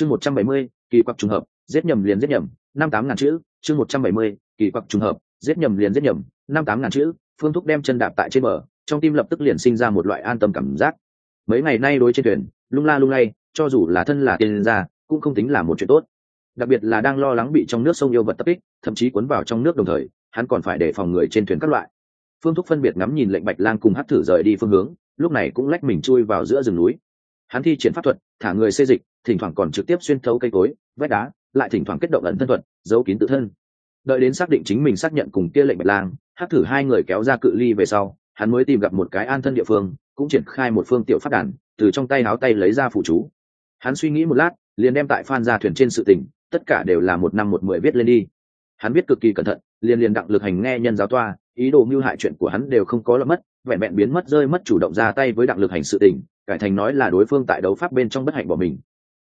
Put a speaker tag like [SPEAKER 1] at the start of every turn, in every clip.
[SPEAKER 1] chương một trăm bảy mươi, kỳ quặc trùng hợp, giết nhầm liền giết nhầm, năm tám ngàn chữ, chương một trăm bảy mươi, kỳ quặc trùng hợp, giết nhầm liền giết nhầm, năm tám ngàn chữ, phương thúc đem chân đạp tại trên bờ, trong tim lập tức liền sinh ra một loại an tâm cảm giác. Mấy ngày nay đối trên thuyền, lung la lung lay, cho dù là thân là tiền gia, cũng không tính là một chuyện tốt. Đặc biệt là đang lo lắng bị trong nước sông yêu vật tập kích, thậm chí cuốn vào trong nước đồng thời, hắn còn phải đề phòng người trên thuyền các loại. Phương thúc phân biệt ngắm nhìn lệnh bạch lang cùng hát thử rời đi phương hướng, lúc này cũng lách mình chui vào giữa rừng núi. Hắn thi triển pháp thuật, thả người xê dịch thỉnh thoảng còn trực tiếp xuyên thấu cây cối, vách đá, lại thỉnh thoảng kết động ẩn thân thuật, giấu kín tự thân. Đợi đến xác định chính mình xác nhận cùng kia lệnh bạch lang hát thử hai người kéo ra cự ly về sau, hắn mới tìm gặp một cái an thân địa phương, cũng triển khai một phương tiểu phát đàn, từ trong tay háo tay lấy ra phụ chú. Hắn suy nghĩ một lát, liền đem tại phan ra thuyền trên sự tình, tất cả đều là một năm một mười viết lên đi. Hắn viết cực kỳ cẩn thận, liền liền đặng lực hành nghe nhân giáo toa, ý đồ mưu hại chuyện của hắn đều không có lỡ mất, vẹn vẹn biến mất rơi mất chủ động ra tay với đặng lực hành sự tình, cải thành nói là đối phương tại đấu pháp bên trong bất hạnh bỏ mình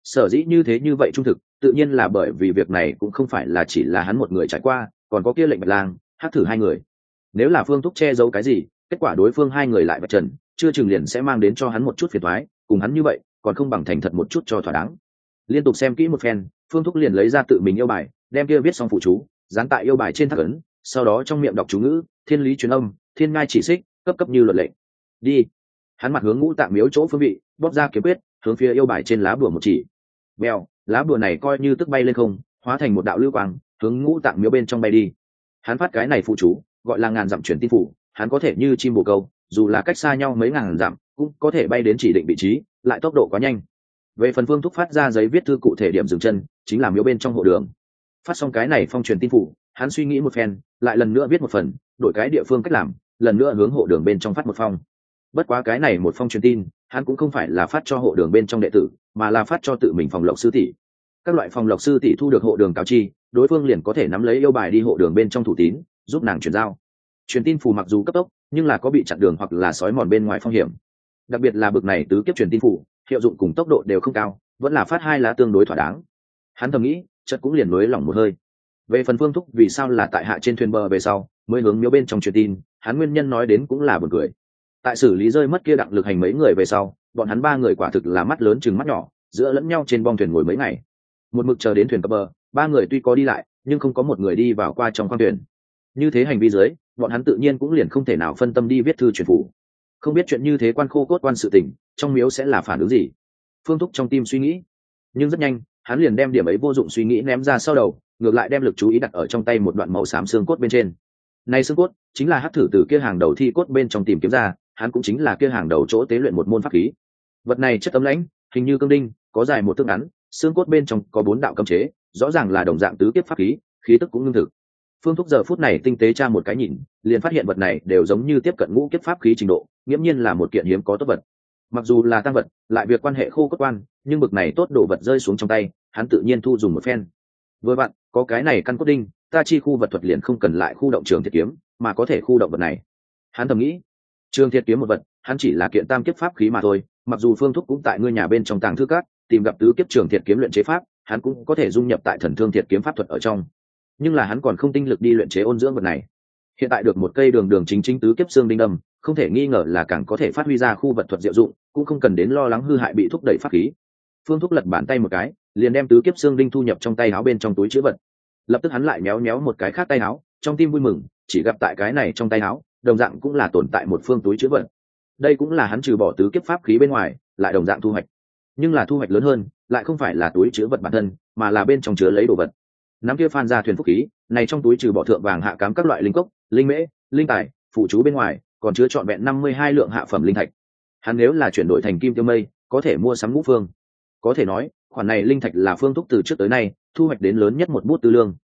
[SPEAKER 1] sở dĩ như thế như vậy trung thực, tự nhiên là bởi vì việc này cũng không phải là chỉ là hắn một người trải qua, còn có kia lệnh bạch lang hát thử hai người. Nếu là phương thúc che giấu cái gì, kết quả đối phương hai người lại vạch trần, chưa chừng liền sẽ mang đến cho hắn một chút phiền thoái cùng hắn như vậy, còn không bằng thành thật một chút cho thỏa đáng. Liên tục xem kỹ một phen, phương thúc liền lấy ra tự mình yêu bài, đem kia viết xong phụ chú, dán tại yêu bài trên thác ấn, sau đó trong miệng đọc chú ngữ, thiên lý truyền âm, thiên ngai chỉ xích, cấp cấp như luật lệ. Đi. Hắn mặt hướng ngũ tạng miếu chỗ phương vị, bóp ra kiếm quyết, hướng phía yêu bài trên lá bùa một chỉ bèo, lá bùa này coi như tức bay lên không, hóa thành một đạo lưu quang, hướng ngũ tạng miếu bên trong bay đi. Hắn phát cái này phụ chú, gọi là ngàn dặm truyền tin phủ, hắn có thể như chim bồ câu, dù là cách xa nhau mấy ngàn dặm, cũng có thể bay đến chỉ định vị trí, lại tốc độ quá nhanh. Về phần phương thúc phát ra giấy viết thư cụ thể điểm dừng chân, chính là miếu bên trong hộ đường. Phát xong cái này phong truyền tin phủ, hắn suy nghĩ một phen, lại lần nữa viết một phần, đổi cái địa phương cách làm, lần nữa hướng hộ đường bên trong phát một phong. Bất quá cái này một phong truyền tin hắn cũng không phải là phát cho hộ đường bên trong đệ tử, mà là phát cho tự mình phòng lộc sư tỷ. Các loại phòng lộc sư tỷ thu được hộ đường cáo chi, đối phương liền có thể nắm lấy yêu bài đi hộ đường bên trong thủ tín, giúp nàng chuyển giao. Truyền tin phù mặc dù cấp tốc, nhưng là có bị chặn đường hoặc là sói mòn bên ngoài phong hiểm. Đặc biệt là bực này tứ kiếp truyền tin phù, hiệu dụng cùng tốc độ đều không cao, vẫn là phát hai lá tương đối thỏa đáng. Hắn thầm nghĩ chất cũng liền nối lỏng một hơi. Về phần phương thúc vì sao là tại hạ trên thuyền bờ về sau, mới hướng miếu bên trong truyền tin, hắn nguyên nhân nói đến cũng là buồn cười tại xử lý rơi mất kia đặng lực hành mấy người về sau, bọn hắn ba người quả thực là mắt lớn chừng mắt nhỏ, giữa lẫn nhau trên bong thuyền ngồi mấy ngày. Một mực chờ đến thuyền cập bờ, ba người tuy có đi lại, nhưng không có một người đi vào qua trong khoang thuyền. Như thế hành vi dưới, bọn hắn tự nhiên cũng liền không thể nào phân tâm đi viết thư truyền phủ. Không biết chuyện như thế quan khô cốt quan sự tình, trong miếu sẽ là phản ứng gì? Phương thúc trong tim suy nghĩ. Nhưng rất nhanh, hắn liền đem điểm ấy vô dụng suy nghĩ ném ra sau đầu, ngược lại đem lực chú ý đặt ở trong tay một đoạn màu xám xương cốt bên trên. Này xương cốt chính là hát thử từ kia hàng đầu thi cốt bên trong tìm kiếm ra hắn cũng chính là kia hàng đầu chỗ tế luyện một môn pháp khí. Vật này chất tấm lãnh, hình như cương đinh, có dài một thước ngắn, xương cốt bên trong có bốn đạo cấm chế, rõ ràng là đồng dạng tứ kiếp pháp khí khí tức cũng ngưng thực. Phương thúc giờ phút này tinh tế tra một cái nhìn, liền phát hiện vật này đều giống như tiếp cận ngũ kiếp pháp khí trình độ, nghiễm nhiên là một kiện hiếm có tốt vật. Mặc dù là tăng vật, lại việc quan hệ khô cốt quan, nhưng bực này tốt đồ vật rơi xuống trong tay, hắn tự nhiên thu dùng một phen. Với bạn có cái này căn cốt đinh, ta chi khu vật thuật liền không cần lại khu động trường thiết kiếm, mà có thể khu động vật này. Hắn thầm nghĩ trường thiết kiếm một vật, hắn chỉ là kiện tam kiếp pháp khí mà thôi, mặc dù phương thúc cũng tại ngôi nhà bên trong tàng thư cát tìm gặp tứ kiếp trường thiệt kiếm luyện chế pháp, hắn cũng có thể dung nhập tại thần thương thiệt kiếm pháp thuật ở trong. Nhưng là hắn còn không tinh lực đi luyện chế ôn dưỡng vật này. Hiện tại được một cây đường đường chính chính tứ kiếp xương đinh đâm, không thể nghi ngờ là càng có thể phát huy ra khu vật thuật diệu dụng, cũng không cần đến lo lắng hư hại bị thúc đẩy pháp khí. Phương thúc lật bàn tay một cái, liền đem tứ kiếp xương đinh thu nhập trong tay áo bên trong túi chữ vật. Lập tức hắn lại méo méo một cái khác tay áo, trong tim vui mừng, chỉ gặp tại cái này trong tay áo đồng dạng cũng là tồn tại một phương túi chữ vật. Đây cũng là hắn trừ bỏ tứ kiếp pháp khí bên ngoài, lại đồng dạng thu hoạch. Nhưng là thu hoạch lớn hơn, lại không phải là túi chứa vật bản thân, mà là bên trong chứa lấy đồ vật. Nắm kia phan ra thuyền phúc khí, này trong túi trừ bỏ thượng vàng hạ cám các loại linh cốc, linh mễ, linh tài, phụ chú bên ngoài, còn chứa trọn vẹn năm mươi hai lượng hạ phẩm linh thạch. Hắn nếu là chuyển đổi thành kim tiêu mây, có thể mua sắm ngũ phương. Có thể nói, khoản này linh thạch là phương thúc từ trước tới nay, thu hoạch đến lớn nhất một bút tư lương.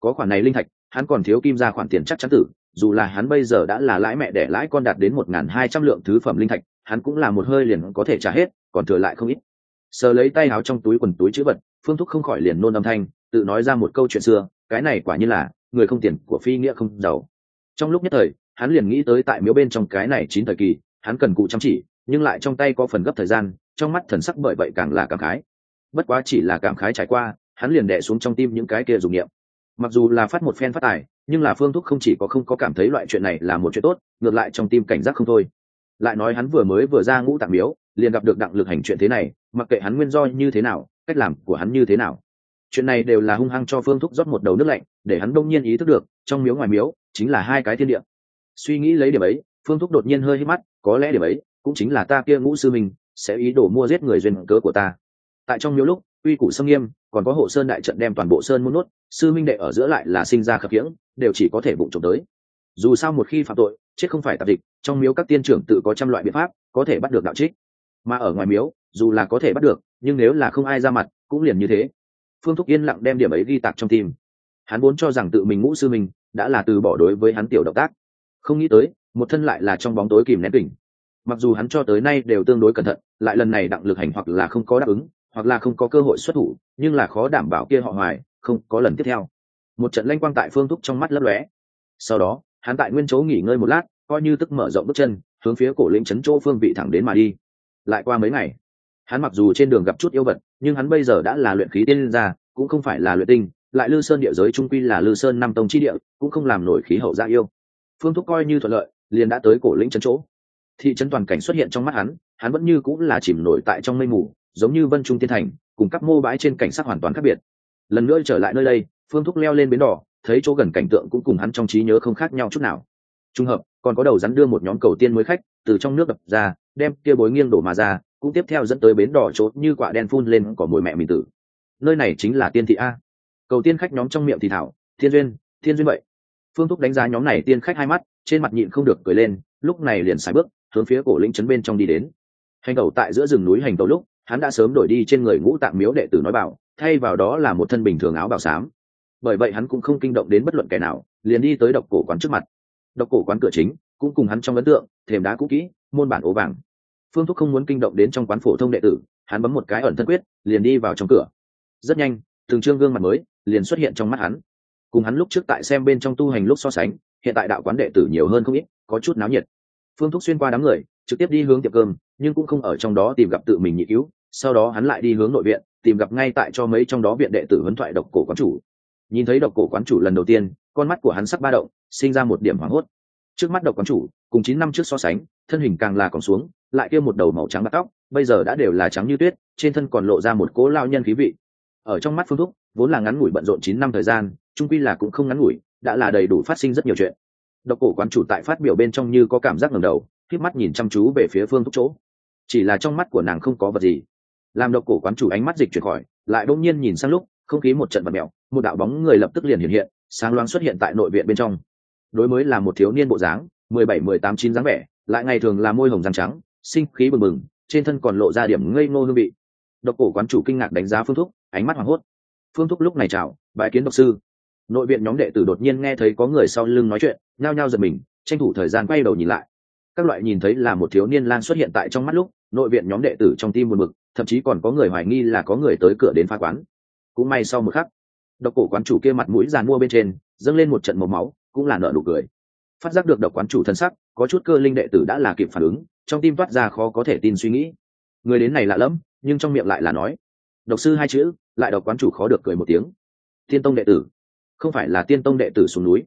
[SPEAKER 1] Có khoản này linh thạch, hắn còn thiếu kim ra khoản tiền chắc chắn tử dù là hắn bây giờ đã là lãi mẹ để lãi con đạt đến một n g h n hai trăm lượng thứ phẩm linh thạch, hắn cũng là một hơi liền có thể trả hết, còn thừa lại không ít. Sờ lấy tay áo trong túi quần túi chữ vật, phương thúc không khỏi liền nôn âm thanh, tự nói ra một câu chuyện xưa, cái này quả như là, người không tiền của phi nghĩa không giàu. Trong lúc nhất thời, hắn liền nghĩ tới tại miếu bên trong cái này chín thời kỳ, hắn cần cụ chăm chỉ, nhưng lại trong tay có phần gấp thời gian, trong mắt thần sắc bởi vậy càng là cảm khái. Bất quá chỉ là cảm khái trải qua, hắn liền đẻ xuống trong tim những cái kia dùng niệm mặc dù là phát một phen phát tài, nhưng là phương thúc không chỉ có không có cảm thấy loại chuyện này là một chuyện tốt, ngược lại trong tim cảnh giác không thôi. Lại nói hắn vừa mới vừa ra ngũ tạng miếu, liền gặp được đặng lực hành chuyện thế này, mặc kệ hắn nguyên do như thế nào, cách làm của hắn như thế nào. Chuyện này đều là hung hăng cho phương thúc rót một đầu nước lạnh, để hắn đông nhiên ý thức được, trong miếu ngoài miếu, chính là hai cái thiên địa. Suy nghĩ lấy điểm ấy, phương thúc đột nhiên hơi hít mắt, có lẽ điểm ấy, cũng chính là ta kia ngũ sư mình sẽ ý đồ mua giết người duyên cớ của ta. Tại trong miếu lúc uy củ sâm nghiêm, còn có hộ sơn đại trận đem toàn bộ sơn muốn nuốt, sư minh đệ ở giữa lại là sinh ra khập khiễng, đều chỉ có thể bụng trộm tới. Dù sao một khi phạm tội, chết không phải tạp địch trong miếu các tiên trưởng tự có trăm loại biện pháp, có thể bắt được đạo trích. Mà ở ngoài miếu, dù là có thể bắt được, nhưng nếu là không ai ra mặt, cũng liền như thế. Phương thúc yên lặng đem điểm ấy ghi tạc trong tim. Hắn vốn cho rằng tự mình ngũ sư mình đã là từ bỏ đối với hắn tiểu động tác. Không nghĩ tới, một thân lại là trong bóng tối kìm nén kỉnh mặc dù hắn cho tới nay đều tương đối cẩn thận, lại lần này đặng lực hành hoặc là không có đáp ứng hoặc là không có cơ hội xuất thủ, nhưng là khó đảm bảo kia họ hoài, không có lần tiếp theo. Một trận lanh quang tại phương thúc trong mắt lấp lóe. Sau đó, hắn tại nguyên chỗ nghỉ ngơi một lát, coi như tức mở rộng bước chân, hướng phía cổ lĩnh trấn chỗ phương vị thẳng đến mà đi. Lại qua mấy ngày, hắn mặc dù trên đường gặp chút yêu vật, nhưng hắn bây giờ đã là luyện khí tiên gia, cũng không phải là luyện tinh, lại lư sơn địa giới trung quy là lư sơn năm tông chi địa, cũng không làm nổi khí hậu gia yêu. Phương thúc coi như thuận lợi, liền đã tới cổ lĩnh trấn chỗ. Thị trấn toàn cảnh xuất hiện trong mắt hắn hắn vẫn như cũng là chìm nổi tại trong mây mù giống như vân trung tiên thành, cùng các mô bãi trên cảnh sắc hoàn toàn khác biệt. Lần nữa trở lại nơi đây, phương thúc leo lên bến đỏ, thấy chỗ gần cảnh tượng cũng cùng hắn trong trí nhớ không khác nhau chút nào. Trùng hợp, còn có đầu rắn đưa một nhóm cầu tiên mới khách, từ trong nước đập ra, đem kia bối nghiêng đổ mà ra, cũng tiếp theo dẫn tới bến đỏ chốt như quả đen phun lên cỏ mồi mẹ mình tử. Nơi này chính là tiên thị a. Cầu tiên khách nhóm trong miệng thì thảo, thiên duyên thiên duyên vậy. Phương thúc đánh giá nhóm này tiên khách hai mắt, trên mặt nhịn không được cười lên, lúc này liền xài bước, hướng phía cổ lĩnh trấn bên trong đi đến. Hành tẩu tại giữa rừng núi hành tẩu lúc hắn đã sớm đổi đi trên người ngũ tạng miếu đệ tử nói bảo, thay vào đó là một thân bình thường áo bào xám bởi vậy hắn cũng không kinh động đến bất luận kẻ nào, liền đi tới độc cổ quán trước mặt. Độc cổ quán cửa chính, cũng cùng hắn trong ấn tượng, thềm đá cũ kỹ, môn bản ố vàng. Phương thúc không muốn kinh động đến trong quán phổ thông đệ tử, hắn bấm một cái ẩn thân quyết, liền đi vào trong cửa. Rất nhanh thường trương gương mặt mới liền xuất hiện trong mắt hắn. Cùng hắn lúc trước tại xem bên trong tu hành lúc so sánh, hiện tại đạo quán đệ tử nhiều hơn không ít, có chút náo nhiệt. Phương thúc xuyên qua đám người, trực tiếp đi hướng tiệm cơm, nhưng cũng không ở trong đó tìm gặp tự mình nhị cứu sau đó hắn lại đi hướng nội viện, tìm gặp ngay tại cho mấy trong đó viện đệ tử huấn thoại độc cổ quán chủ. Nhìn thấy độc cổ quán chủ lần đầu tiên, con mắt của hắn sắc ba động, sinh ra một điểm hoảng hốt. Trước mắt độc quán chủ, cùng chín năm trước so sánh, thân hình càng là còn xuống, lại kia một đầu màu trắng bạc tóc, bây giờ đã đều là trắng như tuyết, trên thân còn lộ ra một cố lao nhân khí vị. Ở trong mắt phương thúc, vốn là ngắn ngủi bận rộn chín năm thời gian trung quy là cũng không ngắn ngủi, đã là đầy đủ phát sinh rất nhiều chuyện. Độc cổ quán chủ tại phát biểu bên trong như có cảm giác ngầm đầu k mắt nhìn chăm chú về phía phương thúc chỗ. Chỉ là trong mắt của nàng không có vật gì làm độc cổ quán chủ ánh mắt dịch chuyển khỏi, lại đ nhiên nhìn sang lúc, không khí một trận bật mẹo một đạo bóng người lập tức liền hiện hiện, sáng loáng xuất hiện tại nội viện bên trong. Đối mới là một thiếu niên bộ dáng, mười bảy, mười tám, chín dáng vẻ, lại ngày thường là môi hồng răng trắng, sinh khí bừng bừng, trên thân còn lộ ra điểm ngây ngô hương vị. Độc cổ quán chủ kinh ngạc đánh giá phương thúc, ánh mắt hoảng hốt. Phương thúc lúc này chào bãi kiến độc sư. Nội viện nhóm đệ tử đột nhiên nghe thấy có người sau lưng nói chuyện, nhao nhao giật mình, tranh thủ thời gian quay đầu nhìn lại các loại nhìn thấy là một thiếu niên lan xuất hiện tại trong mắt lúc, nội viện nhóm đệ tử trong tim buồn bực, thậm chí còn có người hoài nghi là có người tới cửa đến phá quán. Cũng may sau một khắc, độc cổ quán chủ kia mặt mũi giàn mua bên trên, dâng lên một trận màu máu, cũng là nợ nụ cười. Phát giác được độc quán chủ thân sắc, có chút cơ linh đệ tử đã là kịp phản ứng, trong tim toát ra khó có thể tin suy nghĩ. Người đến này lạ lẫm, nhưng trong miệng lại là nói. Độc sư hai chữ, lại độc quán chủ khó được cười một tiếng. Tiên tông đệ tử, không phải là tiên tông đệ tử xuống núi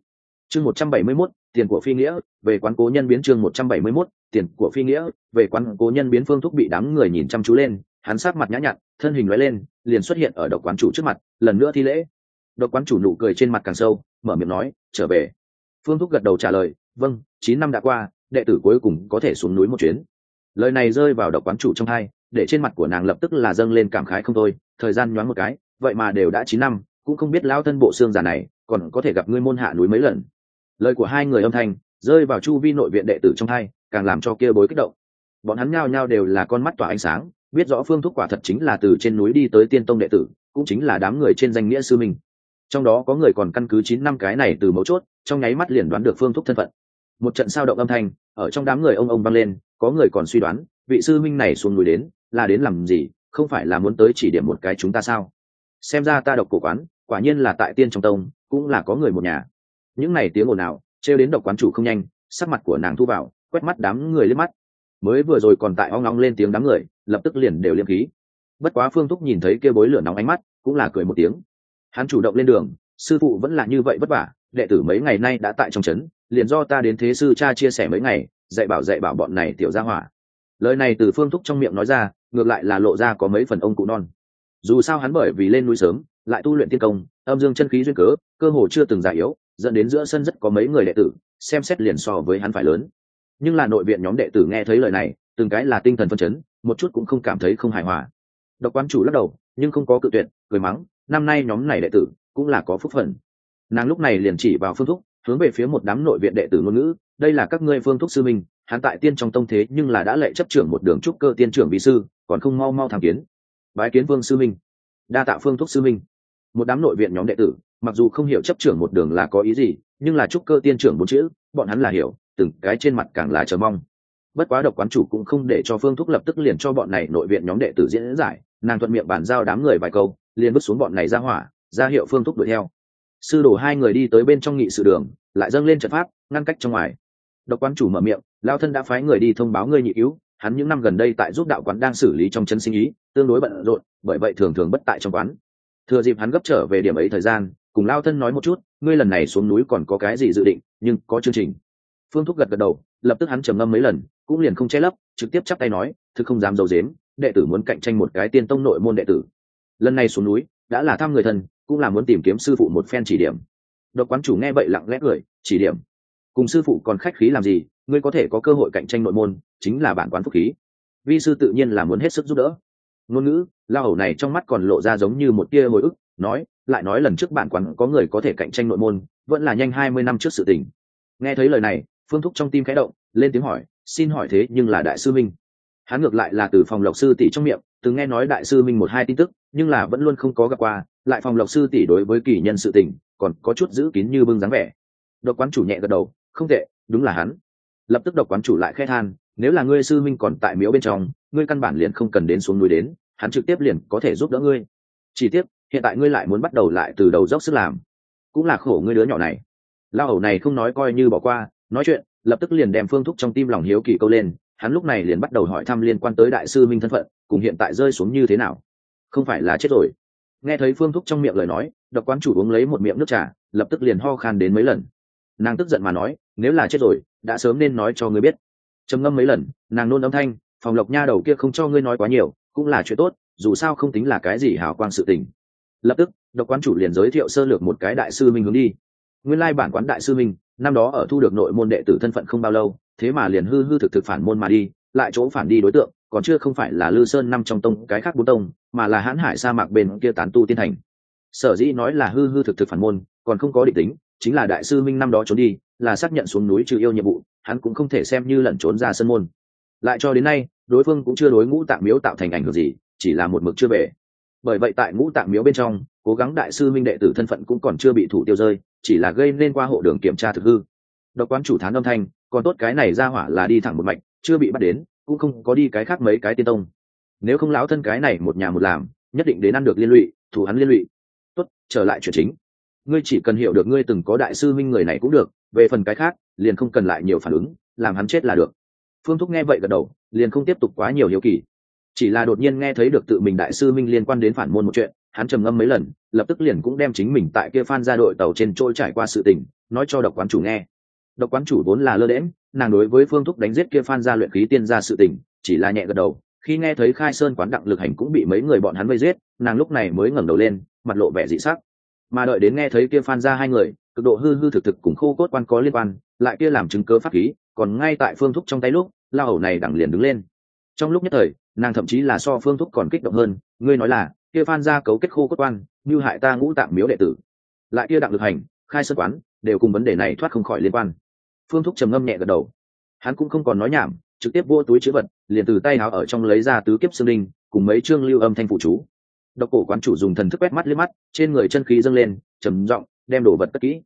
[SPEAKER 1] chương một trăm bảy mươi mốt, tiền của phi nghĩa, về quán cố nhân biến chương một trăm bảy mươi mốt, tiền của phi nghĩa, về quán cố nhân biến phương thúc bị đám người nhìn chăm chú lên, hắn sát mặt nhã nhặn, thân hình nói lên, liền xuất hiện ở độc quán chủ trước mặt, lần nữa thi lễ. Độc quán chủ nụ cười trên mặt càng sâu, mở miệng nói, trở về. Phương thúc gật đầu trả lời vâng chín năm đã qua, đệ tử cuối cùng có thể xuống núi một chuyến. Lời này rơi vào độc quán chủ trong hai, để trên mặt của nàng lập tức là dâng lên cảm khái không thôi, thời gian nhoáng một cái, vậy mà đều đã chín năm, cũng không biết lão thân bộ xương già này còn có thể gặp ngươi môn hạ núi mấy lần lời của hai người âm thanh rơi vào chu vi nội viện đệ tử trong hai, càng làm cho kia bối kích động. Bọn hắn nhao nhao đều là con mắt tỏa ánh sáng, biết rõ phương thuốc quả thật chính là từ trên núi đi tới tiên tông đệ tử, cũng chính là đám người trên danh nghĩa sư minh. Trong đó có người còn căn cứ chín năm cái này từ mấu chốt, trong nháy mắt liền đoán được phương thuốc thân phận. Một trận sao động âm thanh, ở trong đám người ông ông vang lên, có người còn suy đoán, vị sư minh này xuống núi đến, là đến làm gì, không phải là muốn tới chỉ điểm một cái chúng ta sao? Xem ra ta độc cổ quán, quả nhiên là tại tiên trong tông, cũng là có người một nhà những này tiếng ồn nào trêu đến độc quán chủ không nhanh, sắc mặt của nàng thu vào, quét mắt đám người lên mắt. Mới vừa rồi còn tại o ngong lên tiếng đám người, lập tức liền đều liêm khí. Bất quá phương thúc nhìn thấy kêu bối lửa nóng ánh mắt, cũng là cười một tiếng. Hắn chủ động lên đường, sư phụ vẫn là như vậy vất vả, đệ tử mấy ngày nay đã tại trong trấn, liền do ta đến thế sư cha chia sẻ mấy ngày, dạy bảo dạy bảo bọn này tiểu ra hỏa. Lời này từ phương thúc trong miệng nói ra, ngược lại là lộ ra có mấy phần ông cụ non. Dù sao hắn bởi vì lên núi sớm, lại tu luyện tiên công, âm dương chân khí duyên cớ, cơ hồ chưa từng già yếu dẫn đến giữa sân rất có mấy người đệ tử, xem xét liền so với hắn phải lớn. Nhưng là nội viện nhóm đệ tử nghe thấy lời này, từng cái là tinh thần phân chấn, một chút cũng không cảm thấy không hài hòa. Độc quán chủ lắc đầu, nhưng không có cự tuyệt, cười mắng, năm nay nhóm này đệ tử cũng là có phúc phần. Nàng lúc này liền chỉ vào phương thúc, hướng về phía một đám nội viện đệ tử ngôn ngữ, đây là các ngươi phương thúc sư minh, hắn tại tiên trong tông thế nhưng là đã lệ chấp trưởng một đường trúc cơ tiên trưởng vị sư, còn không mau mau tham kiến. Bái kiến vương sư minh. Đa tạ phương thúc sư minh. Một đám nội viện nhóm đệ tử mặc dù không hiểu chấp trưởng một đường là có ý gì, nhưng là trúc cơ tiên trưởng bốn chữ, bọn hắn là hiểu, từng cái trên mặt càng là chờ mong. Bất quá độc quán chủ cũng không để cho phương thúc lập tức liền cho bọn này nội viện nhóm đệ tử diễn giải, nàng thuận miệng bàn giao đám người vài câu, liền bước xuống bọn này ra hỏa, ra hiệu phương thúc đuổi theo. Sư đổ hai người đi tới bên trong nghị sự đường, lại dâng lên trận pháp, ngăn cách trong ngoài. Độc quán chủ mở miệng lao thân đã phái người đi thông báo ngươi nhị cứu, hắn những năm gần đây tại giúp đạo quán đang xử lý trong chân sinh ý, tương đối bận rộn, bởi vậy thường thường bất tại trong quán. Thừa dịp hắn gấp trở về điểm ấy thời gian cùng lao thân nói một chút, ngươi lần này xuống núi còn có cái gì dự định, nhưng có chương trình. Phương thúc gật gật đầu, lập tức hắn trầm ngâm mấy lần, cũng liền không che lấp, trực tiếp chắp tay nói, thực không dám d i ấ u dếm đệ tử muốn cạnh tranh một cái tiên tông nội môn đệ tử. Lần này xuống núi, đã là thăm người thân, cũng là muốn tìm kiếm sư phụ một phen chỉ điểm. Độc quán chủ nghe vậy lặng lẽ cười, chỉ điểm? Cùng sư phụ còn khách khí làm gì? Ngươi có thể có cơ hội cạnh tranh nội môn, chính là bản quán phúc khí. Vi sư tự nhiên là muốn hết sức giúp đỡ. Ngôn ngữ la hầu này trong mắt còn lộ ra giống như một tia hồi ức nói, lại nói lần trước bản quán có người có thể cạnh tranh nội môn, vẫn là nhanh hai mươi năm trước sự tình. Nghe thấy lời này, phương thúc trong tim khẽ động, lên tiếng hỏi, xin hỏi thế nhưng là đại sư minh? Hắn ngược lại là từ phòng lộc sư tỷ trong miệng từng nghe nói đại sư minh một hai tin tức, nhưng là vẫn luôn không có gặp qua, lại phòng lộc sư tỷ đối với kỳ nhân sự tình, còn có chút giữ kín như bưng dáng vẻ. Độc quán chủ nhẹ gật đầu, không tệ, đúng là hắn. Lập tức độc quán chủ lại khẽ than, nếu là ngươi sư minh còn tại miếu bên trong, ngươi căn bản liền không cần đến xuống núi đến, hắn trực tiếp liền có thể giúp đỡ ngươi. Chỉ tiếp hiện tại ngươi lại muốn bắt đầu lại từ đầu dốc sức làm. Cũng là khổ ngươi đứa nhỏ này. Lao hầu này không nói coi như bỏ qua, nói chuyện, lập tức liền đem phương thúc trong tim lòng hiếu kỳ câu lên, hắn lúc này liền bắt đầu hỏi thăm liên quan tới đại sư minh thân phận, cùng hiện tại rơi xuống như thế nào. Không phải là chết rồi. Nghe thấy phương thúc trong miệng lời nói, độc quán chủ uống lấy một miệng nước trà, lập tức liền ho khan đến mấy lần. Nàng tức giận mà nói, nếu là chết rồi, đã sớm nên nói cho ngươi biết. Trầm ngâm mấy lần, nàng nôn âm thanh, phòng lộc nha đầu kia không cho ngươi nói quá nhiều, cũng là chuyện tốt, dù sao không tính là cái gì hào quang sự tình lập tức, độc quán chủ liền giới thiệu sơ lược một cái đại sư minh hướng đi. Nguyên lai bản quán đại sư minh, năm đó ở thu được nội môn đệ tử thân phận không bao lâu, thế mà liền hư hư thực thực phản môn mà đi, lại chỗ phản đi đối tượng, còn chưa không phải là lư sơn năm trong tông, cái khác bốn tông, mà là hãn hải sa mạc bên kia tán tu tiên thành. Sở dĩ nói là hư hư thực thực phản môn, còn không có định tính, chính là đại sư minh năm đó trốn đi, là xác nhận xuống núi trừ yêu nhiệm vụ, hắn cũng không thể xem như lẩn trốn ra sân môn. Lại cho đến nay, đối phương cũng chưa đối ngũ tạng miếu tạo thành ảnh hưởng gì, chỉ là một mực chưa về bởi vậy tại ngũ tạng miếu bên trong, cố gắng đại sư minh đệ tử thân phận cũng còn chưa bị thủ tiêu rơi, chỉ là gây nên qua hộ đường kiểm tra thực hư. Độc quán chủ thán âm thanh, còn tốt cái này ra hỏa là đi thẳng một mạch, chưa bị bắt đến, cũng không có đi cái khác mấy cái tiên tông. Nếu không lão thân cái này một nhà một làm, nhất định đến ăn được liên lụy, thủ hắn liên lụy. Tốt, trở lại chuyện chính. Ngươi chỉ cần hiểu được ngươi từng có đại sư minh người này cũng được, về phần cái khác, liền không cần lại nhiều phản ứng, làm hắn chết là được. Phương thúc nghe vậy gật đầu, liền không tiếp tục quá nhiều hiếu kỳ chỉ là đột nhiên nghe thấy được tự mình đại sư minh liên quan đến phản môn một chuyện, hắn trầm ngâm mấy lần, lập tức liền cũng đem chính mình tại kia phan ra đội tàu trên trôi trải qua sự tình, nói cho độc quán chủ nghe. Độc quán chủ vốn là lơ đễm nàng đối với phương thúc đánh giết kia phan ra luyện khí tiên ra sự tình, chỉ là nhẹ gật đầu, khi nghe thấy khai sơn quán đặng lực hành cũng bị mấy người bọn hắn vây giết, nàng lúc này mới ngẩng đầu lên, mặt lộ vẻ dị sắc. Mà đợi đến nghe thấy kia phan ra hai người, cực độ hư hư thực thực cùng khô cốt quan có liên quan, lại kia làm chứng cớ pháp khí, còn ngay tại phương thúc trong tay lúc la hầu này đằng liền đứng lên. Trong lúc nhất thời nàng thậm chí là so phương thúc còn kích động hơn, ngươi nói là, kia phan gia cấu kết khô cốt quan, như hại ta ngũ tạm miếu đệ tử. Lại kia đặng lực hành, khai sơn quán, đều cùng vấn đề này thoát không khỏi liên quan. Phương thúc trầm ngâm nhẹ gật đầu. Hắn cũng không còn nói nhảm, trực tiếp vô túi chữ vật, liền từ tay áo ở trong lấy ra tứ kiếp xương đinh, cùng mấy chương lưu âm thanh phụ chú. Độc cổ quán chủ dùng thần thức quét mắt liếc mắt, trên người chân khí dâng lên, trầm giọng, đem đồ vật cất kỹ.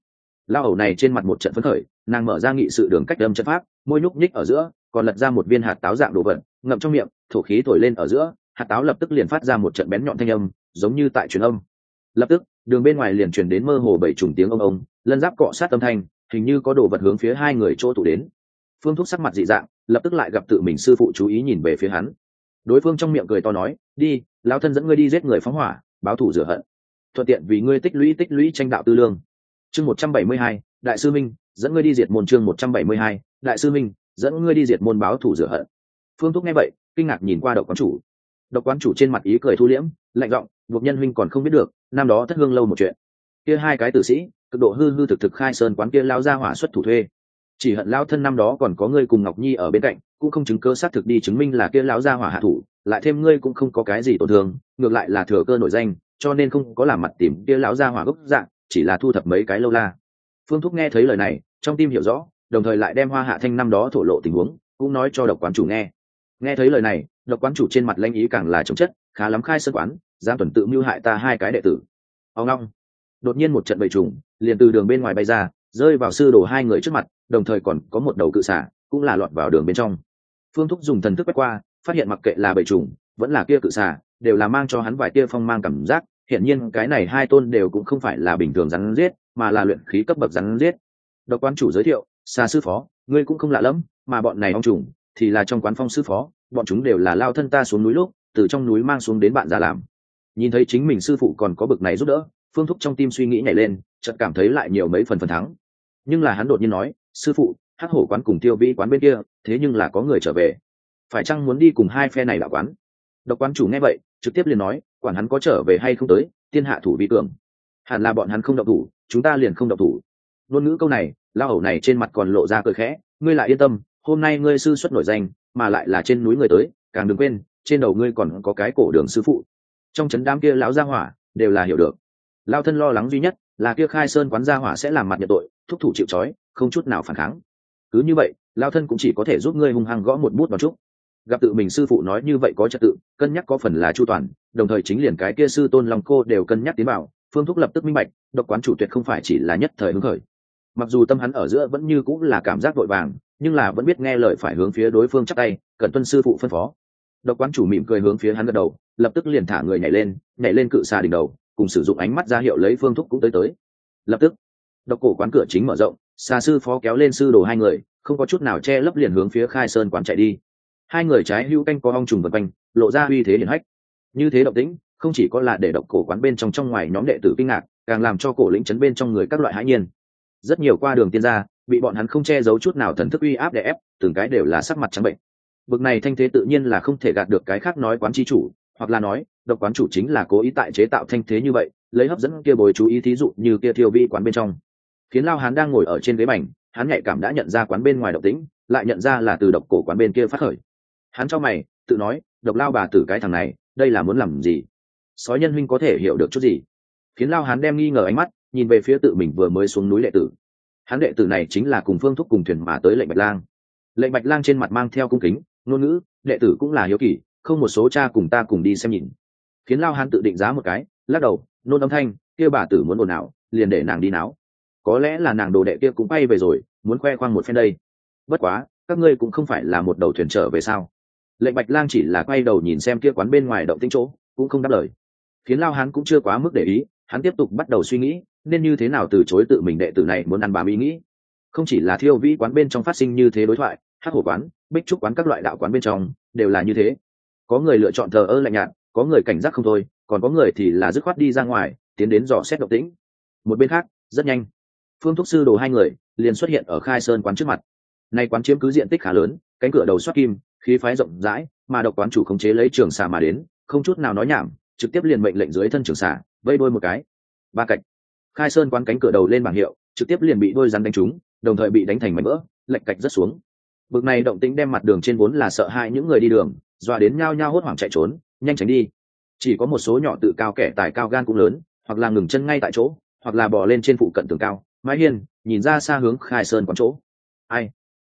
[SPEAKER 1] Lao ẩu này trên mặt một trận phấn khởi, nàng mở ra nghị sự đường cách đâm chân pháp, môi nhúc nhích ở giữa còn lật ra một viên hạt táo dạng đồ vật, ngậm trong miệng, thổ khí thổi lên ở giữa, hạt táo lập tức liền phát ra một trận bén nhọn thanh âm, giống như tại truyền âm. Lập tức, đường bên ngoài liền truyền đến mơ hồ bảy trùng tiếng ông ông, lân giáp cọ sát âm thanh, hình như có đồ vật hướng phía hai người chỗ tụ đến. Phương thúc sắc mặt dị dạng, lập tức lại gặp tự mình sư phụ chú ý nhìn về phía hắn. Đối phương trong miệng cười to nói, đi, lão thân dẫn ngươi đi giết người phóng hỏa, báo thủ rửa hận. Thuận tiện vì ngươi tích lũy tích lũy tranh đạo tư lương. Chương một trăm bảy mươi hai, đại sư minh, dẫn ngươi đi diệt môn chương một trăm bảy mươi hai, đại sư minh dẫn ngươi đi diệt môn báo thủ rửa hận. Phương thúc nghe vậy, kinh ngạc nhìn qua độc quán chủ. Độc quán chủ trên mặt ý cười thu liễm, lạnh giọng, buộc nhân huynh còn không biết được, năm đó thất hương lâu một chuyện. Kia hai cái tử sĩ, cực độ hư hư thực thực khai sơn quán kia lao ra hỏa xuất thủ thuê. Chỉ hận lao thân năm đó còn có ngươi cùng ngọc nhi ở bên cạnh, cũng không chứng cơ xác thực đi chứng minh là kia lão gia hỏa hạ thủ, lại thêm ngươi cũng không có cái gì tổn thương, ngược lại là thừa cơ nổi danh, cho nên không có làm mặt tìm kia lão gia hỏa gốc dạng, chỉ là thu thập mấy cái lâu la. Phương thúc nghe thấy lời này, trong tim hiểu rõ đồng thời lại đem hoa hạ thanh năm đó thổ lộ tình huống, cũng nói cho độc quán chủ nghe. Nghe thấy lời này, độc quán chủ trên mặt lanh ý càng là chống chất, khá lắm khai sân quán giam tuần tự mưu hại ta hai cái đệ tử. Ao long đột nhiên một trận bầy trùng, liền từ đường bên ngoài bay ra, rơi vào sư đồ hai người trước mặt, đồng thời còn có một đầu cự xả, cũng là lọt vào đường bên trong. Phương thúc dùng thần thức quét qua, phát hiện mặc kệ là bầy trùng, vẫn là kia cự xả, đều là mang cho hắn vài tia phong mang cảm giác. Hiển nhiên cái này hai tôn đều cũng không phải là bình thường rắn giết, mà là luyện khí cấp bậc rắn giết. Độc quan chủ giới thiệu xa sư phó, ngươi cũng không lạ lẫm, mà bọn này ong trùng thì là trong quán phong sư phó, bọn chúng đều là lao thân ta xuống núi lúc, từ trong núi mang xuống đến bạn già làm. Nhìn thấy chính mình sư phụ còn có bực này giúp đỡ, phương thúc trong tim suy nghĩ nhảy lên, chợt cảm thấy lại nhiều mấy phần phần thắng. Nhưng là hắn đột nhiên nói, sư phụ, hắc hổ quán cùng tiêu vĩ quán bên kia, thế nhưng là có người trở về. Phải chăng muốn đi cùng hai phe này là quán? Độc quán chủ nghe vậy, trực tiếp liền nói, quản hắn có trở về hay không tới, tiên hạ thủ vi cường. Hẳn là bọn hắn không động thủ, chúng ta liền không động thủ. Ngôn ngữ câu này lao hầu này trên mặt còn lộ ra cười khẽ, ngươi lại yên tâm, hôm nay ngươi sư xuất nổi danh, mà lại là trên núi người tới, càng đừng quên, trên đầu ngươi còn có cái cổ đường sư phụ. Trong trấn đám kia lão gia hỏa đều là hiểu được. Lao thân lo lắng duy nhất là kia khai sơn quán gia hỏa sẽ làm mặt nhận tội, thúc thủ chịu trói, không chút nào phản kháng. Cứ như vậy lao thân cũng chỉ có thể giúp ngươi hung hăng gõ một bút vào chút gặp tự mình sư phụ nói như vậy có trật tự, cân nhắc có phần là chu toàn, đồng thời chính liền cái kia sư tôn lòng cô đều cân nhắc tiến bảo phương thúc lập tức minh bạch, độc quán chủ tuyệt không phải chỉ là nhất thời hứng khởi mặc dù tâm hắn ở giữa vẫn như cũng là cảm giác vội vàng, nhưng là vẫn biết nghe lời phải hướng phía đối phương chắc tay, cần tuân sư phụ phân phó. Độc quán chủ mỉm cười hướng phía hắn gật đầu, lập tức liền thả người nhảy lên nhảy lên cự xà đỉnh đầu, cùng sử dụng ánh mắt ra hiệu lấy phương thúc cũng tới tới. Lập tức, độc cổ quán cửa chính mở rộng, xà sư phó kéo lên sư đồ hai người, không có chút nào che lấp liền hướng phía khai sơn quán chạy đi. Hai người trái hữu canh có ong trùng vật quanh, lộ ra uy thế hiển hách. Như thế động tĩnh, không chỉ có là để độc cổ quán bên trong trong ngoài nhóm đệ tử kinh ngạc, càng làm cho cổ lĩnh chấn bên trong người các loại hãi nhiên rất nhiều qua đường tiên gia bị bọn hắn không che giấu chút nào thần thức uy áp đè ép từng cái đều là sắc mặt trắng bệnh. Bực này thanh thế tự nhiên là không thể gạt được cái khác nói quán chi chủ hoặc là nói độc quán chủ chính là cố ý tại chế tạo thanh thế như vậy lấy hấp dẫn kia bồi chú ý thí dụ như kia thiêu vi quán bên trong. Khiến lao hán đang ngồi ở trên ghế bành hắn nhạy cảm đã nhận ra quán bên ngoài độc tính, lại nhận ra là từ độc cổ quán bên kia phát khởi. Hắn cho mày tự nói độc lao bà tử cái thằng này đây là muốn làm gì? Sói nhân huynh có thể hiểu được chút gì? Khiến lao hán đem nghi ngờ ánh mắt nhìn về phía tự mình vừa mới xuống núi đệ tử. Hắn đệ tử này chính là cùng phương thúc cùng thuyền mà tới lệnh bạch lang. Lệnh bạch lang trên mặt mang theo cung kính, ngôn ngữ, đệ tử cũng là hiếu kỳ, không một số cha cùng ta cùng đi xem nhìn. Khiến lao hắn tự định giá một cái, lắc đầu, nôn âm thanh, kia bà tử muốn ồn ào, liền để nàng đi náo. Có lẽ là nàng đồ đệ kia cũng bay về rồi, muốn khoe khoang một phen đây. Bất quá, các ngươi cũng không phải là một đầu thuyền trở về sao? Lệnh bạch lang chỉ là quay đầu nhìn xem kia quán bên ngoài động tĩnh chỗ, cũng không đáp lời. Khiến lao hán cũng chưa quá mức để ý hắn tiếp tục bắt đầu suy nghĩ, nên như thế nào từ chối tự mình đệ tử này muốn ăn bám ý nghĩ. Không chỉ là thiêu vĩ quán bên trong phát sinh như thế đối thoại, hát hổ quán, bích trúc quán các loại đạo quán bên trong, đều là như thế. Có người lựa chọn thờ ơ lạnh nhạt, có người cảnh giác không thôi, còn có người thì là dứt khoát đi ra ngoài, tiến đến dò xét động tĩnh. Một bên khác, rất nhanh, phương thúc sư đồ hai người liền xuất hiện ở khai sơn quán trước mặt. Nay quán chiếm cứ diện tích khá lớn, cánh cửa đầu xoát kim, khí phái rộng rãi, mà độc quán chủ khống chế lấy trường xà mà đến, không chút nào nói nhảm, trực tiếp liền mệnh lệnh dưới thân trường xà vây đôi một cái. Ba cạnh khai sơn quán cánh cửa đầu lên bảng hiệu, trực tiếp liền bị đôi rắn đánh trúng, đồng thời bị đánh thành mảnh vỡ, lệch cạch rất xuống. Bực này động tĩnh đem mặt đường trên vốn là sợ hãi những người đi đường, dọa đến nhao nhao hốt hoảng chạy trốn, nhanh tránh đi. Chỉ có một số nhỏ tự cao kẻ tài cao gan cũng lớn, hoặc là ngừng chân ngay tại chỗ, hoặc là bỏ lên trên phụ cận tường cao. Mái hiên, nhìn ra xa hướng khai sơn quán chỗ. Ai?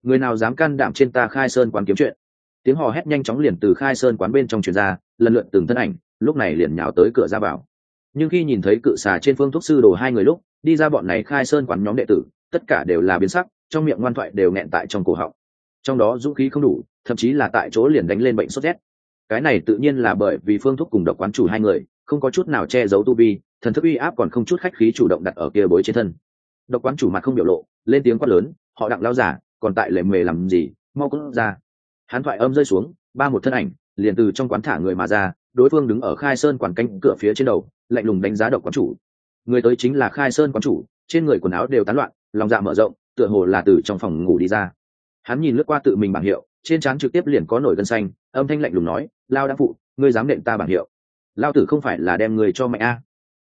[SPEAKER 1] Người nào dám can đảm trên ta khai sơn quán kiếm chuyện? Tiếng hò hét nhanh chóng liền từ khai sơn quán bên trong truyền ra, lần lượt từng thân ảnh, lúc này liền nhào tới cửa ra vào nhưng khi nhìn thấy cự xà trên phương thuốc sư đồ hai người lúc, đi ra bọn này khai sơn quán nhóm đệ tử, tất cả đều là biến sắc, trong miệng ngoan thoại đều nghẹn tại trong cổ họng. Trong đó dũng khí không đủ, thậm chí là tại chỗ liền đánh lên bệnh sốt rét. Cái này tự nhiên là bởi vì phương thuốc cùng độc quán chủ hai người, không có chút nào che giấu tu vi, thần thức uy áp còn không chút khách khí chủ động đặt ở kia bối trên thân. Độc quán chủ mặt không biểu lộ, lên tiếng quát lớn, họ đặng lao giả, còn tại lệ mề làm gì? Mau cút ra. Hắn thoại âm rơi xuống, ba một thân ảnh, liền từ trong quán thả người mà ra đối phương đứng ở khai sơn quản canh cửa phía trên đầu, lạnh lùng đánh giá độc quán chủ. Người tới chính là khai sơn quán chủ, trên người quần áo đều tán loạn, lòng dạ mở rộng, tựa hồ là từ trong phòng ngủ đi ra. Hắn nhìn lướt qua tự mình bảng hiệu, trên trán trực tiếp liền có nổi gân xanh, âm thanh lạnh lùng nói, lao đã phụ, ngươi dám nện ta bảng hiệu. Lao tử không phải là đem người cho mẹ a.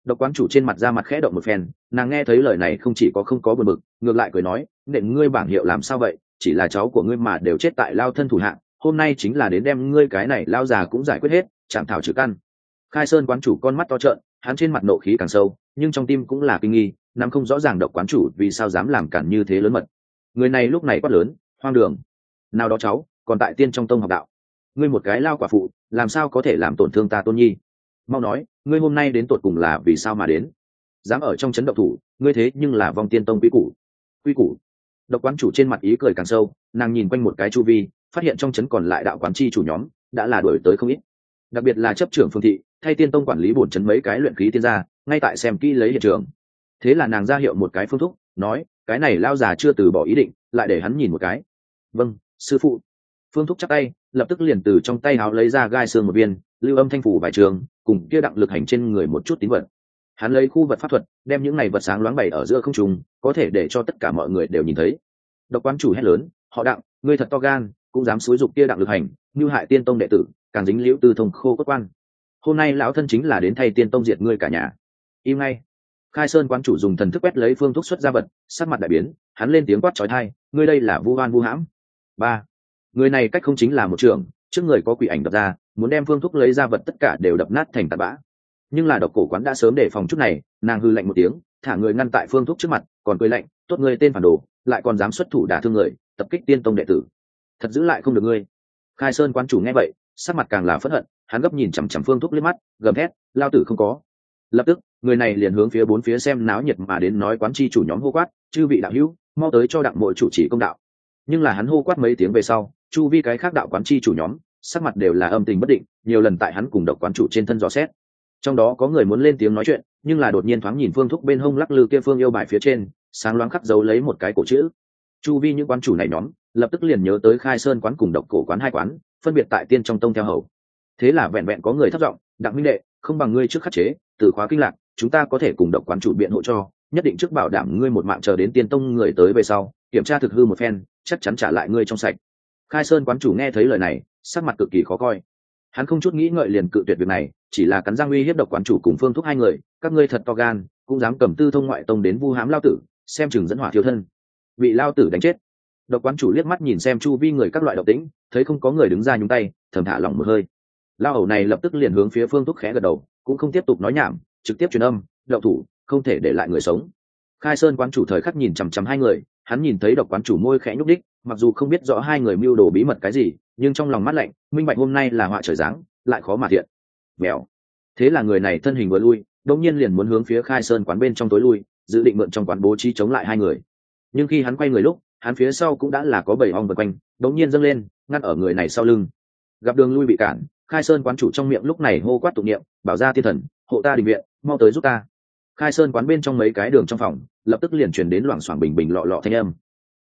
[SPEAKER 1] Độc quán chủ trên mặt ra mặt khẽ động một phen, nàng nghe thấy lời này không chỉ có không có buồn bực, ngược lại cười nói, nện ngươi bảng hiệu làm sao vậy? Chỉ là cháu của ngươi mà đều chết tại lao thân thủ hạng, hôm nay chính là đến đem ngươi cái này lao già cũng giải quyết hết chạm thảo trừ căn. Khai sơn quán chủ con mắt to trợn, hắn trên mặt nộ khí càng sâu, nhưng trong tim cũng là kinh nghi, nắm không rõ ràng độc quán chủ vì sao dám làm cản như thế lớn mật. Người này lúc này quát lớn, hoang đường, nào đó cháu, còn tại tiên trong tông học đạo. Ngươi một cái lao quả phụ, làm sao có thể làm tổn thương ta tôn nhi? Mau nói, ngươi hôm nay đến tột cùng là vì sao mà đến? Dám ở trong chấn độc thủ, ngươi thế nhưng là vong tiên tông quy củ. Quy củ? Độc quán chủ trên mặt ý cười càng sâu, nàng nhìn quanh một cái chu vi, phát hiện trong chấn còn lại đạo quán chi chủ nhóm, đã là đuổi tới không ít đặc biệt là chấp trưởng phương thị, thay tiên tông quản lý bổn chấn mấy cái luyện khí tiên gia, ngay tại xem kỹ lấy hiện trường. Thế là nàng ra hiệu một cái phương thúc, nói, cái này lao già chưa từ bỏ ý định, lại để hắn nhìn một cái. Vâng sư phụ. Phương thúc chắc tay, lập tức liền từ trong tay áo lấy ra gai xương một viên, lưu âm thanh phủ vài trường, cùng kia đặng lực hành trên người một chút tín vật. Hắn lấy khu vật pháp thuật, đem những này vật sáng loáng bày ở giữa không trung, có thể để cho tất cả mọi người đều nhìn thấy. Độc quan chủ hét lớn, họ đặng, ngươi thật to gan, cũng dám xúi dục kia đặng lực hành, như hại tiên tông đệ tử càng dính liễu tư thông khô cốt quan. Hôm nay lão thân chính là đến thay tiên tông diệt ngươi cả nhà. Im ngay. Khai sơn quán chủ dùng thần thức quét lấy phương thuốc xuất ra vật, sắc mặt đại biến, hắn lên tiếng quát trói thai, ngươi đây là vu oan vu hãm. Ba. Người này cách không chính là một trường trước người có quỷ ảnh đập ra, muốn đem phương thuốc lấy ra vật tất cả đều đập nát thành tạt bã. Nhưng là độc cổ quán đã sớm đề phòng chút này, nàng hư lạnh một tiếng, thả người ngăn tại phương thuốc trước mặt, còn cười lạnh, tốt ngươi tên phản đồ, lại còn dám xuất thủ đả thương người, tập kích tiên tông đệ tử. Thật giữ lại không được ngươi. Khai sơn quán chủ nghe vậy sắc mặt càng là phẫn hận, hắn gấp nhìn chằm chằm phương thúc liếc mắt, gầm thét, lao tử không có. Lập tức, người này liền hướng phía bốn phía xem náo nhiệt mà đến nói quán chi chủ nhóm hô quát, chư vị đạo hữu, mau tới cho đặng mội chủ chỉ công đạo. Nhưng là hắn hô quát mấy tiếng về sau, chu vi cái khác đạo quán chi chủ nhóm, sắc mặt đều là âm tình bất định, nhiều lần tại hắn cùng độc quán chủ trên thân dò xét. Trong đó có người muốn lên tiếng nói chuyện, nhưng là đột nhiên thoáng nhìn phương thúc bên hông lắc lư kia phương yêu bài phía trên, sáng loáng khắc dấu lấy một cái cổ chữ. Chu vi những quán chủ này nhóm, lập tức liền nhớ tới khai sơn quán cùng độc cổ quán hai quán phân biệt tại tiên trong tông theo hầu. Thế là vẹn vẹn có người thất giọng, đặng minh đệ, không bằng ngươi trước khắc chế, từ khóa kinh lạc, chúng ta có thể cùng độc quán chủ biện hộ cho, nhất định trước bảo đảm ngươi một mạng chờ đến tiên tông người tới về sau, kiểm tra thực hư một phen, chắc chắn trả lại ngươi trong sạch. Khai sơn quán chủ nghe thấy lời này, sắc mặt cực kỳ khó coi. Hắn không chút nghĩ ngợi liền cự tuyệt việc này, chỉ là cắn răng uy hiếp độc quán chủ cùng phương thúc hai người, các ngươi thật to gan, cũng dám cầm tư thông ngoại tông đến vu hám lao tử, xem chừng dẫn hỏa thiếu thân. Bị lao tử đánh chết. Độc quán chủ liếc mắt nhìn xem chu vi người các loại độc tính thấy không có người đứng ra nhúng tay, thầm thả lỏng một hơi. Lao hầu này lập tức liền hướng phía phương thúc khẽ gật đầu, cũng không tiếp tục nói nhảm, trực tiếp truyền âm đậu thủ, không thể để lại người sống. Khai sơn quán chủ thời khắc nhìn chằm chằm hai người, hắn nhìn thấy độc quán chủ môi khẽ nhúc đích mặc dù không biết rõ hai người mưu đồ bí mật cái gì, nhưng trong lòng mắt lạnh, minh bạch hôm nay là họa trời giáng, lại khó mà thiện. Mèo. Thế là người này thân hình vừa lui đông nhiên liền muốn hướng phía khai sơn quán bên trong tối lui, dự định mượn trong quán bố trí chống lại hai người. Nhưng khi hắn quay người lúc hắn phía sau cũng đã là có bảy ong vật quanh, đống nhiên dâng lên, ngăn ở người này sau lưng. Gặp đường lui bị cản, khai sơn quán chủ trong miệng lúc này hô quát tụ niệm, bảo ra thiên thần, hộ ta định viện, mau tới giúp ta. Khai sơn quán bên trong mấy cái đường trong phòng, lập tức liền chuyển đến loảng xoảng bình bình lọ lọ thanh âm.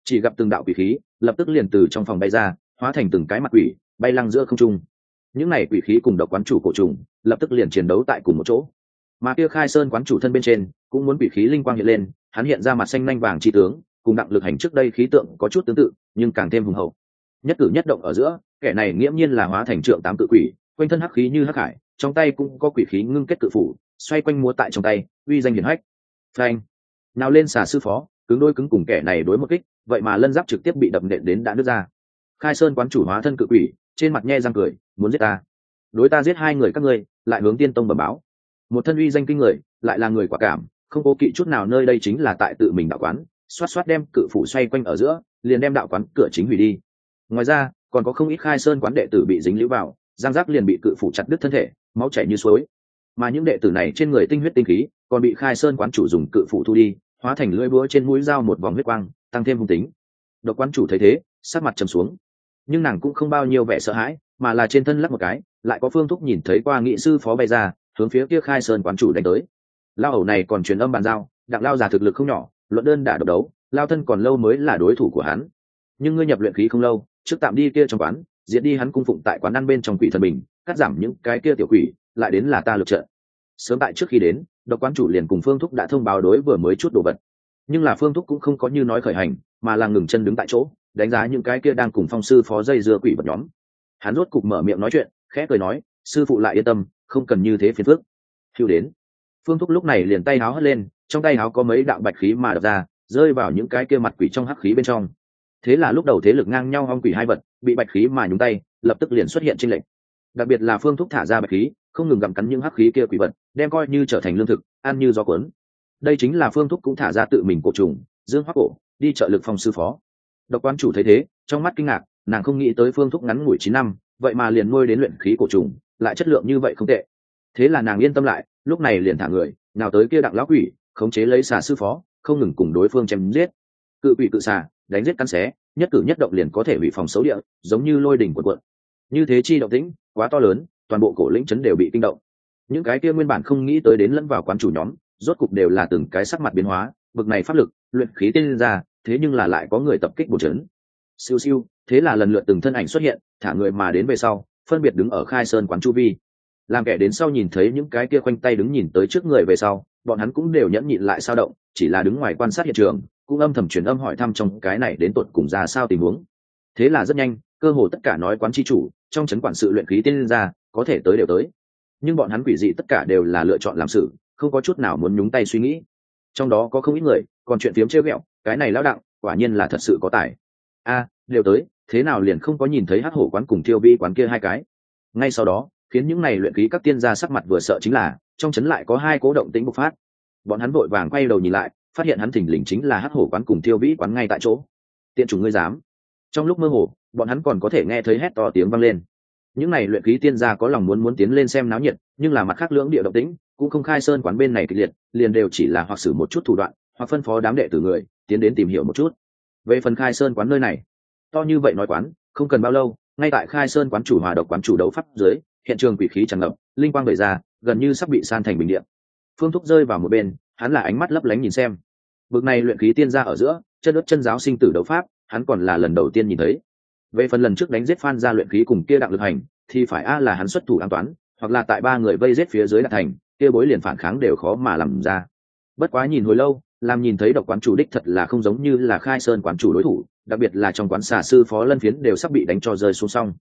[SPEAKER 1] Chỉ gặp từng đạo quỷ khí, lập tức liền từ trong phòng bay ra, hóa thành từng cái mặt quỷ, bay lăng giữa không trung. Những này quỷ khí cùng độc quán chủ cổ trùng, lập tức liền chiến đấu tại cùng một chỗ. Mà kia khai sơn quán chủ thân bên trên, cũng muốn quỷ khí linh quang hiện lên, hắn hiện ra mặt xanh nanh vàng chi tướng cùng đặng lực hành trước đây khí tượng có chút tương tự, nhưng càng thêm hùng hậu. Nhất cử nhất động ở giữa, kẻ này nghiễm nhiên là hóa thành trượng tám tự quỷ, quanh thân hắc khí như hắc hải, trong tay cũng có quỷ khí ngưng kết cự phủ, xoay quanh múa tại trong tay, uy danh hiển hách. Phanh! Nào lên xà sư phó, cứng đôi cứng cùng kẻ này đối một kích, vậy mà lân giáp trực tiếp bị đập nện đến đã nứt ra. Khai sơn quán chủ hóa thân cự quỷ, trên mặt nhe răng cười, muốn giết ta. Đối ta giết hai người các ngươi, lại hướng tiên tông bẩm báo. Một thân uy danh kinh người, lại là người quả cảm, không cố kỵ chút nào nơi đây chính là tại tự mình đạo quán xoát xoát đem cự phủ xoay quanh ở giữa, liền đem đạo quán cửa chính hủy đi. Ngoài ra, còn có không ít khai sơn quán đệ tử bị dính lũ vào giang giác liền bị cự phủ chặt đứt thân thể, máu chảy như suối. Mà những đệ tử này trên người tinh huyết tinh khí, còn bị khai sơn quán chủ dùng cự phủ thu đi, hóa thành lưỡi búa trên mũi dao một vòng huyết quang, tăng thêm hung tính. Độc quán chủ thấy thế sát mặt trầm xuống. Nhưng nàng cũng không bao nhiêu vẻ sợ hãi, mà là trên thân lắc một cái, lại có phương thúc nhìn thấy qua nghị sư phó bay ra, hướng phía kia khai sơn quán chủ đánh tới. Lao ẩu này còn truyền âm bàn giao, đặng lao già thực lực không nhỏ luận đơn đã độc đấu, lao thân còn lâu mới là đối thủ của hắn. Nhưng ngươi nhập luyện khí không lâu, trước tạm đi kia trong quán diễn đi hắn cung phụng tại quán ăn bên trong quỷ thần bình, cắt giảm những cái kia tiểu quỷ, lại đến là ta lực trợ sớm tại trước khi đến, độc quán chủ liền cùng phương thúc đã thông báo đối vừa mới chút đồ vật. Nhưng là phương thúc cũng không có như nói khởi hành, mà là ngừng chân đứng tại chỗ, đánh giá những cái kia đang cùng phong sư phó dây dưa quỷ vật nhóm. Hắn rốt cục mở miệng nói chuyện, khẽ cười nói, sư phụ lại yên tâm, không cần như thế phiền phức. Hữu đến. Phương thúc lúc này liền tay háo hất lên trong tay háo có mấy đạo bạch khí mà đập ra, rơi vào những cái kia mặt quỷ trong hắc khí bên trong. Thế là lúc đầu thế lực ngang nhau hong quỷ hai vật, bị bạch khí mà nhúng tay, lập tức liền xuất hiện trên lệnh đặc biệt là phương thúc thả ra bạch khí, không ngừng gặm cắn những hắc khí kia quỷ vật, đem coi như trở thành lương thực, ăn như gió cuốn. Đây chính là phương thúc cũng thả ra tự mình cổ trùng, dương hoắc cổ, đi trợ lực phòng sư phó. Độc quan chủ thấy thế, trong mắt kinh ngạc, nàng không nghĩ tới phương thúc ngắn ngủi chín năm, vậy mà liền nuôi đến luyện khí cổ trùng, lại chất lượng như vậy không tệ. Thế là nàng yên tâm lại, lúc này liền thả người nào tới kia đặng lão quỷ khống chế lấy xà sư phó, không ngừng cùng đối phương chém giết. Cự quỷ cự xà, đánh giết cắn xé, nhất cử nhất động liền có thể hủy phòng xấu địa, giống như lôi đỉnh quần quận như thế chi động tĩnh, quá to lớn, toàn bộ cổ lĩnh trấn đều bị kinh động. Những cái kia nguyên bản không nghĩ tới đến lẫn vào quán chủ nhóm, rốt cục đều là từng cái sắc mặt biến hóa, bực này pháp lực, luyện khí tiên ra, thế nhưng là lại có người tập kích bổ trấn siêu siêu, thế là lần lượt từng thân ảnh xuất hiện, thả người mà đến về sau, phân biệt đứng ở khai sơn quán chu vi. Làm kẻ đến sau nhìn thấy những cái kia khoanh tay đứng nhìn tới trước người về sau bọn hắn cũng đều nhẫn nhịn lại sao động, chỉ là đứng ngoài quan sát hiện trường, cũng âm thầm truyền âm hỏi thăm trong cái này đến tột cùng ra sao tình huống. Thế là rất nhanh, cơ hồ tất cả nói quán chi chủ, trong chấn quản sự luyện khí tiên ra có thể tới đều tới. Nhưng bọn hắn quỷ dị tất cả đều là lựa chọn làm sự, không có chút nào muốn nhúng tay suy nghĩ. Trong đó có không ít người, còn chuyện phiếm trêu ghẹo, cái này lão đặng, quả nhiên là thật sự có tài. A, đều tới, thế nào liền không có nhìn thấy hát hổ quán cùng tiêu vi quán kia hai cái? Ngay sau đó khiến những này luyện khí các tiên gia sắc mặt vừa sợ chính là, trong chấn lại có hai cố động tĩnh bộc phát. Bọn hắn vội vàng quay đầu nhìn lại, phát hiện hắn thình lình chính là hát hổ quán cùng tiêu vĩ quán ngay tại chỗ. Tiện chủ ngươi dám. Trong lúc mơ hồ, bọn hắn còn có thể nghe thấy hét to tiếng vang lên. Những này luyện khí tiên gia có lòng muốn muốn tiến lên xem náo nhiệt, nhưng là mặt khác lưỡng địa động tĩnh, cũng không khai sơn quán bên này kịch liệt, liền đều chỉ là hoặc xử một chút thủ đoạn, hoặc phân phó đám đệ tử người, tiến đến tìm hiểu một chút. Về phần khai sơn quán nơi này, to như vậy nói quán, không cần bao lâu, ngay tại khai sơn quán chủ hòa độc quán chủ đấu pháp dưới hiện trường quỷ khí tràn ngập, linh quang bày ra, gần như sắp bị san thành bình điện. Phương thúc rơi vào một bên, hắn là ánh mắt lấp lánh nhìn xem. Bực này luyện khí tiên ra ở giữa, chân đất chân giáo sinh tử đấu pháp, hắn còn là lần đầu tiên nhìn thấy. Về phần lần trước đánh giết phan ra luyện khí cùng kia đặng lực hành, thì phải a là hắn xuất thủ an toán, hoặc là tại ba người vây giết phía dưới đạt thành, kia bối liền phản kháng đều khó mà làm ra. Bất quá nhìn hồi lâu, làm nhìn thấy độc quán chủ đích thật là không giống như là khai sơn quán chủ đối thủ, đặc biệt là trong quán xà sư phó lân phiến đều sắp bị đánh cho rơi xuống xong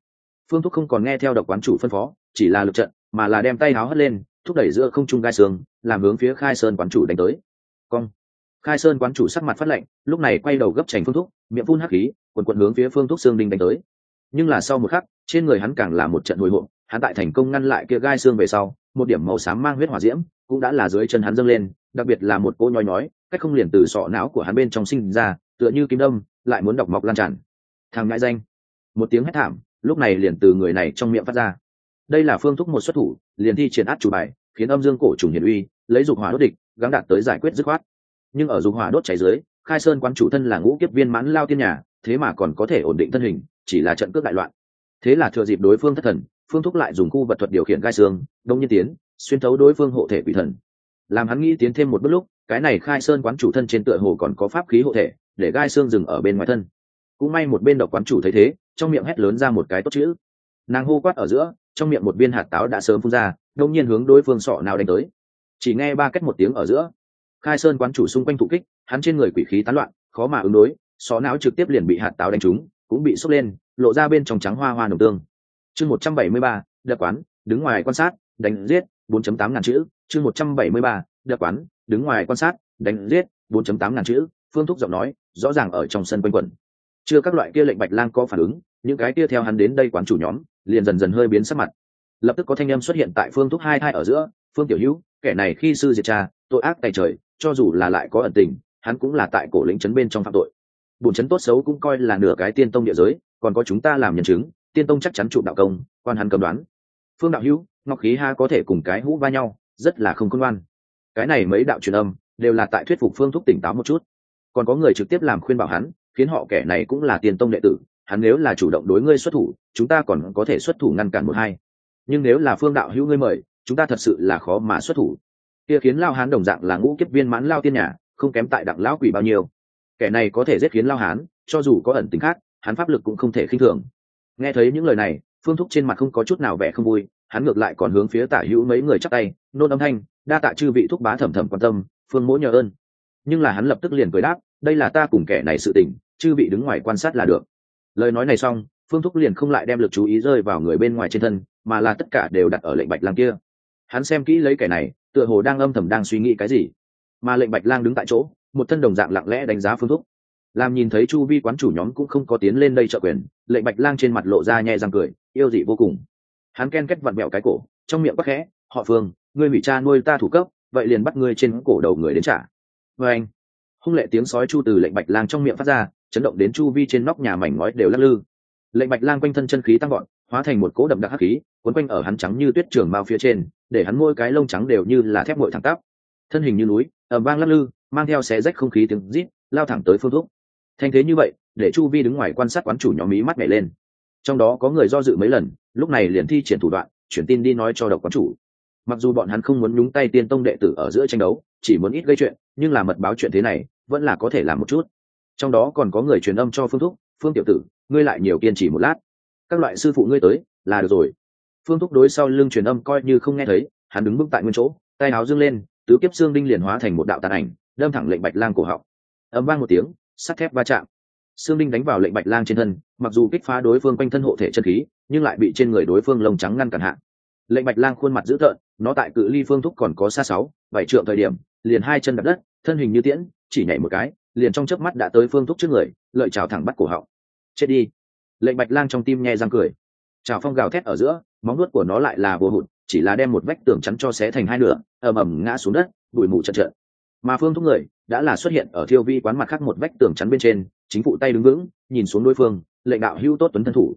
[SPEAKER 1] phương thúc không còn nghe theo độc quán chủ phân phó, chỉ là lực trận, mà là đem tay háo hất lên, thúc đẩy giữa không trung gai xương làm hướng phía khai sơn quán chủ đánh tới. Cong. Khai sơn quán chủ sắc mặt phát lệnh lúc này quay đầu gấp chành phương thúc, miệng phun hắc khí, quần quận hướng phía phương thúc xương đinh đánh tới. Nhưng là sau một khắc, trên người hắn càng là một trận hồi hộp, hắn tại thành công ngăn lại kia gai xương về sau, một điểm màu xám mang huyết hỏa diễm cũng đã là dưới chân hắn dâng lên, đặc biệt là một cỗ nhói nhói, cách không liền từ sọ não của hắn bên trong sinh ra, tựa như kim đâm, lại muốn đọc mọc lan tràn. Thằng ngại danh. Một tiếng hét thảm lúc này liền từ người này trong miệng phát ra. Đây là phương thúc một xuất thủ, liền thi triển át chủ bài, khiến âm dương cổ trùng hiển uy, lấy dục hỏa đốt địch, gắng đạt tới giải quyết dứt khoát. Nhưng ở dục hỏa đốt cháy dưới, khai sơn quán chủ thân là ngũ kiếp viên mãn lao tiên nhà, thế mà còn có thể ổn định thân hình, chỉ là trận cướp đại loạn. Thế là thừa dịp đối phương thất thần, phương thúc lại dùng khu vật thuật điều khiển gai xương, đông nhiên tiến, xuyên thấu đối phương hộ thể quỷ thần. Làm hắn nghĩ tiến thêm một bước lúc, cái này khai sơn quán chủ thân trên tựa hồ còn có pháp khí hộ thể, để gai xương dừng ở bên ngoài thân. Cũng may một bên độc quán chủ thấy thế trong miệng hét lớn ra một cái tốt chữ. Nàng hô quát ở giữa trong miệng một viên hạt táo đã sớm phun ra đông nhiên hướng đối phương sọ nào đánh tới. Chỉ nghe ba cách một tiếng ở giữa. Khai sơn quán chủ xung quanh thụ kích hắn trên người quỷ khí tán loạn khó mà ứng đối sọ não trực tiếp liền bị hạt táo đánh trúng cũng bị sốc lên lộ ra bên trong trắng hoa hoa nồng tương. Chương một trăm bảy mươi ba đập quán đứng ngoài quan sát đánh giết 4.8 ngàn chữ. Chương 173, đập quán đứng ngoài quan sát đánh giết 4.8 ngàn chữ. Phương thúc giọng nói rõ ràng ở trong sân quanh quẩn chưa các loại kia lệnh bạch lang có phản ứng, những cái kia theo hắn đến đây quán chủ nhóm, liền dần dần hơi biến sắc mặt. Lập tức có thanh âm xuất hiện tại phương thúc hai thai ở giữa, phương tiểu hữu, kẻ này khi sư diệt cha, tội ác tài trời, cho dù là lại có ẩn tình, hắn cũng là tại cổ lĩnh trấn bên trong phạm tội. Bùn trấn tốt xấu cũng coi là nửa cái tiên tông địa giới, còn có chúng ta làm nhân chứng, tiên tông chắc chắn trụ đạo công, quan hắn cầm đoán. Phương đạo hữu, ngọc khí ha có thể cùng cái hũ va nhau, rất là không công ngoan. Cái này mấy đạo truyền âm, đều là tại thuyết phục phương thúc tỉnh táo một chút. Còn có người trực tiếp làm khuyên bảo hắn khiến họ kẻ này cũng là tiền tông đệ tử, hắn nếu là chủ động đối ngươi xuất thủ, chúng ta còn có thể xuất thủ ngăn cản một hai. Nhưng nếu là phương đạo hữu ngươi mời, chúng ta thật sự là khó mà xuất thủ. Kia khiến lao hán đồng dạng là ngũ kiếp viên mãn lao tiên nhà, không kém tại đặng lão quỷ bao nhiêu. Kẻ này có thể giết khiến lao hán, cho dù có ẩn tính khác, hắn pháp lực cũng không thể khinh thường. Nghe thấy những lời này, phương thúc trên mặt không có chút nào vẻ không vui, hắn ngược lại còn hướng phía tả hữu mấy người chắc tay, nôn âm thanh, đa tạ chư vị thúc bá thẩm thẩm quan tâm, phương mỗ nhờ ơn. Nhưng là hắn lập tức liền cười đáp đây là ta cùng kẻ này sự tình chứ bị đứng ngoài quan sát là được. Lời nói này xong, phương thúc liền không lại đem lực chú ý rơi vào người bên ngoài trên thân, mà là tất cả đều đặt ở lệnh bạch lang kia. Hắn xem kỹ lấy kẻ này, tựa hồ đang âm thầm đang suy nghĩ cái gì. Mà lệnh bạch lang đứng tại chỗ, một thân đồng dạng lặng lẽ đánh giá phương thúc. Làm nhìn thấy chu vi quán chủ nhóm cũng không có tiến lên đây trợ quyền, lệnh bạch lang trên mặt lộ ra nhẹ răng cười, yêu dị vô cùng. Hắn ken kết vặn mẹo cái cổ, trong miệng bắc khẽ, họ phương, ngươi hủy cha nuôi ta thủ cấp, vậy liền bắt ngươi trên cổ đầu người đến trả. Vê anh hung lệ tiếng sói chu từ lệnh bạch lang trong miệng phát ra, chấn động đến chu vi trên nóc nhà mảnh ngói đều lắc lư. Lệnh bạch lang quanh thân chân khí tăng gọn hóa thành một cỗ đậm đặc hắc khí quấn quanh ở hắn trắng như tuyết trường mao phía trên, để hắn môi cái lông trắng đều như là thép ngội thẳng tắp. Thân hình như núi ẩm vang lắc lư, mang theo xé rách không khí tiếng rít, lao thẳng tới phương thuốc thanh thế như vậy, để chu vi đứng ngoài quan sát quán chủ nhóm mỹ mắt nhảy lên. Trong đó có người do dự mấy lần, lúc này liền thi triển thủ đoạn chuyển tin đi nói cho độc quán chủ. Mặc dù bọn hắn không muốn nhúng tay tiên tông đệ tử ở giữa tranh đấu, chỉ muốn ít gây chuyện, nhưng là mật báo chuyện thế này vẫn là có thể làm một chút. Trong đó còn có người truyền âm cho phương thúc, phương tiểu tử, ngươi lại nhiều kiên trì một lát. Các loại sư phụ ngươi tới, là được rồi. Phương thúc đối sau lưng truyền âm coi như không nghe thấy, hắn đứng bước tại nguyên chỗ, tay áo dương lên, tứ kiếp xương đinh liền hóa thành một đạo tàn ảnh, đâm thẳng lệnh bạch lang cổ họng. Âm vang một tiếng, sắt thép va chạm. Xương đinh đánh vào lệnh bạch lang trên thân, mặc dù kích phá đối phương quanh thân hộ thể chân khí, nhưng lại bị trên người đối phương lông trắng ngăn cản hạn lệnh bạch lang khuôn mặt dữ tợn, nó tại cự ly phương thúc còn có xa sáu, bảy trượng thời điểm, liền hai chân đập đất, thân hình như tiễn chỉ nhảy một cái, liền trong chớp mắt đã tới phương thúc trước người, lợi chào thẳng bắt cổ họng. Chết đi. Lệnh bạch lang trong tim nghe răng cười. Trào phong gào thét ở giữa, móng nuốt của nó lại là vô hụt, chỉ là đem một vách tường chắn cho xé thành hai nửa, ầm ầm ngã xuống đất, bụi mù chật trợn mà phương thúc người, đã là xuất hiện ở thiêu vi quán mặt khác một vách tường chắn bên trên, chính phụ tay đứng vững, nhìn xuống đối phương, lệnh đạo hưu tốt tuấn thân thủ.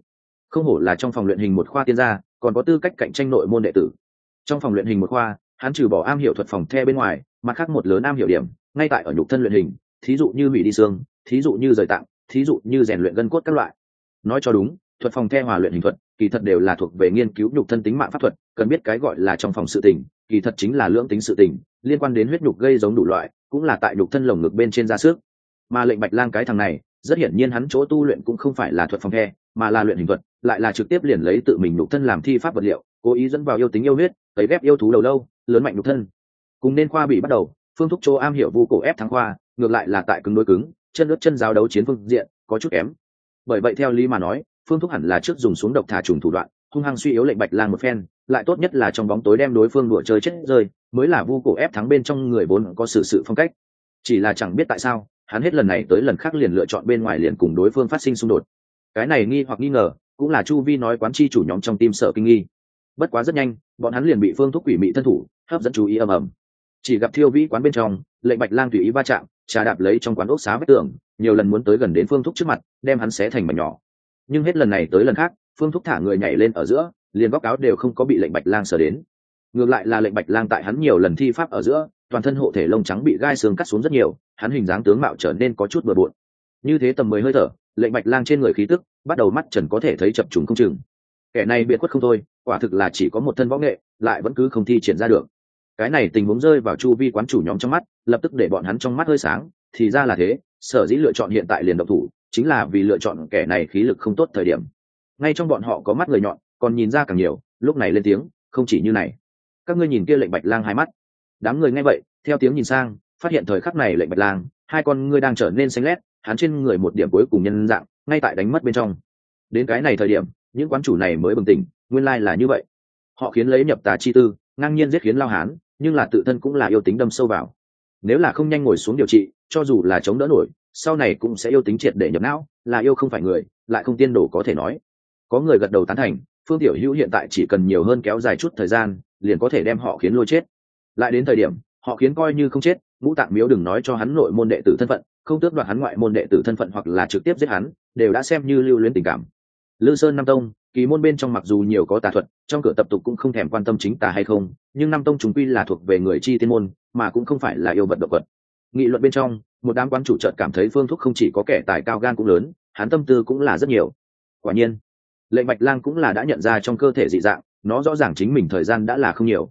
[SPEAKER 1] Không hổ là trong phòng luyện hình một khoa tiên gia, còn có tư cách cạnh tranh nội môn đệ tử. Trong phòng luyện hình một khoa, hắn trừ bỏ am hiểu thuật phòng the bên ngoài, mặt khác một lớn am hiểu điểm ngay tại ở nhục thân luyện hình thí dụ như hủy đi xương thí dụ như rời tạm, thí dụ như rèn luyện gân cốt các loại. Nói cho đúng thuật phòng the hòa luyện hình thuật kỳ thật đều là thuộc về nghiên cứu nhục thân tính mạng pháp thuật cần biết cái gọi là trong phòng sự tình kỳ thật chính là lưỡng tính sự tình liên quan đến huyết nhục gây giống đủ loại cũng là tại nhục thân lồng ngực bên trên da sức mà lệnh bạch lang cái thằng này rất hiển nhiên hắn chỗ tu luyện cũng không phải là thuật phòng the mà là luyện hình thuật lại là trực tiếp liền lấy tự mình nhục thân làm thi pháp vật liệu cố ý dẫn vào yêu tính yêu huyết cấy ghép yêu thú đầu lâu lớn mạnh nhục thân. Cùng nên khoa bị bắt đầu phương thúc chỗ am hiểu vu cổ ép thắng khoa, ngược lại là tại cứng đối cứng, chân ướt chân giao đấu chiến phương diện, có chút kém. Bởi vậy theo lý mà nói, phương thúc hẳn là trước dùng xuống độc thả trùng thủ đoạn, hung hăng suy yếu lệnh bạch lang một phen, lại tốt nhất là trong bóng tối đem đối phương đùa chơi chết rơi, mới là vu cổ ép thắng bên trong người vốn có sự sự phong cách. Chỉ là chẳng biết tại sao, hắn hết lần này tới lần khác liền lựa chọn bên ngoài liền cùng đối phương phát sinh xung đột. Cái này nghi hoặc nghi ngờ, cũng là chu vi nói quán chi chủ nhóm trong tim sở kinh nghi. Bất quá rất nhanh, bọn hắn liền bị phương thúc quỷ mị thân thủ, hấp dẫn chú ý ầm ầm chỉ gặp thiêu vĩ quán bên trong, lệnh bạch lang tùy ý va chạm, trà đạp lấy trong quán ốc xá vách tường, nhiều lần muốn tới gần đến phương thúc trước mặt, đem hắn xé thành mảnh nhỏ. Nhưng hết lần này tới lần khác, phương thúc thả người nhảy lên ở giữa, liền góc áo đều không có bị lệnh bạch lang sờ đến. Ngược lại là lệnh bạch lang tại hắn nhiều lần thi pháp ở giữa, toàn thân hộ thể lông trắng bị gai xương cắt xuống rất nhiều, hắn hình dáng tướng mạo trở nên có chút bừa bộn. Như thế tầm mười hơi thở, lệnh bạch lang trên người khí tức bắt đầu mắt trần có thể thấy chập trùng không chừng. Kẻ này biệt khuất không thôi, quả thực là chỉ có một thân võ nghệ, lại vẫn cứ không thi triển ra được cái này tình huống rơi vào chu vi quán chủ nhóm trong mắt, lập tức để bọn hắn trong mắt hơi sáng. Thì ra là thế, sở dĩ lựa chọn hiện tại liền độc thủ, chính là vì lựa chọn kẻ này khí lực không tốt thời điểm. Ngay trong bọn họ có mắt người nhọn, còn nhìn ra càng nhiều, lúc này lên tiếng, không chỉ như này, các ngươi nhìn kia lệnh bạch lang hai mắt. Đám người nghe vậy, theo tiếng nhìn sang, phát hiện thời khắc này lệnh bạch lang, hai con ngươi đang trở nên xanh lét, hắn trên người một điểm cuối cùng nhân dạng, ngay tại đánh mất bên trong. Đến cái này thời điểm, những quán chủ này mới bừng tỉnh, nguyên lai là như vậy. Họ khiến lấy nhập tà chi tư, ngang nhiên giết khiến lao hán nhưng là tự thân cũng là yêu tính đâm sâu vào. Nếu là không nhanh ngồi xuống điều trị, cho dù là chống đỡ nổi, sau này cũng sẽ yêu tính triệt để nhập não, là yêu không phải người, lại không tiên đổ có thể nói. Có người gật đầu tán thành, phương tiểu hữu hiện tại chỉ cần nhiều hơn kéo dài chút thời gian, liền có thể đem họ khiến lôi chết. Lại đến thời điểm, họ khiến coi như không chết, ngũ tạng miếu đừng nói cho hắn nội môn đệ tử thân phận, không tước đoạt hắn ngoại môn đệ tử thân phận hoặc là trực tiếp giết hắn, đều đã xem như lưu luyến tình cảm. Lư sơn nam tông kỳ môn bên trong mặc dù nhiều có tà thuật, trong cửa tập tục cũng không thèm quan tâm chính tà hay không, nhưng năm tông chúng quy là thuộc về người chi tiên môn, mà cũng không phải là yêu vật động vật. Nghị luận bên trong, một đám quan chủ trợt cảm thấy phương thúc không chỉ có kẻ tài cao gan cũng lớn, hắn tâm tư cũng là rất nhiều. Quả nhiên lệ bạch lang cũng là đã nhận ra trong cơ thể dị dạng, nó rõ ràng chính mình thời gian đã là không nhiều.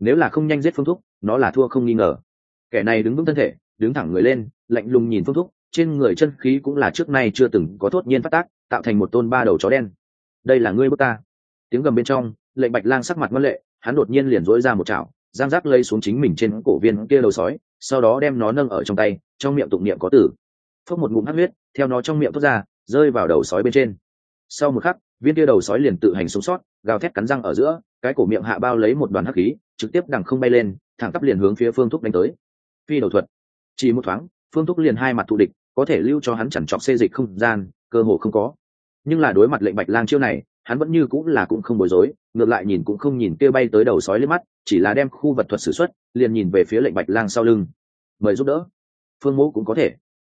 [SPEAKER 1] Nếu là không nhanh giết phương thúc nó là thua không nghi ngờ. Kẻ này đứng vững thân thể, đứng thẳng người lên, lạnh lùng nhìn phương thúc trên người chân khí cũng là trước nay chưa từng có thốt nhiên phát tác, tạo thành một tôn ba đầu chó đen đây là ngươi bước ta. Tiếng gầm bên trong, lệnh bạch lang sắc mặt ngân lệ, hắn đột nhiên liền dỗi ra một chảo, giang giác lây xuống chính mình trên cổ viên kia đầu sói, sau đó đem nó nâng ở trong tay, trong miệng tụng niệm có tử. Phốc một ngụm hát huyết, theo nó trong miệng thoát ra, rơi vào đầu sói bên trên. Sau một khắc, viên kia đầu sói liền tự hành sống sót, gào thét cắn răng ở giữa, cái cổ miệng hạ bao lấy một đoàn hắc khí, trực tiếp đằng không bay lên, thẳng tắp liền hướng phía phương thúc đánh tới. Phi đầu thuật. Chỉ một thoáng, phương thúc liền hai mặt thù địch, có thể lưu cho hắn chẳng chọc xê dịch không gian, cơ hồ không có nhưng là đối mặt lệnh bạch lang chiêu này, hắn vẫn như cũng là cũng không bối rối, ngược lại nhìn cũng không nhìn kia bay tới đầu sói lên mắt, chỉ là đem khu vật thuật sử xuất, liền nhìn về phía lệnh bạch lang sau lưng. Mời giúp đỡ. Phương mẫu cũng có thể.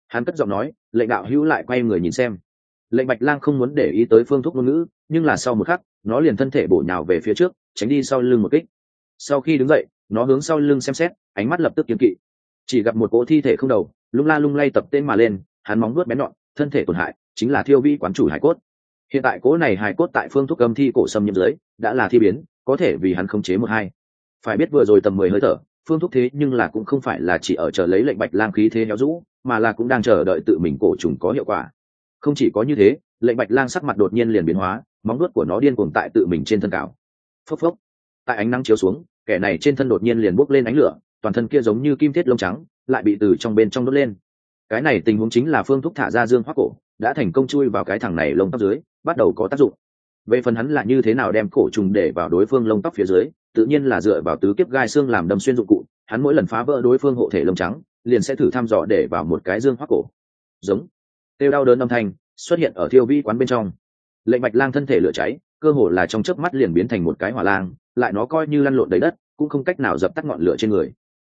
[SPEAKER 1] Hắn cất giọng nói, lệnh đạo hữu lại quay người nhìn xem. Lệnh bạch lang không muốn để ý tới phương thúc ngôn ngữ, nhưng là sau một khắc, nó liền thân thể bổ nhào về phía trước, tránh đi sau lưng một kích. Sau khi đứng dậy, nó hướng sau lưng xem xét, ánh mắt lập tức kiếm kỵ. Chỉ gặp một cỗ thi thể không đầu, lung la lung lay tập tên mà lên, hắn móng nuốt bén nhọn, thân thể tổn hại chính là thiêu vi quán chủ hải cốt. Hiện tại cố này hải cốt tại phương thuốc âm thi cổ sâm nhiễm dưới, đã là thi biến, có thể vì hắn không chế một hai. Phải biết vừa rồi tầm mười hơi thở, phương thuốc thế nhưng là cũng không phải là chỉ ở chờ lấy lệnh bạch lang khí thế héo rũ, mà là cũng đang chờ đợi tự mình cổ trùng có hiệu quả. Không chỉ có như thế, lệnh bạch lang sắc mặt đột nhiên liền biến hóa, móng nuốt của nó điên cuồng tại tự mình trên thân cào. Phốc phốc. Tại ánh nắng chiếu xuống, kẻ này trên thân đột nhiên liền bốc lên ánh lửa, toàn thân kia giống như kim thiết lông trắng, lại bị từ trong bên trong đốt lên cái này tình huống chính là phương thúc thả ra dương hoác cổ, đã thành công chui vào cái thằng này lông tóc dưới, bắt đầu có tác dụng. Về phần hắn là như thế nào đem cổ trùng để vào đối phương lông tóc phía dưới, tự nhiên là dựa vào tứ kiếp gai xương làm đâm xuyên dụng cụ, hắn mỗi lần phá vỡ đối phương hộ thể lông trắng, liền sẽ thử thăm dò để vào một cái dương hoác cổ. Giống. Têu đau đớn âm thanh xuất hiện ở thiêu vi quán bên trong. Lệnh bạch lang thân thể lửa cháy, cơ hồ là trong chớp mắt liền biến thành một cái hỏa lang, lại nó coi như lăn lộn đầy đất, cũng không cách nào dập tắt ngọn lửa trên người.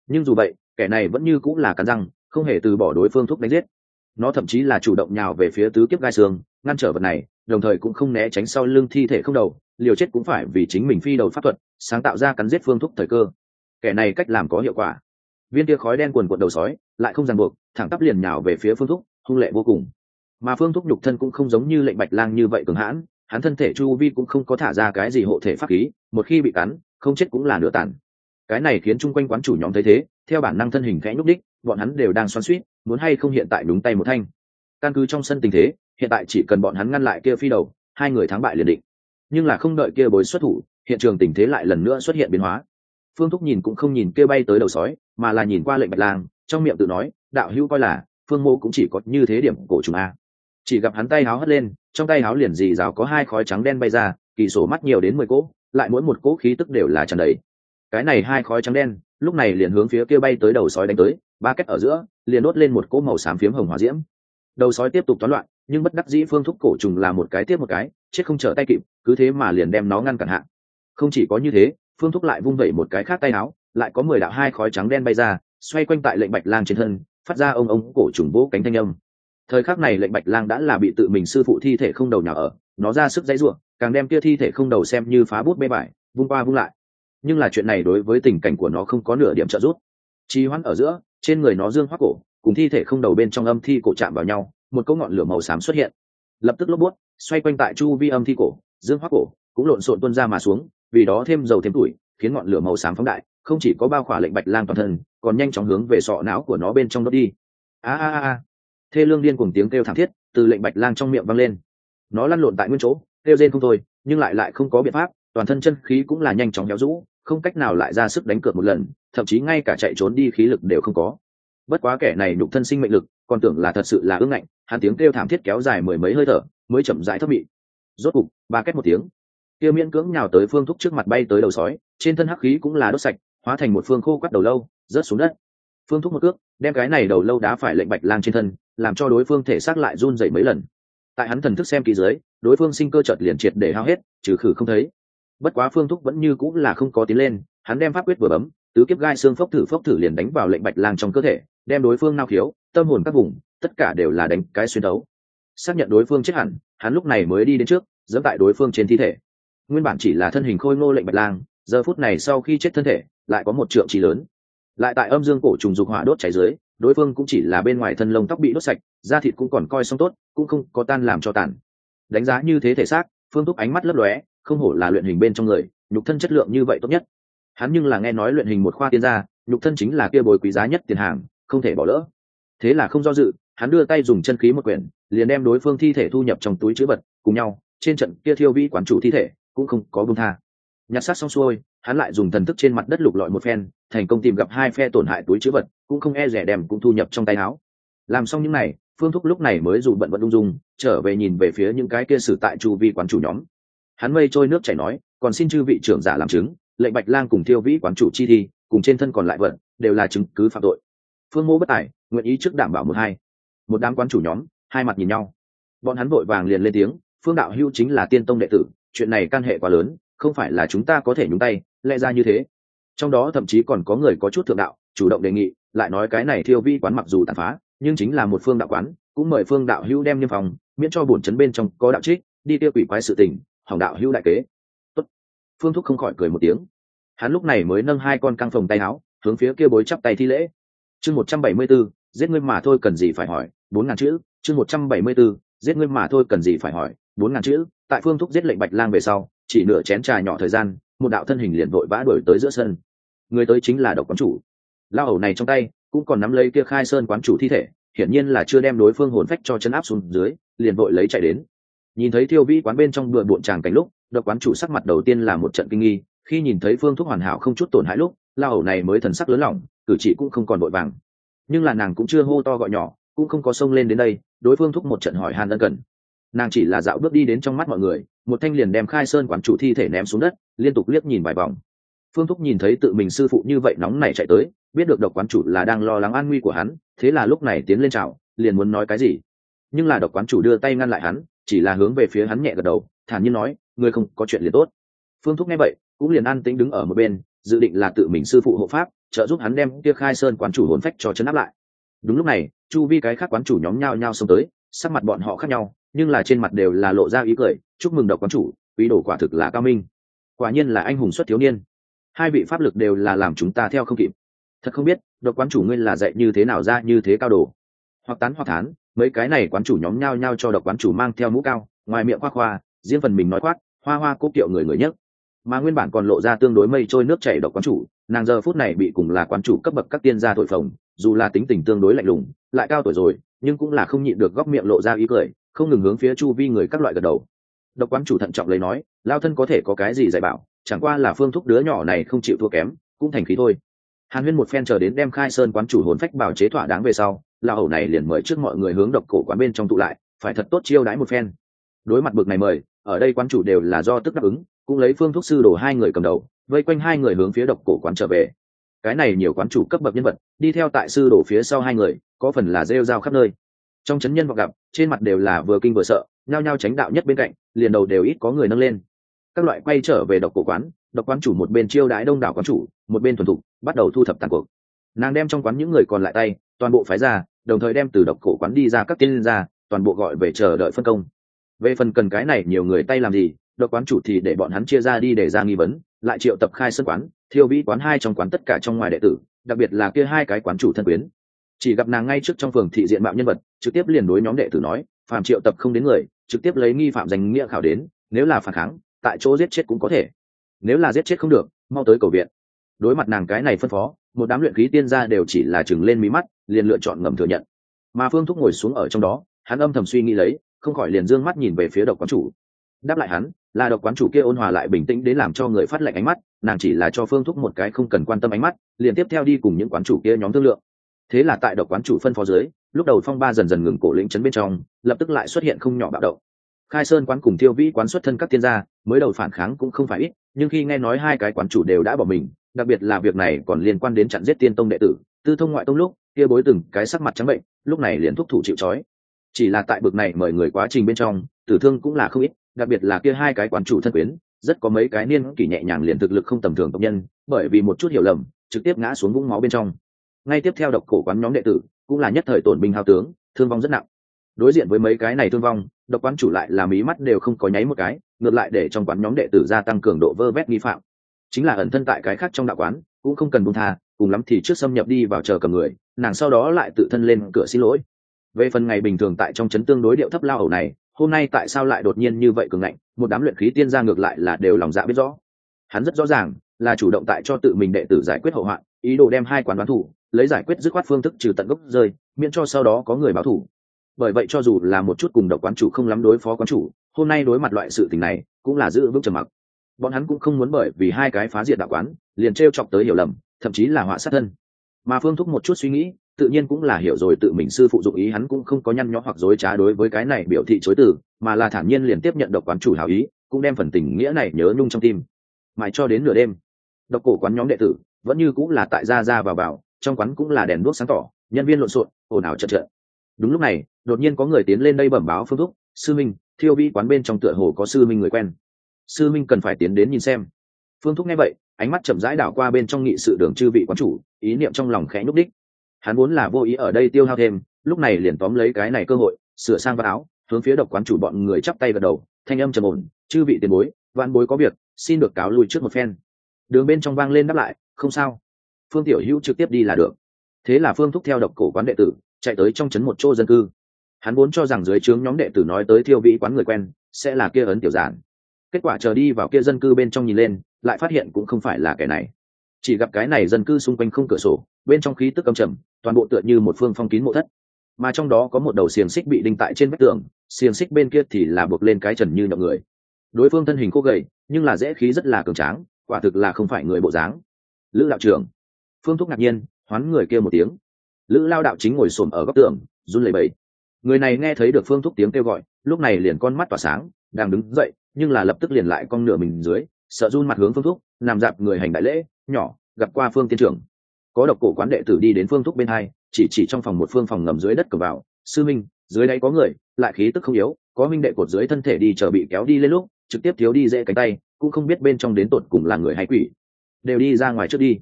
[SPEAKER 1] Nhưng dù vậy, kẻ này vẫn như cũng là cắn răng không hề từ bỏ đối phương thuốc đánh giết. Nó thậm chí là chủ động nhào về phía tứ kiếp gai xương, ngăn trở vật này, đồng thời cũng không né tránh sau lưng thi thể không đầu, liều chết cũng phải vì chính mình phi đầu pháp thuật, sáng tạo ra cắn giết phương thúc thời cơ. Kẻ này cách làm có hiệu quả. Viên tia khói đen quần quận đầu sói, lại không ràng buộc, thẳng tắp liền nhào về phía phương thúc hung lệ vô cùng. Mà phương thúc nhục thân cũng không giống như lệnh bạch lang như vậy cường hãn, hắn thân thể chu vi cũng không có thả ra cái gì hộ thể pháp khí, một khi bị cắn, không chết cũng là nửa tàn cái này khiến chung quanh quán chủ nhóm thấy thế, theo bản năng thân hình khẽ nhúc đích, bọn hắn đều đang xoắn suýt muốn hay không hiện tại đúng tay một thanh. Căn cứ trong sân tình thế, hiện tại chỉ cần bọn hắn ngăn lại kia phi đầu, hai người thắng bại liền định. Nhưng là không đợi kia bối xuất thủ, hiện trường tình thế lại lần nữa xuất hiện biến hóa. Phương thúc nhìn cũng không nhìn kia bay tới đầu sói, mà là nhìn qua lệnh bạch lang, trong miệng tự nói, đạo hữu coi là, phương mô cũng chỉ có như thế điểm cổ trùng a. Chỉ gặp hắn tay háo hất lên, trong tay háo liền dì rào có hai khói trắng đen bay ra, kỳ sổ mắt nhiều đến mười cỗ, lại mỗi một cỗ khí tức đều là tràn đầy cái này hai khói trắng đen, lúc này liền hướng phía kia bay tới đầu sói đánh tới, ba kết ở giữa, liền đốt lên một cỗ màu xám phiếm hồng hỏa diễm. Đầu sói tiếp tục toán loạn, nhưng bất đắc dĩ phương thúc cổ trùng là một cái tiếp một cái, chết không trở tay kịp, cứ thế mà liền đem nó ngăn cản hạ. không chỉ có như thế, phương thúc lại vung vẩy một cái khác tay áo, lại có mười đạo hai khói trắng đen bay ra, xoay quanh tại lệnh bạch lang trên thân, phát ra ông ông cổ trùng vỗ cánh thanh âm. Thời khắc này lệnh bạch lang đã là bị tự mình sư phụ thi thể không đầu nhà ở, nó ra sức dãy ruộng, càng đem kia thi thể không đầu xem như phá bút bê bải vung qua vung lại nhưng là chuyện này đối với tình cảnh của nó không có nửa điểm trợ giúp. Trì hoãn ở giữa, trên người nó dương hoác cổ, cùng thi thể không đầu bên trong âm thi cổ chạm vào nhau, một cỗ ngọn lửa màu xám xuất hiện. Lập tức lốp bút, xoay quanh tại chu vi âm thi cổ, dương hoác cổ cũng lộn xộn tuân ra mà xuống, vì đó thêm dầu thêm tuổi, khiến ngọn lửa màu xám phóng đại, không chỉ có bao khỏa lệnh bạch lang toàn thân, còn nhanh chóng hướng về sọ não của nó bên trong đốt đi. A a a thê lương điên cùng tiếng kêu thảm thiết từ lệnh bạch lang trong miệng vang lên. Nó lăn lộn tại nguyên chỗ, kêu rên không thôi, nhưng lại lại không có biện pháp, toàn thân chân khí cũng là nhanh chóng nhéo rũ không cách nào lại ra sức đánh cược một lần, thậm chí ngay cả chạy trốn đi khí lực đều không có. Bất quá kẻ này nhục thân sinh mệnh lực, còn tưởng là thật sự là ưng ngạnh, hắn tiếng kêu thảm thiết kéo dài mười mấy hơi thở, mới chậm rãi thấp bị rốt cục ba két một tiếng. Kia miễn cưỡng nhào tới phương thúc trước mặt bay tới đầu sói, trên thân hắc khí cũng là đốt sạch, hóa thành một phương khô quắt đầu lâu, rớt xuống đất. Phương thúc một cước, đem cái này đầu lâu đá phải lệnh bạch lang trên thân, làm cho đối phương thể xác lại run dậy mấy lần. Tại hắn thần thức xem kỳ dưới, đối phương sinh cơ chợt liền triệt để hao hết, trừ khử không thấy bất quá phương thúc vẫn như cũng là không có tiến lên, hắn đem pháp quyết vừa bấm, tứ kiếp gai xương phốc thử phốc thử liền đánh vào lệnh bạch lang trong cơ thể, đem đối phương nao khiếu, tâm hồn các vùng, tất cả đều là đánh cái xuyên đấu xác nhận đối phương chết hẳn, hắn lúc này mới đi đến trước dẫm tại đối phương trên thi thể. Nguyên bản chỉ là thân hình khôi ngô lệnh bạch lang, giờ phút này sau khi chết thân thể, lại có một trượng chỉ lớn. Lại tại âm dương cổ trùng dục hỏa đốt cháy dưới, đối phương cũng chỉ là bên ngoài thân lông tóc bị đốt sạch, da thịt cũng còn coi xong tốt, cũng không có tan làm cho tàn. Đánh giá như thế thể xác, phương thúc ánh mắt lấp lóe không hổ là luyện hình bên trong người, nhục thân chất lượng như vậy tốt nhất. Hắn nhưng là nghe nói luyện hình một khoa tiên gia, nhục thân chính là kia bồi quý giá nhất tiền hàng, không thể bỏ lỡ. Thế là không do dự, hắn đưa tay dùng chân khí một quyển, liền đem đối phương thi thể thu nhập trong túi chữ vật, cùng nhau, trên trận kia thiêu vĩ quán chủ thi thể, cũng không có bông tha. Nhặt sát xong xuôi, hắn lại dùng thần thức trên mặt đất lục lọi một phen, thành công tìm gặp hai phe tổn hại túi chữ vật, cũng không e rẻ đem cũng thu nhập trong tay áo. Làm xong những này, phương thúc lúc này mới dù bận vẫn ung dung, trở về nhìn về phía những cái kia xử tại chu vi quán chủ nhóm hắn mây trôi nước chảy nói, còn xin chư vị trưởng giả làm chứng, lệnh bạch lang cùng tiêu vĩ quán chủ chi thi, cùng trên thân còn lại vận đều là chứng cứ phạm tội. Phương mô bất tài, nguyện ý trước đảm bảo một hai. Một đám quán chủ nhóm, hai mặt nhìn nhau. Bọn hắn vội vàng liền lên tiếng, phương đạo hưu chính là tiên tông đệ tử, chuyện này can hệ quá lớn, không phải là chúng ta có thể nhúng tay, lẽ ra như thế. Trong đó thậm chí còn có người có chút thượng đạo, chủ động đề nghị, lại nói cái này thiêu vi quán mặc dù tàn phá, nhưng chính là một phương đạo quán, cũng mời phương đạo hữu đem niêm phòng miễn cho bổn chấn bên trong có đạo trích, đi tiêu quỷ quái sự tình hỏng đạo hữu đại kế. Tốt. phương thúc không khỏi cười một tiếng. Hắn lúc này mới nâng hai con căng phòng tay áo, hướng phía kia bối chắp tay thi lễ. Chương một trăm bảy mươi b ố giết ngươi mà thôi cần gì phải hỏi, bốn ngàn chữ. Chương một trăm bảy mươi b ố giết ngươi mà thôi cần gì phải hỏi, bốn ngàn chữ. Tại phương thúc giết lệnh bạch lang về sau, chỉ nửa chén trà nhỏ thời gian, một đạo thân hình liền vội vã đuổi tới giữa sân. Người tới chính là độc quán chủ. Lao hầu này trong tay, cũng còn nắm lấy kia khai sơn quán chủ thi thể, hiển nhiên là chưa đem đối phương hồn phách cho chấn áp xuống dưới, liền vội lấy chạy đến nhìn thấy thiêu vi quán bên trong bừa bộn tràng cảnh lúc, độc quán chủ sắc mặt đầu tiên là một trận kinh nghi, khi nhìn thấy phương thuốc hoàn hảo không chút tổn hại lúc, la hầu này mới thần sắc lớn lỏng cử chỉ cũng không còn vội vàng. Nhưng là nàng cũng chưa hô to gọi nhỏ, cũng không có xông lên đến đây, đối phương thúc một trận hỏi han ân cần. Nàng chỉ là dạo bước đi đến trong mắt mọi người, một thanh liền đem khai sơn quán chủ thi thể ném xuống đất, liên tục liếc nhìn vài vòng. Phương thúc nhìn thấy tự mình sư phụ như vậy nóng này chạy tới, biết được độc quán chủ là đang lo lắng an nguy của hắn, thế là lúc này tiến lên chào, liền muốn nói cái gì. Nhưng là độc quán chủ đưa tay ngăn lại hắn chỉ là hướng về phía hắn nhẹ gật đầu, thản nhiên nói, ngươi không có chuyện liền tốt. Phương thúc nghe vậy, cũng liền an tĩnh đứng ở một bên, dự định là tự mình sư phụ hộ pháp, trợ giúp hắn đem kia khai sơn quán chủ hồn phách cho chấn áp lại. Đúng lúc này, chu vi cái khác quán chủ nhóm nhao nhao xông tới, sắc mặt bọn họ khác nhau, nhưng là trên mặt đều là lộ ra ý cười, chúc mừng độc quán chủ, ý đồ quả thực là cao minh. Quả nhiên là anh hùng xuất thiếu niên. Hai vị pháp lực đều là làm chúng ta theo không kịp. Thật không biết, độc quán chủ ngươi là dạy như thế nào ra như thế cao đồ hoặc tán hoặc thán mấy cái này quán chủ nhóm nhao nhao cho độc quán chủ mang theo mũ cao, ngoài miệng khoa khoa, riêng phần mình nói khoác, hoa hoa cố kiệu người người nhất. Mà nguyên bản còn lộ ra tương đối mây trôi nước chảy độc quán chủ, nàng giờ phút này bị cùng là quán chủ cấp bậc các tiên gia thổi phồng, dù là tính tình tương đối lạnh lùng, lại cao tuổi rồi, nhưng cũng là không nhịn được góc miệng lộ ra ý cười, không ngừng hướng phía chu vi người các loại gật đầu. Độc quán chủ thận trọng lấy nói, lao thân có thể có cái gì dạy bảo, chẳng qua là phương thúc đứa nhỏ này không chịu thua kém, cũng thành khí thôi. Hàn huyên một phen chờ đến đem khai sơn quán chủ hồn phách bảo chế thỏa đáng về sau lão hầu này liền mời trước mọi người hướng độc cổ quán bên trong tụ lại, phải thật tốt chiêu đãi một phen. Đối mặt bực này mời, ở đây quán chủ đều là do tức đáp ứng, cũng lấy phương thuốc sư đổ hai người cầm đầu, vây quanh hai người hướng phía độc cổ quán trở về. Cái này nhiều quán chủ cấp bậc nhân vật, đi theo tại sư đổ phía sau hai người, có phần là rêu rao khắp nơi. Trong chấn nhân vọng gặp, trên mặt đều là vừa kinh vừa sợ, nhao nhao tránh đạo nhất bên cạnh, liền đầu đều ít có người nâng lên. Các loại quay trở về độc cổ quán, độc quán chủ một bên chiêu đãi đông đảo quán chủ, một bên thuần thục, bắt đầu thu thập tàn cuộc. Nàng đem trong quán những người còn lại tay, toàn bộ phái ra đồng thời đem từ độc cổ quán đi ra các tiên gia, toàn bộ gọi về chờ đợi phân công. Về phần cần cái này nhiều người tay làm gì độc quán chủ thì để bọn hắn chia ra đi để ra nghi vấn lại triệu tập khai sân quán thiêu vĩ quán hai trong quán tất cả trong ngoài đệ tử đặc biệt là kia hai cái quán chủ thân quyến. Chỉ gặp nàng ngay trước trong phường thị diện mạo nhân vật trực tiếp liền đối nhóm đệ tử nói phạm triệu tập không đến người trực tiếp lấy nghi phạm danh nghĩa khảo đến nếu là phản kháng tại chỗ giết chết cũng có thể. Nếu là giết chết không được mau tới cầu viện. Đối mặt nàng cái này phân phó một đám luyện khí tiên gia đều chỉ là chừng lên mí mắt liền lựa chọn ngầm thừa nhận. Mà phương thúc ngồi xuống ở trong đó, hắn âm thầm suy nghĩ lấy, không khỏi liền d ư ơ n g mắt nhìn về phía độc quán chủ. Đáp lại hắn, là độc quán chủ kia ôn hòa lại bình tĩnh đến làm cho người phát lệnh ánh mắt, nàng chỉ là cho phương thúc một cái không cần quan tâm ánh mắt, liền tiếp theo đi cùng những quán chủ kia nhóm thương lượng. Thế là tại độc quán chủ phân phó dưới, lúc đầu phong ba dần dần ngừng cổ lĩnh chấn bên trong, lập tức lại xuất hiện không nhỏ bạo động. Khai sơn quán cùng tiêu vĩ quán xuất thân các tiên gia, mới đầu phản kháng cũng không phải ít, nhưng khi nghe nói hai cái quán chủ đều đã bỏ mình, đặc biệt là việc này còn liên quan đến chặn giết tiên tông đệ tử, tư thông ngoại tông lúc kia bối từng cái sắc mặt trắng bệnh, lúc này liền thúc thủ chịu trói. Chỉ là tại bực này mời người quá trình bên trong, tử thương cũng là không ít, đặc biệt là kia hai cái quán chủ thân quyến, rất có mấy cái niên kỷ nhẹ nhàng liền thực lực không tầm thường tộc nhân, bởi vì một chút hiểu lầm, trực tiếp ngã xuống vũng máu bên trong. Ngay tiếp theo độc cổ quán nhóm đệ tử, cũng là nhất thời tổn binh hao tướng, thương vong rất nặng. Đối diện với mấy cái này thương vong, độc quán chủ lại là mí mắt đều không có nháy một cái, ngược lại để trong quán nhóm đệ tử gia tăng cường độ vơ vét nghi phạm. Chính là ẩn thân tại cái khác trong đạo quán, cũng không cần buông tha cùng lắm thì trước xâm nhập đi vào chờ cầm người, nàng sau đó lại tự thân lên cửa xin lỗi. Về phần ngày bình thường tại trong chấn tương đối điệu thấp lao ẩu này, hôm nay tại sao lại đột nhiên như vậy cường ngạnh, một đám luyện khí tiên gia ngược lại là đều lòng dạ biết rõ. Hắn rất rõ ràng là chủ động tại cho tự mình đệ tử giải quyết hậu hoạn, ý đồ đem hai quán đoán thủ, lấy giải quyết dứt khoát phương thức trừ tận gốc rơi, miễn cho sau đó có người báo thủ. Bởi vậy cho dù là một chút cùng độc quán chủ không lắm đối phó quán chủ, hôm nay đối mặt loại sự tình này cũng là giữ vững trầm mặc. Bọn hắn cũng không muốn bởi vì hai cái phá diệt đạo quán, liền t r e o chọc tới hiểu lầm thậm chí là họa sát thân. Mà phương thúc một chút suy nghĩ, tự nhiên cũng là hiểu rồi tự mình sư phụ dụng ý, hắn cũng không có nhăn nhó hoặc dối trá đối với cái này biểu thị chối từ, mà là thản nhiên liền tiếp nhận độc quán chủ hảo ý, cũng đem phần tình nghĩa này nhớ nhung trong tim. Mãi cho đến nửa đêm, độc cổ quán nhóm đệ tử vẫn như cũng là tại ra ra vào vào, trong quán cũng là đèn đuốc sáng tỏ, nhân viên lộn xộn, ồn ào chật chật. Đúng lúc này, đột nhiên có người tiến lên đây bẩm báo phương thúc, sư minh, thiêu vi quán bên trong tựa hồ có sư minh người quen. Sư minh cần phải tiến đến nhìn xem. Phương thúc nghe vậy ánh mắt chậm rãi đảo qua bên trong nghị sự đường chư vị quán chủ, ý niệm trong lòng khẽ nhúc đích hắn vốn là vô ý ở đây tiêu hao thêm, lúc này liền tóm lấy cái này cơ hội, sửa sang vác áo, hướng phía độc quán chủ bọn người chắp tay gật đầu, thanh âm trầm ổn, chư vị tiền bối, vạn bối có việc, xin được cáo lui trước một phen. Đường bên trong vang lên đáp lại, không sao. Phương tiểu hữu trực tiếp đi là được. Thế là phương thúc theo độc cổ quán đệ tử, chạy tới trong trấn một chỗ dân cư. Hắn vốn cho rằng dưới trướng nhóm đệ tử nói tới thiêu vĩ quán người quen, sẽ là kia ấn tiểu giản. Kết quả chờ đi vào kia dân cư bên trong nhìn lên lại phát hiện cũng không phải là kẻ này. Chỉ gặp cái này dân cư xung quanh không cửa sổ, bên trong khí tức âm trầm, toàn bộ tựa như một phương phong kín mộ thất. Mà trong đó có một đầu xiềng xích bị đinh tại trên vách tường, xiềng xích bên kia thì là buộc lên cái trần như nhậu người. Đối phương thân hình khô gầy, nhưng là dễ khí rất là cường tráng, quả thực là không phải người bộ dáng. Lữ đạo trưởng. Phương thúc ngạc nhiên, hoán người kêu một tiếng. Lữ lao đạo chính ngồi xổm ở góc tường, run lẩy bẩy. Người này nghe thấy được phương thúc tiếng kêu gọi, lúc này liền con mắt tỏa sáng, đang đứng dậy, nhưng là lập tức liền lại con nửa mình dưới sợ run mặt hướng phương thúc, nằm dạp người hành đại lễ, nhỏ, gặp qua phương tiên trưởng. Có độc cổ quán đệ tử đi đến phương thúc bên hai, chỉ chỉ trong phòng một phương phòng ngầm dưới đất cửa vào, sư minh, dưới đây có người, lại khí tức không yếu, có minh đệ cột dưới thân thể đi chờ bị kéo đi lên lúc, trực tiếp thiếu đi dễ cánh tay, cũng không biết bên trong đến tột cùng là người hay quỷ. Đều đi ra ngoài trước đi.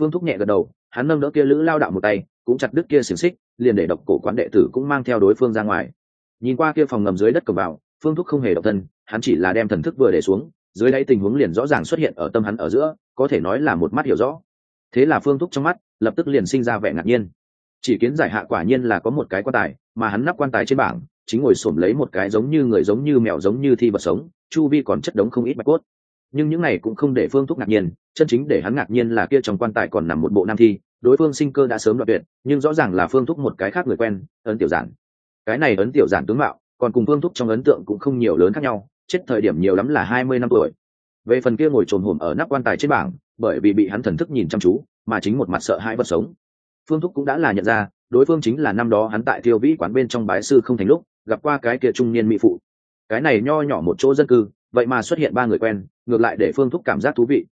[SPEAKER 1] Phương thúc nhẹ gật đầu, hắn nâng đỡ kia lữ lao đạo một tay, cũng chặt đứt kia xiềng xích, liền để độc cổ quán đệ tử cũng mang theo đối phương ra ngoài. Nhìn qua kia phòng ngầm dưới đất cầm vào, phương thúc không hề độc thân, hắn chỉ là đem thần thức vừa để xuống dưới đáy tình huống liền rõ ràng xuất hiện ở tâm hắn ở giữa, có thể nói là một mắt hiểu rõ. Thế là phương thúc trong mắt lập tức liền sinh ra vẻ ngạc nhiên. Chỉ kiến giải hạ quả nhiên là có một cái quan tài, mà hắn nắp quan tài trên bảng, chính ngồi xổm lấy một cái giống như người giống như mèo giống như thi vật sống, chu vi còn chất đống không ít bạch cốt. Nhưng những này cũng không để phương thúc ngạc nhiên, chân chính để hắn ngạc nhiên là kia trong quan tài còn nằm một bộ nam thi, đối phương sinh cơ đã sớm đoạn tuyệt, nhưng rõ ràng là phương thúc một cái khác người quen, ấn tiểu giản. Cái này ấn tiểu giản tướng mạo, còn cùng phương thúc trong ấn tượng cũng không nhiều lớn khác nhau chết thời điểm nhiều lắm là hai mươi năm tuổi. Về phần kia ngồi trồn hổm ở nắp quan tài trên bảng, bởi vì bị hắn thần thức nhìn chăm chú, mà chính một mặt sợ hãi vật sống. Phương thúc cũng đã là nhận ra, đối phương chính là năm đó hắn tại tiêu vĩ quán bên trong bái sư không thành lúc, gặp qua cái kia trung niên mỹ phụ. Cái này nho nhỏ một chỗ dân cư, vậy mà xuất hiện ba người quen, ngược lại để phương thúc cảm giác thú vị.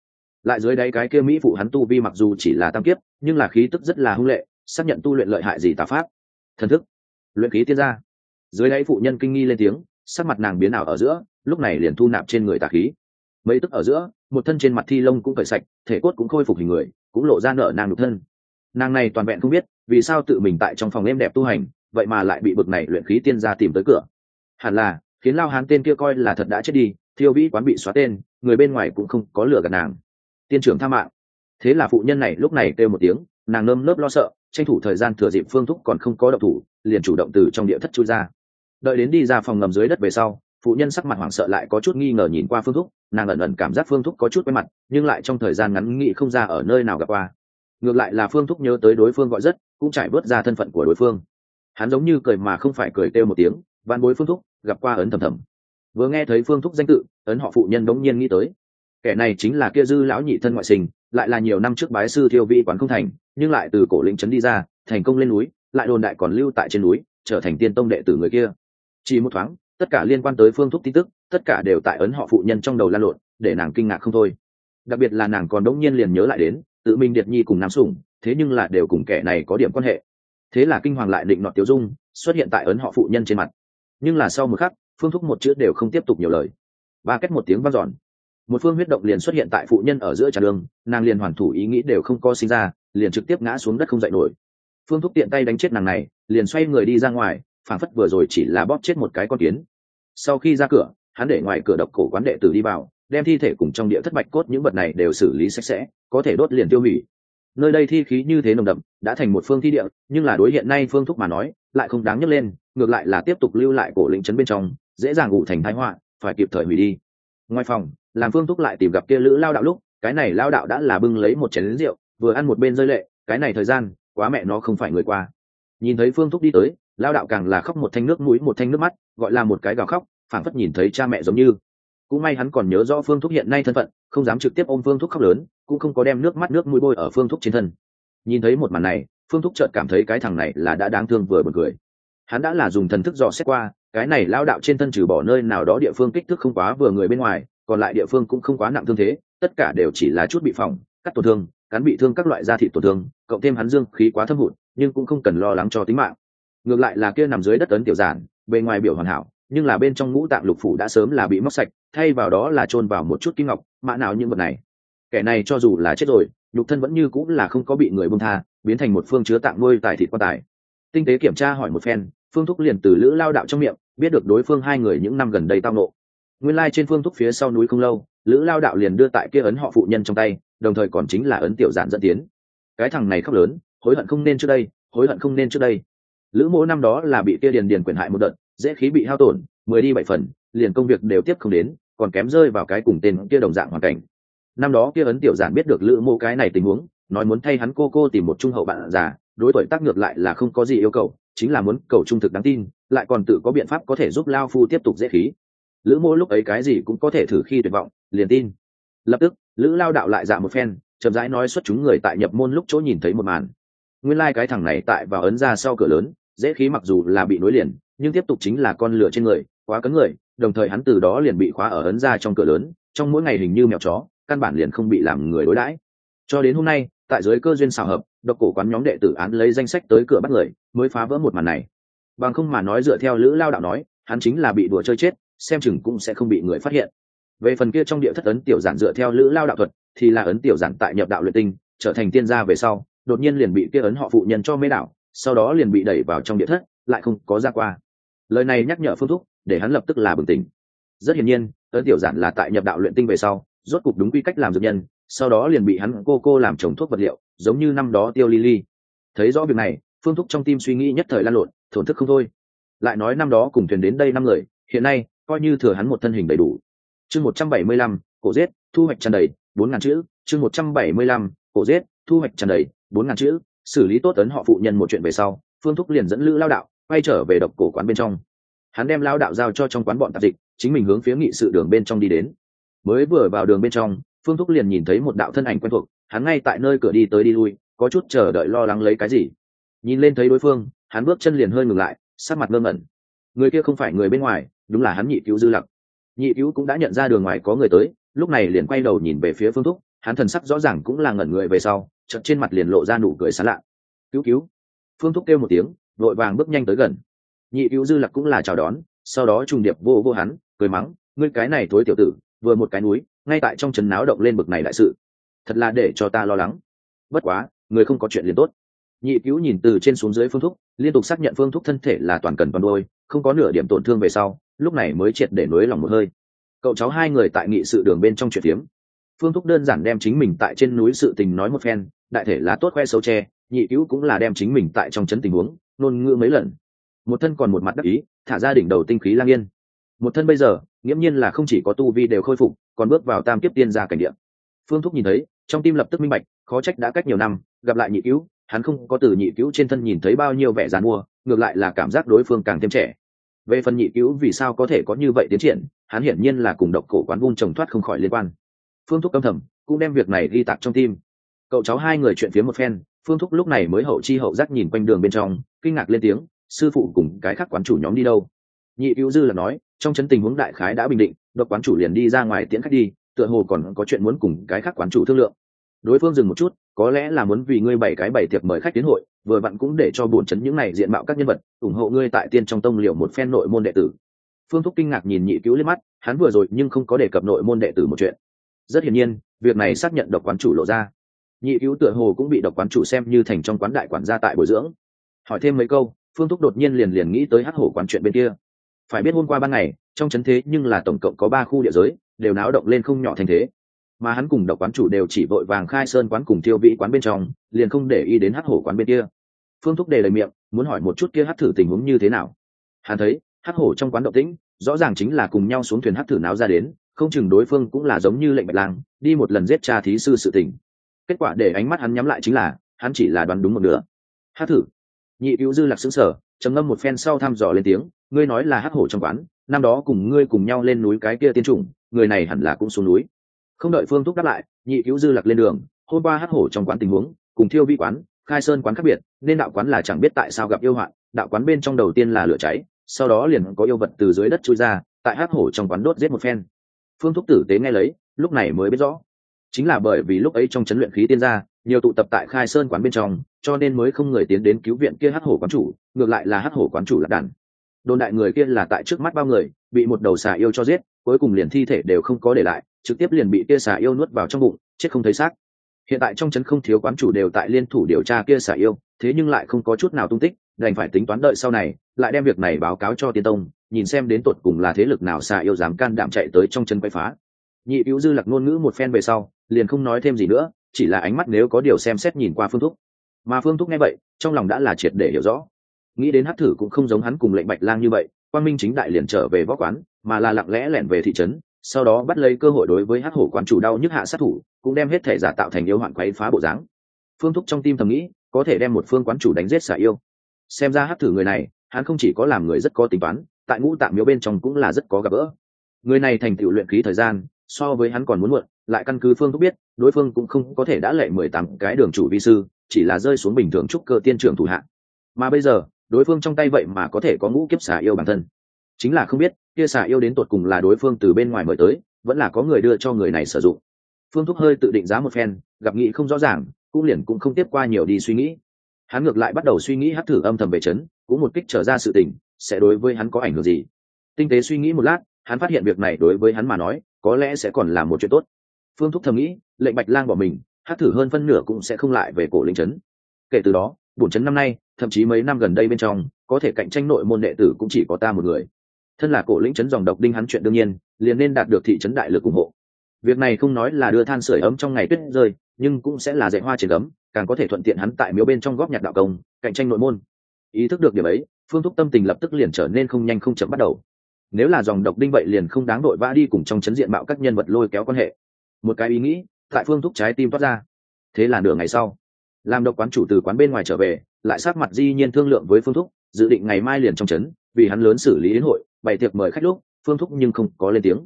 [SPEAKER 1] Lại dưới đáy cái kia mỹ phụ hắn tu vi mặc dù chỉ là tam kiếp, nhưng là khí tức rất là hung lệ, xác nhận tu luyện lợi hại gì tà pháp. Thần thức, luyện khí tiên gia. Dưới đáy phụ nhân kinh nghi lên tiếng sắc mặt nàng biến ảo ở giữa, lúc này liền thu nạp trên người tà khí. Mấy tức ở giữa, một thân trên mặt thi lông cũng cởi sạch, thể cốt cũng khôi phục hình người, cũng lộ ra nợ nàng đục thân. Nàng này toàn vẹn không biết, vì sao tự mình tại trong phòng êm đẹp tu hành, vậy mà lại bị bực này luyện khí tiên gia tìm tới cửa. Hẳn là, khiến lao hán tên kia coi là thật đã chết đi, thiêu vĩ quán bị xóa tên, người bên ngoài cũng không có lửa gạt nàng. Tiên trưởng tha mạng. Thế là phụ nhân này lúc này kêu một tiếng, nàng nơm nớp lo sợ, tranh thủ thời gian thừa dịp phương thúc còn không có động thủ, liền chủ động từ trong địa thất chui ra đợi đến đi ra phòng ngầm dưới đất về sau, phụ nhân sắc mặt hoảng sợ lại có chút nghi ngờ nhìn qua phương thúc, nàng ẩn ẩn cảm giác phương thúc có chút quay mặt, nhưng lại trong thời gian ngắn nghĩ không ra ở nơi nào gặp qua. Ngược lại là phương thúc nhớ tới đối phương gọi rất, cũng trải bớt ra thân phận của đối phương. Hắn giống như cười mà không phải cười kêu một tiếng van bối phương thúc, gặp qua ấn thầm thầm. Vừa nghe thấy phương thúc danh tự, ấn họ phụ nhân đống nhiên nghĩ tới. Kẻ này chính là kia dư lão nhị thân ngoại sinh, lại là nhiều năm trước bái sư thiêu vị quán không thành, nhưng lại từ cổ lĩnh trấn đi ra, thành công lên núi, lại đồn đại còn lưu tại trên núi, trở thành tiên tông đệ tử người kia chỉ một thoáng, tất cả liên quan tới phương thúc tin tức, tất cả đều tại ấn họ phụ nhân trong đầu lan lộn, để nàng kinh ngạc không thôi. Đặc biệt là nàng còn đống nhiên liền nhớ lại đến, tự mình điệt nhi cùng nam sủng, thế nhưng là đều cùng kẻ này có điểm quan hệ. Thế là kinh hoàng lại định nọt tiêu dung, xuất hiện tại ấn họ phụ nhân trên mặt. Nhưng là sau một khắc, phương thúc một chữ đều không tiếp tục nhiều lời. Ba cách một tiếng vang dọn. Một phương huyết động liền xuất hiện tại phụ nhân ở giữa trà đường, nàng liền hoàn thủ ý nghĩ đều không có sinh ra, liền trực tiếp ngã xuống đất không dậy nổi. Phương thúc tiện tay đánh chết nàng này, liền xoay người đi ra ngoài phản phất vừa rồi chỉ là bóp chết một cái con kiến. Sau khi ra cửa, hắn để ngoài cửa độc cổ quán đệ tử đi vào, đem thi thể cùng trong địa thất bạch cốt những vật này đều xử lý sạch sẽ, có thể đốt liền tiêu hủy. Nơi đây thi khí như thế nồng đậm, đã thành một phương thi địa, nhưng là đối hiện nay phương thúc mà nói, lại không đáng nhấc lên, ngược lại là tiếp tục lưu lại cổ lĩnh trấn bên trong, dễ dàng ngủ thành thái họa, phải kịp thời hủy đi. Ngoài phòng, làm phương thúc lại tìm gặp kia lữ lao đạo lúc, cái này lao đạo đã là bưng lấy một chén lính rượu, vừa ăn một bên rơi lệ, cái này thời gian, quá mẹ nó không phải người qua. Nhìn thấy phương thúc đi tới lao đạo càng là khóc một thanh nước mũi một thanh nước mắt, gọi là một cái gào khóc, phảng phất nhìn thấy cha mẹ giống như. Cũng may hắn còn nhớ rõ phương thúc hiện nay thân phận, không dám trực tiếp ôm phương thúc khóc lớn, cũng không có đem nước mắt nước mũi bôi ở phương thúc trên thân. Nhìn thấy một màn này, phương thúc chợt cảm thấy cái thằng này là đã đáng thương vừa buồn cười. Hắn đã là dùng thần thức dò xét qua, cái này lao đạo trên thân trừ bỏ nơi nào đó địa phương kích thước không quá vừa người bên ngoài, còn lại địa phương cũng không quá nặng thương thế, tất cả đều chỉ là chút bị phỏng, cắt tổn thương cắn bị thương các loại da thịt tổn thương, cộng thêm hắn dương khí quá thâm hụt, nhưng cũng không cần lo lắng cho tính mạng ngược lại là kia nằm dưới đất ấn tiểu giản, bề ngoài biểu hoàn hảo, nhưng là bên trong ngũ tạng lục phủ đã sớm là bị móc sạch, thay vào đó là chôn vào một chút kim ngọc, mã nào những vật này. Kẻ này cho dù là chết rồi, nhục thân vẫn như cũng là không có bị người bông tha, biến thành một phương chứa tạng nuôi tài thịt quan tài. Tinh tế kiểm tra hỏi một phen, phương thúc liền từ lữ lao đạo trong miệng, biết được đối phương hai người những năm gần đây tao nộ nguyên lai trên phương thúc phía sau núi không lâu, lữ lao đạo liền đưa tại kia ấn họ phụ nhân trong tay, đồng thời còn chính là ấn tiểu giản dẫn tiến. Cái thằng này khóc lớn, hối hận không nên trước đây, hối hận không nên trước đây lữ mỗ năm đó là bị kia điền điền quyền hại một đợt, dễ khí bị hao tổn, mười đi bảy phần, liền công việc đều tiếp không đến, còn kém rơi vào cái cùng tên kia đồng dạng hoàn cảnh. Năm đó kia ấn tiểu giản biết được lữ mô cái này tình huống, nói muốn thay hắn cô cô tìm một trung hậu bạn già, đối tuổi tác ngược lại là không có gì yêu cầu, chính là muốn cầu trung thực đáng tin, lại còn tự có biện pháp có thể giúp lao phu tiếp tục dễ khí. Lữ mô lúc ấy cái gì cũng có thể thử khi tuyệt vọng, liền tin. Lập tức, lữ lao đạo lại dạ một phen, chậm rãi nói xuất chúng người tại nhập môn lúc chỗ nhìn thấy một màn. Nguyên lai、like、cái thằng này tại vào ấn ra sau cửa lớn dễ khí mặc dù là bị nối liền, nhưng tiếp tục chính là con lửa trên người, quá cấn người, đồng thời hắn từ đó liền bị khóa ở ấn ra trong cửa lớn, trong mỗi ngày hình như mèo chó, căn bản liền không bị làm người đối đãi. Cho đến hôm nay, tại giới cơ duyên xào hợp, độc cổ quán nhóm đệ tử án lấy danh sách tới cửa bắt người, mới phá vỡ một màn này. Bằng không mà nói dựa theo lữ lao đạo nói, hắn chính là bị đùa chơi chết, xem chừng cũng sẽ không bị người phát hiện. Về phần kia trong địa thất ấn tiểu giản dựa theo lữ lao đạo thuật, thì là ấn tiểu giản tại nhập đạo luyện tinh, trở thành tiên gia về sau, đột nhiên liền bị kia ấn họ phụ nhân cho mê đạo sau đó liền bị đẩy vào trong địa thất, lại không có ra qua. Lời này nhắc nhở phương thúc, để hắn lập tức là bừng tỉnh. Rất hiển nhiên ấn tiểu giản là tại nhập đạo luyện tinh về sau, rốt cục đúng quy cách làm dược nhân, sau đó liền bị hắn cô cô làm trồng thuốc vật liệu, giống như năm đó tiêu ly thấy rõ việc này, phương thúc trong tim suy nghĩ nhất thời lan lộn, thổn thức không thôi. Lại nói năm đó cùng thuyền đến đây năm người, hiện nay, coi như thừa hắn một thân hình đầy đủ. Chương một trăm bảy mươi lăm, cổ giết, thu hoạch tràn đầy, bốn ngàn chữ. Chương một trăm bảy mươi lăm, cổ giết, thu hoạch tràn đầy, bốn ngàn chữ xử lý tốt ấn họ phụ nhân một chuyện về sau, phương thúc liền dẫn lữ lao đạo quay trở về độc cổ quán bên trong. Hắn đem lao đạo giao cho trong quán bọn tạp dịch, chính mình hướng phía nghị sự đường bên trong đi đến. Mới vừa vào đường bên trong, phương thúc liền nhìn thấy một đạo thân ảnh quen thuộc, hắn ngay tại nơi cửa đi tới đi lui, có chút chờ đợi lo lắng lấy cái gì. Nhìn lên thấy đối phương, hắn bước chân liền hơi ngừng lại sát mặt ngơ ngẩn. Người kia không phải người bên ngoài, đúng là hắn nhị cứu dư lặc. Nhị cứu cũng đã nhận ra đường ngoài có người tới, lúc này liền quay đầu nhìn về phía phương thúc, hắn thần sắc rõ ràng cũng là ngẩn người về sau chợt trên mặt liền lộ ra nụ cười sán lạ. Cứu cứu. Phương thúc kêu một tiếng, vội vàng bước nhanh tới gần. Nhị cứu dư lặc cũng là chào đón, sau đó trùng điệp vô vô hắn, cười mắng, ngươi cái này thối tiểu tử, vừa một cái núi, ngay tại trong trấn náo động lên bực này đại sự. Thật là để cho ta lo lắng. Bất quá, người không có chuyện liền tốt. Nhị cứu nhìn từ trên xuống dưới phương thúc, liên tục xác nhận phương thúc thân thể là toàn cần toàn đôi, không có nửa điểm tổn thương về sau, lúc này mới triệt để nối lòng một hơi. Cậu cháu hai người tại nghị sự đường bên trong chuyện tiếm phương thúc đơn giản đem chính mình tại trên núi sự tình nói một phen, đại thể là tốt khoe xấu tre nhị cứu cũng là đem chính mình tại trong chấn tình huống nôn ngữ mấy lần. Một thân còn một mặt đắc ý, thả ra đỉnh đầu tinh khí lang yên. Một thân bây giờ, nghiễm nhiên là không chỉ có tu vi đều khôi phục, còn bước vào tam kiếp tiên gia cảnh địa. Phương thúc nhìn thấy, trong tim lập tức minh bạch, khó trách đã cách nhiều năm, gặp lại nhị cứu, hắn không có từ nhị cứu trên thân nhìn thấy bao nhiêu vẻ dàn mua, ngược lại là cảm giác đối phương càng thêm trẻ. Về phần nhị cứu vì sao có thể có như vậy tiến triển, hắn hiển nhiên là cùng độc cổ quán vung trồng thoát không khỏi liên quan phương thúc âm thầm, cũng đem việc này ghi tạc trong tim. Cậu cháu hai người chuyện phía một phen, phương thúc lúc này mới hậu chi hậu giác nhìn quanh đường bên trong, kinh ngạc lên tiếng, sư phụ cùng cái khác quán chủ nhóm đi đâu? Nhị cứu dư là nói, trong chấn tình huống đại khái đã bình định, độc quán chủ liền đi ra ngoài tiễn khách đi, tựa hồ còn có chuyện muốn cùng cái khác quán chủ thương lượng. Đối phương dừng một chút, có lẽ là muốn vì ngươi bảy cái bảy tiệc mời khách tiến hội, vừa vặn cũng để cho bổn chấn những này diện mạo các nhân vật, ủng hộ ngươi tại tiên trong tông liệu một phen nội môn đệ tử. Phương thúc kinh ngạc nhìn nhị cứu lên mắt, hắn vừa rồi nhưng không có đề cập nội môn đệ tử một chuyện rất hiển nhiên, việc này xác nhận độc quán chủ lộ ra. Nhị cứu tựa hồ cũng bị độc quán chủ xem như thành trong quán đại quản gia tại bồi dưỡng. Hỏi thêm mấy câu, phương thúc đột nhiên liền liền nghĩ tới hát hổ quán chuyện bên kia. Phải biết hôm qua ban ngày, trong chấn thế nhưng là tổng cộng có ba khu địa giới, đều náo động lên không nhỏ thành thế. Mà hắn cùng độc quán chủ đều chỉ vội vàng khai sơn quán cùng tiêu vị quán bên trong, liền không để ý đến hát hổ quán bên kia. Phương thúc đề lời miệng, muốn hỏi một chút kia hát thử tình huống như thế nào. Hắn thấy hát hổ trong quán động tĩnh, rõ ràng chính là cùng nhau xuống thuyền hát thử náo ra đến không chừng đối phương cũng là giống như lệnh bạch lang, đi một lần giết cha thí sư sự tình. Kết quả để ánh mắt hắn nhắm lại chính là, hắn chỉ là đoán đúng một nửa. Hát thử. Nhị cứu dư lạc xứng sở trầm ngâm một phen sau thăm dò lên tiếng, ngươi nói là hát hổ trong quán, năm đó cùng ngươi cùng nhau lên núi cái kia tiên chủng, người này hẳn là cũng xuống núi. Không đợi phương thúc đáp lại, nhị cứu dư lạc lên đường, hôm qua hát hổ trong quán tình huống, cùng thiêu vi quán, khai sơn quán khác biệt, nên đạo quán là chẳng biết tại sao gặp yêu hoạn, đạo quán bên trong đầu tiên là lửa cháy, sau đó liền có yêu vật từ dưới đất chui ra, tại hát hổ trong quán đốt giết một phen phương thúc tử tế nghe lấy, lúc này mới biết rõ. Chính là bởi vì lúc ấy trong chấn luyện khí tiên gia, nhiều tụ tập tại khai sơn quán bên trong, cho nên mới không người tiến đến cứu viện kia hắc hổ quán chủ, ngược lại là hắc hổ quán chủ lạc đàn. Đồn đại người kia là tại trước mắt bao người, bị một đầu xà yêu cho giết, cuối cùng liền thi thể đều không có để lại, trực tiếp liền bị kia xà yêu nuốt vào trong bụng, chết không thấy xác. Hiện tại trong trấn không thiếu quán chủ đều tại liên thủ điều tra kia xà yêu, thế nhưng lại không có chút nào tung tích, đành phải tính toán đợi sau này, lại đem việc này báo cáo cho tiên tông nhìn xem đến tột cùng là thế lực nào xà yêu dám can đảm chạy tới trong chân quay phá. Nhị cứu dư lạc ngôn ngữ một phen về sau, liền không nói thêm gì nữa, chỉ là ánh mắt nếu có điều xem xét nhìn qua phương thúc. Mà phương thúc nghe vậy, trong lòng đã là triệt để hiểu rõ. Nghĩ đến hát thử cũng không giống hắn cùng lệnh bạch lang như vậy quan minh chính đại liền trở về võ quán, mà là lặng lẽ lẻn về thị trấn, sau đó bắt lấy cơ hội đối với hát hổ quán chủ đau nhức hạ sát thủ, cũng đem hết thể giả tạo thành yêu hoạn quấy phá bộ dáng. Phương thúc trong tim thầm nghĩ, có thể đem một phương quán chủ đánh giết xả yêu. Xem ra hát thử người này, hắn không chỉ có làm người rất có tính toán tại ngũ tạm miếu bên trong cũng là rất có gặp gỡ. Người này thành tựu luyện khí thời gian, so với hắn còn muốn muộn, lại căn cứ phương thúc biết, đối phương cũng không có thể đã lệ mười tám cái đường chủ vi sư, chỉ là rơi xuống bình thường trúc cơ tiên trưởng thủ hạng mà bây giờ, đối phương trong tay vậy mà có thể có ngũ kiếp xà yêu bản thân. Chính là không biết, kia xà yêu đến tột cùng là đối phương từ bên ngoài mời tới, vẫn là có người đưa cho người này sử dụng. Phương thúc hơi tự định giá một phen, gặp nghị không rõ ràng, cũng liền cũng không tiếp qua nhiều đi suy nghĩ. Hắn ngược lại bắt đầu suy nghĩ hát thử âm thầm về chấn, cũng một kích trở ra sự tình sẽ đối với hắn có ảnh hưởng gì? Tinh tế suy nghĩ một lát, hắn phát hiện việc này đối với hắn mà nói, có lẽ sẽ còn là một chuyện tốt. Phương thúc thầm nghĩ, lệnh bạch lang bỏ mình hát thử hơn phân nửa cũng sẽ không lại về cổ linh trấn. Kể từ đó, bổn trấn năm nay, thậm chí mấy năm gần đây bên trong, có thể cạnh tranh nội môn đệ tử cũng chỉ có ta một người. Thân là cổ lĩnh trấn dòng độc đinh hắn chuyện đương nhiên, liền nên đạt được thị trấn đại lực ủng hộ. Việc này không nói là đưa than sửa ấm trong ngày tuyết rơi, nhưng cũng sẽ là dạy hoa trên gấm, càng có thể thuận tiện hắn tại miếu bên trong góp nhặt đạo công, cạnh tranh nội môn. Ý thức được điểm ấy phương thúc tâm tình lập tức liền trở nên không nhanh không chậm bắt đầu. Nếu là dòng độc đinh vậy liền không đáng đội vã đi cùng trong chấn diện mạo các nhân vật lôi kéo quan hệ. Một cái ý nghĩ, tại phương thúc trái tim toát ra. Thế là nửa ngày sau, làm độc quán chủ từ quán bên ngoài trở về, lại sát mặt di nhiên thương lượng với phương thúc, dự định ngày mai liền trong chấn, vì hắn lớn xử lý đến hội, bày tiệc mời khách lúc, phương thúc nhưng không có lên tiếng.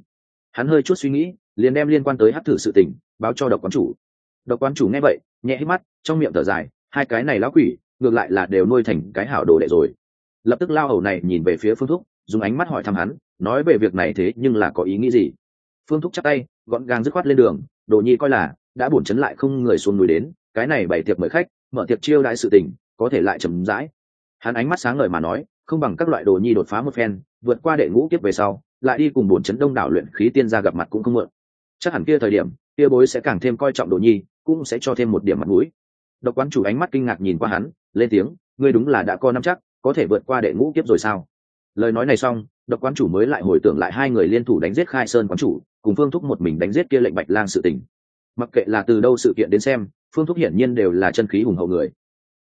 [SPEAKER 1] Hắn hơi chút suy nghĩ, liền đem liên quan tới hát thử sự tình, báo cho độc quán chủ. Độc quán chủ nghe vậy, nhẹ hít mắt, trong miệng thở dài, hai cái này lão quỷ, ngược lại là đều nuôi thành cái hảo đồ đệ rồi lập tức lao hầu này nhìn về phía phương thúc, dùng ánh mắt hỏi thăm hắn, nói về việc này thế nhưng là có ý nghĩ gì? Phương thúc chắc tay, gọn gàng dứt khoát lên đường, đồ nhi coi là, đã bổn chấn lại không người xuống núi đến, cái này bày tiệc mời khách, mở tiệc chiêu đãi sự tình, có thể lại chậm rãi. Hắn ánh mắt sáng ngời mà nói, không bằng các loại đồ nhi đột phá một phen, vượt qua đệ ngũ kiếp về sau, lại đi cùng bổn chấn đông đảo luyện khí tiên ra gặp mặt cũng không mượn. Chắc hẳn kia thời điểm, kia bối sẽ càng thêm coi trọng đồ nhi, cũng sẽ cho thêm một điểm mặt mũi. Độc quán chủ ánh mắt kinh ngạc nhìn qua hắn, lên tiếng, ngươi đúng là đã có năm chắc có thể vượt qua đệ ngũ kiếp rồi sao? Lời nói này xong, độc quán chủ mới lại hồi tưởng lại hai người liên thủ đánh giết khai sơn quán chủ, cùng phương thúc một mình đánh giết kia lệnh bạch lang sự tình. Mặc kệ là từ đâu sự kiện đến xem, phương thúc hiển nhiên đều là chân khí hùng hậu người.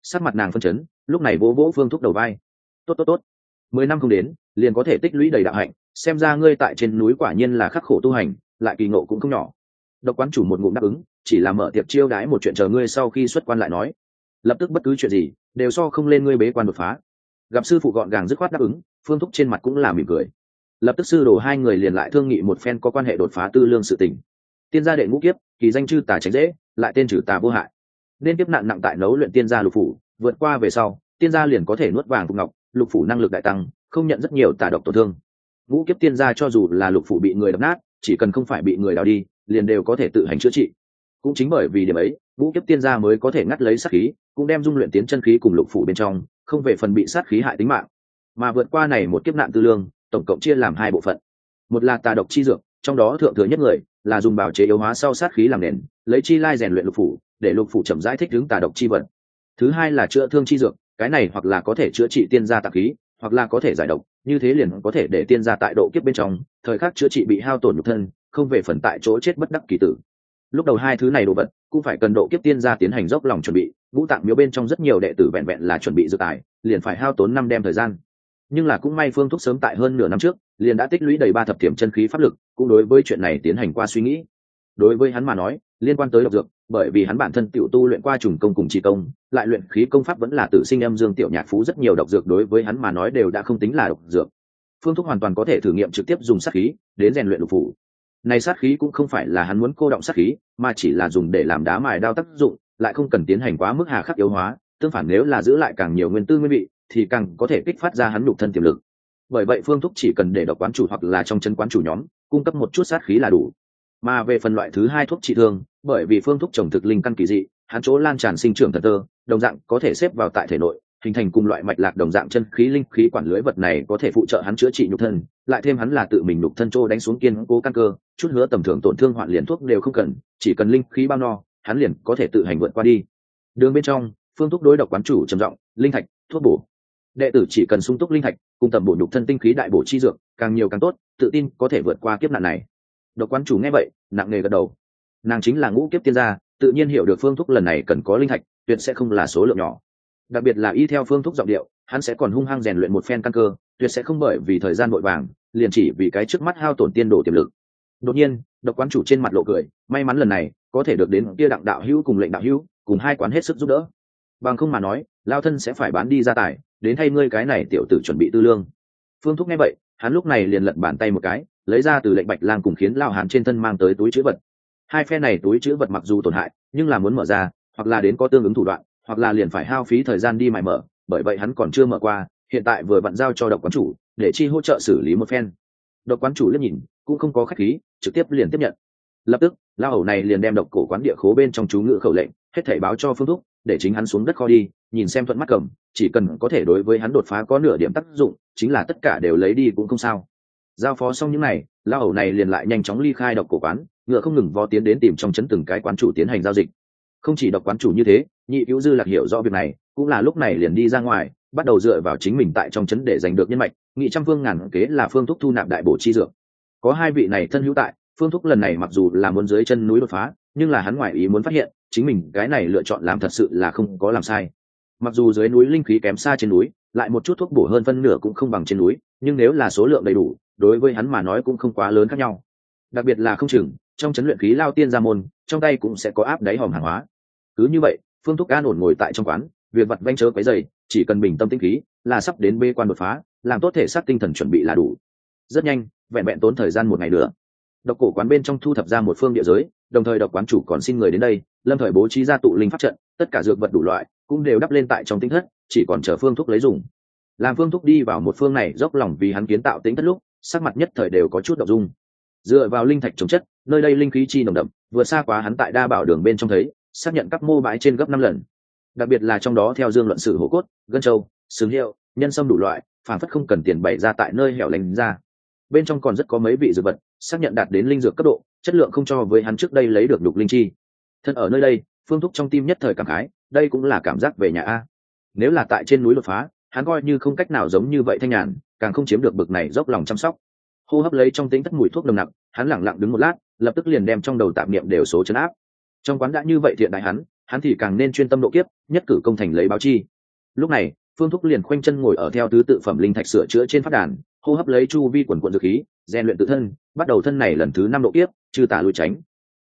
[SPEAKER 1] Sắc mặt nàng phân chấn, lúc này vỗ vỗ phương thúc đầu vai. Tốt tốt tốt. Mười năm không đến, liền có thể tích lũy đầy đạo hạnh, xem ra ngươi tại trên núi quả nhiên là khắc khổ tu hành, lại kỳ ngộ cũng không nhỏ. Độc quán chủ một ngụm đáp ứng, chỉ là mở tiệc chiêu đái một chuyện chờ ngươi sau khi xuất quan lại nói. Lập tức bất cứ chuyện gì, đều so không lên ngươi bế quan đột phá gặp sư phụ gọn gàng dứt khoát đáp ứng, phương thúc trên mặt cũng là mỉm cười. Lập tức sư đồ hai người liền lại thương nghị một phen có quan hệ đột phá tư lương sự tình. Tiên gia đệ ngũ kiếp, kỳ danh chư tà tránh dễ, lại tên trừ tà vô hại. Nên kiếp nạn nặng tại nấu luyện tiên gia lục phủ, vượt qua về sau, tiên gia liền có thể nuốt vàng phục ngọc, lục phủ năng lực đại tăng, không nhận rất nhiều tà độc tổn thương. Ngũ kiếp tiên gia cho dù là lục phủ bị người đập nát, chỉ cần không phải bị người đào đi, liền đều có thể tự hành chữa trị. Cũng chính bởi vì điểm ấy, ngũ kiếp tiên gia mới có thể ngắt lấy sát khí, cũng đem dung luyện tiến chân khí cùng lục phủ bên trong không về phần bị sát khí hại tính mạng. Mà vượt qua này một kiếp nạn tư lương, tổng cộng chia làm hai bộ phận. Một là tà độc chi dược, trong đó thượng thừa nhất người là dùng bảo chế yếu hóa sau sát khí làm nền, lấy chi lai rèn luyện lục phủ, để lục phủ chậm rãi thích ứng tà độc chi vật. Thứ hai là chữa thương chi dược, cái này hoặc là có thể chữa trị tiên gia tạp khí, hoặc là có thể giải độc, như thế liền có thể để tiên gia tại độ kiếp bên trong, thời khắc chữa trị bị hao tổn nhục thân, không về phần tại chỗ chết bất đắc kỳ tử. Lúc đầu hai thứ này đồ vật, cũng phải cần độ kiếp tiên gia tiến hành dốc lòng chuẩn bị ngũ tạng miếu bên trong rất nhiều đệ tử vẹn vẹn là chuẩn bị dự tài, liền phải hao tốn năm đem thời gian. Nhưng là cũng may phương thúc sớm tại hơn nửa năm trước, liền đã tích lũy đầy ba thập tiềm chân khí pháp lực, cũng đối với chuyện này tiến hành qua suy nghĩ. Đối với hắn mà nói, liên quan tới độc dược, bởi vì hắn bản thân tiểu tu luyện qua trùng công cùng trì công, lại luyện khí công pháp vẫn là tự sinh âm dương tiểu nhạc phú, rất nhiều độc dược đối với hắn mà nói đều đã không tính là độc dược. Phương thúc hoàn toàn có thể thử nghiệm trực tiếp dùng sát khí, đến rèn luyện lục phủ. Này sát khí cũng không phải là hắn muốn cô động sát khí, mà chỉ là dùng để làm đá mài đao tác dụng lại không cần tiến hành quá mức hà khắc yếu hóa, tương phản nếu là giữ lại càng nhiều nguyên tư nguyên vị, thì càng có thể kích phát ra hắn nhục thân tiềm lực. Bởi vậy phương thúc chỉ cần để độc quán chủ hoặc là trong chân quán chủ nhóm, cung cấp một chút sát khí là đủ. Mà về phần loại thứ hai thuốc trị thương, bởi vì phương thuốc trồng thực linh căn kỳ dị, hắn chỗ lan tràn sinh trưởng thần tơ, đồng dạng có thể xếp vào tại thể nội, hình thành cùng loại mạch lạc đồng dạng chân khí linh khí quản lưới vật này có thể phụ trợ hắn chữa trị nhục thân, lại thêm hắn là tự mình nhục thân trô đánh xuống kiên cố căn cơ, chút hứa tầm thường tổn thương hoạn liền thuốc đều không cần, chỉ cần linh khí bao no hắn liền có thể tự hành vượt qua đi. Đường bên trong, phương thuốc đối độc quán chủ trầm giọng, linh thạch, thuốc bổ. Đệ tử chỉ cần sung túc linh thạch, cùng tầm bổ nhục thân tinh khí đại bổ chi dược, càng nhiều càng tốt, tự tin có thể vượt qua kiếp nạn này. Độc quán chủ nghe vậy, nặng nề gật đầu. Nàng chính là ngũ kiếp tiên gia, tự nhiên hiểu được phương thúc lần này cần có linh thạch, tuyệt sẽ không là số lượng nhỏ. Đặc biệt là y theo phương thúc giọng điệu, hắn sẽ còn hung hăng rèn luyện một phen căn cơ, tuyệt sẽ không bởi vì thời gian vội vàng, liền chỉ vì cái trước mắt hao tổn tiên đồ tiềm lực. Đột nhiên độc quán chủ trên mặt lộ cười, may mắn lần này, có thể được đến kia đặng đạo hữu cùng lệnh đạo hữu, cùng hai quán hết sức giúp đỡ. Bằng không mà nói, lao thân sẽ phải bán đi gia tài, đến thay ngươi cái này tiểu tử chuẩn bị tư lương. Phương thúc nghe vậy, hắn lúc này liền lật bàn tay một cái, lấy ra từ lệnh bạch lang cùng khiến lao hàn trên thân mang tới túi chữ vật. Hai phe này túi chữ vật mặc dù tổn hại, nhưng là muốn mở ra, hoặc là đến có tương ứng thủ đoạn, hoặc là liền phải hao phí thời gian đi mài mở bởi vậy hắn còn chưa mở qua, hiện tại vừa vặn giao cho độc quán chủ, để chi hỗ trợ xử lý một phen. Độc quán chủ liếc nhìn cũng không có khách khí, trực tiếp liền tiếp nhận. Lập tức lao hầu này liền đem độc cổ quán địa khố bên trong chú ngự khẩu lệnh, hết thể báo cho phương thúc, để chính hắn xuống đất kho đi, nhìn xem thuận mắt cầm, chỉ cần có thể đối với hắn đột phá có nửa điểm tác dụng, chính là tất cả đều lấy đi cũng không sao. Giao phó xong những này lao hầu này liền lại nhanh chóng ly khai độc cổ quán, ngựa không ngừng vo tiến đến tìm trong chấn từng cái quán chủ tiến hành giao dịch. Không chỉ độc quán chủ như thế, nhị cứu dư lạc hiểu rõ việc này, cũng là lúc này liền đi ra ngoài, bắt đầu dựa vào chính mình tại trong chấn để giành được nhân mạch, nghị trăm phương ngàn kế là phương thúc thu nạp đại bổ chi dược có hai vị này thân hữu tại, phương thúc lần này mặc dù là muốn dưới chân núi đột phá, nhưng là hắn ngoại ý muốn phát hiện, chính mình cái này lựa chọn làm thật sự là không có làm sai. Mặc dù dưới núi linh khí kém xa trên núi, lại một chút thuốc bổ hơn phân nửa cũng không bằng trên núi, nhưng nếu là số lượng đầy đủ, đối với hắn mà nói cũng không quá lớn khác nhau. Đặc biệt là không chừng, trong chấn luyện khí lao tiên ra môn, trong tay cũng sẽ có áp đáy hòm hàng hóa. Cứ như vậy, phương thúc an ổn ngồi tại trong quán, việc vặt vanh chớ quấy dày chỉ cần bình tâm tinh khí, là sắp đến bê quan đột phá, làm tốt thể xác tinh thần chuẩn bị là đủ. Rất nhanh vẹn vẹn tốn thời gian một ngày nữa. Độc cổ quán bên trong thu thập ra một phương địa giới, đồng thời độc quán chủ còn xin người đến đây, lâm thời bố trí ra tụ linh pháp trận, tất cả dược vật đủ loại cũng đều đắp lên tại trong tinh thất, chỉ còn chờ phương thuốc lấy dùng. Làm phương thuốc đi vào một phương này dốc lòng vì hắn kiến tạo tính thất lúc, sắc mặt nhất thời đều có chút đậu dung. Dựa vào linh thạch chống chất, nơi đây linh khí chi nồng đậm vừa xa quá hắn tại đa bảo đường bên trong thấy, xác nhận các mô bãi trên gấp năm lần. Đặc biệt là trong đó theo dương luận sự hổ cốt, gân châu, sướng hiệu, nhân sâm đủ loại, phản phất không cần tiền bày ra tại nơi hẻo lánh ra bên trong còn rất có mấy vị dược vật, xác nhận đạt đến linh dược cấp độ, chất lượng không cho với hắn trước đây lấy được đục linh chi. Thân ở nơi đây, phương thúc trong tim nhất thời cảm khái, đây cũng là cảm giác về nhà a. Nếu là tại trên núi đột phá, hắn coi như không cách nào giống như vậy thanh nhàn, càng không chiếm được bực này dốc lòng chăm sóc. Hô hấp lấy trong tính tất mùi thuốc nồng nặc, hắn lẳng lặng đứng một lát, lập tức liền đem trong đầu tạp niệm đều số chấn áp. Trong quán đã như vậy thiện đại hắn hắn thì càng nên chuyên tâm độ kiếp, nhất cử công thành lấy báo chi. Lúc này, phương thúc liền khoanh chân ngồi ở theo tứ tự phẩm linh thạch sửa chữa trên phát đàn hô hấp lấy chu vi quần quận dược khí, rèn luyện tự thân, bắt đầu thân này lần thứ năm độ kiếp, chư tả lùi tránh.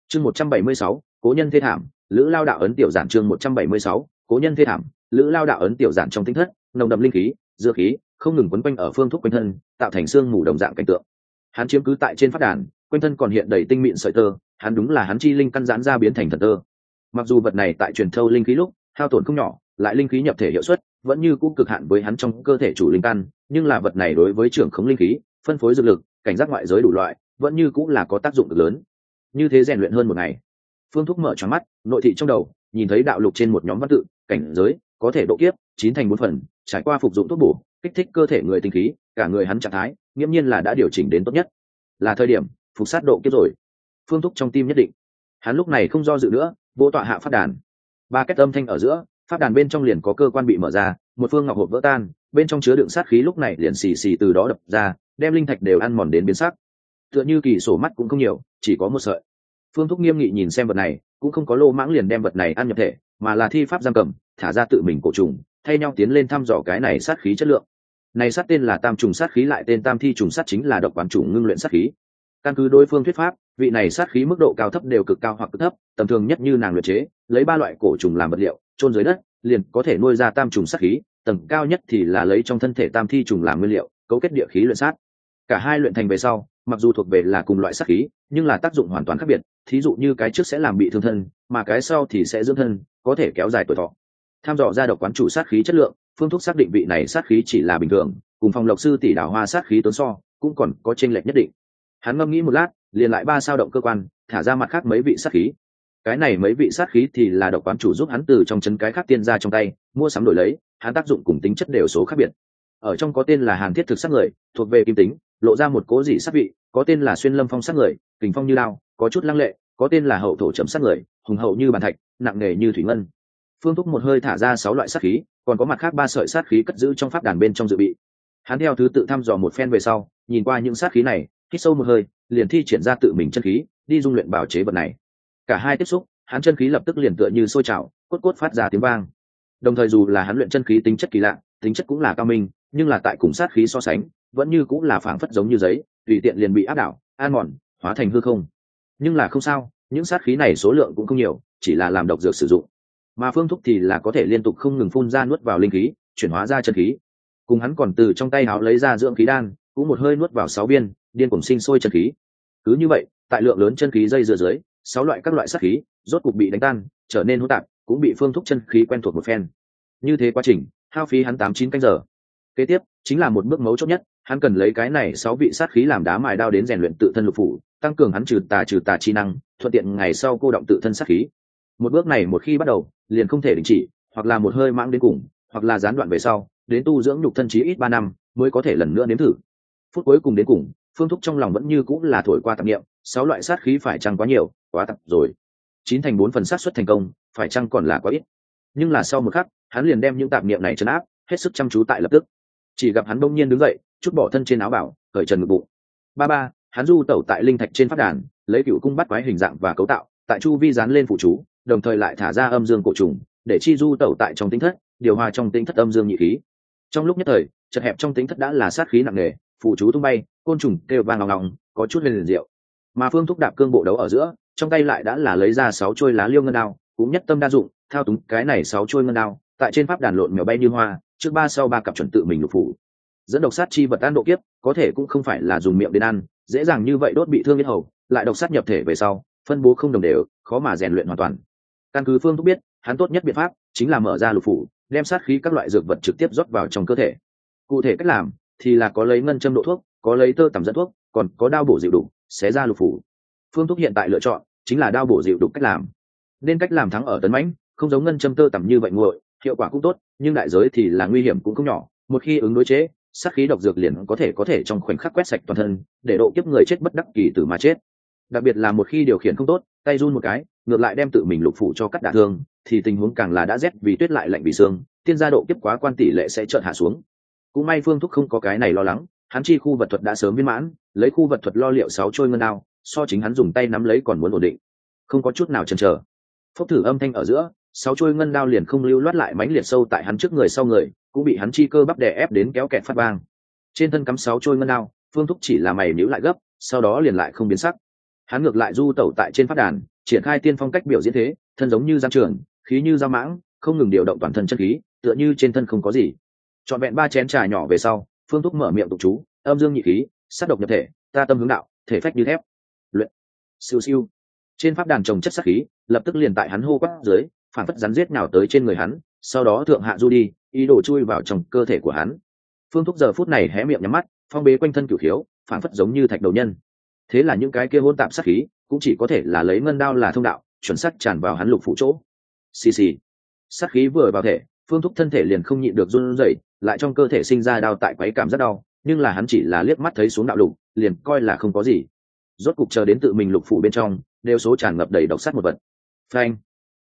[SPEAKER 1] Chương một trăm bảy mươi sáu, cố nhân thê thảm, lữ lao đạo ấn tiểu giản chương một trăm bảy mươi sáu, cố nhân thê thảm, lữ lao đạo ấn tiểu giản trong tính thất, nồng đậm linh khí dưa khí, không ngừng quấn quanh ở phương thúc quanh thân, tạo thành xương mù đồng dạng cảnh tượng. Hắn chiếm cứ tại trên phát đàn, quanh thân còn hiện đầy tinh mịn sợi tơ, hắn đúng là hắn chi linh căn giãn ra biến thành thần tơ. Mặc dù vật này tại truyền thâu linh khí lúc, hao tổn không nhỏ, lại linh khí nhập thể hiệu suất vẫn như cũng cực hạn với hắn trong cơ thể chủ linh căn, nhưng là vật này đối với trưởng khống linh khí, phân phối dược lực, cảnh giác ngoại giới đủ loại, vẫn như cũng là có tác dụng cực lớn. Như thế rèn luyện hơn một ngày, phương thúc mở tròn mắt, nội thị trong đầu, nhìn thấy đạo lục trên một nhóm văn tự, cảnh giới, có thể độ kiếp, chín thành bốn phần, trải qua phục dụng thuốc bổ, kích thích cơ thể người tinh khí, cả người hắn trạng thái, nghiễm nhiên là đã điều chỉnh đến tốt nhất. Là thời điểm, phục sát độ kiếp rồi. Phương thúc trong tim nhất định. Hắn lúc này không do dự nữa vô tọa hạ phát đàn. Ba kết âm thanh ở giữa Pháp đàn bên trong liền có cơ quan bị mở ra, một phương ngọc hộp vỡ tan, bên trong chứa đựng sát khí lúc này liền xì xì từ đó đập ra, đem linh thạch đều ăn mòn đến biến sắc. Tựa như kỳ sổ mắt cũng không nhiều, chỉ có một sợi. Phương thúc nghiêm nghị nhìn xem vật này, cũng không có lô mãng liền đem vật này ăn nhập thể, mà là thi pháp giam cầm, thả ra tự mình cổ trùng, thay nhau tiến lên thăm dò cái này sát khí chất lượng. Này sát tên là tam trùng sát khí lại tên tam thi trùng sát chính là độc quán trùng ngưng luyện sát khí. Căn cứ đối phương thuyết pháp, vị này sát khí mức độ cao thấp đều cực cao hoặc cực thấp, tầm thường nhất như nàng luyện chế, lấy ba loại cổ trùng làm vật liệu trôn dưới đất, liền có thể nuôi ra tam trùng sát khí, tầng cao nhất thì là lấy trong thân thể tam thi trùng làm nguyên liệu, cấu kết địa khí luyện sát. Cả hai luyện thành về sau, mặc dù thuộc về là cùng loại sát khí, nhưng là tác dụng hoàn toàn khác biệt, thí dụ như cái trước sẽ làm bị thương thân, mà cái sau thì sẽ dưỡng thân, có thể kéo dài tuổi thọ. Tham dò ra độc quán chủ sát khí chất lượng, phương thuốc xác định vị này sát khí chỉ là bình thường, cùng phòng lộc sư tỷ đảo hoa sát khí tốn so, cũng còn có tranh lệch nhất định. Hắn ngâm nghĩ một lát, liền lại ba sao động cơ quan, thả ra mặt khác mấy vị sát khí cái này mấy vị sát khí thì là độc quán chủ giúp hắn từ trong chân cái khác tiên ra trong tay, mua sắm đổi lấy, hắn tác dụng cùng tính chất đều số khác biệt. Ở trong có tên là hàn thiết thực sát người, thuộc về kim tính, lộ ra một cố dị sát vị, có tên là xuyên lâm phong sát người, kình phong như lao, có chút lăng lệ, có tên là hậu thổ chấm sát người, hùng hậu như bàn thạch, nặng nề như thủy ngân. Phương thúc một hơi thả ra sáu loại sát khí, còn có mặt khác ba sợi sát khí cất giữ trong pháp đàn bên trong dự bị. Hắn theo thứ tự thăm dò một phen về sau, nhìn qua những sát khí này, hít sâu một hơi, liền thi triển ra tự mình chân khí, đi dung luyện bảo chế vật này cả hai tiếp xúc, hắn chân khí lập tức liền tựa như sôi trào, cốt cốt phát ra tiếng vang. Đồng thời dù là hắn luyện chân khí tính chất kỳ lạ, tính chất cũng là cao minh, nhưng là tại cùng sát khí so sánh, vẫn như cũng là phảng phất giống như giấy, tùy tiện liền bị áp đảo, an mòn, hóa thành hư không. Nhưng là không sao, những sát khí này số lượng cũng không nhiều, chỉ là làm độc dược sử dụng. Mà phương thúc thì là có thể liên tục không ngừng phun ra nuốt vào linh khí, chuyển hóa ra chân khí. Cùng hắn còn từ trong tay áo lấy ra dưỡng khí đan, cũng một hơi nuốt vào sáu viên, điên cùng sinh sôi chân khí. Cứ như vậy, tại lượng lớn chân khí dây dựa dưới sáu loại các loại sát khí, rốt cục bị đánh tan, trở nên hỗn tạp, cũng bị phương thúc chân khí quen thuộc một phen. Như thế quá trình, hao phí hắn tám chín canh giờ. Kế tiếp, chính là một bước mấu chốt nhất, hắn cần lấy cái này sáu vị sát khí làm đá mài đao đến rèn luyện tự thân lục phủ, tăng cường hắn trừ tà trừ tà chi năng, thuận tiện ngày sau cô động tự thân sát khí. Một bước này một khi bắt đầu, liền không thể đình chỉ, hoặc là một hơi mãng đến cùng, hoặc là gián đoạn về sau, đến tu dưỡng nhục thân trí ít ba năm, mới có thể lần nữa nếm thử. Phút cuối cùng đến cùng, phương thúc trong lòng vẫn như cũng là thổi qua tạp nghiệm sáu loại sát khí phải chăng quá nhiều, quá tập rồi. Chín thành bốn phần sát xuất thành công, phải chăng còn là quá ít. Nhưng là sau một khắc, hắn liền đem những tạp niệm này chấn áp, hết sức chăm chú tại lập tức. Chỉ gặp hắn đông nhiên đứng dậy, chút bỏ thân trên áo bảo, khởi trần ngực bụng. Ba ba, hắn du tẩu tại linh thạch trên phát đàn, lấy cựu cung bắt quái hình dạng và cấu tạo, tại chu vi dán lên phụ chú, đồng thời lại thả ra âm dương cổ trùng, để chi du tẩu tại trong tính thất, điều hòa trong tính thất âm dương nhị khí. Trong lúc nhất thời, chật hẹp trong tính thất đã là sát khí nặng nề, phụ chú tung bay, côn trùng kêu vang ngọng ngọng, có chút lên liền rượu mà phương thúc đạp cương bộ đấu ở giữa, trong tay lại đã là lấy ra sáu trôi lá liêu ngân đao, cũng nhất tâm đa dụng, thao túng cái này sáu trôi ngân đao, tại trên pháp đàn lộn mèo bay như hoa, trước ba sau ba cặp chuẩn tự mình lục phủ. Dẫn độc sát chi vật tan độ kiếp, có thể cũng không phải là dùng miệng đến ăn, dễ dàng như vậy đốt bị thương biết hầu, lại độc sát nhập thể về sau, phân bố không đồng đều, khó mà rèn luyện hoàn toàn. Căn cứ phương thúc biết, hắn tốt nhất biện pháp chính là mở ra lục phủ, đem sát khí các loại dược vật trực tiếp rót vào trong cơ thể. Cụ thể cách làm thì là có lấy ngân châm độ thuốc, có lấy tơ tằm dẫn thuốc còn có đao bổ dịu đủ xé ra lục phủ. Phương thúc hiện tại lựa chọn chính là đao bổ dịu đủ cách làm. Nên cách làm thắng ở tấn mãnh, không giống ngân châm tơ tầm như vậy nguội, hiệu quả cũng tốt, nhưng đại giới thì là nguy hiểm cũng không nhỏ. Một khi ứng đối chế, sát khí độc dược liền có thể có thể trong khoảnh khắc quét sạch toàn thân, để độ kiếp người chết bất đắc kỳ tử mà chết. Đặc biệt là một khi điều khiển không tốt, tay run một cái, ngược lại đem tự mình lục phủ cho cắt đả thương, thì tình huống càng là đã rét vì tuyết lại lạnh vì xương, tiên gia độ kiếp quá quan tỷ lệ sẽ chợt hạ xuống. Cũng may phương thúc không có cái này lo lắng hắn chi khu vật thuật đã sớm viên mãn, lấy khu vật thuật lo liệu sáu trôi ngân đao, so chính hắn dùng tay nắm lấy còn muốn ổn định. Không có chút nào chần chờ. Phốc thử âm thanh ở giữa, sáu trôi ngân đao liền không lưu loát lại mánh liệt sâu tại hắn trước người sau người, cũng bị hắn chi cơ bắp đè ép đến kéo kẹt phát vang. Trên thân cắm sáu trôi ngân đao, phương thúc chỉ là mày níu lại gấp, sau đó liền lại không biến sắc. Hắn ngược lại du tẩu tại trên phát đàn, triển khai tiên phong cách biểu diễn thế, thân giống như giang trường, khí như dao mãng, không ngừng điều động toàn thân chân khí, tựa như trên thân không có gì. Trọn vẹn ba chén trà nhỏ về sau phương thúc mở miệng tục chú, âm dương nhị khí, sát độc nhập thể, ta tâm hướng đạo, thể phách như thép. Luyện. Siêu siêu. Trên pháp đàn trồng chất sát khí, lập tức liền tại hắn hô quát dưới, phản phất rắn giết nào tới trên người hắn, sau đó thượng hạ du đi, ý đồ chui vào trong cơ thể của hắn. Phương thúc giờ phút này hé miệng nhắm mắt, phong bế quanh thân cửu khiếu, phản phất giống như thạch đầu nhân. Thế là những cái kia hôn tạm sát khí, cũng chỉ có thể là lấy ngân đao là thông đạo, chuẩn sắc tràn vào hắn lục phủ chỗ. Xì xì. Sát khí vừa vào thể, phương thúc thân thể liền không nhịn được run rẩy lại trong cơ thể sinh ra đau tại quấy cảm rất đau, nhưng là hắn chỉ là liếc mắt thấy xuống đạo lục, liền coi là không có gì. Rốt cục chờ đến tự mình lục phủ bên trong, đều số tràn ngập đầy độc sắt một vật. Phanh!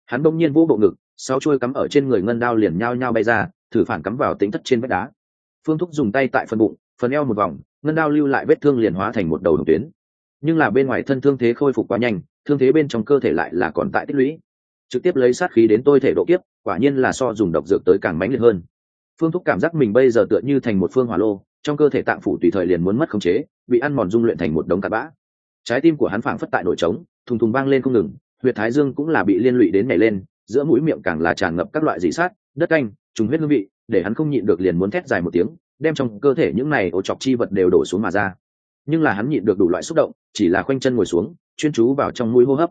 [SPEAKER 1] Hắn bỗng nhiên vỗ bộ ngực, sáu chuôi cắm ở trên người ngân đao liền nhao nhao bay ra, thử phản cắm vào tính thất trên vách đá. Phương thúc dùng tay tại phần bụng, phần eo một vòng, ngân đao lưu lại vết thương liền hóa thành một đầu đồng tuyến. Nhưng là bên ngoài thân thương thế khôi phục quá nhanh, thương thế bên trong cơ thể lại là còn tại tích lũy. Trực tiếp lấy sát khí đến tôi thể độ kiếp, quả nhiên là so dùng độc dược tới càng mãnh liệt hơn phương thúc cảm giác mình bây giờ tựa như thành một phương hỏa lô, trong cơ thể tạng phủ tùy thời liền muốn mất khống chế, bị ăn mòn dung luyện thành một đống cặp bã. Trái tim của hắn phảng phất tại nổi trống, thùng thùng vang lên không ngừng, huyệt thái dương cũng là bị liên lụy đến nảy lên, giữa mũi miệng càng là tràn ngập các loại dị sát, đất canh, trùng huyết hương vị, để hắn không nhịn được liền muốn thét dài một tiếng, đem trong cơ thể những này ổ chọc chi vật đều đổ xuống mà ra. Nhưng là hắn nhịn được đủ loại xúc động, chỉ là khoanh chân ngồi xuống, chuyên chú vào trong mũi hô hấp.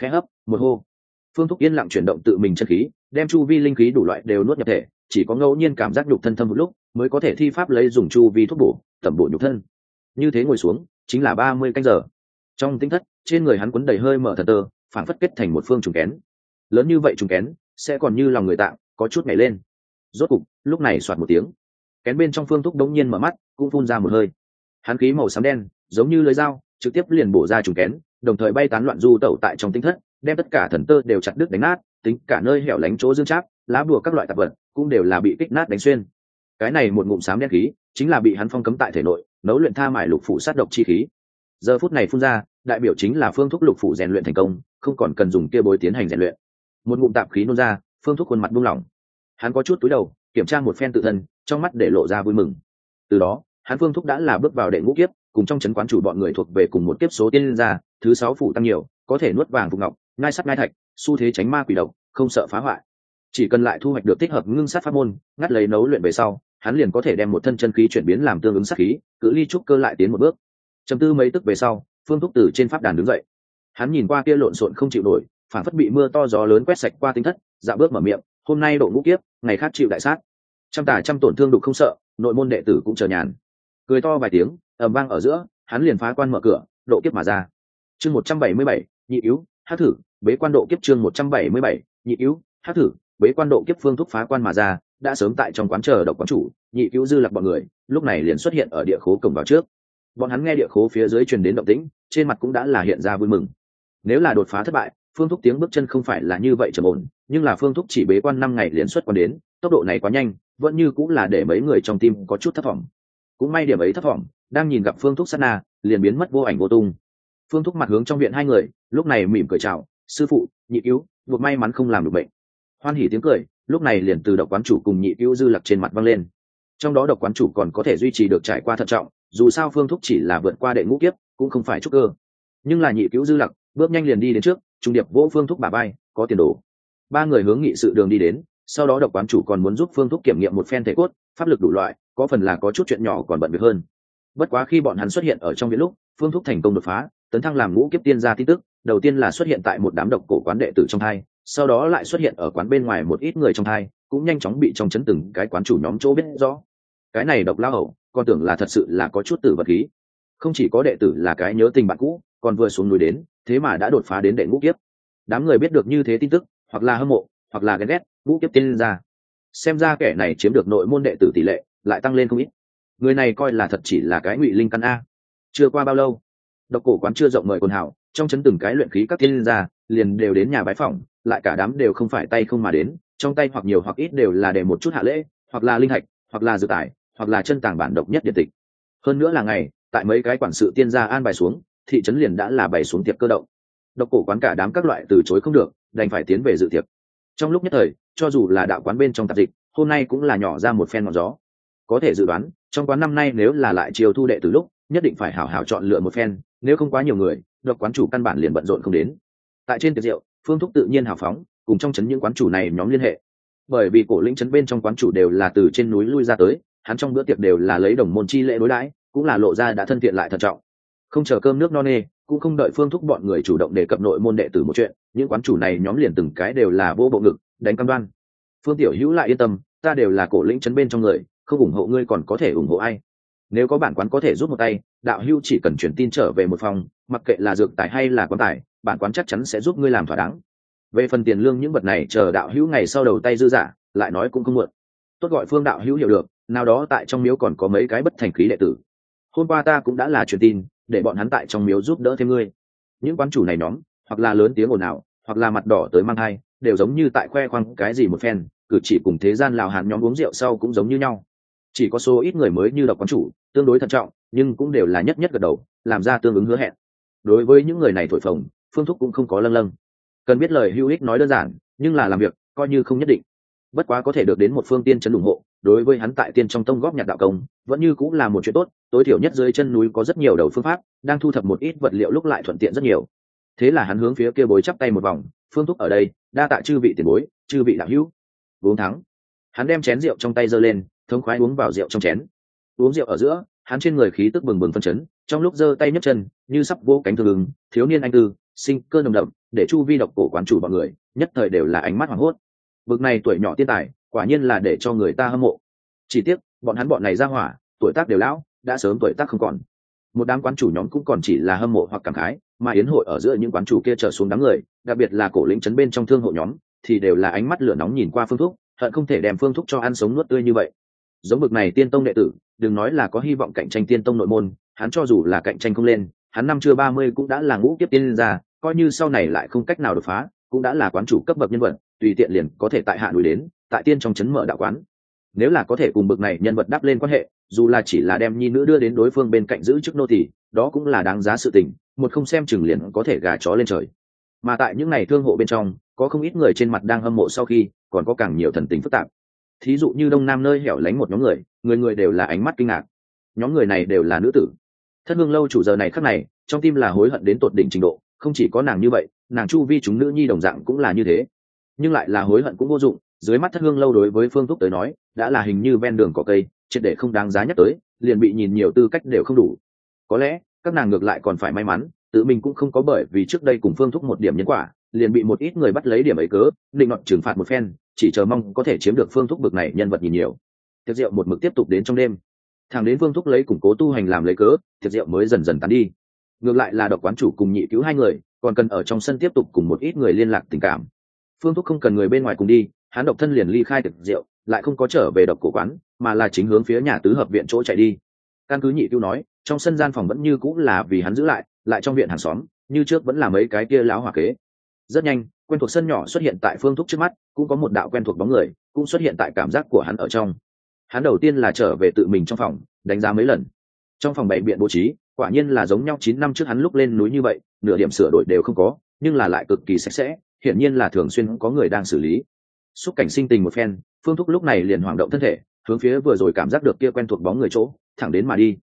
[SPEAKER 1] Khẽ hấp, một hô. Phương thúc yên lặng chuyển động tự mình chân khí, đem chu vi linh khí đủ loại đều nuốt nhập thể chỉ có ngẫu nhiên cảm giác nhục thân thâm một lúc mới có thể thi pháp lấy dùng chu vi thuốc bổ, tẩm bổ nhục thân. Như thế ngồi xuống, chính là ba mươi canh giờ. Trong tinh thất, trên người hắn quấn đầy hơi mở thật tơ phản phất kết thành một phương trùng kén. Lớn như vậy trùng kén, sẽ còn như lòng người tạng có chút nhảy lên. Rốt cục, lúc này soạt một tiếng. Kén bên trong phương thúc đống nhiên mở mắt, cũng phun ra một hơi. Hắn khí màu xám đen, giống như lưới dao, trực tiếp liền bổ ra trùng kén, đồng thời bay tán loạn du tẩu tại trong tinh thất, đem tất cả thần tơ đều chặt đứt đánh nát, tính cả nơi hẻo lánh chỗ dương tráp lá bùa các loại tạp vật cũng đều là bị kích nát đánh xuyên. Cái này một ngụm xám đen khí chính là bị hắn phong cấm tại thể nội, nấu luyện tha mải lục phủ sát độc chi khí. Giờ phút này phun ra, đại biểu chính là phương thúc lục phủ rèn luyện thành công, không còn cần dùng kia bối tiến hành rèn luyện. Một ngụm tạp khí nôn ra, phương thúc khuôn mặt buông lỏng. Hắn có chút túi đầu, kiểm tra một phen tự thân, trong mắt để lộ ra vui mừng. Từ đó, hắn phương thúc đã là bước vào đệ ngũ kiếp, cùng trong chấn quán chủ bọn người thuộc về cùng một kiếp số tiên gia thứ sáu phủ tăng nhiều, có thể nuốt vàng phục ngọc, ngai sắt ngai thạch, xu thế tránh ma quỷ độc, không sợ phá hoại chỉ cần lại thu hoạch được thích hợp ngưng sát pháp môn, ngắt lấy nấu luyện về sau, hắn liền có thể đem một thân chân khí chuyển biến làm tương ứng sát khí, cự ly trúc cơ lại tiến một bước. Chấm tư mấy tức về sau, phương thúc từ trên pháp đàn đứng dậy. Hắn nhìn qua kia lộn xộn không chịu nổi, phản phất bị mưa to gió lớn quét sạch qua tính thất dạo bước mở miệng, hôm nay độ ngũ kiếp, ngày khác chịu đại sát. Trăm tả trăm tổn thương đục không sợ, nội môn đệ tử cũng chờ nhàn. Cười to vài tiếng, ầm vang ở giữa, hắn liền phá quan mở cửa, độ kiếp mà ra. Chương một trăm bảy mươi bảy, nhị yếu hát thử, bế quan độ kiếp chương một trăm bảy mươi bảy, nhị yếu hát thử bế quan độ kiếp phương thúc phá quan mà ra, đã sớm tại trong quán chờ độc quán chủ, nhị cứu dư lạc bọn người, lúc này liền xuất hiện ở địa khố cổng vào trước. Bọn hắn nghe địa khố phía dưới truyền đến động tĩnh, trên mặt cũng đã là hiện ra vui mừng. Nếu là đột phá thất bại, phương thúc tiếng bước chân không phải là như vậy trầm ổn, nhưng là phương thúc chỉ bế quan năm ngày liền xuất quan đến, tốc độ này quá nhanh, vẫn như cũng là để mấy người trong tim có chút thất vọng cũng may điểm ấy thất vọng đang nhìn gặp phương thúc sát na, liền biến mất vô ảnh vô tung. Phương thúc mặt hướng trong viện hai người, lúc này mỉm cười chào, sư phụ, nhị cứu, buộc may mắn không làm được bệnh hoan hỉ tiếng cười, lúc này liền từ độc quán chủ cùng nhị cứu dư lặc trên mặt văng lên. Trong đó độc quán chủ còn có thể duy trì được trải qua thận trọng, dù sao phương thúc chỉ là vượt qua đệ ngũ kiếp, cũng không phải trúc cơ. Nhưng là nhị cứu dư lặc bước nhanh liền đi đến trước, trung điệp vỗ phương thúc bà bay có tiền đồ. Ba người hướng nghị sự đường đi đến, sau đó độc quán chủ còn muốn giúp phương thúc kiểm nghiệm một phen thể cốt, pháp lực đủ loại, có phần là có chút chuyện nhỏ còn bận việc hơn. Bất quá khi bọn hắn xuất hiện ở trong viện lúc, phương thúc thành công đột phá, tấn thăng làm ngũ kiếp tiên gia tin tức, đầu tiên là xuất hiện tại một đám độc cổ quán đệ tử trong thai sau đó lại xuất hiện ở quán bên ngoài một ít người trong thai, cũng nhanh chóng bị trong chấn từng cái quán chủ nhóm chỗ biết rõ. Cái này độc lao hậu con tưởng là thật sự là có chút tử vật khí. Không chỉ có đệ tử là cái nhớ tình bạn cũ, còn vừa xuống núi đến, thế mà đã đột phá đến đệ ngũ kiếp. Đám người biết được như thế tin tức, hoặc là hâm mộ, hoặc là ghen ghét, ngũ kiếp tiên ra. Xem ra kẻ này chiếm được nội môn đệ tử tỷ lệ, lại tăng lên không ít. Người này coi là thật chỉ là cái ngụy linh căn a. Chưa qua bao lâu, độc cổ quán chưa rộng mời quần hảo trong chấn từng cái luyện khí các tiên gia liền đều đến nhà bái phỏng, lại cả đám đều không phải tay không mà đến, trong tay hoặc nhiều hoặc ít đều là để một chút hạ lễ, hoặc là linh hạch hoặc là dự tải hoặc là chân tàng bản độc nhất điện tịch. Hơn nữa là ngày, tại mấy cái quản sự tiên gia an bài xuống, thị trấn liền đã là bày xuống tiệc cơ động. Độc cổ quán cả đám các loại từ chối không được, đành phải tiến về dự tiệc. Trong lúc nhất thời, cho dù là đạo quán bên trong tạp dịch, hôm nay cũng là nhỏ ra một phen ngọn gió. Có thể dự đoán, trong quán năm nay nếu là lại chiều thu đệ từ lúc, nhất định phải hảo hảo chọn lựa một phen, nếu không quá nhiều người, độc quán chủ căn bản liền bận rộn không đến tại trên tiệc rượu, phương thúc tự nhiên hào phóng, cùng trong chấn những quán chủ này nhóm liên hệ. Bởi vì cổ lĩnh chấn bên trong quán chủ đều là từ trên núi lui ra tới, hắn trong bữa tiệc đều là lấy đồng môn chi lễ đối đãi, cũng là lộ ra đã thân thiện lại thận trọng. Không chờ cơm nước no nê, cũng không đợi phương thúc bọn người chủ động đề cập nội môn đệ tử một chuyện, những quán chủ này nhóm liền từng cái đều là vô bộ ngực, đánh cam đoan. Phương tiểu hữu lại yên tâm, ta đều là cổ lĩnh chấn bên trong người, không ủng hộ ngươi còn có thể ủng hộ ai. Nếu có bản quán có thể rút một tay, đạo hữu chỉ cần chuyển tin trở về một phòng, mặc kệ là dược tài hay là quán tài bản quán chắc chắn sẽ giúp ngươi làm thỏa đáng. Về phần tiền lương những vật này, chờ đạo hữu ngày sau đầu tay dư giả, lại nói cũng không muộn tốt gọi phương đạo hữu hiểu được, nào đó tại trong miếu còn có mấy cái bất thành khí đệ tử. Hôm qua ta cũng đã là truyền tin, để bọn hắn tại trong miếu giúp đỡ thêm ngươi. Những quán chủ này nhóm, hoặc là lớn tiếng ồn ào, hoặc là mặt đỏ tới mang hai đều giống như tại khoe khoang cái gì một phen, cử chỉ cùng thế gian lào hàn nhóm uống rượu sau cũng giống như nhau. Chỉ có số ít người mới như độc quán chủ, tương đối thận trọng, nhưng cũng đều là nhất nhất gật đầu, làm ra tương ứng hứa hẹn. Đối với những người này thổi phồng phương thúc cũng không có lâng lâng. Cần biết lời hữu ích nói đơn giản, nhưng là làm việc, coi như không nhất định. Bất quá có thể được đến một phương tiên chấn ủng hộ, đối với hắn tại tiên trong tông góp nhặt đạo công, vẫn như cũng là một chuyện tốt, tối thiểu nhất dưới chân núi có rất nhiều đầu phương pháp, đang thu thập một ít vật liệu lúc lại thuận tiện rất nhiều. Thế là hắn hướng phía kia bối chắp tay một vòng, phương thúc ở đây, đa tạ chư vị tiền bối, chư vị đạo hữu. Uống thắng. Hắn đem chén rượu trong tay giơ lên, thống khoái uống vào rượu trong chén. Uống rượu ở giữa, hắn trên người khí tức bừng bừng phân chấn, trong lúc giơ tay nhấc chân, như sắp vô cánh thường thiếu niên anh tư sinh cơ nồng đậm, để chu vi độc cổ quán chủ bọn người, nhất thời đều là ánh mắt hoảng hốt. Bực này tuổi nhỏ tiên tài, quả nhiên là để cho người ta hâm mộ. Chỉ tiếc, bọn hắn bọn này ra hỏa, tuổi tác đều lão, đã sớm tuổi tác không còn. Một đám quán chủ nhóm cũng còn chỉ là hâm mộ hoặc cảm khái, mà yến hội ở giữa những quán chủ kia trở xuống đám người, đặc biệt là cổ lĩnh chấn bên trong thương hộ nhóm, thì đều là ánh mắt lửa nóng nhìn qua phương thúc, hận không thể đem phương thúc cho ăn sống nuốt tươi như vậy. Giống bực này tiên tông đệ tử, đừng nói là có hy vọng cạnh tranh tiên tông nội môn, hắn cho dù là cạnh tranh không lên hắn năm chưa ba mươi cũng đã là ngũ kiếp tiên ra coi như sau này lại không cách nào đột phá, cũng đã là quán chủ cấp bậc nhân vật, tùy tiện liền có thể tại hạ đuổi đến, tại tiên trong chấn mở đạo quán. Nếu là có thể cùng bậc này nhân vật đáp lên quan hệ, dù là chỉ là đem nhi nữ đưa đến đối phương bên cạnh giữ chức nô thì đó cũng là đáng giá sự tình, một không xem chừng liền có thể gà chó lên trời. Mà tại những ngày thương hộ bên trong, có không ít người trên mặt đang hâm mộ sau khi, còn có càng nhiều thần tình phức tạp. Thí dụ như đông nam nơi hẻo lánh một nhóm người người người đều là ánh mắt kinh ngạc. Nhóm người này đều là nữ tử thất hương lâu chủ giờ này khắc này, trong tim là hối hận đến tột đỉnh trình độ, không chỉ có nàng như vậy, nàng chu vi chúng nữ nhi đồng dạng cũng là như thế. Nhưng lại là hối hận cũng vô dụng, dưới mắt thất hương lâu đối với phương thúc tới nói, đã là hình như ven đường có cây, triệt để không đáng giá nhắc tới, liền bị nhìn nhiều tư cách đều không đủ. Có lẽ, các nàng ngược lại còn phải may mắn, tự mình cũng không có bởi vì trước đây cùng phương thúc một điểm nhân quả, liền bị một ít người bắt lấy điểm ấy cớ, định luận trừng phạt một phen, chỉ chờ mong có thể chiếm được phương thúc bực này nhân vật nhìn nhiều. Tiệc rượu một mực tiếp tục đến trong đêm thằng đến Vương thúc lấy củng cố tu hành làm lấy cớ, thiệt rượu mới dần dần tán đi. Ngược lại là độc quán chủ cùng nhị cứu hai người, còn cần ở trong sân tiếp tục cùng một ít người liên lạc tình cảm. Phương thúc không cần người bên ngoài cùng đi, hắn độc thân liền ly khai tiệc rượu, lại không có trở về độc cổ quán, mà là chính hướng phía nhà tứ hợp viện chỗ chạy đi. Căn cứ nhị cứu nói, trong sân gian phòng vẫn như cũng là vì hắn giữ lại lại trong viện hàng xóm, như trước vẫn là mấy cái kia láo hòa kế. Rất nhanh, quen thuộc sân nhỏ xuất hiện tại phương thúc trước mắt, cũng có một đạo quen thuộc bóng người, cũng xuất hiện tại cảm giác của hắn ở trong hắn đầu tiên là trở về tự mình trong phòng, đánh giá mấy lần. Trong phòng bày biện bố trí, quả nhiên là giống nhau chín năm trước hắn lúc lên núi như vậy, nửa điểm sửa đổi đều không có, nhưng là lại cực kỳ sạch sẽ, hiển nhiên là thường xuyên có người đang xử lý. Xúc cảnh sinh tình một phen, phương thúc lúc này liền hoảng động thân thể, hướng phía vừa rồi cảm giác được kia quen thuộc bóng người chỗ, thẳng đến mà đi.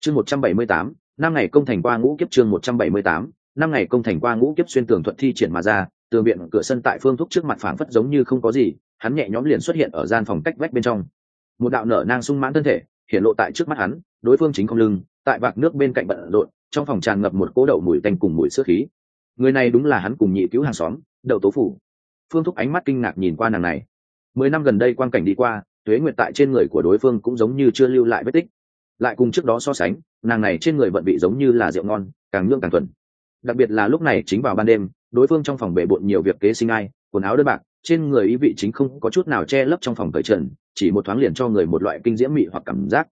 [SPEAKER 1] Chương một trăm bảy mươi tám, năm ngày công thành qua ngũ kiếp chương một trăm bảy mươi tám, năm ngày công thành qua ngũ kiếp xuyên tường thuận thi triển mà ra, tường viện, cửa sân tại phương thúc trước mặt phảng phất giống như không có gì, hắn nhẹ nhõm liền xuất hiện ở gian phòng cách vách bên trong một đạo nở nang sung mãn thân thể, hiện lộ tại trước mắt hắn, đối phương chính không lưng, tại vạc nước bên cạnh bận rộn, trong phòng tràn ngập một cỗ đậu mùi tanh cùng mùi sữa khí. Người này đúng là hắn cùng nhị cứu hàng xóm, đậu tố phủ. Phương thúc ánh mắt kinh ngạc nhìn qua nàng này. Mười năm gần đây quan cảnh đi qua, tuế nguyệt tại trên người của đối phương cũng giống như chưa lưu lại vết tích. Lại cùng trước đó so sánh, nàng này trên người vận bị giống như là rượu ngon, càng nhương càng thuần. Đặc biệt là lúc này chính vào ban đêm, đối phương trong phòng bể bộn nhiều việc kế sinh ai, quần áo đơn bạc, trên người ý vị chính không có chút nào che lấp trong phòng cởi trần chỉ một thoáng liền cho người một loại kinh diễm mị hoặc cảm giác.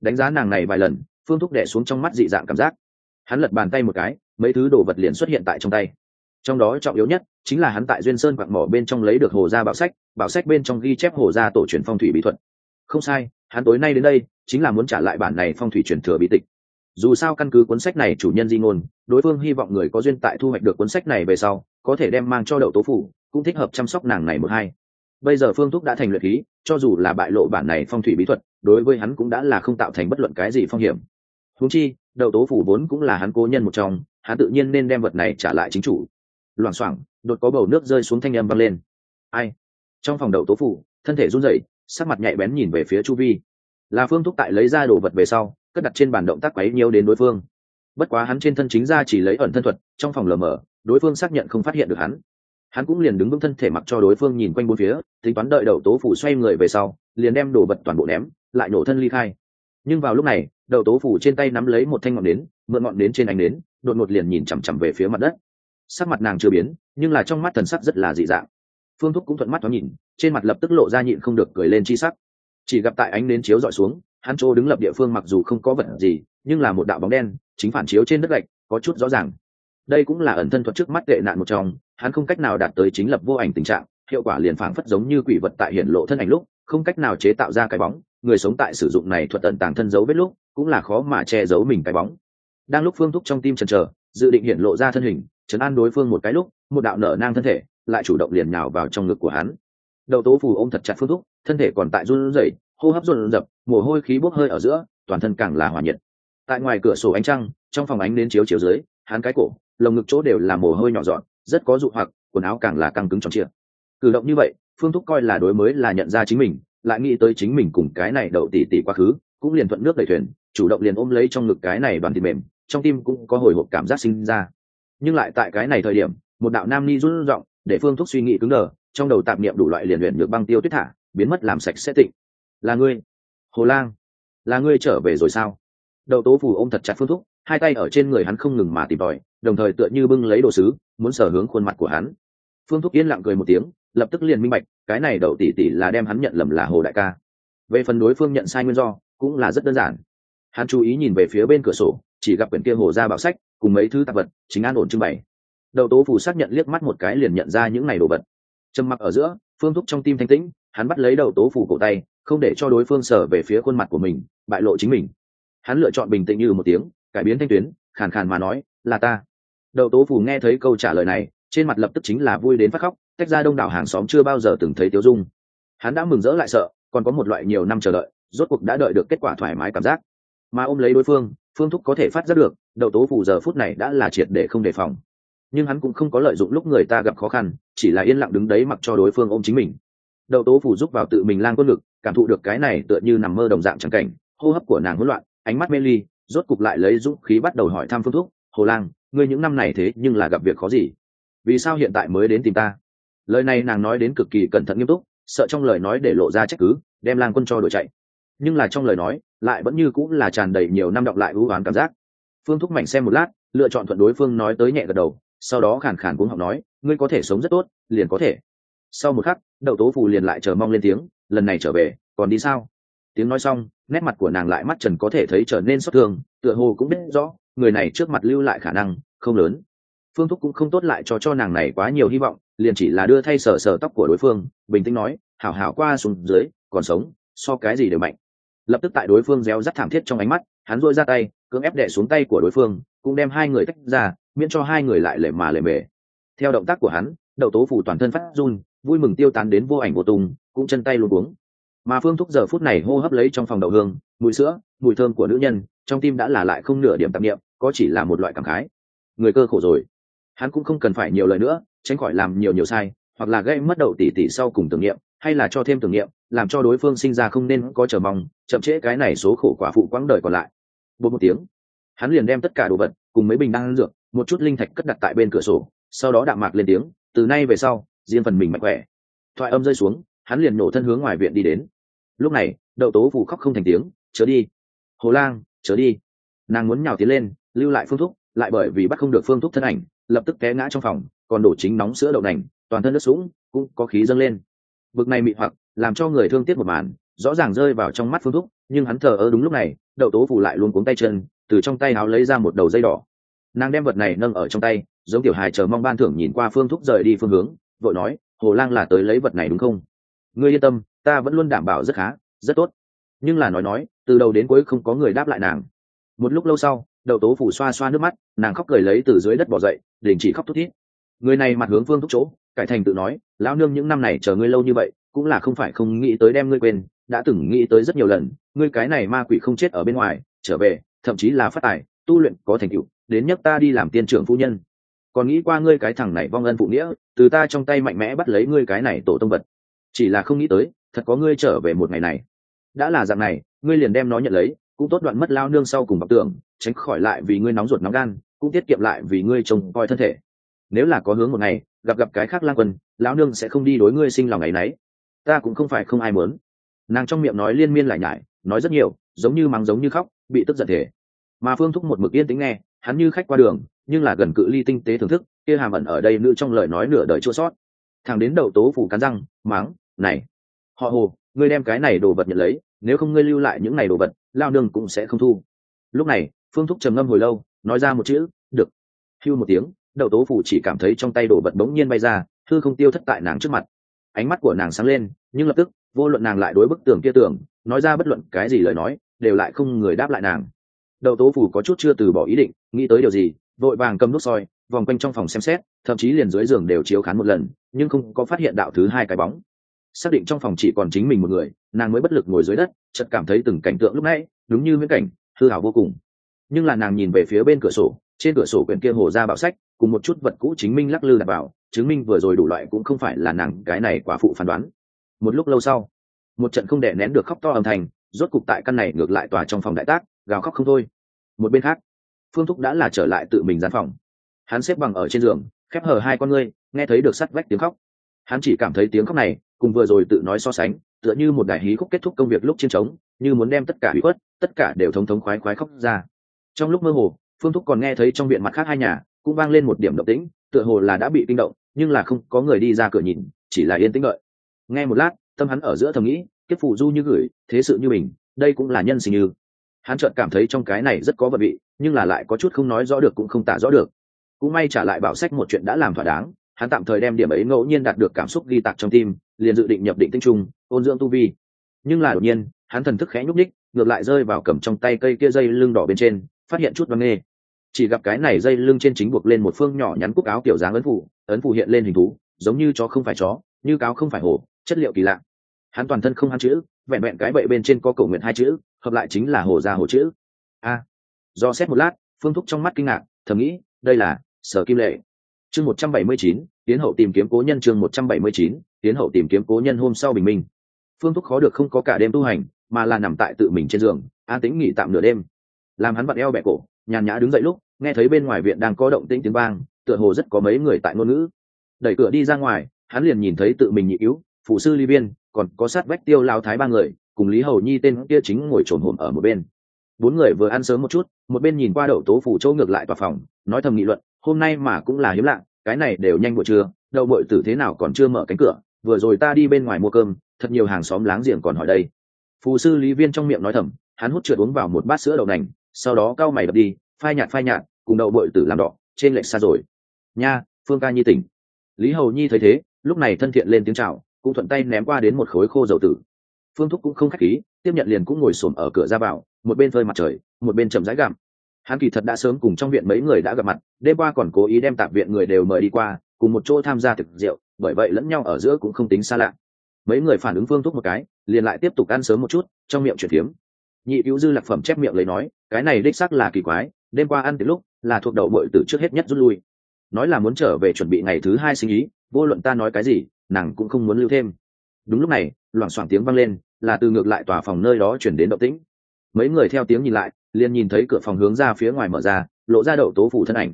[SPEAKER 1] Đánh giá nàng này vài lần, phương thúc đẻ xuống trong mắt dị dạng cảm giác. Hắn lật bàn tay một cái, mấy thứ đồ vật liền xuất hiện tại trong tay. Trong đó trọng yếu nhất, chính là hắn tại duyên sơn quặng mỏ bên trong lấy được hồ gia bảo sách bảo sách bên trong ghi chép hồ gia tổ truyền phong thủy bí thuật. Không sai, hắn tối nay đến đây, chính là muốn trả lại bản này phong thủy truyền thừa bí tịch. Dù sao căn cứ cuốn sách này chủ nhân di ngôn, đối phương hy vọng người có duyên tại thu hoạch được cuốn sách này về sau, có thể đem mang cho đậu tố phủ, cũng thích hợp chăm sóc nàng này một hai bây giờ phương thúc đã thành luyện khí, cho dù là bại lộ bản này phong thủy bí thuật, đối với hắn cũng đã là không tạo thành bất luận cái gì phong hiểm. Húng chi đậu tố phủ vốn cũng là hắn cố nhân một trong, hắn tự nhiên nên đem vật này trả lại chính chủ. Loảng xoảng, đột có bầu nước rơi xuống thanh âm văng lên. Ai? Trong phòng đậu tố phủ, thân thể run rẩy, sắc mặt nhạy bén nhìn về phía chu vi. Là phương thúc tại lấy ra đồ vật về sau, cất đặt trên bàn động tác quấy nhiều đến đối phương. Bất quá hắn trên thân chính ra chỉ lấy ẩn thân thuật, trong phòng lờ mờ, đối phương xác nhận không phát hiện được hắn hắn cũng liền đứng vững thân thể mặc cho đối phương nhìn quanh bốn phía, tính toán đợi đậu tố phủ xoay người về sau, liền đem đồ vật toàn bộ ném, lại nổ thân ly khai. Nhưng vào lúc này, đậu tố phủ trên tay nắm lấy một thanh ngọn nến, mượn ngọn nến trên ánh nến, đột ngột liền nhìn chằm chằm về phía mặt đất. Sắc mặt nàng chưa biến, nhưng là trong mắt thần sắc rất là dị dạng. Phương thúc cũng thuận mắt thoáng nhìn, trên mặt lập tức lộ ra nhịn không được cười lên chi sắc. Chỉ gặp tại ánh nến chiếu dọi xuống, hắn chỗ đứng lập địa phương mặc dù không có vật gì, nhưng là một đạo bóng đen, chính phản chiếu trên đất gạch, có chút rõ ràng đây cũng là ẩn thân thuật trước mắt tệ nạn một trong, hắn không cách nào đạt tới chính lập vô ảnh tình trạng, hiệu quả liền phảng phất giống như quỷ vật tại hiện lộ thân ảnh lúc, không cách nào chế tạo ra cái bóng, người sống tại sử dụng này thuật tận tàng thân dấu vết lúc, cũng là khó mà che giấu mình cái bóng. Đang lúc phương thúc trong tim chần chờ, dự định hiện lộ ra thân hình, chấn an đối phương một cái lúc, một đạo nở nang thân thể lại chủ động liền nhào vào trong ngực của hắn. Đậu tố phù ôm thật chặt phương thúc, thân thể còn tại run rẩy, hô hấp run rập, mồ hôi khí bốc hơi ở giữa, toàn thân càng là hỏa nhiệt. Tại ngoài cửa sổ ánh trăng, trong phòng ánh đến chiếu chiếu dưới, hắn cái cổ lồng ngực chỗ đều là mồ hôi nhỏ dọn, rất có dụ hoặc, quần áo càng là căng cứng tròn trịa. Cử động như vậy, phương thúc coi là đối mới là nhận ra chính mình, lại nghĩ tới chính mình cùng cái này đậu tỉ tỉ quá khứ, cũng liền thuận nước đẩy thuyền, chủ động liền ôm lấy trong ngực cái này đoàn thịt mềm, trong tim cũng có hồi hộp cảm giác sinh ra. Nhưng lại tại cái này thời điểm, một đạo nam ni run giọng, để phương thúc suy nghĩ cứng đờ, trong đầu tạp niệm đủ loại liền luyện được băng tiêu tuyết thả, biến mất làm sạch sẽ tịnh. Là ngươi, hồ lang, là ngươi trở về rồi sao? Đậu tố phủ ôm thật chặt phương thúc hai tay ở trên người hắn không ngừng mà tìm tòi, đồng thời tựa như bưng lấy đồ sứ, muốn sở hướng khuôn mặt của hắn. Phương thúc yên lặng cười một tiếng, lập tức liền minh bạch, cái này đậu tỷ tỷ là đem hắn nhận lầm là hồ đại ca. Về phần đối phương nhận sai nguyên do, cũng là rất đơn giản. Hắn chú ý nhìn về phía bên cửa sổ, chỉ gặp quyển kia hồ ra bảo sách, cùng mấy thứ tạp vật, chính an ổn trưng bày. Đậu tố phủ xác nhận liếc mắt một cái liền nhận ra những này đồ vật. Trầm mặc ở giữa, phương thúc trong tim thanh tĩnh, hắn bắt lấy đậu tố phủ cổ tay, không để cho đối phương sở về phía khuôn mặt của mình, bại lộ chính mình. Hắn lựa chọn bình tĩnh như một tiếng cải biến thanh tuyến, khàn khàn mà nói, là ta. Đậu tố phủ nghe thấy câu trả lời này, trên mặt lập tức chính là vui đến phát khóc, tách ra đông đảo hàng xóm chưa bao giờ từng thấy tiếu dung. Hắn đã mừng rỡ lại sợ, còn có một loại nhiều năm chờ đợi, rốt cuộc đã đợi được kết quả thoải mái cảm giác. Mà ôm lấy đối phương phương thúc có thể phát giác được, đậu tố phủ giờ phút này đã là triệt để không đề phòng. Nhưng hắn cũng không có lợi dụng lúc người ta gặp khó khăn, chỉ là yên lặng đứng đấy mặc cho đối phương ôm chính mình. Đậu tố phủ giúp vào tự mình lang quân lực, cảm thụ được cái này tựa như nằm mơ đồng dạng trắng cảnh, hô hấp của nàng hỗn loạn, ánh mắt mê ly rốt cục lại lấy dũng khí bắt đầu hỏi thăm phương thúc, hồ lang, ngươi những năm này thế nhưng là gặp việc khó gì? Vì sao hiện tại mới đến tìm ta? Lời này nàng nói đến cực kỳ cẩn thận nghiêm túc, sợ trong lời nói để lộ ra trách cứ, đem lang quân cho đội chạy. Nhưng là trong lời nói, lại vẫn như cũng là tràn đầy nhiều năm đọc lại hữu oán cảm giác. Phương thúc mạnh xem một lát, lựa chọn thuận đối phương nói tới nhẹ gật đầu, sau đó khản khàn cũng học nói, ngươi có thể sống rất tốt, liền có thể. Sau một khắc, đậu tố phù liền lại chờ mong lên tiếng, lần này trở về, còn đi sao? Tiếng nói xong, nét mặt của nàng lại mắt trần có thể thấy trở nên xót thương, tựa hồ cũng biết rõ, người này trước mặt lưu lại khả năng không lớn. Phương thúc cũng không tốt lại cho cho nàng này quá nhiều hy vọng, liền chỉ là đưa thay sờ sờ tóc của đối phương, bình tĩnh nói, hảo hảo qua xuống dưới, còn sống, so cái gì đều mạnh. Lập tức tại đối phương réo rắt thảm thiết trong ánh mắt, hắn dội ra tay, cưỡng ép đẻ xuống tay của đối phương, cũng đem hai người tách ra, miễn cho hai người lại lệ mà lệ mề theo động tác của hắn đậu tố phủ toàn thân phát run, vui mừng tiêu tán đến vô ảnh vô tùng cũng chân tay luôn cuống mà phương thúc giờ phút này hô hấp lấy trong phòng đậu hương, mùi sữa, mùi thơm của nữ nhân, trong tim đã là lại không nửa điểm tạp nghiệm có chỉ là một loại cảm khái. Người cơ khổ rồi. Hắn cũng không cần phải nhiều lời nữa, tránh khỏi làm nhiều nhiều sai, hoặc là gây mất đậu tỉ tỉ sau cùng tưởng niệm, hay là cho thêm tưởng niệm, làm cho đối phương sinh ra không nên có chờ mong, chậm trễ cái này số khổ quả phụ quãng đời còn lại. Bốn một tiếng, hắn liền đem tất cả đồ vật cùng mấy bình đan dược, một chút linh thạch cất đặt tại bên cửa sổ, sau đó đạm mạc lên tiếng, từ nay về sau, riêng phần mình mạnh khỏe. Thoại âm rơi xuống, hắn liền nổ thân hướng ngoài viện đi đến lúc này, đậu tố phủ khóc không thành tiếng, chớ đi. Hồ lang, chớ đi. Nàng muốn nhào tiến lên, lưu lại phương thúc, lại bởi vì bắt không được phương thúc thân ảnh, lập tức té ngã trong phòng, còn đổ chính nóng sữa đậu nành, toàn thân đất sũng, cũng có khí dâng lên. Bực này mị hoặc, làm cho người thương tiếc một màn, rõ ràng rơi vào trong mắt phương thúc, nhưng hắn thờ ơ đúng lúc này, đậu tố phủ lại luôn cuống tay chân, từ trong tay áo lấy ra một đầu dây đỏ. Nàng đem vật này nâng ở trong tay, giống tiểu hài chờ mong ban thưởng nhìn qua phương thúc rời đi phương hướng, vội nói, hồ lang là tới lấy vật này đúng không? Ngươi yên tâm ta vẫn luôn đảm bảo rất khá, rất tốt. Nhưng là nói nói, từ đầu đến cuối không có người đáp lại nàng. Một lúc lâu sau đậu tố phủ xoa xoa nước mắt, nàng khóc cười lấy từ dưới đất bỏ dậy, đình chỉ khóc thút thít. Người này mặt hướng phương thúc chỗ, cải thành tự nói, lão nương những năm này chờ ngươi lâu như vậy, cũng là không phải không nghĩ tới đem ngươi quên, đã từng nghĩ tới rất nhiều lần, ngươi cái này ma quỷ không chết ở bên ngoài, trở về, thậm chí là phát tài, tu luyện có thành tựu, đến nhất ta đi làm tiên trưởng phu nhân. Còn nghĩ qua ngươi cái thằng này vong ân phụ nghĩa, từ ta trong tay mạnh mẽ bắt lấy ngươi cái này tổ tông vật. Chỉ là không nghĩ tới thật có ngươi trở về một ngày này. Đã là dạng này, ngươi liền đem nó nhận lấy, cũng tốt đoạn mất lao nương sau cùng bọc tưởng, tránh khỏi lại vì ngươi nóng ruột nóng gan, cũng tiết kiệm lại vì ngươi trông coi thân thể. Nếu là có hướng một ngày, gặp gặp cái khác lang quân, lão nương sẽ không đi đối ngươi sinh lòng ngày nấy. Ta cũng không phải không ai muốn. Nàng trong miệng nói liên miên lại nhải, nói rất nhiều, giống như mắng giống như khóc, bị tức giận thể mà phương thúc một mực yên tĩnh nghe, hắn như khách qua đường, nhưng là gần cự ly tinh tế thưởng thức, kia hàm ẩn ở đây nữ trong lời nói nửa đời chua sót. Thằng đến đầu tố phủ cắn răng, mắng, này họ hồ ngươi đem cái này đồ vật nhận lấy, nếu không ngươi lưu lại những này đồ vật, lao nương cũng sẽ không thu. Lúc này, phương thúc trầm ngâm hồi lâu, nói ra một chữ, được. Hưu một tiếng, đậu tố phủ chỉ cảm thấy trong tay đồ vật bỗng nhiên bay ra thư không tiêu thất tại nàng trước mặt. Ánh mắt của nàng sáng lên, nhưng lập tức, vô luận nàng lại đối bức tường kia tưởng, nói ra bất luận cái gì lời nói, đều lại không người đáp lại nàng. Đậu tố phủ có chút chưa từ bỏ ý định, nghĩ tới điều gì, vội vàng cầm nút soi, vòng quanh trong phòng xem xét, thậm chí liền dưới giường đều chiếu khán một lần, nhưng không có phát hiện đạo thứ hai cái bóng xác định trong phòng chỉ còn chính mình một người, nàng mới bất lực ngồi dưới đất, chợt cảm thấy từng cảnh tượng lúc nãy, đúng như viễn cảnh, hư hảo vô cùng. Nhưng là nàng nhìn về phía bên cửa sổ, trên cửa sổ quyển kia hồ ra bảo sách, cùng một chút vật cũ chính minh lắc lư đặt vào, chứng minh vừa rồi đủ loại cũng không phải là nàng cái này quả phụ phán đoán. Một lúc lâu sau, một trận không đẻ nén được khóc to âm thanh, rốt cục tại căn này ngược lại tòa trong phòng đại tác, gào khóc không thôi. Một bên khác, phương thúc đã là trở lại tự mình gian phòng. Hắn xếp bằng ở trên giường, khép hờ hai con ngươi, nghe thấy được sắt vách tiếng khóc. Hắn chỉ cảm thấy tiếng khóc này cùng vừa rồi tự nói so sánh, tựa như một đại hí khúc kết thúc công việc lúc chiến trống, như muốn đem tất cả hủy khuất, tất cả đều thống thống khoái khoái khóc ra. Trong lúc mơ hồ, phương thúc còn nghe thấy trong viện mặt khác hai nhà, cũng vang lên một điểm động tĩnh, tựa hồ là đã bị kinh động, nhưng là không có người đi ra cửa nhìn, chỉ là yên tĩnh đợi. Nghe một lát, tâm hắn ở giữa thầm nghĩ, kiếp phụ du như gửi, thế sự như mình, đây cũng là nhân sinh như. Hắn chợt cảm thấy trong cái này rất có vật vị, nhưng là lại có chút không nói rõ được cũng không tả rõ được. Cũng may trả lại bảo sách một chuyện đã làm thỏa đáng, hắn tạm thời đem điểm ấy ngẫu nhiên đạt được cảm xúc ghi tạc trong tim liền dự định nhập định tinh trung, ôn dưỡng tu vi. Nhưng là đột nhiên, hắn thần thức khẽ nhúc ních ngược lại rơi vào cầm trong tay cây kia dây lưng đỏ bên trên, phát hiện chút văn nghê. Chỉ gặp cái này dây lưng trên chính buộc lên một phương nhỏ nhắn cúc áo kiểu dáng ấn phủ ấn phủ hiện lên hình thú, giống như chó không phải chó, như cáo không phải hổ, chất liệu kỳ lạ. Hắn toàn thân không hắn chữ, vẹn vẹn cái bậy bên trên có cầu nguyện hai chữ, hợp lại chính là hồ ra hồ chữ. A. Do xét một lát, phương thúc trong mắt kinh ngạc, thầm nghĩ, đây là sở kim lệ. Chương một trăm bảy mươi chín tiến hậu tìm kiếm cố nhân chương một trăm bảy mươi chín tiến hậu tìm kiếm cố nhân hôm sau bình minh. Phương thúc khó được không có cả đêm tu hành, mà là nằm tại tự mình trên giường, an tĩnh nghỉ tạm nửa đêm. Làm hắn vặn eo bẹ cổ, nhàn nhã đứng dậy lúc, nghe thấy bên ngoài viện đang có động tĩnh tiếng vang, tựa hồ rất có mấy người tại ngôn ngữ. Đẩy cửa đi ra ngoài, hắn liền nhìn thấy tự mình nhị cứu, phụ sư ly viên, còn có sát vách tiêu lao thái ba người, cùng lý hầu nhi tên kia chính ngồi trồn hồn ở một bên. Bốn người vừa ăn sớm một chút, một bên nhìn qua đậu tố phủ chỗ ngược lại tòa phòng, nói thầm nghị luận, hôm nay mà cũng là hiếm lạ, cái này đều nhanh buổi trưa, đậu bội tử thế nào còn chưa mở cánh cửa vừa rồi ta đi bên ngoài mua cơm, thật nhiều hàng xóm láng giềng còn hỏi đây. Phù sư lý viên trong miệng nói thầm, hắn hút trượt uống vào một bát sữa đậu nành, sau đó cao mày đập đi, phai nhạt phai nhạt, cùng đậu bội tử làm đỏ, trên lệch xa rồi. Nha, phương ca nhi tỉnh. Lý hầu nhi thấy thế, lúc này thân thiện lên tiếng chào, cũng thuận tay ném qua đến một khối khô dầu tử. Phương thúc cũng không khách khí, tiếp nhận liền cũng ngồi xổm ở cửa ra vào, một bên phơi mặt trời, một bên chầm rãi gặm. Hắn kỳ thật đã sớm cùng trong viện mấy người đã gặp mặt, đêm qua còn cố ý đem tạp viện người đều mời đi qua cùng một chỗ tham gia thực rượu, bởi vậy lẫn nhau ở giữa cũng không tính xa lạ. Mấy người phản ứng phương thuốc một cái, liền lại tiếp tục ăn sớm một chút, trong miệng chuyển phiếm. Nhị cứu dư lạc phẩm chép miệng lấy nói, cái này đích sắc là kỳ quái, đêm qua ăn từ lúc là thuộc đậu bội từ trước hết nhất rút lui. Nói là muốn trở về chuẩn bị ngày thứ hai sinh ý, vô luận ta nói cái gì, nàng cũng không muốn lưu thêm. Đúng lúc này, loảng xoảng tiếng vang lên, là từ ngược lại tòa phòng nơi đó chuyển đến động tĩnh. Mấy người theo tiếng nhìn lại, liền nhìn thấy cửa phòng hướng ra phía ngoài mở ra, lộ ra đậu tố phủ thân ảnh.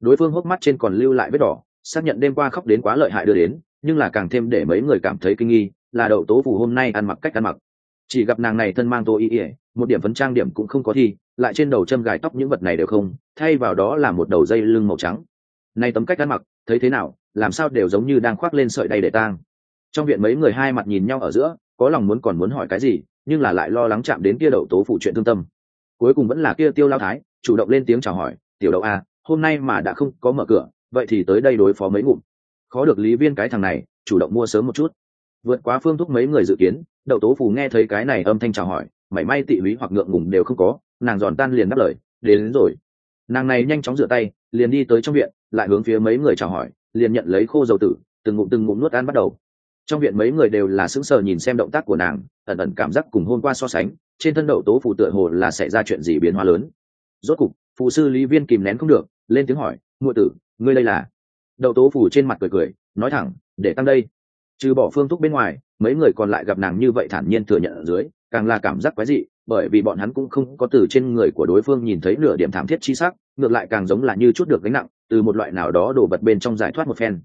[SPEAKER 1] Đối phương hốc mắt trên còn lưu lại vết đỏ xác nhận đêm qua khóc đến quá lợi hại đưa đến, nhưng là càng thêm để mấy người cảm thấy kinh nghi, là đậu tố phủ hôm nay ăn mặc cách ăn mặc. Chỉ gặp nàng này thân mang tô y ỉa một điểm phấn trang điểm cũng không có thi, lại trên đầu châm gài tóc những vật này đều không, thay vào đó là một đầu dây lưng màu trắng. Nay tấm cách ăn mặc, thấy thế nào, làm sao đều giống như đang khoác lên sợi đay để tang. Trong viện mấy người hai mặt nhìn nhau ở giữa, có lòng muốn còn muốn hỏi cái gì, nhưng là lại lo lắng chạm đến kia đậu tố phụ chuyện thương tâm. Cuối cùng vẫn là kia tiêu lao thái, chủ động lên tiếng chào hỏi, tiểu đậu a hôm nay mà đã không có mở cửa vậy thì tới đây đối phó mấy ngụm. Khó được lý viên cái thằng này chủ động mua sớm một chút. Vượt quá phương thúc mấy người dự kiến đậu tố phù nghe thấy cái này âm thanh chào hỏi mảy may tị lý hoặc ngượng ngùng đều không có nàng giòn tan liền đáp lời đến, đến rồi. Nàng này nhanh chóng rửa tay liền đi tới trong viện lại hướng phía mấy người chào hỏi liền nhận lấy khô dầu tử từng ngụm từng ngụm nuốt ăn bắt đầu. Trong viện mấy người đều là sững sờ nhìn xem động tác của nàng ẩn ẩn cảm giác cùng hôm qua so sánh trên thân đậu tố phù tựa hồ là xảy ra chuyện gì biến hóa lớn. Rốt cục phụ sư lý viên kìm nén không được lên tiếng hỏi ngụy tử, ngươi đây là? Đậu tố Phủ trên mặt cười cười, nói thẳng, để tăng đây. Trừ bỏ phương thúc bên ngoài, mấy người còn lại gặp nàng như vậy thản nhiên thừa nhận ở dưới, càng là cảm giác quái dị, bởi vì bọn hắn cũng không có từ trên người của đối phương nhìn thấy nửa điểm thảm thiết chi sắc, ngược lại càng giống là như chút được gánh nặng, từ một loại nào đó đổ vật bên trong giải thoát một phen.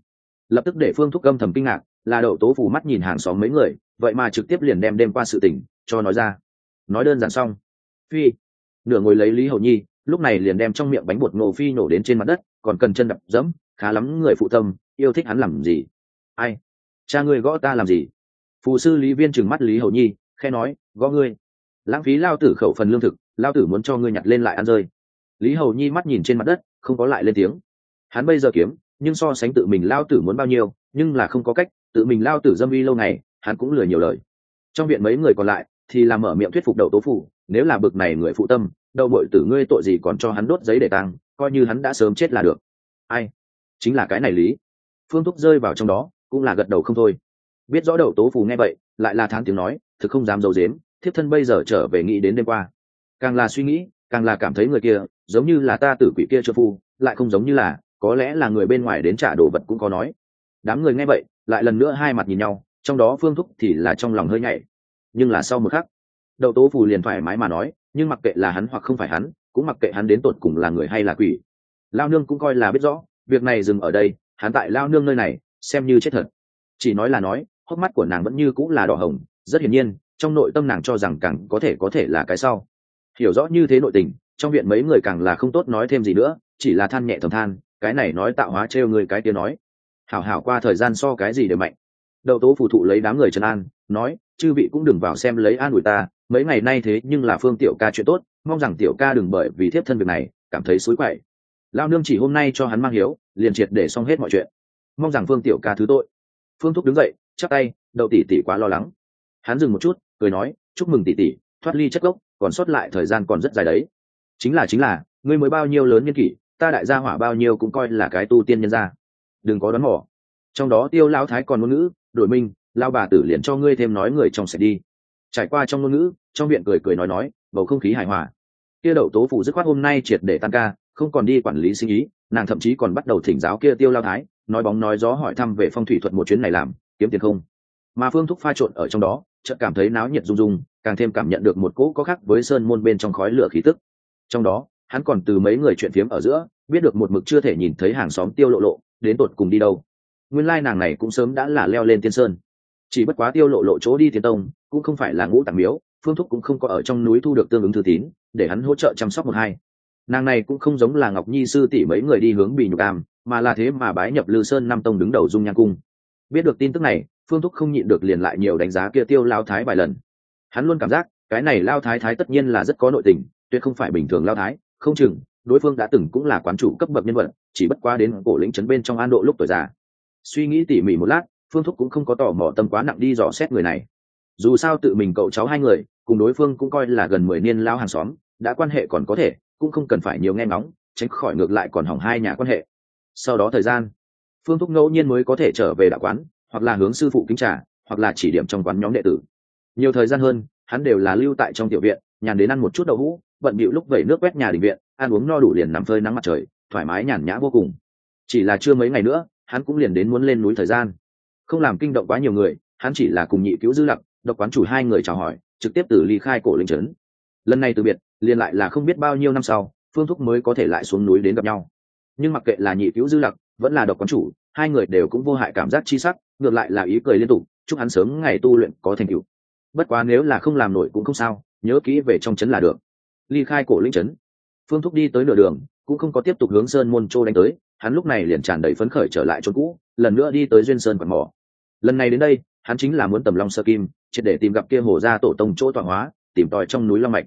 [SPEAKER 1] Lập tức để phương thúc âm thầm kinh ngạc, là đậu tố phủ mắt nhìn hàng xóm mấy người, vậy mà trực tiếp liền đem đem qua sự tình cho nói ra. Nói đơn giản xong. Phi, nửa ngồi lấy lý hầu nhi lúc này liền đem trong miệng bánh bột ngô phi nổ đến trên mặt đất, còn cần chân đập dẫm, khá lắm người phụ tâm, yêu thích hắn làm gì? Ai? Cha ngươi gõ ta làm gì? Phù sư lý viên trừng mắt lý hầu nhi khe nói, gõ ngươi. Lãng phí lao tử khẩu phần lương thực, lao tử muốn cho ngươi nhặt lên lại ăn rơi. Lý hầu nhi mắt nhìn trên mặt đất, không có lại lên tiếng. Hắn bây giờ kiếm, nhưng so sánh tự mình lao tử muốn bao nhiêu, nhưng là không có cách, tự mình lao tử dâm vi lâu ngày, hắn cũng lừa nhiều lời. Trong viện mấy người còn lại, thì làm mở miệng thuyết phục đậu tố phủ, nếu là bực này người phụ tâm đậu bội tử ngươi tội gì còn cho hắn đốt giấy để tăng coi như hắn đã sớm chết là được. Ai? Chính là cái này lý. Phương thúc rơi vào trong đó, cũng là gật đầu không thôi. Biết rõ đậu tố phù nghe vậy, lại là thán tiếng nói, thực không dám d i ấ u dếm thiếp thân bây giờ trở về nghĩ đến đêm qua. Càng là suy nghĩ, càng là cảm thấy người kia, giống như là ta tử quỷ kia cho phu lại không giống như là, có lẽ là người bên ngoài đến trả đồ vật cũng có nói. Đám người nghe vậy, lại lần nữa hai mặt nhìn nhau, trong đó phương thúc thì là trong lòng hơi nhảy nhưng là sau một khắc đậu tố phù liền thoải mái mà nói, nhưng mặc kệ là hắn hoặc không phải hắn, cũng mặc kệ hắn đến tột cùng là người hay là quỷ. Lao nương cũng coi là biết rõ, việc này dừng ở đây, hắn tại lao nương nơi này, xem như chết thật. Chỉ nói là nói, hốc mắt của nàng vẫn như cũng là đỏ hồng, rất hiển nhiên, trong nội tâm nàng cho rằng càng có thể có thể là cái sau. Hiểu rõ như thế nội tình, trong viện mấy người càng là không tốt nói thêm gì nữa, chỉ là than nhẹ thầm than, cái này nói tạo hóa trêu người cái tiếng nói. Hảo hảo qua thời gian so cái gì đều mạnh. Đậu tố phù thụ lấy đám người trần an, nói chư vị cũng đừng vào xem lấy an ủi ta, mấy ngày nay thế nhưng là phương tiểu ca chuyện tốt, mong rằng tiểu ca đừng bởi vì thiếp thân việc này, cảm thấy xối quậy. Lao nương chỉ hôm nay cho hắn mang hiếu, liền triệt để xong hết mọi chuyện. Mong rằng phương tiểu ca thứ tội. Phương thúc đứng dậy chắc tay, đậu tỷ tỷ quá lo lắng. Hắn dừng một chút, cười nói, chúc mừng tỷ tỷ, thoát ly chất gốc, còn sót lại thời gian còn rất dài đấy. Chính là chính là, ngươi mới bao nhiêu lớn nhân kỷ, ta đại gia hỏa bao nhiêu cũng coi là cái tu tiên nhân gia. Đừng có đoán mỏ trong đó tiêu lão thái còn ngôn ngữ, đổi minh lao bà tử liền cho ngươi thêm nói người trong sẽ đi. Trải qua trong ngôn ngữ, trong viện cười cười nói nói, bầu không khí hài hòa. Kia đậu tố phủ dứt khoát hôm nay triệt để tan ca, không còn đi quản lý sinh ý, nàng thậm chí còn bắt đầu thỉnh giáo kia tiêu lao thái, nói bóng nói gió hỏi thăm về phong thủy thuật một chuyến này làm, kiếm tiền không. Mà phương thúc pha trộn ở trong đó, chợt cảm thấy náo nhiệt rung rung, càng thêm cảm nhận được một cỗ có khác với sơn môn bên trong khói lửa khí tức. Trong đó, hắn còn từ mấy người chuyện phiếm ở giữa, biết được một mực chưa thể nhìn thấy hàng xóm tiêu lộ lộ, đến tột cùng đi đâu. Nguyên lai nàng này cũng sớm đã là leo lên tiên sơn chỉ bất quá tiêu lộ lộ chỗ đi thiên tông, cũng không phải là ngũ tạng miếu, phương thúc cũng không có ở trong núi thu được tương ứng thư tín, để hắn hỗ trợ chăm sóc một hai. Nàng này cũng không giống là ngọc nhi sư tỷ mấy người đi hướng bị nhục am mà là thế mà bái nhập lư sơn năm tông đứng đầu dung nhan cung. Biết được tin tức này, phương thúc không nhịn được liền lại nhiều đánh giá kia tiêu lao thái vài lần. Hắn luôn cảm giác, cái này lao thái thái tất nhiên là rất có nội tình, tuyệt không phải bình thường lao thái, không chừng, đối phương đã từng cũng là quán chủ cấp bậc nhân vật, chỉ bất quá đến cổ lĩnh trấn bên trong an độ lúc tuổi già. Suy nghĩ tỉ mỉ một lát phương thúc cũng không có tò mò tâm quá nặng đi dò xét người này. Dù sao tự mình cậu cháu hai người, cùng đối phương cũng coi là gần mười niên lao hàng xóm, đã quan hệ còn có thể, cũng không cần phải nhiều nghe ngóng, tránh khỏi ngược lại còn hỏng hai nhà quan hệ. Sau đó thời gian, phương thúc ngẫu nhiên mới có thể trở về đạo quán, hoặc là hướng sư phụ kính trả hoặc là chỉ điểm trong quán nhóm đệ tử. Nhiều thời gian hơn, hắn đều là lưu tại trong tiểu viện, nhàn đến ăn một chút đậu hũ, bận bịu lúc vẩy nước quét nhà đình viện, ăn uống no đủ liền nằm phơi nắng mặt trời, thoải mái nhàn nhã vô cùng. Chỉ là chưa mấy ngày nữa, hắn cũng liền đến muốn lên núi thời gian không làm kinh động quá nhiều người, hắn chỉ là cùng nhị cứu dư lặc, độc quán chủ hai người chào hỏi, trực tiếp từ ly khai cổ linh trấn. Lần này từ biệt, liền lại là không biết bao nhiêu năm sau, phương thúc mới có thể lại xuống núi đến gặp nhau. Nhưng mặc kệ là nhị cứu dư lặc, vẫn là độc quán chủ, hai người đều cũng vô hại cảm giác chi sắc, ngược lại là ý cười liên tục, chúc hắn sớm ngày tu luyện có thành tựu. Bất quá nếu là không làm nổi cũng không sao, nhớ kỹ về trong trấn là được. Ly khai cổ linh trấn. Phương thúc đi tới nửa đường, cũng không có tiếp tục hướng sơn môn châu đánh tới hắn lúc này liền tràn đầy phấn khởi trở lại chỗ cũ, lần nữa đi tới duyên sơn quạt mỏ. Lần này đến đây, hắn chính là muốn tầm long sơ kim, triệt để tìm gặp kia hồ gia tổ tông chỗ tọa hóa, tìm tòi trong núi long mạch.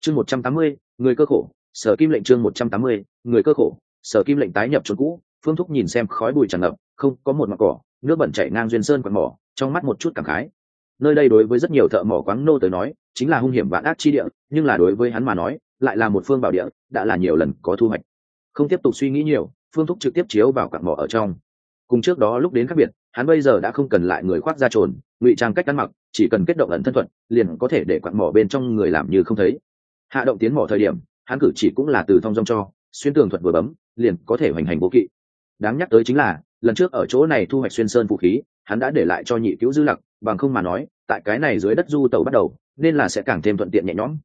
[SPEAKER 1] Chương một trăm tám mươi, người cơ khổ, sở kim lệnh chương một trăm tám mươi, người cơ khổ, sở kim lệnh tái nhập chỗ cũ, phương thúc nhìn xem khói bụi tràn ngập, không, có một mặt cỏ, nước bẩn chảy ngang duyên sơn quạt mỏ, trong mắt một chút cảm khái. Nơi đây đối với rất nhiều thợ mỏ quáng nô tới nói, chính là hung hiểm vạn ác chi địa, nhưng là đối với hắn mà nói, lại là một phương bảo địa, đã là nhiều lần có thu hoạch. Không tiếp tục suy nghĩ nhiều phương thúc trực tiếp chiếu vào cặn mỏ ở trong. Cùng trước đó lúc đến khác biệt, hắn bây giờ đã không cần lại người khoác ra trồn, ngụy trang cách ăn mặc, chỉ cần kết động ẩn thân thuận liền có thể để quặn mỏ bên trong người làm như không thấy. Hạ động tiến mỏ thời điểm, hắn cử chỉ cũng là từ thong dong cho, xuyên tường thuật vừa bấm, liền có thể hoành hành vô kỵ. Đáng nhắc tới chính là, lần trước ở chỗ này thu hoạch xuyên sơn vũ khí, hắn đã để lại cho nhị cứu dư lặc, bằng không mà nói, tại cái này dưới đất du tàu bắt đầu, nên là sẽ càng thêm thuận tiện nhẹ nhõm.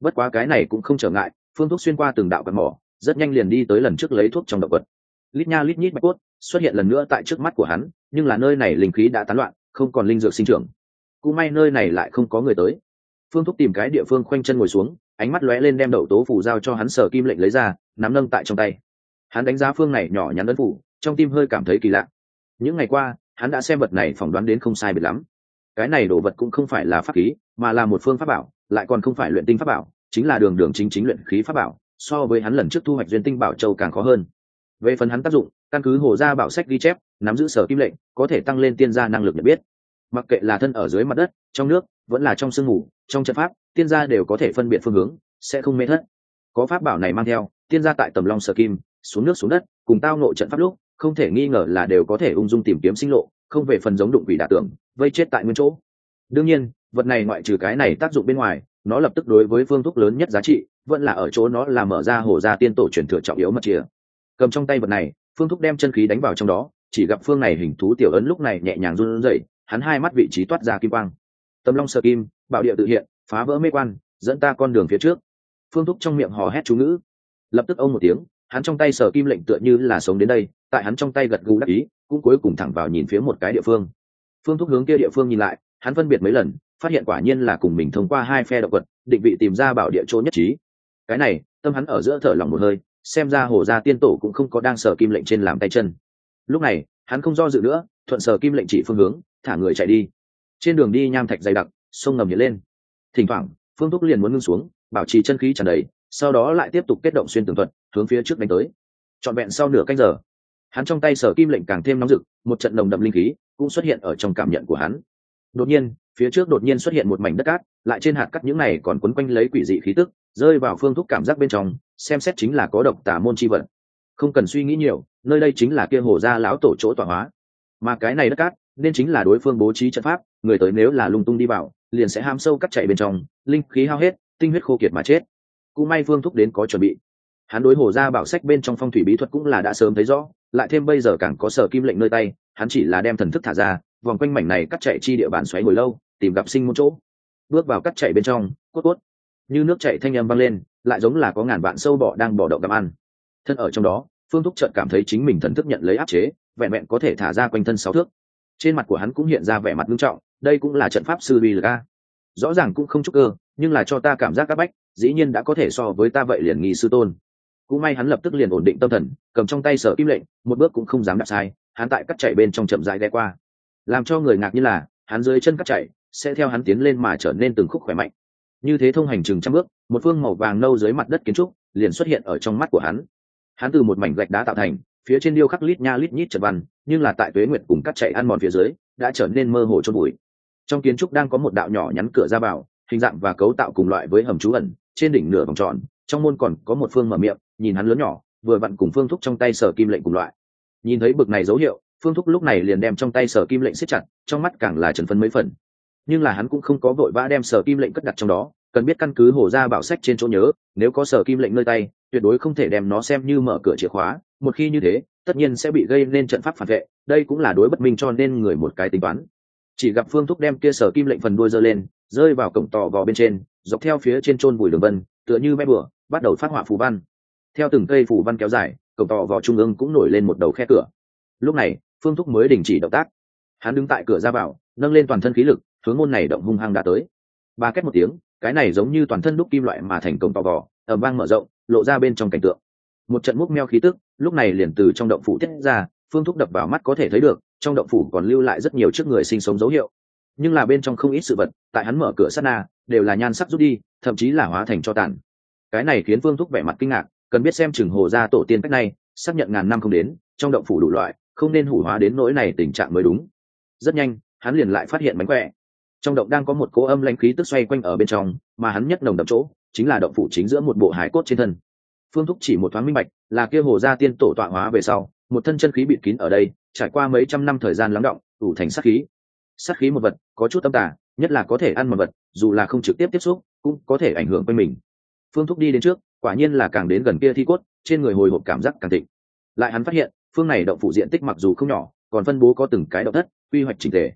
[SPEAKER 1] Bất quá cái này cũng không trở ngại, phương thuốc xuyên qua từng đạo quặn mỏ, rất nhanh liền đi tới lần trước lấy thuốc trong động vật lít nha lít nhít bạch cốt xuất hiện lần nữa tại trước mắt của hắn, nhưng là nơi này linh khí đã tán loạn, không còn linh dược sinh trưởng. Cũng may nơi này lại không có người tới. Phương thúc tìm cái địa phương khoanh chân ngồi xuống, ánh mắt lóe lên đem đậu tố phủ giao cho hắn sở kim lệnh lấy ra, nắm nâng tại trong tay. Hắn đánh giá phương này nhỏ nhắn ấn phủ, trong tim hơi cảm thấy kỳ lạ. Những ngày qua, hắn đã xem vật này phỏng đoán đến không sai biệt lắm. Cái này đồ vật cũng không phải là pháp khí, mà là một phương pháp bảo, lại còn không phải luyện tinh pháp bảo, chính là đường đường chính chính luyện khí pháp bảo, so với hắn lần trước thu hoạch duyên tinh bảo châu càng khó hơn về phần hắn tác dụng, căn cứ hồ gia bảo sách ghi chép, nắm giữ sở kim lệnh, có thể tăng lên tiên gia năng lực nhận biết. Mặc kệ là thân ở dưới mặt đất, trong nước, vẫn là trong sương mù, trong trận pháp, tiên gia đều có thể phân biệt phương hướng, sẽ không mê thất. Có pháp bảo này mang theo, tiên gia tại tầm long sở kim, xuống nước xuống đất, cùng tao nộ trận pháp lúc, không thể nghi ngờ là đều có thể ung dung tìm kiếm sinh lộ, không về phần giống đụng quỷ đả tưởng, vây chết tại nguyên chỗ. Đương nhiên, vật này ngoại trừ cái này tác dụng bên ngoài, nó lập tức đối với phương thuốc lớn nhất giá trị, vẫn là ở chỗ nó là mở ra hồ gia tiên tổ truyền thừa trọng yếu mật chìa cầm trong tay vật này, phương thúc đem chân khí đánh vào trong đó, chỉ gặp phương này hình thú tiểu ấn lúc này nhẹ nhàng run rẩy, hắn hai mắt vị trí toát ra kim quang. Tâm long sợ kim bảo địa tự hiện, phá vỡ mê quan, dẫn ta con đường phía trước. Phương thúc trong miệng hò hét chú ngữ. Lập tức ông một tiếng, hắn trong tay sở kim lệnh tựa như là sống đến đây, tại hắn trong tay gật gù đắc ý, cũng cuối cùng thẳng vào nhìn phía một cái địa phương. Phương thúc hướng kia địa phương nhìn lại, hắn phân biệt mấy lần, phát hiện quả nhiên là cùng mình thông qua hai phe động vật, định vị tìm ra bảo địa chỗ nhất trí. Cái này, tâm hắn ở giữa thở lòng một hơi xem ra hồ gia tiên tổ cũng không có đang sở kim lệnh trên làm tay chân. Lúc này, hắn không do dự nữa, thuận sở kim lệnh chỉ phương hướng, thả người chạy đi. Trên đường đi nham thạch dày đặc, sông ngầm nhật lên. Thỉnh thoảng, phương thúc liền muốn ngưng xuống, bảo trì chân khí tràn đầy, sau đó lại tiếp tục kết động xuyên tường thuật, hướng phía trước đánh tới. Trọn vẹn sau nửa canh giờ, hắn trong tay sở kim lệnh càng thêm nóng rực, một trận nồng đậm linh khí cũng xuất hiện ở trong cảm nhận của hắn. Đột nhiên, phía trước đột nhiên xuất hiện một mảnh đất cát, lại trên hạt cắt những này còn quấn quanh lấy quỷ dị khí tức, rơi vào phương thúc cảm giác bên trong xem xét chính là có độc tả môn chi vật. Không cần suy nghĩ nhiều, nơi đây chính là kia hồ gia lão tổ chỗ tọa hóa. Mà cái này đất cát, nên chính là đối phương bố trí trận pháp, người tới nếu là lung tung đi vào, liền sẽ ham sâu cắt chạy bên trong, linh khí hao hết, tinh huyết khô kiệt mà chết. Cũng may phương thúc đến có chuẩn bị. Hắn đối hồ gia bảo sách bên trong phong thủy bí thuật cũng là đã sớm thấy rõ, lại thêm bây giờ càng có sở kim lệnh nơi tay, hắn chỉ là đem thần thức thả ra, vòng quanh mảnh này cắt chạy chi địa bàn xoáy hồi lâu, tìm gặp sinh một chỗ. Bước vào cắt chạy bên trong, cốt cốt. Như nước chạy thanh âm vang lên lại giống là có ngàn vạn sâu bọ đang bỏ động gặm ăn. Thân ở trong đó, phương thúc chợt cảm thấy chính mình thần thức nhận lấy áp chế, vẹn vẹn có thể thả ra quanh thân sáu thước. Trên mặt của hắn cũng hiện ra vẻ mặt nghiêm trọng, đây cũng là trận pháp sư vi lực rõ ràng cũng không chúc cơ, nhưng là cho ta cảm giác các bách, dĩ nhiên đã có thể so với ta vậy liền nghi sư tôn. Cũng may hắn lập tức liền ổn định tâm thần, cầm trong tay sở kim lệnh, một bước cũng không dám đạp sai, hắn tại cắt chạy bên trong chậm rãi đe qua. Làm cho người ngạc như là, hắn dưới chân cắt chạy, sẽ theo hắn tiến lên mà trở nên từng khúc khỏe mạnh như thế thông hành chừng trăm bước, một phương màu vàng nâu dưới mặt đất kiến trúc liền xuất hiện ở trong mắt của hắn. Hắn từ một mảnh gạch đá tạo thành, phía trên điêu khắc lít nha lít nhít trật văn, nhưng là tại tuế nguyệt cùng cắt chạy ăn mòn phía dưới, đã trở nên mơ hồ chôn bụi trong kiến trúc đang có một đạo nhỏ nhắn cửa ra vào, hình dạng và cấu tạo cùng loại với hầm trú ẩn, trên đỉnh nửa vòng tròn, trong môn còn có một phương mở miệng, nhìn hắn lớn nhỏ, vừa vặn cùng phương thúc trong tay sở kim lệnh cùng loại. Nhìn thấy bực này dấu hiệu, phương thúc lúc này liền đem trong tay sở kim lệnh siết chặt, trong mắt càng là trần phân mấy phần. Nhưng là hắn cũng không có vội vã đem sở kim lệnh cất đặt trong đó cần biết căn cứ hồ ra bảo sách trên chỗ nhớ, nếu có sở kim lệnh nơi tay, tuyệt đối không thể đem nó xem như mở cửa chìa khóa. Một khi như thế, tất nhiên sẽ bị gây nên trận pháp phản vệ. Đây cũng là đối bất minh cho nên người một cái tính toán. Chỉ gặp phương thúc đem kia sở kim lệnh phần đuôi giơ lên, rơi vào cổng tò vò bên trên, dọc theo phía trên trôn bùi đường vân, tựa như mẹ bửa bắt đầu phát họa phù văn. Theo từng cây phù văn kéo dài, cổng tò vò trung ương cũng nổi lên một đầu khe cửa. Lúc này, phương thúc mới đình chỉ động tác. Hắn đứng tại cửa ra vào, nâng lên toàn thân khí lực, hướng môn này động hung hăng đã tới. Ba két một tiếng cái này giống như toàn thân đúc kim loại mà thành công tò gò, ẩm vang mở rộng lộ ra bên trong cảnh tượng. Một trận múc meo khí tức lúc này liền từ trong động phủ tiết ra phương thúc đập vào mắt có thể thấy được trong động phủ còn lưu lại rất nhiều trước người sinh sống dấu hiệu. Nhưng là bên trong không ít sự vật tại hắn mở cửa sát na đều là nhan sắc rút đi thậm chí là hóa thành cho tàn. Cái này khiến phương thúc vẻ mặt kinh ngạc cần biết xem chừng hồ gia tổ tiên cách này xác nhận ngàn năm không đến trong động phủ đủ loại không nên hủ hóa đến nỗi này tình trạng mới đúng. Rất nhanh hắn liền lại phát hiện mánh khỏe trong động đang có một cỗ âm lãnh khí tức xoay quanh ở bên trong, mà hắn nhất nồng đậm chỗ, chính là động phủ chính giữa một bộ hải cốt trên thân. Phương thúc chỉ một thoáng minh bạch, là kia hồ gia tiên tổ tọa hóa về sau, một thân chân khí bịt kín ở đây, trải qua mấy trăm năm thời gian lắng động đủ thành sát khí. Sát khí một vật, có chút tâm tả nhất là có thể ăn một vật, dù là không trực tiếp tiếp xúc, cũng có thể ảnh hưởng quanh mình. Phương thúc đi đến trước, quả nhiên là càng đến gần kia thi cốt, trên người hồi hộp cảm giác càng thịnh. Lại hắn phát hiện, phương này động phủ diện tích mặc dù không nhỏ, còn phân bố có từng cái động thất, quy hoạch chỉnh thể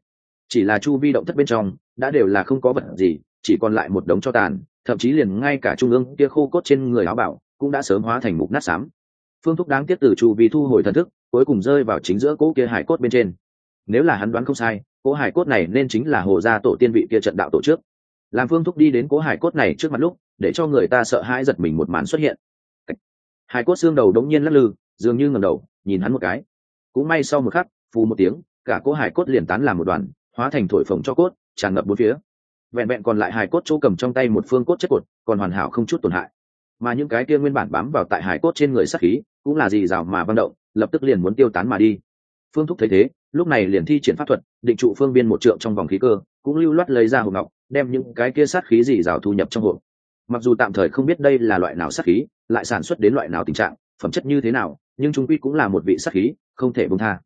[SPEAKER 1] chỉ là chu vi động thất bên trong, đã đều là không có vật gì, chỉ còn lại một đống cho tàn, thậm chí liền ngay cả trung ương kia khô cốt trên người áo bảo cũng đã sớm hóa thành mục nát xám. Phương thúc đáng tiếc từ chu vi thu hồi thần thức, cuối cùng rơi vào chính giữa cỗ kia hải cốt bên trên. Nếu là hắn đoán không sai, cỗ hải cốt này nên chính là hồ gia tổ tiên vị kia trận đạo tổ trước. Làm phương thúc đi đến cỗ hải cốt này trước mặt lúc, để cho người ta sợ hãi giật mình một màn xuất hiện. Hải cốt xương đầu đống nhiên lắc lư, dường như ngầm đầu, nhìn hắn một cái. Cũng may sau một khắc, phù một tiếng, cả cỗ hải cốt liền tán làm một đoàn hóa thành thổi phồng cho cốt, tràn ngập bốn phía. Vẹn vẹn còn lại hài cốt chỗ cầm trong tay một phương cốt chất cột, còn hoàn hảo không chút tổn hại. Mà những cái kia nguyên bản bám vào tại hải cốt trên người sắc khí, cũng là gì rào mà văng động, lập tức liền muốn tiêu tán mà đi. Phương thúc thấy thế, lúc này liền thi triển pháp thuật, định trụ phương biên một trượng trong vòng khí cơ, cũng lưu loát lấy ra hộp ngọc, đem những cái kia sát khí gì rào thu nhập trong hộp. Mặc dù tạm thời không biết đây là loại nào sát khí, lại sản xuất đến loại nào tình trạng, phẩm chất như thế nào, nhưng trung quy cũng là một vị sát khí, không thể bông tha.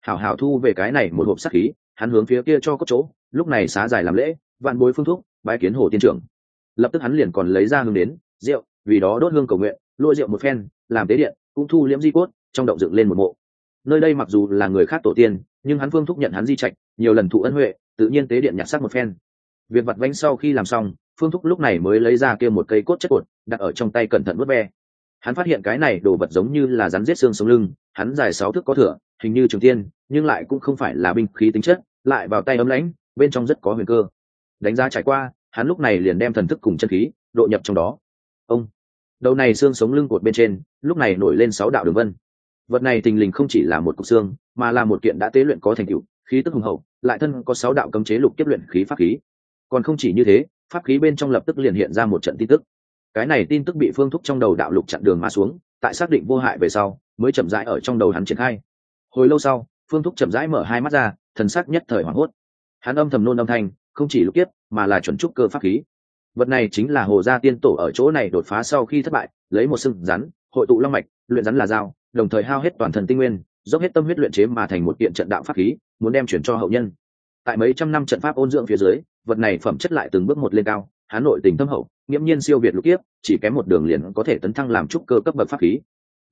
[SPEAKER 1] Hảo hảo thu về cái này một hộp sát khí hắn hướng phía kia cho có chỗ, lúc này xá dài làm lễ, vạn bối phương thuốc, bái kiến hồ tiên trưởng. Lập tức hắn liền còn lấy ra hương đến, rượu, vì đó đốt hương cầu nguyện, lôi rượu một phen, làm tế điện, cũng thu liễm di cốt, trong động dựng lên một mộ. Nơi đây mặc dù là người khác tổ tiên, nhưng hắn phương thúc nhận hắn di trạch, nhiều lần thụ ân huệ, tự nhiên tế điện nhặt sắc một phen. Việc vặt vánh sau khi làm xong, phương thúc lúc này mới lấy ra kia một cây cốt chất cột, đặt ở trong tay cẩn thận vớt ve. Hắn phát hiện cái này đồ vật giống như là rắn giết xương sống lưng, hắn dài sáu thước có thửa, hình như trường tiên, nhưng lại cũng không phải là binh khí tính chất lại vào tay ấm lãnh, bên trong rất có huyền cơ. Đánh giá trải qua, hắn lúc này liền đem thần thức cùng chân khí độ nhập trong đó. Ông, đầu này xương sống lưng cột bên trên, lúc này nổi lên sáu đạo đường vân. Vật này tình lình không chỉ là một cục xương, mà là một kiện đã tế luyện có thành tựu, khí tức hùng hậu, lại thân có sáu đạo cấm chế lục tiếp luyện khí pháp khí. Còn không chỉ như thế, pháp khí bên trong lập tức liền hiện ra một trận tin tức. Cái này tin tức bị phương thúc trong đầu đạo lục chặn đường mà xuống, tại xác định vô hại về sau, mới chậm rãi ở trong đầu hắn triển khai. Hồi lâu sau, phương thúc chậm rãi mở hai mắt ra thần sắc nhất thời hoảng hốt. Hắn âm thầm nôn âm thanh, không chỉ lục tiếp mà là chuẩn trúc cơ pháp khí. Vật này chính là hồ gia tiên tổ ở chỗ này đột phá sau khi thất bại, lấy một sưng rắn, hội tụ long mạch, luyện rắn là dao, đồng thời hao hết toàn thần tinh nguyên, dốc hết tâm huyết luyện chế mà thành một kiện trận đạo pháp khí, muốn đem chuyển cho hậu nhân. Tại mấy trăm năm trận pháp ôn dưỡng phía dưới, vật này phẩm chất lại từng bước một lên cao, hà nội tình thâm hậu, nghiễm nhiên siêu việt lục tiếp chỉ kém một đường liền có thể tấn thăng làm trúc cơ cấp bậc pháp khí.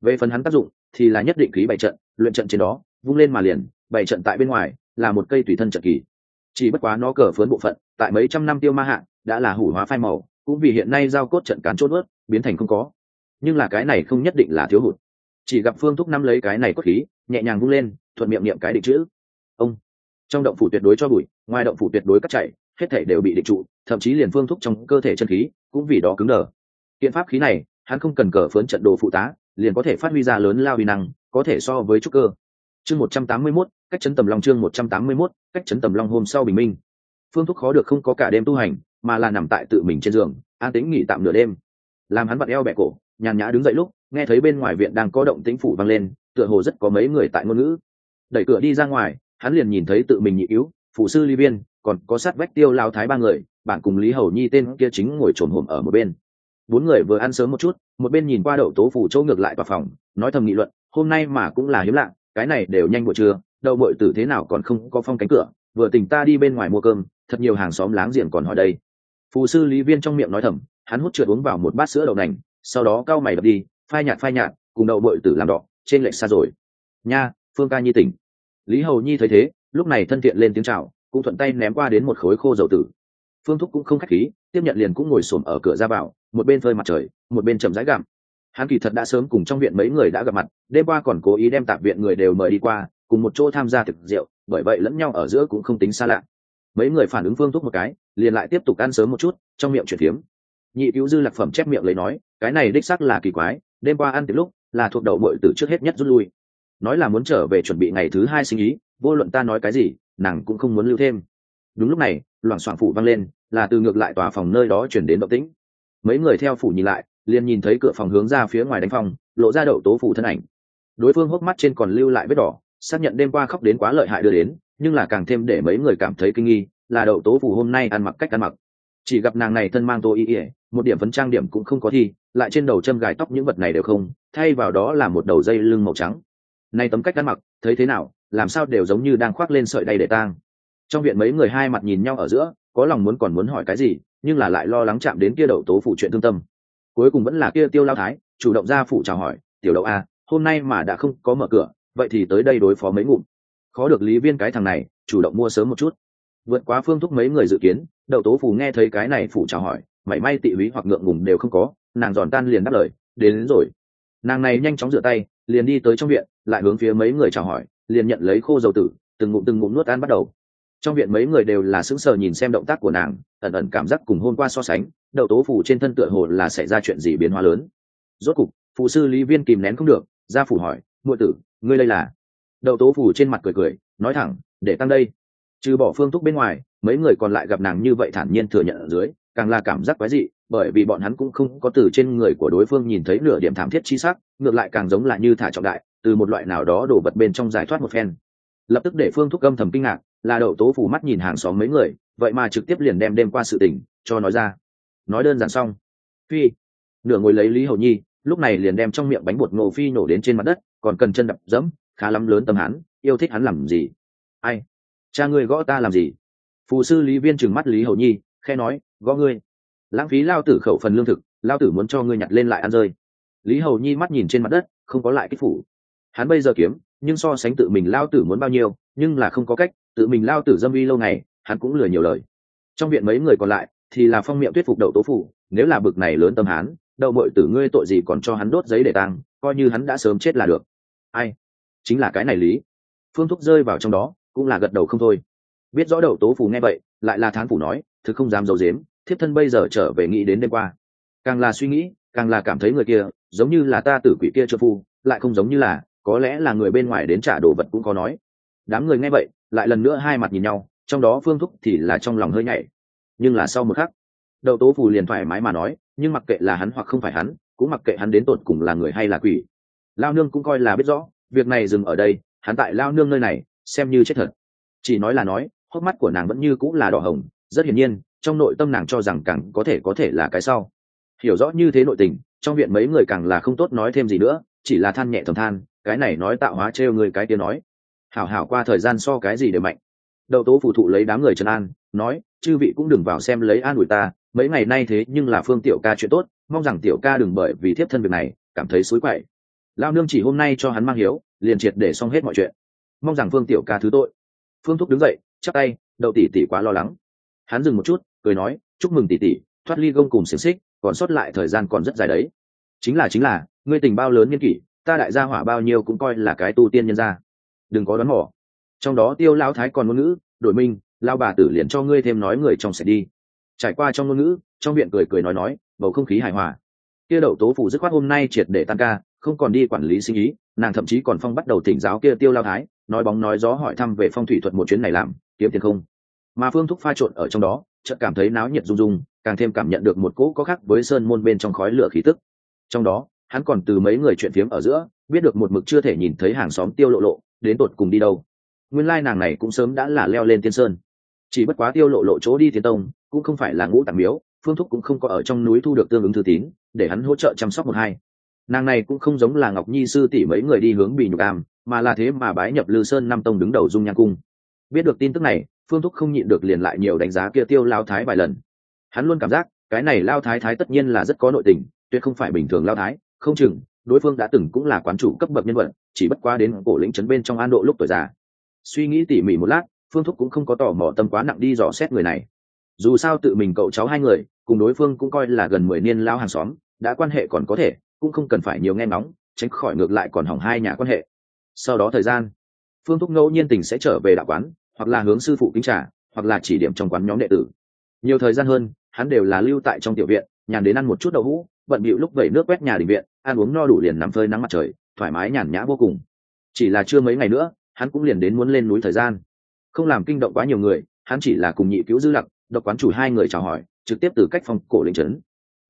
[SPEAKER 1] Về phần hắn tác dụng, thì là nhất định khí bảy trận, luyện trận trên đó, vung lên mà liền bảy trận tại bên ngoài là một cây tùy thân trận kỳ. Chỉ bất quá nó cờ phớn bộ phận, tại mấy trăm năm tiêu ma hạ, đã là hủ hóa phai màu, cũng vì hiện nay giao cốt trận cán chốt ướt, biến thành không có. Nhưng là cái này không nhất định là thiếu hụt. Chỉ gặp phương thúc năm lấy cái này cốt khí, nhẹ nhàng vung lên, thuận miệng niệm cái định chữ. Ông. Trong động phủ tuyệt đối cho bụi, ngoài động phủ tuyệt đối cắt chạy, hết thể đều bị định trụ, thậm chí liền phương thúc trong cơ thể chân khí cũng vì đó cứng đờ. Kiện pháp khí này, hắn không cần cờ phớn trận đồ phụ tá, liền có thể phát huy ra lớn lao uy năng, có thể so với trúc cơ chương một trăm tám mươi 181, cách chấn tầm long chương một trăm tám mươi 181, cách chấn tầm long hôm sau bình minh. Phương thúc khó được không có cả đêm tu hành mà là nằm tại tự mình trên giường an tĩnh nghỉ tạm nửa đêm. Làm hắn vặn eo bẹ cổ nhàn nhã đứng dậy lúc nghe thấy bên ngoài viện đang có động tĩnh phủ vang lên tựa hồ rất có mấy người tại ngôn ngữ. Đẩy cửa đi ra ngoài hắn liền nhìn thấy tự mình nhị cứu phụ sư ly viên còn có sát vách tiêu lao thái ba người bạn cùng lý hầu nhi tên kia chính ngồi trồn hổm ở một bên. Bốn người vừa ăn sớm một chút một bên nhìn qua đậu tố phủ chỗ ngược lại vào phòng nói thầm nghị luận hôm nay mà cũng là hiếm lạ cái này đều nhanh buổi trưa, đậu bội tử thế nào còn không có phong cánh cửa, vừa tỉnh ta đi bên ngoài mua cơm, thật nhiều hàng xóm láng giềng còn hỏi đây. Phù sư lý viên trong miệng nói thầm, hắn hút trượt uống vào một bát sữa đậu nành, sau đó cau mày đập đi, phai nhạt phai nhạt, cùng đậu bội tử làm đọ trên lệch xa rồi. Nha, phương ca nhi tỉnh. Lý hầu nhi thấy thế, lúc này thân thiện lên tiếng chào, cũng thuận tay ném qua đến một khối khô dầu tử. Phương thúc cũng không khách khí, tiếp nhận liền cũng ngồi xổm ở cửa ra vào, một bên phơi mặt trời, một bên chậm rãi gặm hắn kỳ thật đã sớm cùng trong viện mấy người đã gặp mặt, đêm qua còn cố ý đem tạp viện người đều mời đi qua, cùng một chỗ tham gia thực rượu, bởi vậy lẫn nhau ở giữa cũng không tính xa lạ. Mấy người phản ứng phương thúc một cái, liền lại tiếp tục ăn sớm một chút, trong miệng chuyển phiếm. Nhị cứu dư lạc phẩm chép miệng lấy nói, cái này đích xác là kỳ quái, đêm qua ăn từ lúc, là thuộc đầu bội từ trước hết nhất rút lui. Nói là muốn trở về chuẩn bị ngày thứ hai sinh ý, vô luận ta nói cái gì, nàng cũng không muốn lưu thêm. Đúng lúc này, loảng xoảng phủ vang lên, là từ ngược lại tòa phòng nơi đó chuyển đến động tĩnh. Mấy người theo phủ nhìn lại liền nhìn thấy cửa phòng hướng ra phía ngoài đánh phòng lộ ra đậu tố phủ thân ảnh. Đối phương hốc mắt trên còn lưu lại vết đỏ, xác nhận đêm qua khóc đến quá lợi hại đưa đến, nhưng là càng thêm để mấy người cảm thấy kinh nghi, là đậu tố phủ hôm nay ăn mặc cách ăn mặc. Chỉ gặp nàng này thân mang tô y ỉa một điểm vấn trang điểm cũng không có thi, lại trên đầu châm gài tóc những vật này đều không, thay vào đó là một đầu dây lưng màu trắng. Nay tấm cách ăn mặc, thấy thế nào, làm sao đều giống như đang khoác lên sợi đay để tang. Trong viện mấy người hai mặt nhìn nhau ở giữa, có lòng muốn còn muốn hỏi cái gì, nhưng là lại lo lắng chạm đến kia đậu tố phụ chuyện thương tâm cuối cùng vẫn là kia tiêu lao thái chủ động ra phụ chào hỏi tiểu đậu a hôm nay mà đã không có mở cửa vậy thì tới đây đối phó mấy ngụm. Khó được lý viên cái thằng này chủ động mua sớm một chút. Vượt quá phương thúc mấy người dự kiến đậu tố phù nghe thấy cái này phụ chào hỏi mảy may tị húy hoặc ngượng ngùng đều không có nàng giòn tan liền đáp lời đến, đến rồi. Nàng này nhanh chóng rửa tay liền đi tới trong viện lại hướng phía mấy người chào hỏi liền nhận lấy khô dầu tử từng ngụm từng ngụm nuốt ăn bắt đầu. Trong viện mấy người đều là sững sờ nhìn xem động tác của nàng ẩn ẩn cảm giác cùng hôm qua so sánh đậu tố phủ trên thân tựa hồ là xảy ra chuyện gì biến hóa lớn. Rốt cục, phụ sư lý viên kìm nén không được, ra phủ hỏi, muội tử, ngươi đây là? Đậu tố phủ trên mặt cười cười, nói thẳng, để tăng đây. Trừ bỏ phương thúc bên ngoài, mấy người còn lại gặp nàng như vậy thản nhiên thừa nhận ở dưới, càng là cảm giác quái dị, bởi vì bọn hắn cũng không có từ trên người của đối phương nhìn thấy nửa điểm thảm thiết chi sắc, ngược lại càng giống là như thả trọng đại, từ một loại nào đó đổ vật bên trong giải thoát một phen. Lập tức để phương thúc âm thầm kinh ngạc, là đậu tố phủ mắt nhìn hàng xóm mấy người, vậy mà trực tiếp liền đem đêm qua sự tình cho nói ra nói đơn giản xong. Phi. Nửa ngồi lấy lý hầu nhi, lúc này liền đem trong miệng bánh bột ngô phi nổ đến trên mặt đất, còn cần chân đập dẫm khá lắm lớn tâm hắn, yêu thích hắn làm gì? Ai? Cha ngươi gõ ta làm gì? Phù sư lý viên trừng mắt lý hầu nhi khe nói, gõ ngươi. Lãng phí lao tử khẩu phần lương thực, lao tử muốn cho ngươi nhặt lên lại ăn rơi. Lý hầu nhi mắt nhìn trên mặt đất, không có lại kích phủ. Hắn bây giờ kiếm, nhưng so sánh tự mình lao tử muốn bao nhiêu, nhưng là không có cách, tự mình lao tử dâm vi lâu ngày, hắn cũng lừa nhiều lời. Trong viện mấy người còn lại thì là phong miệng thuyết phục đậu tố phủ nếu là bực này lớn tâm hán đậu bội tử ngươi tội gì còn cho hắn đốt giấy để tăng, coi như hắn đã sớm chết là được. Ai? Chính là cái này lý. Phương thúc rơi vào trong đó cũng là gật đầu không thôi. Biết rõ đậu tố phủ nghe vậy lại là thán phủ nói thực không dám d i ấ u dếm thiếp thân bây giờ trở về nghĩ đến đêm qua. Càng là suy nghĩ càng là cảm thấy người kia giống như là ta tử quỷ kia trợ phu lại không giống như là có lẽ là người bên ngoài đến trả đồ vật cũng có nói. Đám người nghe vậy lại lần nữa hai mặt nhìn nhau trong đó phương thúc thì là trong lòng hơi nhảy nhưng là sau một khắc, đậu tố phù liền thoải mái mà nói, nhưng mặc kệ là hắn hoặc không phải hắn, cũng mặc kệ hắn đến tột cùng là người hay là quỷ. Lao nương cũng coi là biết rõ, việc này dừng ở đây, hắn tại lao nương nơi này, xem như chết thật. Chỉ nói là nói, hốc mắt của nàng vẫn như cũng là đỏ hồng, rất hiển nhiên, trong nội tâm nàng cho rằng càng có thể có thể là cái sau. Hiểu rõ như thế nội tình, trong viện mấy người càng là không tốt nói thêm gì nữa, chỉ là than nhẹ thầm than, cái này nói tạo hóa trêu người cái tiếng nói. Hảo hảo qua thời gian so cái gì để mạnh. Đậu tố phụ thụ lấy đám người trần an, nói chư vị cũng đừng vào xem lấy an ủi ta, mấy ngày nay thế nhưng là phương tiểu ca chuyện tốt, mong rằng tiểu ca đừng bởi vì thiếp thân việc này, cảm thấy xối quậy. Lao nương chỉ hôm nay cho hắn mang hiếu, liền triệt để xong hết mọi chuyện. Mong rằng phương tiểu ca thứ tội. Phương thúc đứng dậy chắc tay, đậu tỷ tỷ quá lo lắng. Hắn dừng một chút, cười nói, chúc mừng tỷ tỷ, thoát ly gông cùng xiềng xích, còn sót lại thời gian còn rất dài đấy. Chính là chính là, ngươi tình bao lớn nhân kỷ, ta đại gia hỏa bao nhiêu cũng coi là cái tu tiên nhân gia. Đừng có đoán mỏ trong đó tiêu lão thái còn ngôn ngữ, đổi minh lao bà tử liền cho ngươi thêm nói người trong sẽ đi. Trải qua trong ngôn ngữ, trong viện cười cười nói nói, bầu không khí hài hòa. Kia đậu tố phủ dứt khoát hôm nay triệt để tan ca, không còn đi quản lý sinh ý, nàng thậm chí còn phong bắt đầu thỉnh giáo kia tiêu lao thái, nói bóng nói gió hỏi thăm về phong thủy thuật một chuyến này làm, kiếm tiền không. Mà phương thúc pha trộn ở trong đó, chợt cảm thấy náo nhiệt rung rung, càng thêm cảm nhận được một cỗ có khác với sơn môn bên trong khói lửa khí tức. Trong đó, hắn còn từ mấy người chuyện phiếm ở giữa, biết được một mực chưa thể nhìn thấy hàng xóm tiêu lộ lộ, đến tột cùng đi đâu. Nguyên lai nàng này cũng sớm đã là leo lên tiên sơn chỉ bất quá tiêu lộ lộ chỗ đi tiến tông, cũng không phải là ngũ tạng miếu, phương thúc cũng không có ở trong núi thu được tương ứng thư tín, để hắn hỗ trợ chăm sóc một hai. Nàng này cũng không giống là ngọc nhi sư tỷ mấy người đi hướng bị nhục am, mà là thế mà bái nhập lư sơn năm tông đứng đầu dung nhang cung. Biết được tin tức này, phương thúc không nhịn được liền lại nhiều đánh giá kia tiêu lao thái vài lần. Hắn luôn cảm giác, cái này lao thái thái tất nhiên là rất có nội tình, tuyệt không phải bình thường lao thái, không chừng, đối phương đã từng cũng là quán chủ cấp bậc nhân vật, chỉ bất quá đến cổ lĩnh trấn bên trong an độ lúc tuổi già. Suy nghĩ tỉ mỉ một lát phương thúc cũng không có tò mò tâm quá nặng đi dò xét người này. Dù sao tự mình cậu cháu hai người cùng đối phương cũng coi là gần mười niên lao hàng xóm đã quan hệ còn có thể cũng không cần phải nhiều nghe nóng, tránh khỏi ngược lại còn hỏng hai nhà quan hệ. Sau đó thời gian phương thúc ngẫu nhiên tình sẽ trở về đạo quán hoặc là hướng sư phụ kính trả hoặc là chỉ điểm trong quán nhóm đệ tử. Nhiều thời gian hơn hắn đều là lưu tại trong tiểu viện nhàn đến ăn một chút đậu hũ bận bịu lúc vẩy nước quét nhà đình viện ăn uống no đủ liền nằm phơi nắng mặt trời thoải mái nhàn nhã vô cùng. Chỉ là chưa mấy ngày nữa hắn cũng liền đến muốn lên núi thời gian không làm kinh động quá nhiều người, hắn chỉ là cùng nhị cứu dư lặc, độc quán chủ hai người chào hỏi, trực tiếp từ cách phòng cổ lĩnh trấn.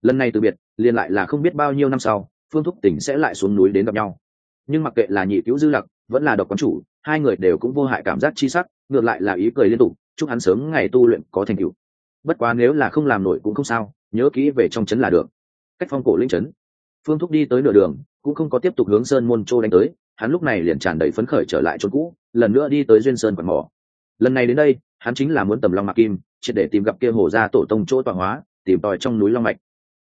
[SPEAKER 1] Lần này từ biệt, liền lại là không biết bao nhiêu năm sau, phương thúc tỉnh sẽ lại xuống núi đến gặp nhau. Nhưng mặc kệ là nhị cứu dư lặc, vẫn là độc quán chủ, hai người đều cũng vô hại cảm giác chi sắc, ngược lại là ý cười liên tục, chúc hắn sớm ngày tu luyện có thành tựu. Bất quá nếu là không làm nổi cũng không sao, nhớ kỹ về trong trấn là được. Cách phong cổ linh trấn. Phương thúc đi tới nửa đường, cũng không có tiếp tục hướng sơn môn châu đánh tới, hắn lúc này liền tràn đầy phấn khởi trở lại chỗ cũ, lần nữa đi tới duyên sơn quạt mỏ lần này đến đây, hắn chính là muốn tầm long mạc kim, triệt để tìm gặp kia hồ gia tổ tông chỗ tọa hóa, tìm tòi trong núi long mạch.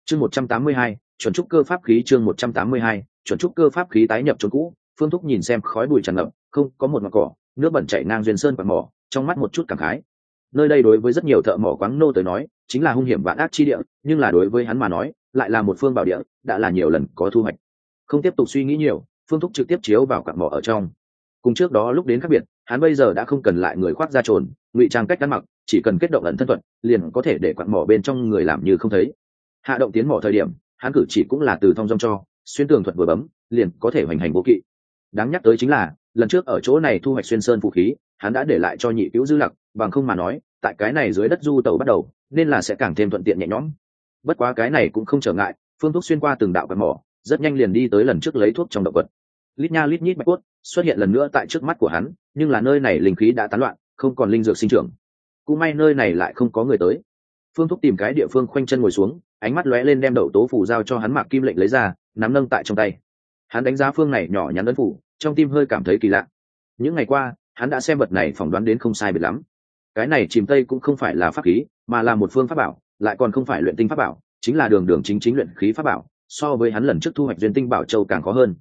[SPEAKER 1] Chương một trăm tám mươi hai, chuẩn trúc cơ pháp khí chương một trăm tám mươi hai, chuẩn trúc cơ pháp khí tái nhập chốn cũ. Phương thúc nhìn xem khói bụi tràn ngập, không, có một mặt cỏ, nước bẩn chảy ngang duyên sơn quạt mỏ, trong mắt một chút cảm khái. Nơi đây đối với rất nhiều thợ mỏ quáng nô tới nói, chính là hung hiểm vạn ác chi địa, nhưng là đối với hắn mà nói, lại là một phương bảo địa, đã là nhiều lần có thu hoạch. Không tiếp tục suy nghĩ nhiều, phương thúc trực tiếp chiếu vào quạt mỏ ở trong cùng trước đó lúc đến khác biệt, hắn bây giờ đã không cần lại người khoác ra trồn, ngụy trang cách ăn mặc, chỉ cần kết động ẩn thân thuật, liền có thể để quặn mỏ bên trong người làm như không thấy. Hạ động tiến mỏ thời điểm, hắn cử chỉ cũng là từ thong dong cho, xuyên tường thuật vừa bấm, liền có thể hoành hành vô kỵ. Đáng nhắc tới chính là, lần trước ở chỗ này thu hoạch xuyên sơn vũ khí, hắn đã để lại cho nhị cứu dư lặc, bằng không mà nói, tại cái này dưới đất du tàu bắt đầu, nên là sẽ càng thêm thuận tiện nhẹ nhõm. Bất quá cái này cũng không trở ngại, phương thuốc xuyên qua từng đạo quạt mỏ, rất nhanh liền đi tới lần trước lấy thuốc trong động vật. Lít nha lít nhít bạch quất xuất hiện lần nữa tại trước mắt của hắn, nhưng là nơi này linh khí đã tán loạn, không còn linh dược sinh trưởng. Cũng may nơi này lại không có người tới. Phương thúc tìm cái địa phương khoanh chân ngồi xuống, ánh mắt lóe lên đem đậu tố phủ giao cho hắn mạc kim lệnh lấy ra, nắm nâng tại trong tay. Hắn đánh giá phương này nhỏ nhắn ấn phủ, trong tim hơi cảm thấy kỳ lạ. Những ngày qua, hắn đã xem vật này phỏng đoán đến không sai biệt lắm. Cái này chìm tây cũng không phải là pháp khí, mà là một phương pháp bảo, lại còn không phải luyện tinh pháp bảo, chính là đường đường chính chính luyện khí pháp bảo, so với hắn lần trước thu hoạch duyên tinh bảo châu càng khó hơn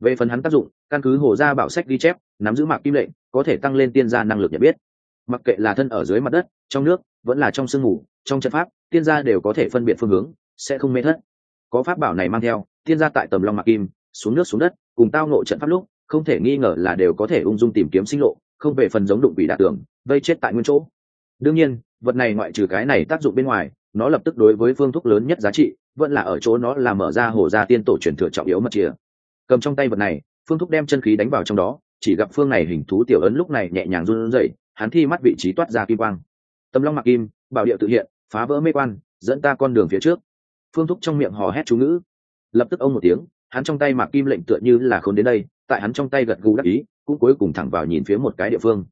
[SPEAKER 1] về phần hắn tác dụng, căn cứ hồ gia bảo sách ghi chép, nắm giữ mạc kim lệnh, có thể tăng lên tiên gia năng lực nhận biết. Mặc kệ là thân ở dưới mặt đất, trong nước, vẫn là trong sương mù, trong trận pháp, tiên gia đều có thể phân biệt phương hướng, sẽ không mê thất. Có pháp bảo này mang theo, tiên gia tại tầm long mạc kim, xuống nước xuống đất, cùng tao ngộ trận pháp lúc, không thể nghi ngờ là đều có thể ung dung tìm kiếm sinh lộ, không về phần giống đụng bị đạt tường, vây chết tại nguyên chỗ. Đương nhiên, vật này ngoại trừ cái này tác dụng bên ngoài, nó lập tức đối với phương thuốc lớn nhất giá trị, vẫn là ở chỗ nó là mở ra hồ gia tiên tổ truyền thừa trọng yếu mật chìa cầm trong tay vật này, phương thúc đem chân khí đánh vào trong đó, chỉ gặp phương này hình thú tiểu ấn lúc này nhẹ nhàng run rẩy, hắn thi mắt vị trí toát ra kim quang. Tâm long mặc kim, bảo điệu tự hiện, phá vỡ mê quan, dẫn ta con đường phía trước. Phương thúc trong miệng hò hét chú ngữ. Lập tức ông một tiếng, hắn trong tay mặc kim lệnh tựa như là khốn đến đây, tại hắn trong tay gật gù đắc ý, cũng cuối cùng thẳng vào nhìn phía một cái địa phương.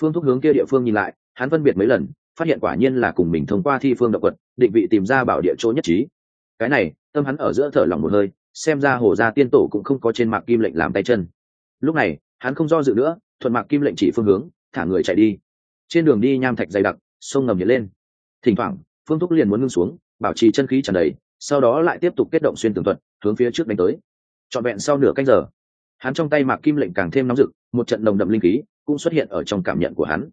[SPEAKER 1] Phương thúc hướng kia địa phương nhìn lại, hắn phân biệt mấy lần, phát hiện quả nhiên là cùng mình thông qua thi phương động quật, định vị tìm ra bảo địa chỗ nhất trí. Cái này, tâm hắn ở giữa thở lòng một hơi xem ra hồ gia tiên tổ cũng không có trên mạc kim lệnh làm tay chân. Lúc này, hắn không do dự nữa, thuận mạc kim lệnh chỉ phương hướng, thả người chạy đi. Trên đường đi nham thạch dày đặc, sông ngầm nhiệt lên. Thỉnh thoảng, phương thúc liền muốn ngưng xuống, bảo trì chân khí tràn đầy, sau đó lại tiếp tục kết động xuyên tường thuật, hướng phía trước đánh tới. Trọn vẹn sau nửa canh giờ, hắn trong tay mạc kim lệnh càng thêm nóng rực, một trận nồng đậm linh khí cũng xuất hiện ở trong cảm nhận của hắn.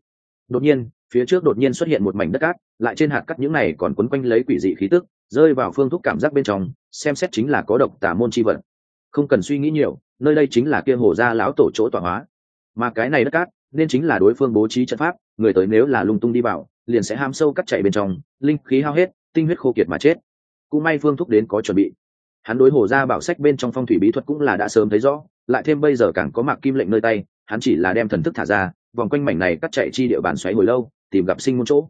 [SPEAKER 1] Đột nhiên, phía trước đột nhiên xuất hiện một mảnh đất cát, lại trên hạt cắt những này còn quấn quanh lấy quỷ dị khí tức rơi vào phương thuốc cảm giác bên trong, xem xét chính là có độc tả môn chi vật. Không cần suy nghĩ nhiều, nơi đây chính là kia hồ gia lão tổ chỗ tọa hóa. Mà cái này đất cát, nên chính là đối phương bố trí trận pháp, người tới nếu là lung tung đi vào, liền sẽ ham sâu cắt chạy bên trong, linh khí hao hết, tinh huyết khô kiệt mà chết. Cũng may phương thúc đến có chuẩn bị. Hắn đối hồ gia bảo sách bên trong phong thủy bí thuật cũng là đã sớm thấy rõ, lại thêm bây giờ càng có mạc kim lệnh nơi tay, hắn chỉ là đem thần thức thả ra, vòng quanh mảnh này cắt chạy chi địa bàn xoáy hồi lâu, tìm gặp sinh môn chỗ.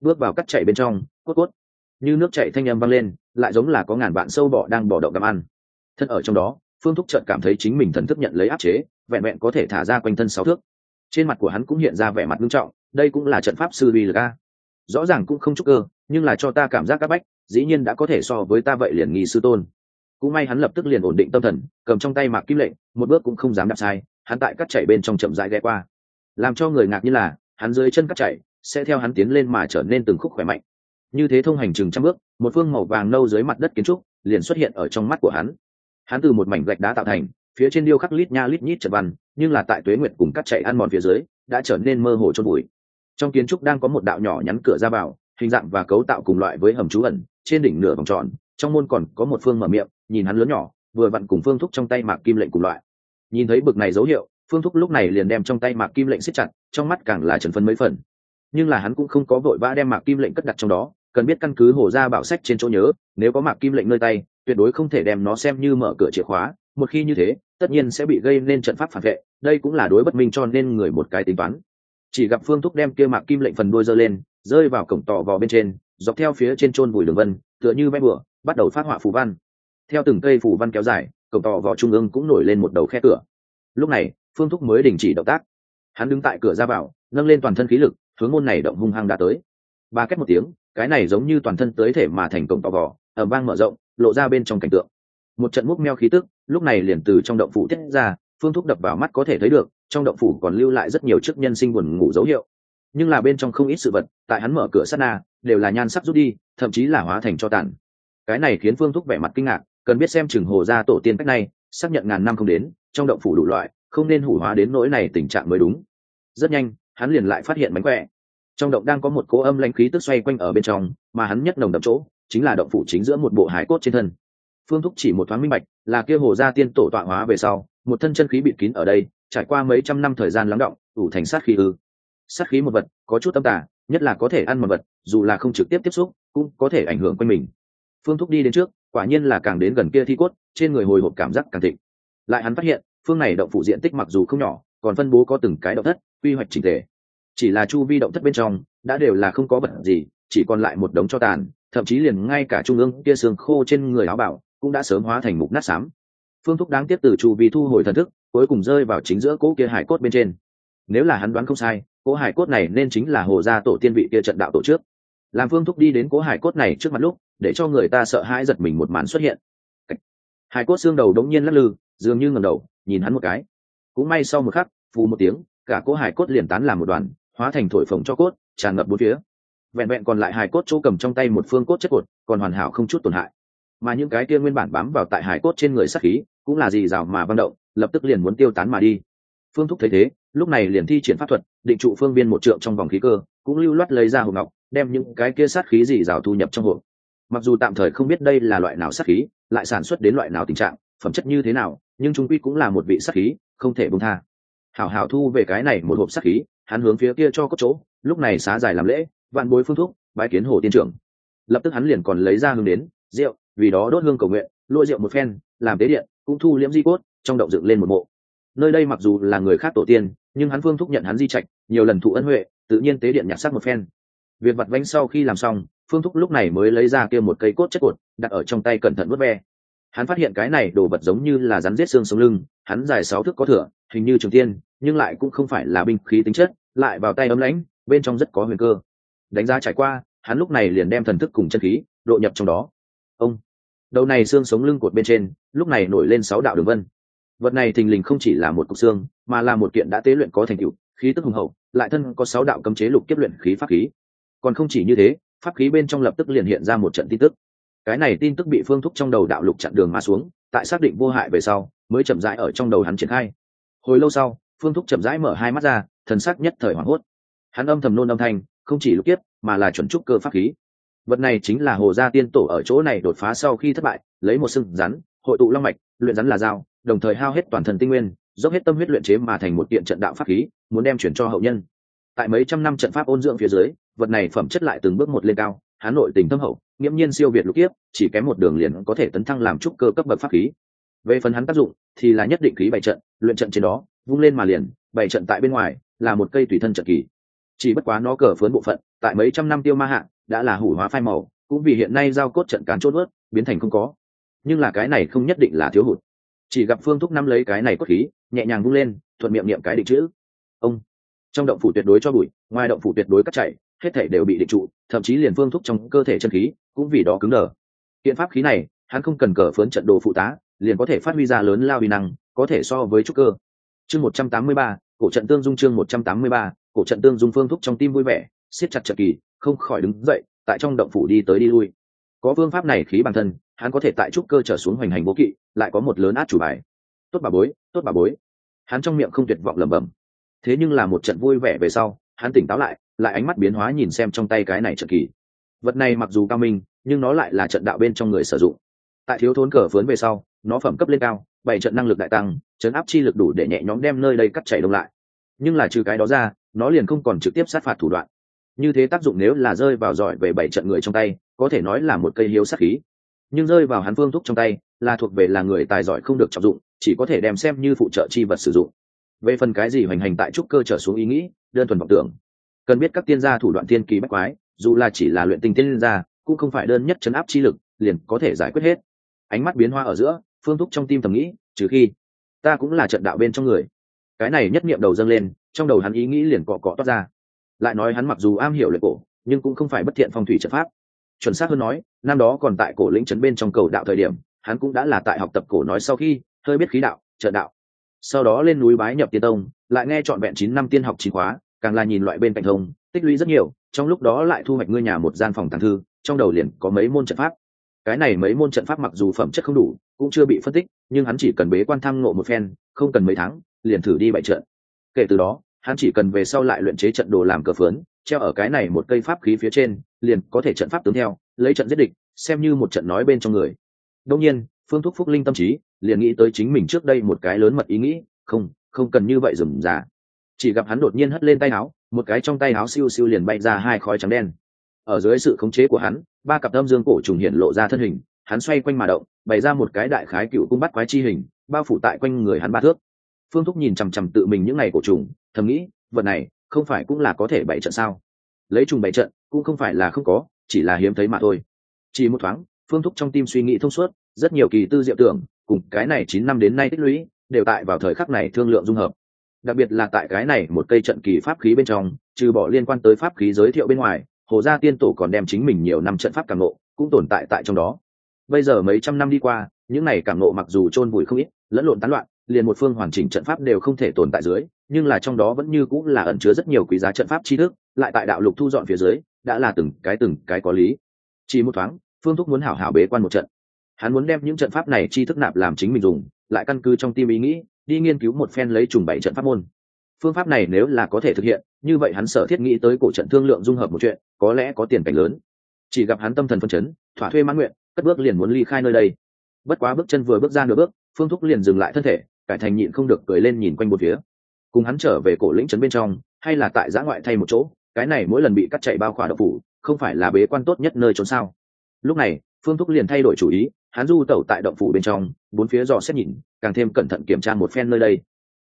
[SPEAKER 1] Bước vào cắt chạy bên trong, cốt cốt như nước chảy thanh âm vang lên, lại giống là có ngàn vạn sâu bọ đang bỏ động gặm ăn. Thân ở trong đó, phương thúc trợt cảm thấy chính mình thần thức nhận lấy áp chế, vẹn vẹn có thể thả ra quanh thân sáu thước. Trên mặt của hắn cũng hiện ra vẻ mặt nghiêm trọng, đây cũng là trận pháp sư vi lực a. Rõ ràng cũng không chúc cơ, nhưng là cho ta cảm giác các bách, dĩ nhiên đã có thể so với ta vậy liền nghi sư tôn. Cũng may hắn lập tức liền ổn định tâm thần, cầm trong tay mạc kim lệnh, một bước cũng không dám đạp sai, hắn tại cắt chạy bên trong chậm rãi ghé qua. Làm cho người ngạc như là, hắn dưới chân cắt chạy, sẽ theo hắn tiến lên mà trở nên từng khúc khỏe mạnh như thế thông hành chừng trăm bước, một phương màu vàng nâu dưới mặt đất kiến trúc liền xuất hiện ở trong mắt của hắn. Hắn từ một mảnh gạch đá tạo thành, phía trên điêu khắc lít nha lít nhít trận văn, nhưng là tại tuế nguyệt cùng cắt chạy ăn mòn phía dưới, đã trở nên mơ hồ trôn bụi trong kiến trúc đang có một đạo nhỏ nhắn cửa ra vào, hình dạng và cấu tạo cùng loại với hầm trú ẩn, trên đỉnh nửa vòng tròn, trong môn còn có một phương mở miệng, nhìn hắn lớn nhỏ, vừa vặn cùng phương thúc trong tay mạc kim lệnh cùng loại. Nhìn thấy bực này dấu hiệu, phương thúc lúc này liền đem trong tay mạc kim lệnh siết chặt, trong mắt càng là trần phân mấy phần. Nhưng là hắn cũng không có vội vã đem mạc kim lệnh cất đặt trong đó cần biết căn cứ hồ ra bảo sách trên chỗ nhớ, nếu có mạc kim lệnh nơi tay, tuyệt đối không thể đem nó xem như mở cửa chìa khóa, một khi như thế, tất nhiên sẽ bị gây nên trận pháp phản vệ, đây cũng là đối bất minh cho nên người một cái tính toán. Chỉ gặp phương thúc đem kia mạc kim lệnh phần đuôi giơ lên, rơi vào cổng tò vò bên trên, dọc theo phía trên chôn vùi đường vân, tựa như vẽ bửa bắt đầu phát họa phù văn. Theo từng cây phù văn kéo dài, cổng tò vò trung ương cũng nổi lên một đầu khe cửa lúc này, phương thúc mới đình chỉ động tác. Hắn đứng tại cửa ra vào, nâng lên toàn thân khí lực, hướng môn này động hung hăng đã tới. Ba cách một tiếng cái này giống như toàn thân tới thể mà thành cổng tò vò ở vang mở rộng, lộ ra bên trong cảnh tượng. Một trận múc meo khí tức, lúc này liền từ trong động phủ tiết ra, phương thúc đập vào mắt có thể thấy được, trong động phủ còn lưu lại rất nhiều chức nhân sinh buồn ngủ dấu hiệu. Nhưng là bên trong không ít sự vật, tại hắn mở cửa sát na, đều là nhan sắc rút đi, thậm chí là hóa thành cho tàn. Cái này khiến phương thúc vẻ mặt kinh ngạc, cần biết xem chừng hồ ra tổ tiên cách này, xác nhận ngàn năm không đến, trong động phủ đủ loại, không nên hủ hóa đến nỗi này tình trạng mới đúng. Rất nhanh, hắn liền lại phát hiện mánh khỏe trong động đang có một cỗ âm lãnh khí tức xoay quanh ở bên trong, mà hắn nhất nồng đậm chỗ, chính là động phủ chính giữa một bộ hải cốt trên thân. Phương thúc chỉ một thoáng minh bạch, là kia hồ gia tiên tổ tọa hóa về sau, một thân chân khí bịt kín ở đây, trải qua mấy trăm năm thời gian lắng động, ủ thành sát khí ư. Sát khí một vật, có chút tâm tả nhất là có thể ăn một vật, dù là không trực tiếp tiếp xúc, cũng có thể ảnh hưởng quanh mình. Phương thúc đi đến trước, quả nhiên là càng đến gần kia thi cốt, trên người hồi hộp cảm giác càng thịnh. Lại hắn phát hiện, phương này động phủ diện tích mặc dù không nhỏ, còn phân bố có từng cái động thất, quy hoạch trình thể chỉ là chu vi động thất bên trong, đã đều là không có vật gì, chỉ còn lại một đống cho tàn, thậm chí liền ngay cả trung ương kia xương khô trên người áo bảo cũng đã sớm hóa thành mục nát xám. Phương thúc đáng tiếc từ chu vi thu hồi thần thức, cuối cùng rơi vào chính giữa cỗ kia hải cốt bên trên. Nếu là hắn đoán không sai, cỗ hải cốt này nên chính là hồ gia tổ tiên vị kia trận đạo tổ trước. Làm phương thúc đi đến cỗ hải cốt này trước mặt lúc, để cho người ta sợ hãi giật mình một màn xuất hiện. Hải cốt xương đầu đống nhiên lắc lư, dường như ngầm đầu, nhìn hắn một cái. Cũng may sau một khắc, phù một tiếng, cả cỗ hải cốt liền tán làm một đoàn hóa thành thổi phồng cho cốt, tràn ngập bốn phía. Vẹn vẹn còn lại hài cốt chỗ cầm trong tay một phương cốt chất cột, còn hoàn hảo không chút tổn hại. Mà những cái kia nguyên bản bám vào tại hải cốt trên người sắc khí, cũng là gì rào mà văng động, lập tức liền muốn tiêu tán mà đi. Phương thúc thấy thế, lúc này liền thi triển pháp thuật, định trụ phương viên một trượng trong vòng khí cơ, cũng lưu loát lấy ra hộp ngọc, đem những cái kia sát khí gì rào thu nhập trong hộp. Mặc dù tạm thời không biết đây là loại nào sát khí, lại sản xuất đến loại nào tình trạng, phẩm chất như thế nào, nhưng chúng quy cũng là một vị sát khí, không thể bông tha. Hảo hảo thu về cái này một hộp sát khí hắn hướng phía kia cho cốt chỗ, lúc này xá dài làm lễ, vạn bối phương thúc bái kiến hồ tiên trưởng. Lập tức hắn liền còn lấy ra hương đến, rượu, vì đó đốt hương cầu nguyện lôi rượu một phen, làm tế điện, cũng thu liễm di cốt, trong động dựng lên một mộ. Nơi đây mặc dù là người khác tổ tiên, nhưng hắn phương thúc nhận hắn di trạch, nhiều lần thụ ân huệ, tự nhiên tế điện nhặt sắc một phen. Việc vặt vánh sau khi làm xong, phương thúc lúc này mới lấy ra kia một cây cốt chất cột, đặt ở trong tay cẩn thận vớt ve. Hắn phát hiện cái này đồ vật giống như là rắn rết xương sống lưng, hắn dài sáu thước có thửa hình như trường tiên, nhưng lại cũng không phải là binh khí tính chất lại vào tay ấm lãnh, bên trong rất có huyền cơ. Đánh giá trải qua, hắn lúc này liền đem thần thức cùng chân khí độ nhập trong đó. Ông, đầu này xương sống lưng cột bên trên, lúc này nổi lên sáu đạo đường vân. Vật này thình lình không chỉ là một cục xương, mà là một kiện đã tế luyện có thành tựu, khí tức hùng hậu, lại thân có sáu đạo cấm chế lục kiếp luyện khí pháp khí. Còn không chỉ như thế, pháp khí bên trong lập tức liền hiện ra một trận tin tức. Cái này tin tức bị phương thúc trong đầu đạo lục chặn đường mà xuống, tại xác định vô hại về sau, mới chậm rãi ở trong đầu hắn triển khai. Hồi lâu sau phương thúc chậm rãi mở hai mắt ra, thần sắc nhất thời hoảng hốt. Hắn âm thầm nôn âm thanh, không chỉ lục kiếp, mà là chuẩn trúc cơ pháp khí. Vật này chính là hồ gia tiên tổ ở chỗ này đột phá sau khi thất bại, lấy một sưng rắn, hội tụ long mạch, luyện rắn là dao, đồng thời hao hết toàn thần tinh nguyên, dốc hết tâm huyết luyện chế mà thành một kiện trận đạo pháp khí, muốn đem chuyển cho hậu nhân. Tại mấy trăm năm trận pháp ôn dưỡng phía dưới, vật này phẩm chất lại từng bước một lên cao hán nội tình thâm hậu, nghiễm nhiên siêu việt lục kiếp, chỉ kém một đường liền có thể tấn thăng làm trúc cơ cấp bậc pháp khí. Về phần hắn tác dụng, thì là nhất định khí bày trận, luyện trận trên đó vung lên mà liền bảy trận tại bên ngoài, là một cây tùy thân trận kỳ. Chỉ bất quá nó cờ phớn bộ phận, tại mấy trăm năm tiêu ma hạ, đã là hủ hóa phai màu, cũng vì hiện nay giao cốt trận cán chốt ướt biến thành không có. Nhưng là cái này không nhất định là thiếu hụt. Chỉ gặp phương thúc năm lấy cái này cốt khí, nhẹ nhàng vung lên, thuận miệng niệm cái định chữ. Ông. Trong động phủ tuyệt đối cho bụi, ngoài động phủ tuyệt đối cắt chảy hết thể đều bị định trụ, thậm chí liền phương thúc trong cơ thể chân khí, cũng vì đó cứng đờ. Hiện pháp khí này, hắn không cần cờ phớn trận đồ phụ tá, liền có thể phát huy ra lớn lao uy năng, có thể so với trúc cơ chương một trăm tám mươi ba, cổ trận tương dung chương một trăm tám mươi ba, cổ trận tương dung phương thúc trong tim vui vẻ, siết chặt trận kỳ, không khỏi đứng dậy, tại trong động phủ đi tới đi lui. Có phương pháp này khí bản thân, hắn có thể tại trúc cơ trở xuống hoành hành vô kỵ, lại có một lớn át chủ bài. Tốt bà bối, tốt bà bối. Hắn trong miệng không tuyệt vọng lẩm bẩm. Thế nhưng là một trận vui vẻ về sau, hắn tỉnh táo lại lại ánh mắt biến hóa nhìn xem trong tay cái này trận kỳ. Vật này mặc dù cao minh, nhưng nó lại là trận đạo bên trong người sử dụng. Tại thiếu thốn cờ phớn về sau, nó phẩm cấp lên cao bảy trận năng lực đại tăng, chấn áp chi lực đủ để nhẹ nhõm đem nơi đây cắt chảy đông lại. Nhưng là trừ cái đó ra, nó liền không còn trực tiếp sát phạt thủ đoạn. Như thế tác dụng nếu là rơi vào giỏi về bảy trận người trong tay, có thể nói là một cây hiếu sát khí. Nhưng rơi vào hắn phương thúc trong tay, là thuộc về là người tài giỏi không được trọng dụng, chỉ có thể đem xem như phụ trợ chi vật sử dụng. Về phần cái gì hoành hành tại trúc cơ trở xuống ý nghĩ, đơn thuần vọng tưởng. Cần biết các tiên gia thủ đoạn tiên kỳ bách quái, dù là chỉ là luyện tinh tiên gia, cũng không phải đơn nhất chấn áp chi lực, liền có thể giải quyết hết. Ánh mắt biến hoa ở giữa phương thúc trong tim thầm nghĩ, trừ khi ta cũng là trận đạo bên trong người. Cái này nhất niệm đầu dâng lên, trong đầu hắn ý nghĩ liền cọ cọ toát ra. Lại nói hắn mặc dù am hiểu luyện cổ, nhưng cũng không phải bất thiện phong thủy trận pháp. Chuẩn xác hơn nói, năm đó còn tại cổ lĩnh trấn bên trong cầu đạo thời điểm, hắn cũng đã là tại học tập cổ nói sau khi, hơi biết khí đạo, trận đạo. Sau đó lên núi bái nhập tiên tông, lại nghe trọn vẹn chín năm tiên học chín khóa, càng là nhìn loại bên cạnh thông, tích lũy rất nhiều, trong lúc đó lại thu hoạch ngôi nhà một gian phòng tàng thư, trong đầu liền có mấy môn trận pháp. Cái này mấy môn trận pháp mặc dù phẩm chất không đủ cũng chưa bị phân tích, nhưng hắn chỉ cần bế quan thăng nộ một phen, không cần mấy tháng, liền thử đi bại trận. Kể từ đó, hắn chỉ cần về sau lại luyện chế trận đồ làm cờ phớn treo ở cái này một cây pháp khí phía trên, liền có thể trận pháp tướng theo, lấy trận giết địch, xem như một trận nói bên trong người. Đông nhiên, phương thúc phúc linh tâm trí, liền nghĩ tới chính mình trước đây một cái lớn mật ý nghĩ, không không cần như vậy dùm giả chỉ gặp hắn đột nhiên hất lên tay áo, một cái trong tay áo siêu siêu liền bay ra hai khói trắng đen. Ở dưới sự khống chế của hắn, ba cặp âm dương cổ trùng hiện lộ ra thân hình hắn xoay quanh mà động, bày ra một cái đại khái cựu cung bắt quái chi hình, bao phủ tại quanh người hắn ba thước. Phương thúc nhìn chằm chằm tự mình những ngày cổ trùng, thầm nghĩ, vật này không phải cũng là có thể bảy trận sao? Lấy trùng bảy trận, cũng không phải là không có, chỉ là hiếm thấy mà thôi. Chỉ một thoáng, phương thúc trong tim suy nghĩ thông suốt, rất nhiều kỳ tư diệu tưởng, cùng cái này chín năm đến nay tích lũy, đều tại vào thời khắc này thương lượng dung hợp. Đặc biệt là tại cái này một cây trận kỳ pháp khí bên trong, trừ bỏ liên quan tới pháp khí giới thiệu bên ngoài, hồ gia tiên tổ còn đem chính mình nhiều năm trận pháp càng nộ cũng tồn tại tại trong đó bây giờ mấy trăm năm đi qua, những này càng nộ mặc dù chôn vùi không ít, lẫn lộn tán loạn, liền một phương hoàn chỉnh trận pháp đều không thể tồn tại dưới, nhưng là trong đó vẫn như cũng là ẩn chứa rất nhiều quý giá trận pháp tri thức, lại tại đạo lục thu dọn phía dưới, đã là từng cái từng cái có lý. Chỉ một thoáng, phương thúc muốn hảo hảo bế quan một trận. Hắn muốn đem những trận pháp này chi thức nạp làm chính mình dùng, lại căn cứ trong tim ý nghĩ, đi nghiên cứu một phen lấy trùng bảy trận pháp môn. Phương pháp này nếu là có thể thực hiện, như vậy hắn sở thiết nghĩ tới cổ trận thương lượng dung hợp một chuyện, có lẽ có tiền cảnh lớn. Chỉ gặp hắn tâm thần phân chấn, thỏa thuê mãn nguyện cất bước liền muốn ly khai nơi đây. Bất quá bước chân vừa bước ra nửa bước, phương thúc liền dừng lại thân thể, cải thành nhịn không được cười lên nhìn quanh một phía. Cùng hắn trở về cổ lĩnh trấn bên trong, hay là tại giã ngoại thay một chỗ, cái này mỗi lần bị cắt chạy bao khỏa độc phủ, không phải là bế quan tốt nhất nơi trốn sao? Lúc này, phương thúc liền thay đổi chủ ý, hắn du tẩu tại động phủ bên trong, bốn phía dò xét nhìn, càng thêm cẩn thận kiểm tra một phen nơi đây.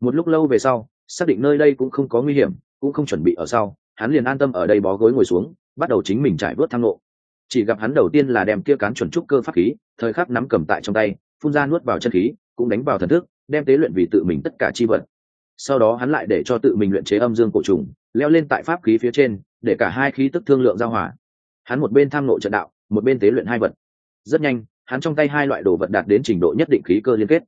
[SPEAKER 1] Một lúc lâu về sau, xác định nơi đây cũng không có nguy hiểm, cũng không chuẩn bị ở sau, hắn liền an tâm ở đây bó gối ngồi xuống, bắt đầu chính mình trải vớt thang lộ chỉ gặp hắn đầu tiên là đem kia cán chuẩn trúc cơ pháp khí, thời khắc nắm cầm tại trong tay, phun ra nuốt vào chân khí, cũng đánh vào thần thức, đem tế luyện vì tự mình tất cả chi vật. Sau đó hắn lại để cho tự mình luyện chế âm dương cổ trùng, leo lên tại pháp khí phía trên, để cả hai khí tức thương lượng giao hòa. Hắn một bên tham nộ trận đạo, một bên tế luyện hai vật. Rất nhanh, hắn trong tay hai loại đồ vật đạt đến trình độ nhất định khí cơ liên kết.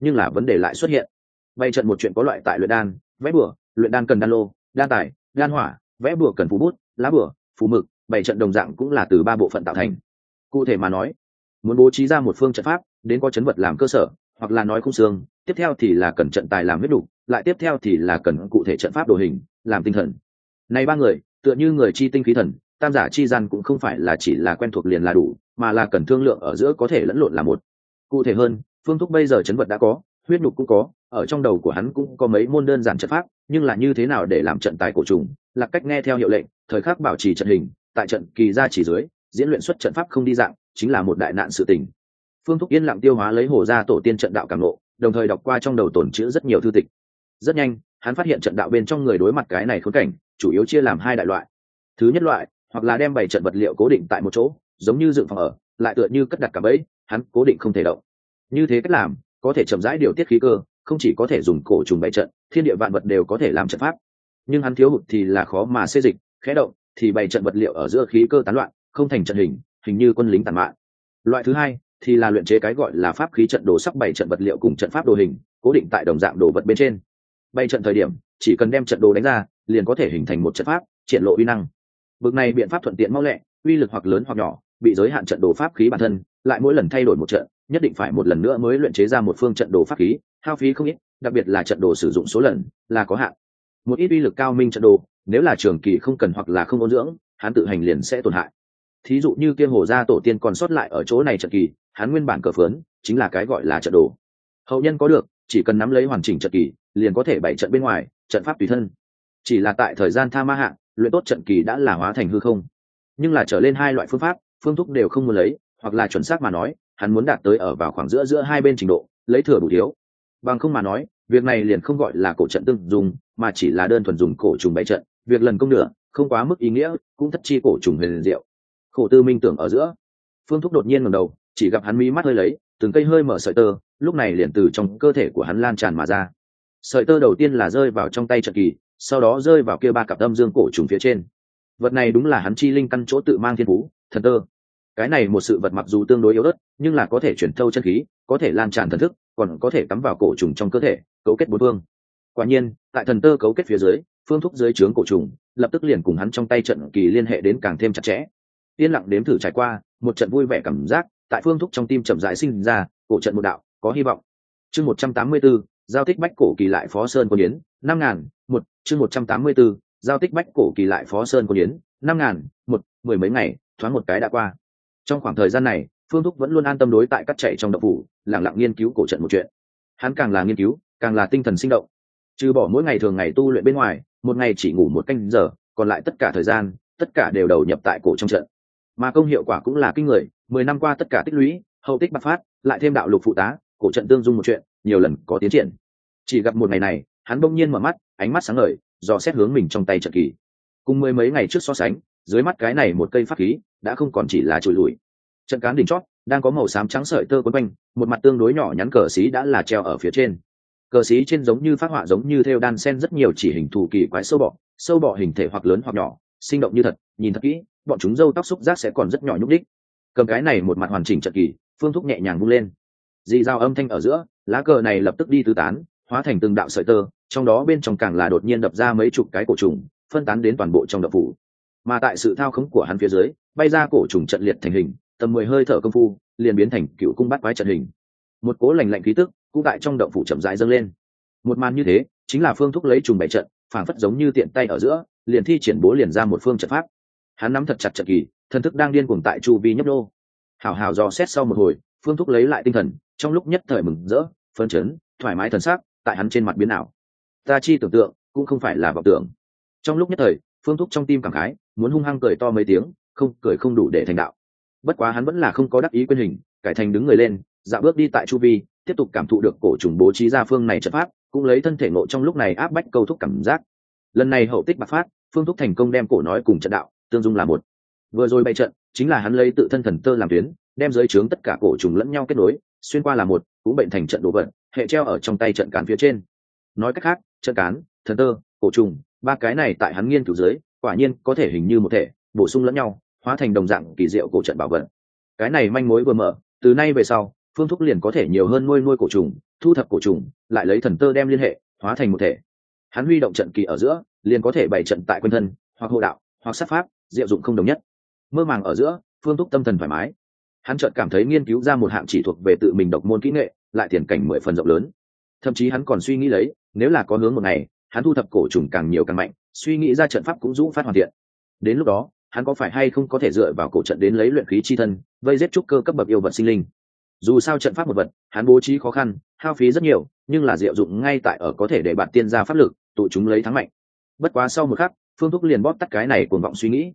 [SPEAKER 1] Nhưng là vấn đề lại xuất hiện. Bay trận một chuyện có loại tại luyện đan, vẽ bửa luyện đan cần đan lô, đan tài, đan hỏa, vẽ bửa cần phú bút, lá bửa phù mực bảy trận đồng dạng cũng là từ ba bộ phận tạo thành. Cụ thể mà nói, muốn bố trí ra một phương trận pháp, đến có chấn vật làm cơ sở, hoặc là nói khung xương, tiếp theo thì là cần trận tài làm huyết đủ, lại tiếp theo thì là cần cụ thể trận pháp đồ hình, làm tinh thần. Này ba người, tựa như người chi tinh khí thần, tam giả chi gian cũng không phải là chỉ là quen thuộc liền là đủ, mà là cần thương lượng ở giữa có thể lẫn lộn là một. Cụ thể hơn, phương thúc bây giờ chấn vật đã có, huyết nhục cũng có, ở trong đầu của hắn cũng có mấy môn đơn giản trận pháp, nhưng là như thế nào để làm trận tài cổ trùng, là cách nghe theo hiệu lệnh, thời khắc bảo trì trận hình tại trận kỳ ra chỉ dưới, diễn luyện xuất trận pháp không đi dạng, chính là một đại nạn sự tình. Phương thúc yên lặng tiêu hóa lấy hồ ra tổ tiên trận đạo cảm lộ đồng thời đọc qua trong đầu tổn chữ rất nhiều thư tịch. Rất nhanh, hắn phát hiện trận đạo bên trong người đối mặt cái này khốn cảnh, chủ yếu chia làm hai đại loại. Thứ nhất loại, hoặc là đem bảy trận vật liệu cố định tại một chỗ, giống như dựng phòng ở, lại tựa như cất đặt cả bẫy, hắn cố định không thể động. Như thế cách làm, có thể chậm rãi điều tiết khí cơ, không chỉ có thể dùng cổ trùng bảy trận, thiên địa vạn vật đều có thể làm trận pháp. Nhưng hắn thiếu hụt thì là khó mà xê dịch, khẽ động thì bảy trận vật liệu ở giữa khí cơ tán loạn, không thành trận hình hình như quân lính tàn mạng loại thứ hai thì là luyện chế cái gọi là pháp khí trận đồ sắp bảy trận vật liệu cùng trận pháp đồ hình, cố định tại đồng dạng đồ vật bên trên. Bày trận thời điểm, chỉ cần đem trận đồ đánh ra, liền có thể hình thành một trận pháp, triển lộ uy năng. Bước này biện pháp thuận tiện mau lẹ, uy lực hoặc lớn hoặc nhỏ, bị giới hạn trận đồ pháp khí bản thân, lại mỗi lần thay đổi một trận, nhất định phải một lần nữa mới luyện chế ra một phương trận đồ pháp khí, hao phí không ít, đặc biệt là trận đồ sử dụng số lần là có hạn một ít uy lực cao minh trận đồ, nếu là trường kỳ không cần hoặc là không ôn dưỡng, hắn tự hành liền sẽ tổn hại. Thí dụ như kia hồ gia tổ tiên còn sót lại ở chỗ này trận kỳ, hắn nguyên bản cờ phớn, chính là cái gọi là trận đồ. Hậu nhân có được, chỉ cần nắm lấy hoàn chỉnh trận kỳ, liền có thể bảy trận bên ngoài, trận pháp tùy thân. Chỉ là tại thời gian tha ma hạng luyện tốt trận kỳ đã là hóa thành hư không. Nhưng là trở lên hai loại phương pháp, phương thúc đều không muốn lấy, hoặc là chuẩn xác mà nói, hắn muốn đạt tới ở vào khoảng giữa giữa hai bên trình độ, lấy thừa đủ thiếu. Bằng không mà nói việc này liền không gọi là cổ trận tương dùng, mà chỉ là đơn thuần dùng cổ trùng bày trận. Việc lần công nửa, không quá mức ý nghĩa, cũng thất chi cổ trùng huyền diệu. Khổ tư minh tưởng ở giữa. Phương thúc đột nhiên ngẩng đầu, chỉ gặp hắn mí mắt hơi lấy, từng cây hơi mở sợi tơ, lúc này liền từ trong cơ thể của hắn lan tràn mà ra. Sợi tơ đầu tiên là rơi vào trong tay trận kỳ, sau đó rơi vào kia ba cặp âm dương cổ trùng phía trên. Vật này đúng là hắn chi linh căn chỗ tự mang thiên phú, thần tơ. Cái này một sự vật mặc dù tương đối yếu ớt, nhưng là có thể chuyển thâu chân khí, có thể lan tràn thần thức còn có thể cắm vào cổ trùng trong cơ thể cấu kết bốn phương. Quả nhiên tại thần tơ cấu kết phía dưới phương thúc dưới trướng cổ trùng lập tức liền cùng hắn trong tay trận kỳ liên hệ đến càng thêm chặt chẽ. Yên lặng đếm thử trải qua một trận vui vẻ cảm giác tại phương thúc trong tim chậm rãi sinh ra cổ trận một đạo có hy vọng. Chương một trăm tám mươi 184, giao tích bách cổ kỳ lại phó sơn quân yến năm ngàn một chương một trăm tám mươi 184, giao tích bách cổ kỳ lại phó sơn quân yến năm ngàn một mười mấy ngày thoáng một cái đã qua. Trong khoảng thời gian này phương thúc vẫn luôn an tâm đối tại cắt chạy trong đậu phủ lẳng lặng nghiên cứu cổ trận một chuyện. Hắn càng là nghiên cứu, càng là tinh thần sinh động. Trừ bỏ mỗi ngày thường ngày tu luyện bên ngoài, một ngày chỉ ngủ một canh giờ, còn lại tất cả thời gian, tất cả đều đầu nhập tại cổ trong trận. Mà công hiệu quả cũng là kinh người, mười năm qua tất cả tích lũy, hậu tích bạc phát, lại thêm đạo lục phụ tá, cổ trận tương dung một chuyện, nhiều lần có tiến triển. Chỉ gặp một ngày này, hắn bỗng nhiên mở mắt, ánh mắt sáng ngời, dò xét hướng mình trong tay trận kỳ. Cùng mười mấy ngày trước so sánh, dưới mắt cái này một cây pháp khí, đã không còn chỉ là trùi lùi trận cán đỉnh chót, đang có màu xám trắng sợi tơ quấn quanh, một mặt tương đối nhỏ nhắn cờ xí đã là treo ở phía trên. Cờ xí trên giống như phát họa giống như theo đan sen rất nhiều chỉ hình thù kỳ quái sâu bọ sâu bọ hình thể hoặc lớn hoặc nhỏ, sinh động như thật, nhìn thật kỹ, bọn chúng râu tóc xúc giác sẽ còn rất nhỏ nhúc đích cầm cái này một mặt hoàn chỉnh trận kỳ, phương thúc nhẹ nhàng vung lên. Dì dao âm thanh ở giữa, lá cờ này lập tức đi tứ tán, hóa thành từng đạo sợi tơ, trong đó bên trong càng là đột nhiên đập ra mấy chục cái cổ trùng, phân tán đến toàn bộ trong đập phủ. Mà tại sự thao khống của hắn phía dưới, bay ra cổ trùng trận liệt thành hình tầm mười hơi thở công phu, liền biến thành cựu cung bắt quái trận hình. Một cố lành lạnh khí tức cũng tại trong động phủ chậm rãi dâng lên. Một màn như thế, chính là phương thúc lấy trùng bảy trận, phảng phất giống như tiện tay ở giữa, liền thi triển bố liền ra một phương trận pháp. Hắn nắm thật chặt trận kỳ, thần thức đang điên cuồng tại chu vi nhấp đô hào hào dò xét sau một hồi, phương thúc lấy lại tinh thần, trong lúc nhất thời mừng rỡ, phấn chấn, thoải mái thần sắc tại hắn trên mặt biến ảo. Ta chi tưởng tượng, cũng không phải là vọng tưởng. Trong lúc nhất thời, phương thúc trong tim cảm khái, muốn hung hăng cười to mấy tiếng, không, cười không đủ để thành đạo bất quá hắn vẫn là không có đắc ý quyền hình, cải thành đứng người lên dạo bước đi tại chu vi, tiếp tục cảm thụ được cổ trùng bố trí ra phương này trận pháp, cũng lấy thân thể ngộ trong lúc này áp bách câu thúc cảm giác. Lần này hậu tích bạc phát, phương thúc thành công đem cổ nói cùng trận đạo, tương dung là một. Vừa rồi bay trận, chính là hắn lấy tự thân thần tơ làm tuyến, đem dưới trướng tất cả cổ trùng lẫn nhau kết nối, xuyên qua là một, cũng bệnh thành trận đồ vật, hệ treo ở trong tay trận cán phía trên. Nói cách khác, trận cán, thần tơ, cổ trùng, ba cái này tại hắn nghiên cứu dưới, quả nhiên có thể hình như một thể, bổ sung lẫn nhau hóa thành đồng dạng kỳ diệu cổ trận bảo vật. Cái này manh mối vừa mở, từ nay về sau, phương thúc liền có thể nhiều hơn nuôi nuôi cổ trùng, thu thập cổ trùng, lại lấy thần tơ đem liên hệ, hóa thành một thể. Hắn huy động trận kỳ ở giữa, liền có thể bày trận tại quân thân, hoặc hộ đạo, hoặc sát pháp, diệu dụng không đồng nhất. Mơ màng ở giữa, phương thúc tâm thần thoải mái. Hắn chợt cảm thấy nghiên cứu ra một hạng chỉ thuộc về tự mình độc môn kỹ nghệ, lại tiền cảnh mười phần rộng lớn. Thậm chí hắn còn suy nghĩ lấy, nếu là có hướng một ngày, hắn thu thập cổ trùng càng nhiều càng mạnh, suy nghĩ ra trận pháp cũng dũng phát hoàn thiện. Đến lúc đó hắn có phải hay không có thể dựa vào cổ trận đến lấy luyện khí chi thân, vây giết trúc cơ cấp bậc yêu vật sinh linh? Dù sao trận pháp một vật, hắn bố trí khó khăn, hao phí rất nhiều, nhưng là diệu dụng ngay tại ở có thể để bạn tiên ra pháp lực, tụ chúng lấy thắng mạnh. Bất quá sau một khắc, phương thúc liền bóp tắt cái này cuồng vọng suy nghĩ.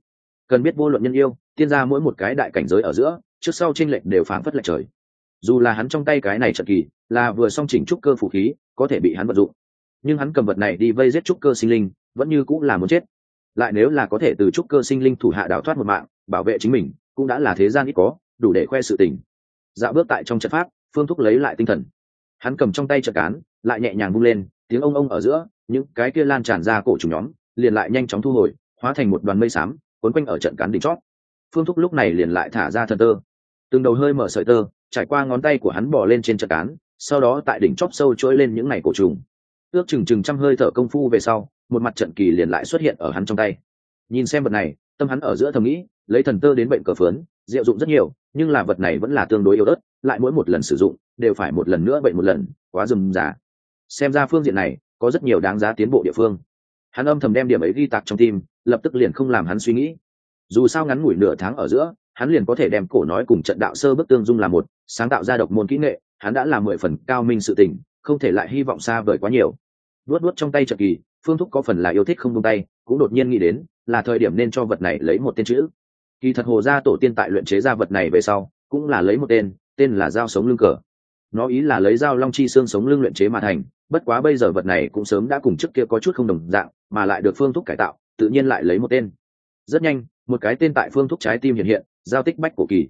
[SPEAKER 1] Cần biết vô luận nhân yêu, tiên ra mỗi một cái đại cảnh giới ở giữa, trước sau tranh lệch đều phán phất lệch trời. Dù là hắn trong tay cái này trận kỳ, là vừa xong chỉnh trúc cơ phủ khí, có thể bị hắn vận dụng. Nhưng hắn cầm vật này đi vây giết trúc cơ sinh linh, vẫn như cũng là muốn chết lại nếu là có thể từ trúc cơ sinh linh thủ hạ đảo thoát một mạng, bảo vệ chính mình, cũng đã là thế gian ít có, đủ để khoe sự tình. Dạo bước tại trong trận pháp, phương thúc lấy lại tinh thần. Hắn cầm trong tay trận cán, lại nhẹ nhàng bung lên, tiếng ông ông ở giữa, những cái kia lan tràn ra cổ trùng nhóm, liền lại nhanh chóng thu hồi, hóa thành một đoàn mây xám, quấn quanh ở trận cán đỉnh chót phương thúc lúc này liền lại thả ra thần tơ. Từng đầu hơi mở sợi tơ, trải qua ngón tay của hắn bỏ lên trên trận cán, sau đó tại đỉnh chóp sâu trỗi lên những ngày cổ trùng. Ước chừng chừng trăm hơi thở công phu về sau một mặt trận kỳ liền lại xuất hiện ở hắn trong tay. Nhìn xem vật này, tâm hắn ở giữa thầm nghĩ, lấy thần tơ đến bệnh cờ phớn diệu dụng rất nhiều, nhưng là vật này vẫn là tương đối yếu ớt, lại mỗi một lần sử dụng, đều phải một lần nữa bệnh một lần, quá dừng giả xem ra phương diện này, có rất nhiều đáng giá tiến bộ địa phương. Hắn âm thầm đem điểm ấy ghi tạc trong tim, lập tức liền không làm hắn suy nghĩ. Dù sao ngắn ngủi nửa tháng ở giữa, hắn liền có thể đem cổ nói cùng trận đạo sơ bức tương dung là một, sáng tạo ra độc môn kỹ nghệ, hắn đã là mười phần cao minh sự tình, không thể lại hy vọng xa vời quá nhiều. Luốt luốt trong tay trận kỳ phương thúc có phần là yêu thích không tung tay, cũng đột nhiên nghĩ đến, là thời điểm nên cho vật này lấy một tên chữ. Kỳ thật hồ gia tổ tiên tại luyện chế ra vật này về sau, cũng là lấy một tên tên là dao sống lưng cờ. Nó ý là lấy dao long chi xương sống lưng luyện chế mà thành, bất quá bây giờ vật này cũng sớm đã cùng trước kia có chút không đồng dạng, mà lại được phương thúc cải tạo, tự nhiên lại lấy một tên. Rất nhanh, một cái tên tại phương thúc trái tim hiện hiện, giao tích bách cổ kỳ.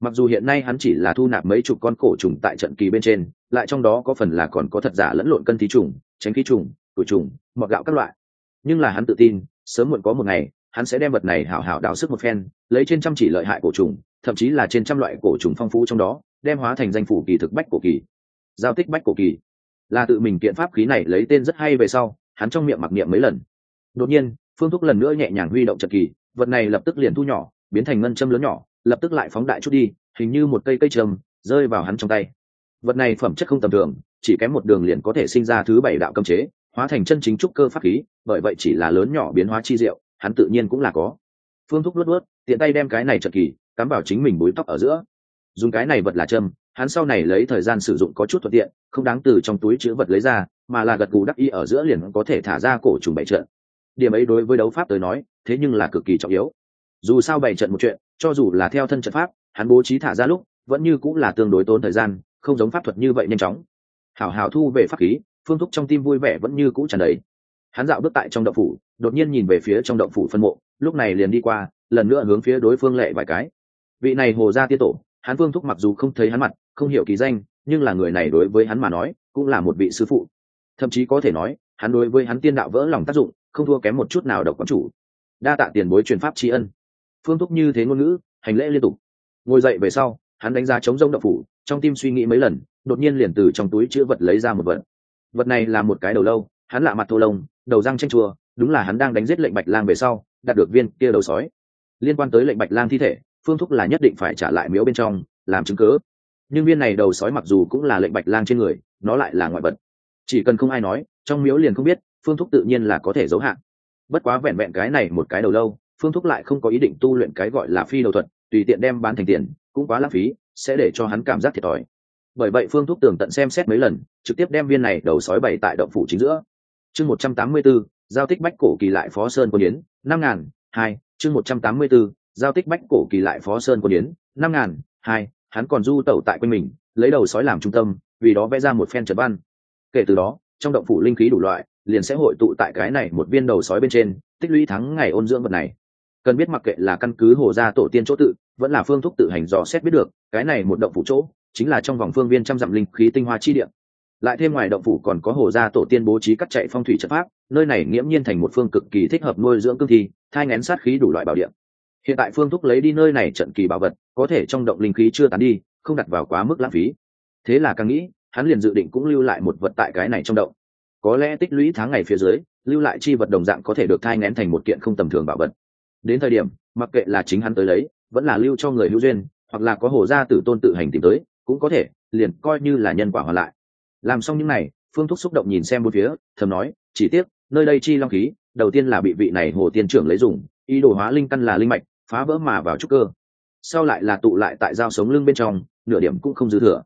[SPEAKER 1] Mặc dù hiện nay hắn chỉ là thu nạp mấy chục con cổ trùng tại trận kỳ bên trên, lại trong đó có phần là còn có thật giả lẫn lộn cân thí trùng, tránh khí trùng cửu trùng, mọt gạo các loại. Nhưng là hắn tự tin, sớm muộn có một ngày, hắn sẽ đem vật này hảo hảo đào sức một phen, lấy trên trăm chỉ lợi hại cổ trùng, thậm chí là trên trăm loại cổ trùng phong phú trong đó, đem hóa thành danh phủ kỳ thực bách cổ kỳ. Giao tích bách cổ kỳ. Là tự mình kiện pháp khí này lấy tên rất hay về sau, hắn trong miệng mặc niệm mấy lần. Đột nhiên, phương thúc lần nữa nhẹ nhàng huy động trận kỳ, vật này lập tức liền thu nhỏ, biến thành ngân châm lớn nhỏ, lập tức lại phóng đại chút đi, hình như một cây cây trầm rơi vào hắn trong tay. Vật này phẩm chất không tầm thường, chỉ kém một đường liền có thể sinh ra thứ bảy đạo cấm chế hóa thành chân chính trúc cơ pháp khí, bởi vậy chỉ là lớn nhỏ biến hóa chi diệu, hắn tự nhiên cũng là có. Phương thúc luất luất tiện tay đem cái này trật kỳ, cắm vào chính mình búi tóc ở giữa. Dùng cái này vật là châm, hắn sau này lấy thời gian sử dụng có chút thuận tiện, không đáng từ trong túi chữ vật lấy ra, mà là gật gù đắc y ở giữa liền có thể thả ra cổ trùng bảy trận. Điểm ấy đối với đấu pháp tới nói, thế nhưng là cực kỳ trọng yếu. Dù sao bảy trận một chuyện, cho dù là theo thân trận pháp, hắn bố trí thả ra lúc, vẫn như cũng là tương đối tốn thời gian, không giống pháp thuật như vậy nhanh chóng. Hảo hảo thu về pháp khí phương thúc trong tim vui vẻ vẫn như cũ tràn đầy. Hắn dạo bước tại trong động phủ, đột nhiên nhìn về phía trong động phủ phân mộ, lúc này liền đi qua, lần nữa hướng phía đối phương lệ vài cái. Vị này hồ gia tiên tổ, hắn phương thúc mặc dù không thấy hắn mặt, không hiểu kỳ danh, nhưng là người này đối với hắn mà nói, cũng là một vị sư phụ. Thậm chí có thể nói, hắn đối với hắn tiên đạo vỡ lòng tác dụng, không thua kém một chút nào độc quán chủ. Đa tạ tiền bối truyền pháp tri ân. Phương thúc như thế ngôn ngữ, hành lễ liên tục. Ngồi dậy về sau, hắn đánh giá chống rông động phủ, trong tim suy nghĩ mấy lần, đột nhiên liền từ trong túi chữ vật lấy ra một vật vật này là một cái đầu lâu, hắn lạ mặt thô lông, đầu răng tranh chua, đúng là hắn đang đánh giết lệnh bạch lang về sau, đạt được viên kia đầu sói. Liên quan tới lệnh bạch lang thi thể, phương thúc là nhất định phải trả lại miếu bên trong, làm chứng cớ nhưng viên này đầu sói mặc dù cũng là lệnh bạch lang trên người, nó lại là ngoại vật. Chỉ cần không ai nói, trong miếu liền không biết, phương thúc tự nhiên là có thể giấu hạn bất quá vẹn vẹn cái này một cái đầu lâu, phương thúc lại không có ý định tu luyện cái gọi là phi đầu thuật, tùy tiện đem bán thành tiền, cũng quá lãng phí, sẽ để cho hắn cảm giác thiệt thòi bởi vậy phương thuốc tường tận xem xét mấy lần, trực tiếp đem viên này đầu sói bày tại động phủ chính giữa. Chương một trăm tám mươi b giao tích bách cổ kỳ lại phó sơn quân yến, năm ngàn, hai, chương một trăm tám mươi bốn giao tích bách cổ kỳ lại phó sơn quân yến, năm ngàn, hai, hắn còn du tẩu tại quanh mình, lấy đầu sói làm trung tâm, vì đó vẽ ra một phen trật văn. Kể từ đó, trong động phủ linh khí đủ loại, liền sẽ hội tụ tại cái này một viên đầu sói bên trên, tích lũy thắng ngày ôn dưỡng vật này cần biết mặc kệ là căn cứ hồ gia tổ tiên chỗ tự, vẫn là phương thúc tự hành dò xét biết được, cái này một động phủ chỗ, chính là trong vòng phương viên trăm dặm linh khí tinh hoa chi địa. Lại thêm ngoài động phủ còn có hồ gia tổ tiên bố trí cắt chạy phong thủy chất pháp, nơi này nghiễm nhiên thành một phương cực kỳ thích hợp nuôi dưỡng cương thi, thai ngén sát khí đủ loại bảo điện. Hiện tại phương thúc lấy đi nơi này trận kỳ bảo vật, có thể trong động linh khí chưa tán đi, không đặt vào quá mức lãng phí. Thế là càng nghĩ, hắn liền dự định cũng lưu lại một vật tại cái này trong động. Có lẽ tích lũy tháng ngày phía dưới, lưu lại chi vật đồng dạng có thể được thai ngén thành một kiện không tầm thường bảo vật đến thời điểm, mặc kệ là chính hắn tới lấy, vẫn là lưu cho người hữu duyên, hoặc là có hồ gia tử tôn tự hành tìm tới, cũng có thể, liền coi như là nhân quả hoàn lại. Làm xong những này, phương thúc xúc động nhìn xem bốn phía, thầm nói, chỉ tiếc, nơi đây chi long khí, đầu tiên là bị vị này hồ tiên trưởng lấy dùng, ý đồ hóa linh căn là linh mạch, phá vỡ mà vào trúc cơ. Sau lại là tụ lại tại dao sống lưng bên trong, nửa điểm cũng không dư thừa.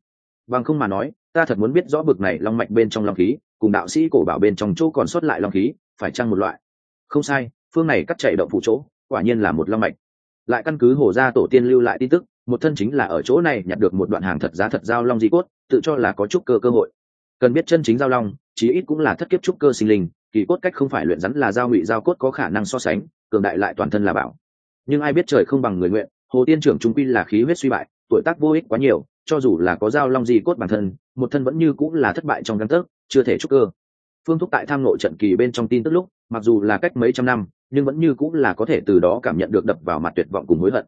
[SPEAKER 1] Bằng không mà nói, ta thật muốn biết rõ bực này long mạch bên trong long khí, cùng đạo sĩ cổ bảo bên trong chỗ còn sót lại long khí, phải chăng một loại? Không sai, phương này cắt chạy động phụ chỗ quả nhiên là một long mạch. Lại căn cứ hồ gia tổ tiên lưu lại tin tức, một thân chính là ở chỗ này nhặt được một đoạn hàng thật giá thật giao long di cốt, tự cho là có chút cơ cơ hội. Cần biết chân chính giao long, chí ít cũng là thất kiếp trúc cơ sinh linh, kỳ cốt cách không phải luyện rắn là giao ngụy giao cốt có khả năng so sánh, cường đại lại toàn thân là bảo. Nhưng ai biết trời không bằng người nguyện, hồ tiên trưởng trung quy là khí huyết suy bại, tuổi tác vô ích quá nhiều, cho dù là có giao long di cốt bản thân, một thân vẫn như cũng là thất bại trong căn tấc chưa thể trúc cơ. Phương thúc tại tham nội trận kỳ bên trong tin tức lúc, mặc dù là cách mấy trăm năm nhưng vẫn như cũng là có thể từ đó cảm nhận được đập vào mặt tuyệt vọng cùng hối hận.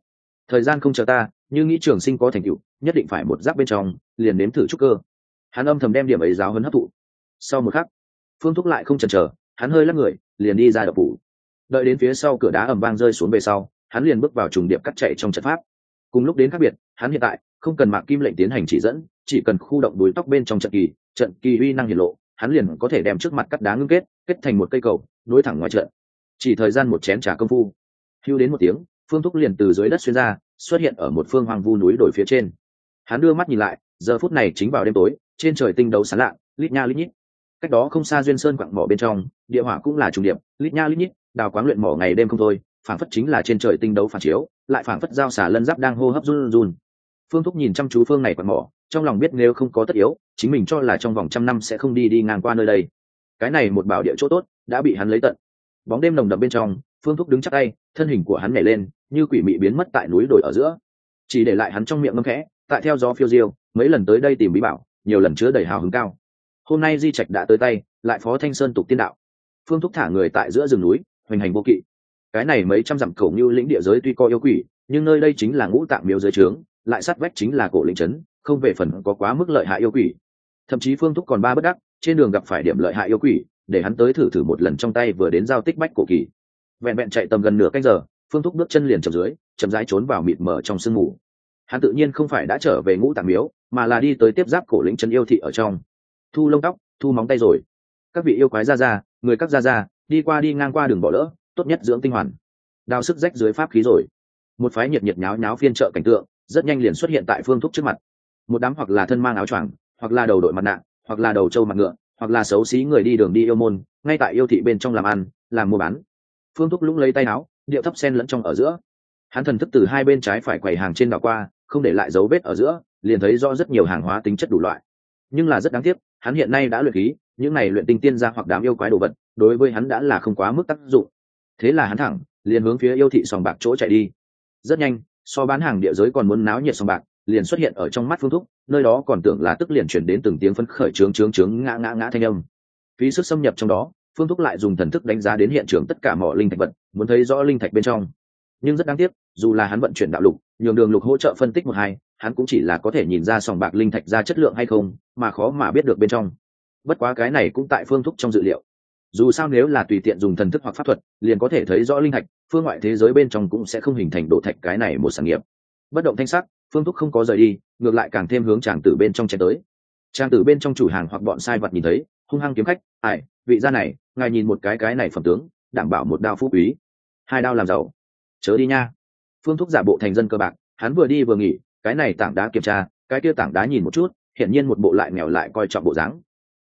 [SPEAKER 1] Thời gian không chờ ta, như nghĩ trường sinh có thành tựu, nhất định phải một giáp bên trong, liền nếm thử trúc cơ. Hắn âm thầm đem điểm ấy giáo hấn hấp thụ. Sau một khắc, phương thúc lại không chần chờ, hắn hơi lắc người, liền đi ra đập phủ. Đợi đến phía sau cửa đá ẩm vang rơi xuống về sau, hắn liền bước vào trùng điệp cắt chạy trong trận pháp. Cùng lúc đến khác biệt, hắn hiện tại không cần mạc kim lệnh tiến hành chỉ dẫn, chỉ cần khu động đuối tóc bên trong trận kỳ trận kỳ uy năng hiển lộ, hắn liền có thể đem trước mặt cắt đá ngưng kết kết thành một cây cầu, nối thẳng ngoài trận chỉ thời gian một chén trà công phu. Hưu đến một tiếng, phương thúc liền từ dưới đất xuyên ra, xuất hiện ở một phương hoang vu núi đồi phía trên. Hắn đưa mắt nhìn lại, giờ phút này chính vào đêm tối, trên trời tinh đấu sán lạ, lít nha lít nhít. Cách đó không xa duyên sơn quặng mỏ bên trong, địa hỏa cũng là trùng điệp, lít nha lít nhít, đào quáng luyện mỏ ngày đêm không thôi, phảng phất chính là trên trời tinh đấu phản chiếu, lại phảng phất giao xả lân giáp đang hô hấp run run. Phương thúc nhìn chăm chú phương này quặng mỏ, trong lòng biết nếu không có tất yếu, chính mình cho là trong vòng trăm năm sẽ không đi đi ngang qua nơi đây. Cái này một bảo địa chỗ tốt, đã bị hắn lấy tận bóng đêm nồng đậm bên trong, phương thúc đứng chắc tay, thân hình của hắn nhảy lên, như quỷ mị biến mất tại núi đồi ở giữa. Chỉ để lại hắn trong miệng ngâm khẽ, tại theo gió phiêu diêu, mấy lần tới đây tìm bí bảo, nhiều lần chứa đầy hào hứng cao. Hôm nay di trạch đã tới tay, lại phó thanh sơn tục tiên đạo. Phương thúc thả người tại giữa rừng núi, hoành hành vô kỵ. Cái này mấy trăm dặm cầu như lĩnh địa giới tuy có yêu quỷ, nhưng nơi đây chính là ngũ tạng miếu giới trướng, lại sát vách chính là cổ lĩnh trấn không về phần có quá mức lợi hại yêu quỷ. Thậm chí phương thúc còn ba bất đắc trên đường gặp phải điểm lợi hại yêu quỷ, để hắn tới thử thử một lần trong tay vừa đến giao tích bách cổ kỳ. Vẹn vẹn chạy tầm gần nửa canh giờ, phương thúc bước chân liền chậm dưới, chậm rãi trốn vào mịt mờ trong sương mù. Hắn tự nhiên không phải đã trở về ngũ tạng miếu, mà là đi tới tiếp giáp cổ lĩnh chân yêu thị ở trong. Thu lông tóc, thu móng tay rồi. Các vị yêu quái ra ra, người các ra ra, đi qua đi ngang qua đường bỏ lỡ, tốt nhất dưỡng tinh hoàn. Đào sức rách dưới pháp khí rồi. Một phái nhiệt nhiệt nháo nháo phiên trợ cảnh tượng, rất nhanh liền xuất hiện tại phương thúc trước mặt. Một đám hoặc là thân mang áo choàng, hoặc là đầu đội mặt nạ hoặc là đầu trâu mặt ngựa, hoặc là xấu xí người đi đường đi yêu môn, ngay tại yêu thị bên trong làm ăn, làm mua bán. Phương thúc lũng lấy tay áo, điệu thấp sen lẫn trong ở giữa. Hắn thần thức từ hai bên trái phải quầy hàng trên đảo qua, không để lại dấu vết ở giữa, liền thấy rõ rất nhiều hàng hóa tính chất đủ loại. Nhưng là rất đáng tiếc, hắn hiện nay đã luyện khí, những này luyện tinh tiên ra hoặc đám yêu quái đồ vật, đối với hắn đã là không quá mức tác dụng. Thế là hắn thẳng, liền hướng phía yêu thị sòng bạc chỗ chạy đi. Rất nhanh, so bán hàng địa giới còn muốn náo nhiệt sòng bạc liền xuất hiện ở trong mắt phương thúc, nơi đó còn tưởng là tức liền chuyển đến từng tiếng phấn khởi trướng trướng trướng ngã ngã ngã thanh âm. Phí sức xâm nhập trong đó, phương thúc lại dùng thần thức đánh giá đến hiện trường tất cả mọi linh thạch vật, muốn thấy rõ linh thạch bên trong. Nhưng rất đáng tiếc, dù là hắn vận chuyển đạo lục, nhường đường lục hỗ trợ phân tích một hai, hắn cũng chỉ là có thể nhìn ra sòng bạc linh thạch ra chất lượng hay không, mà khó mà biết được bên trong. Bất quá cái này cũng tại phương thúc trong dự liệu. Dù sao nếu là tùy tiện dùng thần thức hoặc pháp thuật, liền có thể thấy rõ linh thạch, phương ngoại thế giới bên trong cũng sẽ không hình thành độ thạch cái này một sản nghiệp. Bất động thanh sắc phương thúc không có rời đi, ngược lại càng thêm hướng tràng tử bên trong chen tới. Tràng tử bên trong chủ hàng hoặc bọn sai vật nhìn thấy, hung hăng kiếm khách, ai, vị gia này, ngài nhìn một cái cái này phẩm tướng, đảm bảo một đao phú quý. Hai đao làm giàu. Chớ đi nha. Phương thúc giả bộ thành dân cơ bạc, hắn vừa đi vừa nghỉ, cái này tảng đá kiểm tra, cái kia tảng đá nhìn một chút, hiển nhiên một bộ lại nghèo lại coi trọng bộ dáng.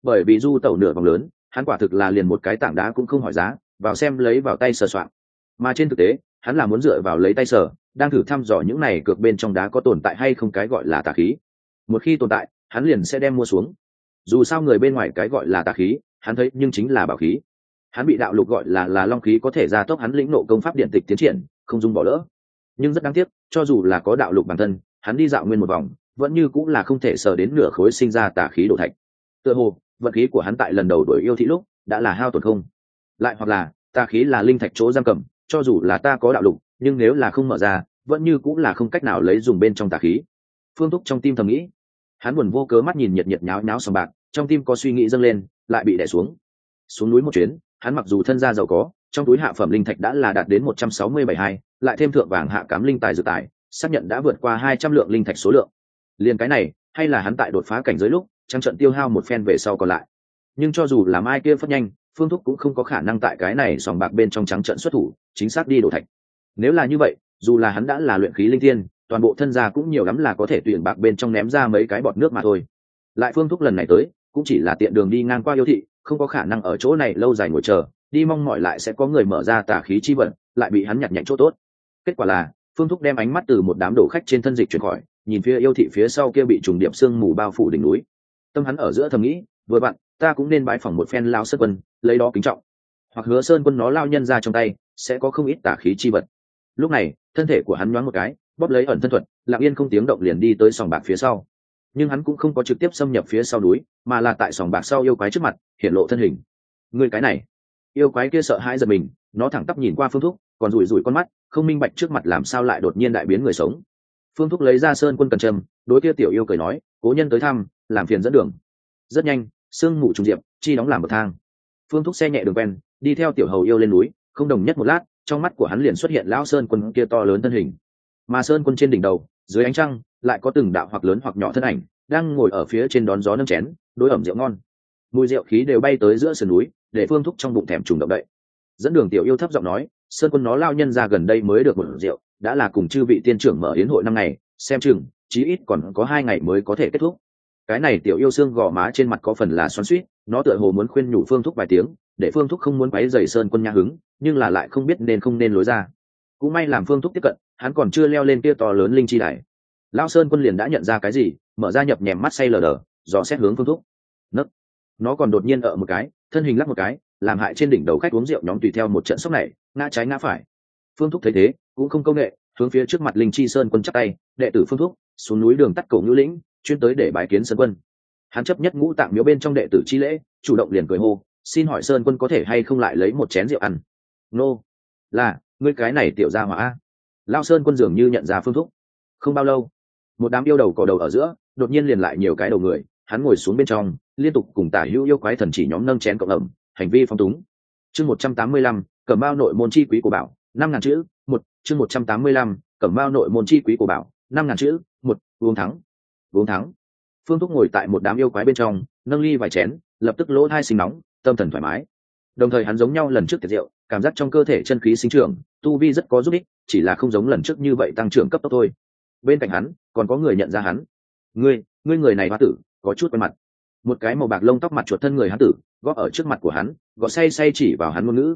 [SPEAKER 1] Bởi vì du tẩu nửa vòng lớn, hắn quả thực là liền một cái tảng đá cũng không hỏi giá, vào xem lấy vào tay sờ soạn mà trên thực tế, hắn là muốn dựa vào lấy tay sờ đang thử thăm dò những này cược bên trong đá có tồn tại hay không cái gọi là tà khí. Một khi tồn tại, hắn liền sẽ đem mua xuống. Dù sao người bên ngoài cái gọi là tà khí, hắn thấy nhưng chính là bảo khí. Hắn bị đạo lục gọi là là long khí có thể gia tốc hắn lĩnh nộ công pháp điện tịch tiến triển, không dung bỏ lỡ. Nhưng rất đáng tiếc, cho dù là có đạo lục bản thân, hắn đi dạo nguyên một vòng, vẫn như cũng là không thể sờ đến nửa khối sinh ra tà khí đổ thạch. Tựa hồ, vận khí của hắn tại lần đầu đổi yêu thị lúc, đã là hao tổn không. Lại hoặc là, tà khí là linh thạch chỗ giam cầm, cho dù là ta có đạo lục nhưng nếu là không mở ra, vẫn như cũng là không cách nào lấy dùng bên trong tà khí. Phương thúc trong tim thầm nghĩ. Hắn buồn vô cớ mắt nhìn nhiệt nhiệt nháo nháo sòng bạc, trong tim có suy nghĩ dâng lên, lại bị đẻ xuống. Xuống núi một chuyến, hắn mặc dù thân gia giàu có, trong túi hạ phẩm linh thạch đã là đạt đến một trăm sáu mươi bảy hai, lại thêm thượng vàng hạ cám linh tài dự tài, xác nhận đã vượt qua hai trăm lượng linh thạch số lượng. Liền cái này, hay là hắn tại đột phá cảnh giới lúc trăng trận tiêu hao một phen về sau còn lại. Nhưng cho dù làm ai kia phất nhanh, phương thúc cũng không có khả năng tại cái này sòng bạc bên trong trắng trận xuất thủ, chính xác đi đổ thạch nếu là như vậy dù là hắn đã là luyện khí linh thiên toàn bộ thân gia cũng nhiều lắm là có thể tuyển bạc bên trong ném ra mấy cái bọt nước mà thôi. Lại phương thúc lần này tới cũng chỉ là tiện đường đi ngang qua yêu thị không có khả năng ở chỗ này lâu dài ngồi chờ đi mong mọi lại sẽ có người mở ra tà khí chi vận lại bị hắn nhặt nhạnh chỗ tốt. Kết quả là phương thúc đem ánh mắt từ một đám đổ khách trên thân dịch chuyển khỏi nhìn phía yêu thị phía sau kia bị trùng điệp sương mù bao phủ đỉnh núi. Tâm hắn ở giữa thầm nghĩ vừa bạn, ta cũng nên bái phỏng một phen lao sơn quân lấy đó kính trọng. Hoặc hứa sơn quân nó lao nhân ra trong tay sẽ có không ít tả khí chi vật lúc này, thân thể của hắn nhoáng một cái, bóp lấy ẩn thân thuật, lặng yên không tiếng động liền đi tới sòng bạc phía sau. Nhưng hắn cũng không có trực tiếp xâm nhập phía sau núi, mà là tại sòng bạc sau yêu quái trước mặt, hiện lộ thân hình. Người cái này. Yêu quái kia sợ hãi giật mình, nó thẳng tắp nhìn qua phương thúc, còn rủi rủi con mắt, không minh bạch trước mặt làm sao lại đột nhiên đại biến người sống. Phương thúc lấy ra sơn quân cần trâm, đối kia tiểu yêu cười nói, cố nhân tới thăm, làm phiền dẫn đường. Rất nhanh, sương mù trùng diệp, chi đóng làm bậc thang. Phương thúc xe nhẹ đường quen, đi theo tiểu hầu yêu lên núi, không đồng nhất một lát trong mắt của hắn liền xuất hiện lão sơn quân kia to lớn thân hình. Mà sơn quân trên đỉnh đầu, dưới ánh trăng, lại có từng đạo hoặc lớn hoặc nhỏ thân ảnh, đang ngồi ở phía trên đón gió nâng chén, đối ẩm rượu ngon. Mùi rượu khí đều bay tới giữa sườn núi, để phương thúc trong bụng thèm trùng động đậy. Dẫn đường tiểu yêu thấp giọng nói, sơn quân nó lao nhân ra gần đây mới được một rượu, đã là cùng chư vị tiên trưởng mở yến hội năm ngày, xem chừng, chí ít còn có hai ngày mới có thể kết thúc. Cái này tiểu yêu xương gò má trên mặt có phần là xoắn suýt nó tựa hồ muốn khuyên nhủ phương thúc vài tiếng để phương thúc không muốn quấy dày sơn quân nha hứng, nhưng là lại không biết nên không nên lối ra. Cũng may làm phương thúc tiếp cận, hắn còn chưa leo lên kia to lớn linh chi đài. Lao sơn quân liền đã nhận ra cái gì, mở ra nhập nhèm mắt say lờ đờ, dò xét hướng phương thúc. Nấc. Nó còn đột nhiên ở một cái, thân hình lắc một cái, làm hại trên đỉnh đầu khách uống rượu nhóm tùy theo một trận sốc này, ngã trái ngã phải. Phương thúc thấy thế, cũng không công nghệ, hướng phía trước mặt linh chi sơn quân chắc tay, đệ tử phương thúc, xuống núi đường tắt cổ ngữ lĩnh, chuyên tới để bái kiến sơn quân. Hắn chấp nhất ngũ tạng miếu bên trong đệ tử chi lễ, chủ động liền cười hô xin hỏi sơn quân có thể hay không lại lấy một chén rượu ăn? Nô. Là, ngươi cái này tiểu ra hỏa lao sơn quân dường như nhận ra phương thúc không bao lâu, một đám yêu đầu cò đầu ở giữa, đột nhiên liền lại nhiều cái đầu người, hắn ngồi xuống bên trong, liên tục cùng tả hữu yêu quái thần chỉ nhóm nâng chén cộng ẩm, hành vi phong túng. Chương một trăm tám mươi lăm, cẩm bao nội môn chi quý của bảo, năm ngàn chữ, một, chương một trăm tám mươi lăm, cẩm bao nội môn chi quý của bảo, năm ngàn chữ, một, uống thắng. Uống thắng. Phương thúc ngồi tại một đám yêu quái bên trong, nâng ly vài chén, lập tức lỗ hai sinh nóng tâm thần thoải mái. Đồng thời hắn giống nhau lần trước tiệc rượu cảm giác trong cơ thể chân khí sinh trưởng, tu vi rất có giúp ích, chỉ là không giống lần trước như vậy tăng trưởng cấp tốc thôi. Bên cạnh hắn, còn có người nhận ra hắn. Ngươi ngươi người này hoa tử, có chút quen mặt. Một cái màu bạc lông tóc mặt chuột thân người hắn tử, góp ở trước mặt của hắn gõ say say chỉ vào hắn ngôn ngữ.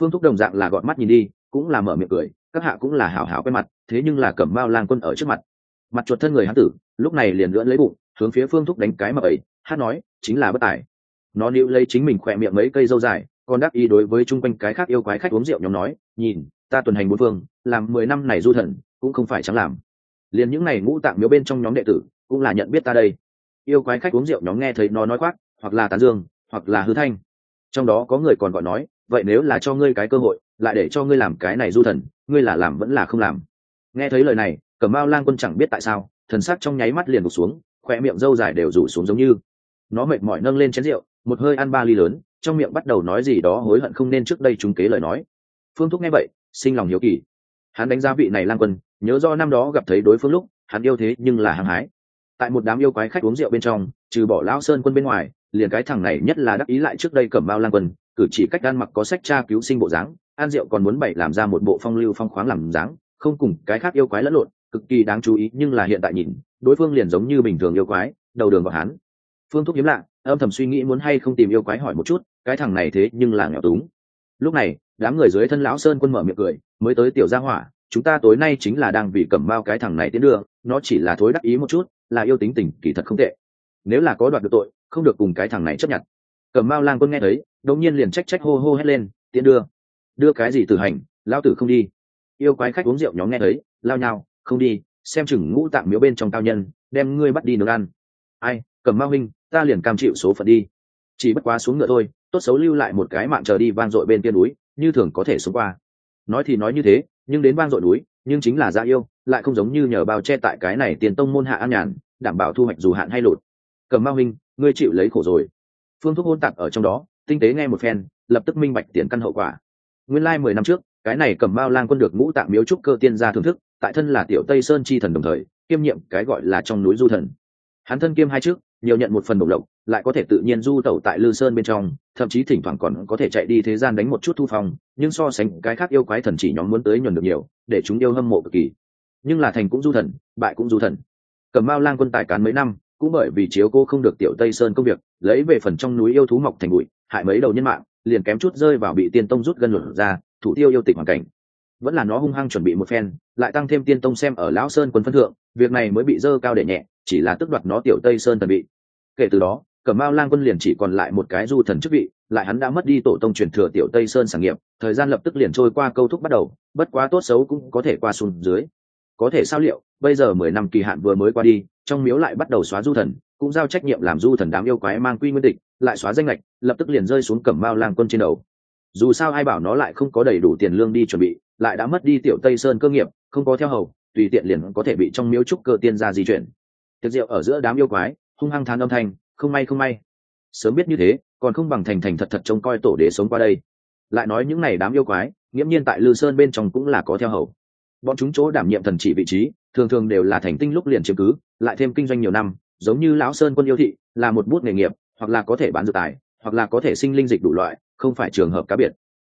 [SPEAKER 1] Phương thúc đồng dạng là gọt mắt nhìn đi, cũng là mở miệng cười, các hạ cũng là hảo hảo quen mặt, thế nhưng là cẩm bao lang quân ở trước mặt. Mặt chuột thân người hắn tử, lúc này liền lưỡn lấy bụng, hướng phía phương thúc đánh cái mà ấy hát nói, chính là bất tài nó níu lấy chính mình khỏe miệng mấy cây dâu dài, còn đáp ý đối với chung quanh cái khác yêu quái khách uống rượu nhóm nói, nhìn, ta tuần hành bốn phương, làm mười năm này du thần, cũng không phải chẳng làm. Liền những này ngũ tạng miếu bên trong nhóm đệ tử, cũng là nhận biết ta đây. Yêu quái khách uống rượu nhóm nghe thấy nó nói khoác, hoặc là tán dương, hoặc là hư thanh. Trong đó có người còn gọi nói, vậy nếu là cho ngươi cái cơ hội, lại để cho ngươi làm cái này du thần, ngươi là làm vẫn là không làm. Nghe thấy lời này, cẩm mao lang quân chẳng biết tại sao, thần sắc trong nháy mắt liền gục xuống khoe miệng râu dài đều rủ xuống giống như. Nó mệt mỏi nâng lên chén rượu một hơi ăn ba ly lớn, trong miệng bắt đầu nói gì đó hối hận không nên trước đây chúng kế lời nói. Phương thúc nghe vậy, sinh lòng hiếu kỳ. Hắn đánh giá vị này lang quân, nhớ do năm đó gặp thấy đối phương lúc, hắn yêu thế nhưng là hăng hái. Tại một đám yêu quái khách uống rượu bên trong, trừ bỏ lão sơn quân bên ngoài, liền cái thằng này nhất là đắc ý lại trước đây cẩm bao lang quân, cử chỉ cách ăn mặc có sách tra cứu sinh bộ dáng an rượu còn muốn bậy làm ra một bộ phong lưu phong khoáng làm dáng, không cùng cái khác yêu quái lẫn lộn, cực kỳ đáng chú ý nhưng là hiện tại nhìn, đối phương liền giống như bình thường yêu quái, đầu đường vào hắn. Phương thúc hiếm lạ âm thầm suy nghĩ muốn hay không tìm yêu quái hỏi một chút, cái thằng này thế nhưng là nghèo túng. Lúc này, đám người dưới thân lão sơn quân mở miệng cười, mới tới tiểu gia hỏa, chúng ta tối nay chính là đang vì cẩm bao cái thằng này tiến đưa, nó chỉ là thối đắc ý một chút, là yêu tính tình kỳ thật không tệ. Nếu là có đoạt được tội, không được cùng cái thằng này chấp nhận. Cẩm bao lang quân nghe thấy, đột nhiên liền trách trách hô hô hét lên, tiến đưa. Đưa cái gì tử hành lao tử không đi. Yêu quái khách uống rượu nhóm nghe thấy, lao nhau, không đi, xem chừng ngũ tạng miếu bên trong cao nhân, đem ngươi bắt đi nướng ăn. Ai cầm mao huynh ta liền cam chịu số phận đi. Chỉ bất quá xuống ngựa thôi, tốt xấu lưu lại một cái mạng chờ đi vang dội bên kia núi, như thường có thể xuống qua. Nói thì nói như thế, nhưng đến vang dội núi, nhưng chính là gia yêu, lại không giống như nhờ bao che tại cái này tiền tông môn hạ an nhàn, đảm bảo thu hoạch dù hạn hay lụt. Cầm mao huynh ngươi chịu lấy khổ rồi. Phương thuốc hôn tặc ở trong đó, tinh tế nghe một phen, lập tức minh bạch tiền căn hậu quả. Nguyên lai mười năm trước, cái này cầm bao lang quân được ngũ tạng miếu trúc cơ tiên gia thưởng thức, tại thân là tiểu tây sơn chi thần đồng thời, kiêm nhiệm cái gọi là trong núi du thần. Hắn thân kiêm hai trước nhiều nhận một phần bổng lộc lại có thể tự nhiên du tẩu tại lư sơn bên trong thậm chí thỉnh thoảng còn có thể chạy đi thế gian đánh một chút thu phòng, nhưng so sánh cái khác yêu quái thần chỉ nhóm muốn tới nhuần được nhiều để chúng yêu hâm mộ cực kỳ. Nhưng là thành cũng du thần bại cũng du thần. Cầm Mao lang quân tài cán mấy năm cũng bởi vì chiếu cô không được tiểu tây sơn công việc lấy về phần trong núi yêu thú mọc thành bụi hại mấy đầu nhân mạng liền kém chút rơi vào bị tiên tông rút gân luận ra thủ tiêu yêu tịch hoàn cảnh. Vẫn là nó hung hăng chuẩn bị một phen lại tăng thêm tiên tông xem ở lão sơn quân phân thượng việc này mới bị dơ cao để nhẹ chỉ là tức đoạt nó tiểu tây sơn thần bị kể từ đó, cẩm mao lang quân liền chỉ còn lại một cái du thần chức vị, lại hắn đã mất đi tổ tông truyền thừa tiểu tây sơn sản nghiệp, thời gian lập tức liền trôi qua câu thúc bắt đầu, bất quá tốt xấu cũng có thể qua xuống dưới. Có thể sao liệu, bây giờ mười năm kỳ hạn vừa mới qua đi, trong miếu lại bắt đầu xóa du thần, cũng giao trách nhiệm làm du thần đám yêu quái mang quy nguyên địch lại xóa danh lệch lập tức liền rơi xuống cẩm mao lang quân trên đầu. Dù sao ai bảo nó lại không có đầy đủ tiền lương đi chuẩn bị, lại đã mất đi tiểu tây sơn cơ nghiệp, không có theo hầu, tùy tiện liền có thể bị trong miếu trúc cơ tiên ra di chuyển tiệc rượu ở giữa đám yêu quái, hung hăng thán âm thanh, không may không may. Sớm biết như thế, còn không bằng thành thành thật thật trông coi tổ đế sống qua đây. Lại nói những n à y đám yêu quái, nghiễm nhiên tại lư sơn bên trong cũng là có theo hầu. Bọn chúng chỗ đảm nhiệm thần chỉ vị trí, thường thường đều là thành tinh lúc liền chiếm cứ, lại thêm kinh doanh nhiều năm, giống như lão sơn quân yêu thị, là một bút nghề nghiệp, hoặc là có thể bán dự tài, hoặc là có thể sinh linh dịch đủ loại, không phải trường hợp cá biệt.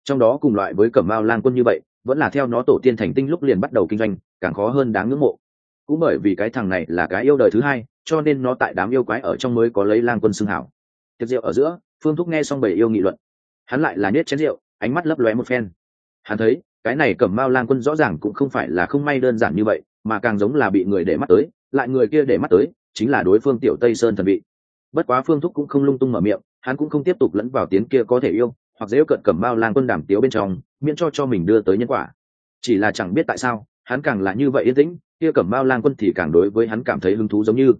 [SPEAKER 1] Trong đó cùng loại với cẩm mao lang quân như vậy, vẫn là theo nó tổ tiên thành tinh lúc liền bắt đầu kinh doanh, càng khó hơn đáng ngưỡng mộ cũng bởi vì cái thằng này là cái yêu đời thứ hai, cho nên nó tại đám yêu quái ở trong mới có lấy lang quân xưng hảo. Tiệc rượu ở giữa, phương thúc nghe xong bảy yêu nghị luận. Hắn lại là nhét chén rượu, ánh mắt lấp lóe một phen. Hắn thấy, cái này cẩm mao lang quân rõ ràng cũng không phải là không may đơn giản như vậy, mà càng giống là bị người để mắt tới, lại người kia để mắt tới, chính là đối phương tiểu tây sơn thần vị. Bất quá phương thúc cũng không lung tung mở miệng, hắn cũng không tiếp tục lẫn vào tiếng kia có thể yêu, hoặc dễ cận cẩm mao lang quân đàm tiếu bên trong, miễn cho cho mình đưa tới nhân quả. Chỉ là chẳng biết tại sao hắn càng là như vậy yên tĩnh, kia cẩm mao lang quân thì càng đối với hắn cảm thấy hứng thú giống như.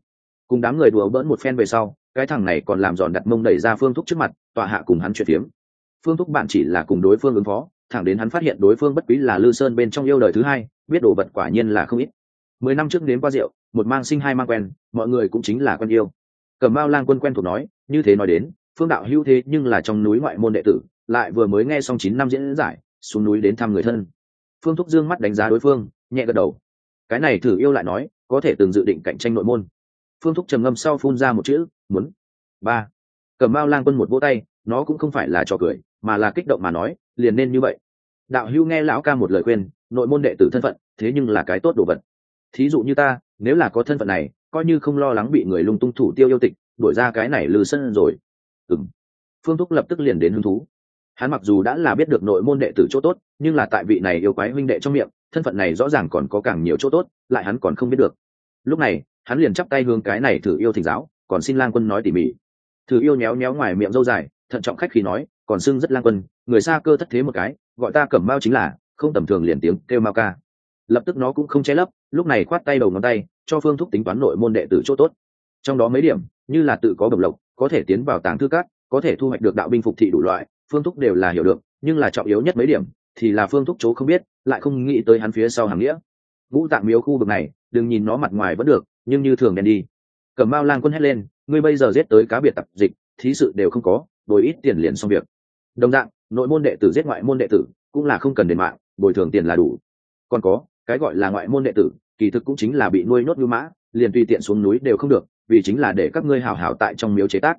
[SPEAKER 1] Cùng đám người đùa bỡn một phen về sau, cái thằng này còn làm giòn đặt mông đẩy ra phương thúc trước mặt, tọa hạ cùng hắn chuyện phiếm. Phương thúc bạn chỉ là cùng đối phương ứng phó, thẳng đến hắn phát hiện đối phương bất quý là lư sơn bên trong yêu đời thứ hai, biết đồ vật quả nhiên là không ít. Mười năm trước đến qua rượu, một mang sinh hai mang quen, mọi người cũng chính là con yêu. Cầm mao lang quân quen thuộc nói, như thế nói đến, phương đạo hữu thế nhưng là trong núi ngoại môn đệ tử, lại vừa mới nghe xong chín năm diễn giải, xuống núi đến thăm người thân phương thúc dương mắt đánh giá đối phương, nhẹ gật đầu. Cái này thử yêu lại nói, có thể từng dự định cạnh tranh nội môn. Phương thúc trầm ngâm sau phun ra một chữ, muốn. Ba. Cầm bao lang quân một vỗ tay, nó cũng không phải là trò cười, mà là kích động mà nói, liền nên như vậy. Đạo Hưu nghe lão ca một lời khuyên, nội môn đệ tử thân phận, thế nhưng là cái tốt đồ vật. Thí dụ như ta, nếu là có thân phận này, coi như không lo lắng bị người lung tung thủ tiêu yêu tịch đổi ra cái này lừ sân rồi. Ừng phương thúc lập tức liền đến hứng thú hắn mặc dù đã là biết được nội môn đệ tử chỗ tốt, nhưng là tại vị này yêu quái huynh đệ trong miệng, thân phận này rõ ràng còn có càng nhiều chỗ tốt, lại hắn còn không biết được. Lúc này, hắn liền chắp tay hướng cái này thử yêu thỉnh giáo, còn xin lang quân nói tỉ mỉ. Thử yêu nhéo nhéo ngoài miệng dâu dài, thận trọng khách khi nói, còn xưng rất lang quân, người xa cơ thất thế một cái, gọi ta cẩm mao chính là, không tầm thường liền tiếng kêu mao ca. Lập tức nó cũng không che lấp, lúc này khoát tay đầu ngón tay, cho phương thúc tính toán nội môn đệ tử chỗ tốt. Trong đó mấy điểm, như là tự có bẩm lộc, có thể tiến vào tàng thư cát có thể thu hoạch được đạo binh phục thị đủ loại phương thúc đều là hiểu được, nhưng là trọng yếu nhất mấy điểm thì là phương thúc chỗ không biết, lại không nghĩ tới hắn phía sau hàng nghĩa. Ngũ tạng miếu khu vực này, đừng nhìn nó mặt ngoài vẫn được, nhưng như thường đen đi. Cầm mao lang quân hét lên, ngươi bây giờ giết tới cá biệt tập dịch, thí sự đều không có, bồi ít tiền liền xong việc. Đồng dạng, nội môn đệ tử giết ngoại môn đệ tử cũng là không cần đền mạng, bồi thường tiền là đủ. Còn có, cái gọi là ngoại môn đệ tử, kỳ thực cũng chính là bị nuôi nhốt như mã, liền tùy tiện xuống núi đều không được, vì chính là để các ngươi hào hào tại trong miếu chế tác.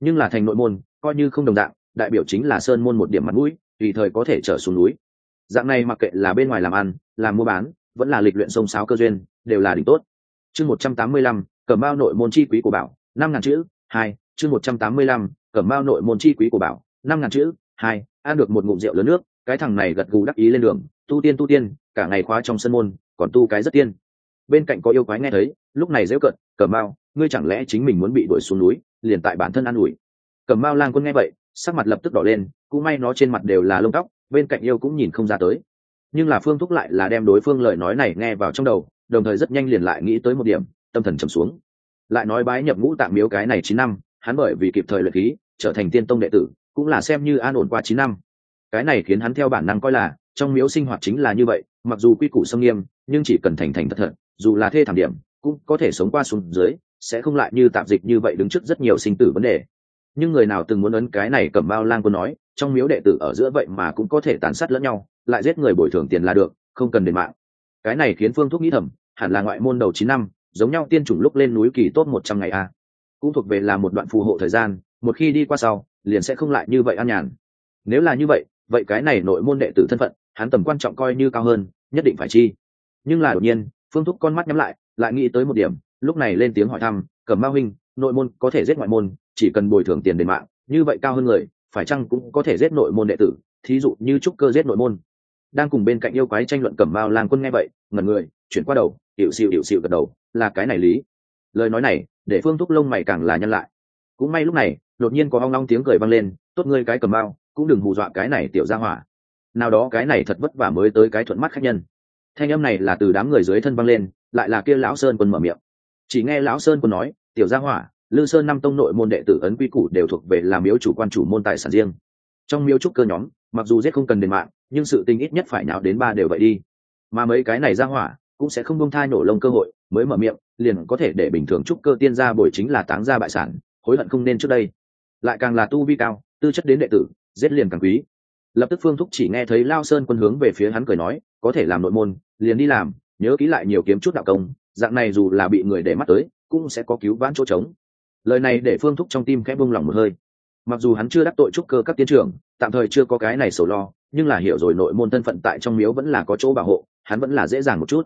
[SPEAKER 1] Nhưng là thành nội môn, coi như không đồng dạng đại biểu chính là sơn môn một điểm mặt mũi, tùy thời có thể trở xuống núi. Dạng này mặc kệ là bên ngoài làm ăn, làm mua bán, vẫn là lịch luyện sông sáo cơ duyên, đều là đỉnh tốt. Chương một trăm tám mươi lăm, cẩm bao nội môn chi quý của bảo, năm ngàn chữ, hai, chương một trăm tám mươi lăm, cẩm bao nội môn chi quý của bảo, năm ngàn chữ, hai, ăn được một ngụm rượu lớn nước, cái thằng này gật gù đắc ý lên đường, tu tiên tu tiên, cả ngày khóa trong sân môn, còn tu cái rất tiên. Bên cạnh có yêu quái nghe thấy, lúc này dễ cận cẩm mao ngươi chẳng lẽ chính mình muốn bị đuổi xuống núi, liền tại bản thân an ủi? Cẩm mao lang quân nghe vậy sắc mặt lập tức đỏ lên, cũng may nó trên mặt đều là lông tóc, bên cạnh yêu cũng nhìn không ra tới. Nhưng là phương thúc lại là đem đối phương lời nói này nghe vào trong đầu, đồng thời rất nhanh liền lại nghĩ tới một điểm, tâm thần trầm xuống. Lại nói bái nhập ngũ tạm miếu cái này chín năm, hắn bởi vì kịp thời luyện khí, trở thành tiên tông đệ tử, cũng là xem như an ổn qua chín năm. Cái này khiến hắn theo bản năng coi là, trong miếu sinh hoạt chính là như vậy, mặc dù quy củ sông nghiêm, nhưng chỉ cần thành thành thật thật, dù là thê thảm điểm, cũng có thể sống qua xuống dưới, sẽ không lại như tạp dịch như vậy đứng trước rất nhiều sinh tử vấn đề nhưng người nào từng muốn ấn cái này cầm bao lang quân nói, trong miếu đệ tử ở giữa vậy mà cũng có thể tàn sát lẫn nhau, lại giết người bồi thường tiền là được, không cần đền mạng. Cái này khiến phương thúc nghĩ thầm, hẳn là ngoại môn đầu chín năm, giống nhau tiên chủng lúc lên núi kỳ tốt một trăm ngày a. Cũng thuộc về là một đoạn phù hộ thời gian, một khi đi qua sau, liền sẽ không lại như vậy an nhàn. Nếu là như vậy vậy cái này nội môn đệ tử thân phận, hắn tầm quan trọng coi như cao hơn, nhất định phải chi. Nhưng là đột nhiên, phương thúc con mắt nhắm lại lại nghĩ tới một điểm, lúc này lên tiếng hỏi thăm, cẩm ma huynh, nội môn có thể giết ngoại môn chỉ cần bồi thường tiền đền mạng như vậy cao hơn người phải chăng cũng có thể giết nội môn đệ tử thí dụ như trúc cơ giết nội môn. Đang cùng bên cạnh yêu quái tranh luận cẩm mao lang quân nghe vậy ngẩn người chuyển qua đầu hiệu xịu hiệu xịu gật đầu là cái này lý. Lời nói này để phương thúc lông mày càng là nhân lại. Cũng may lúc này đột nhiên có hoang long tiếng cười vang lên tốt ngươi cái cầm bao, cũng đừng hù dọa cái này tiểu ra hỏa. Nào đó cái này thật vất vả mới tới cái thuận mắt khách nhân. Thanh âm này là từ đám người dưới thân vang lên lại là kia lão sơn quân mở miệng. Chỉ nghe lão sơn quân nói tiểu gia hỏa lư sơn năm tông nội môn đệ tử ấn quy củ đều thuộc về làm miếu chủ quan chủ môn tài sản riêng. Trong miếu trúc cơ nhóm, mặc dù giết không cần đền mạng, nhưng sự tình ít nhất phải nào đến ba đều vậy đi. Mà mấy cái này ra hỏa, cũng sẽ không bông thai nổ lông cơ hội, mới mở miệng, liền có thể để bình thường trúc cơ tiên gia bồi chính là táng gia bại sản, hối hận không nên trước đây. Lại càng là tu vi cao, tư chất đến đệ tử, giết liền càng quý. Lập tức phương thúc chỉ nghe thấy lao sơn quân hướng về phía hắn cười nói, có thể làm nội môn, liền đi làm, nhớ ký lại nhiều kiếm chút đạo công, dạng này dù là bị người để mắt tới, cũng sẽ có cứu vãn chỗ trống lời này để phương thúc trong tim khẽ bông lòng một hơi. Mặc dù hắn chưa đắc tội trúc cơ các tiến trưởng, tạm thời chưa có cái này sầu lo, nhưng là hiểu rồi nội môn thân phận tại trong miếu vẫn là có chỗ bảo hộ, hắn vẫn là dễ dàng một chút.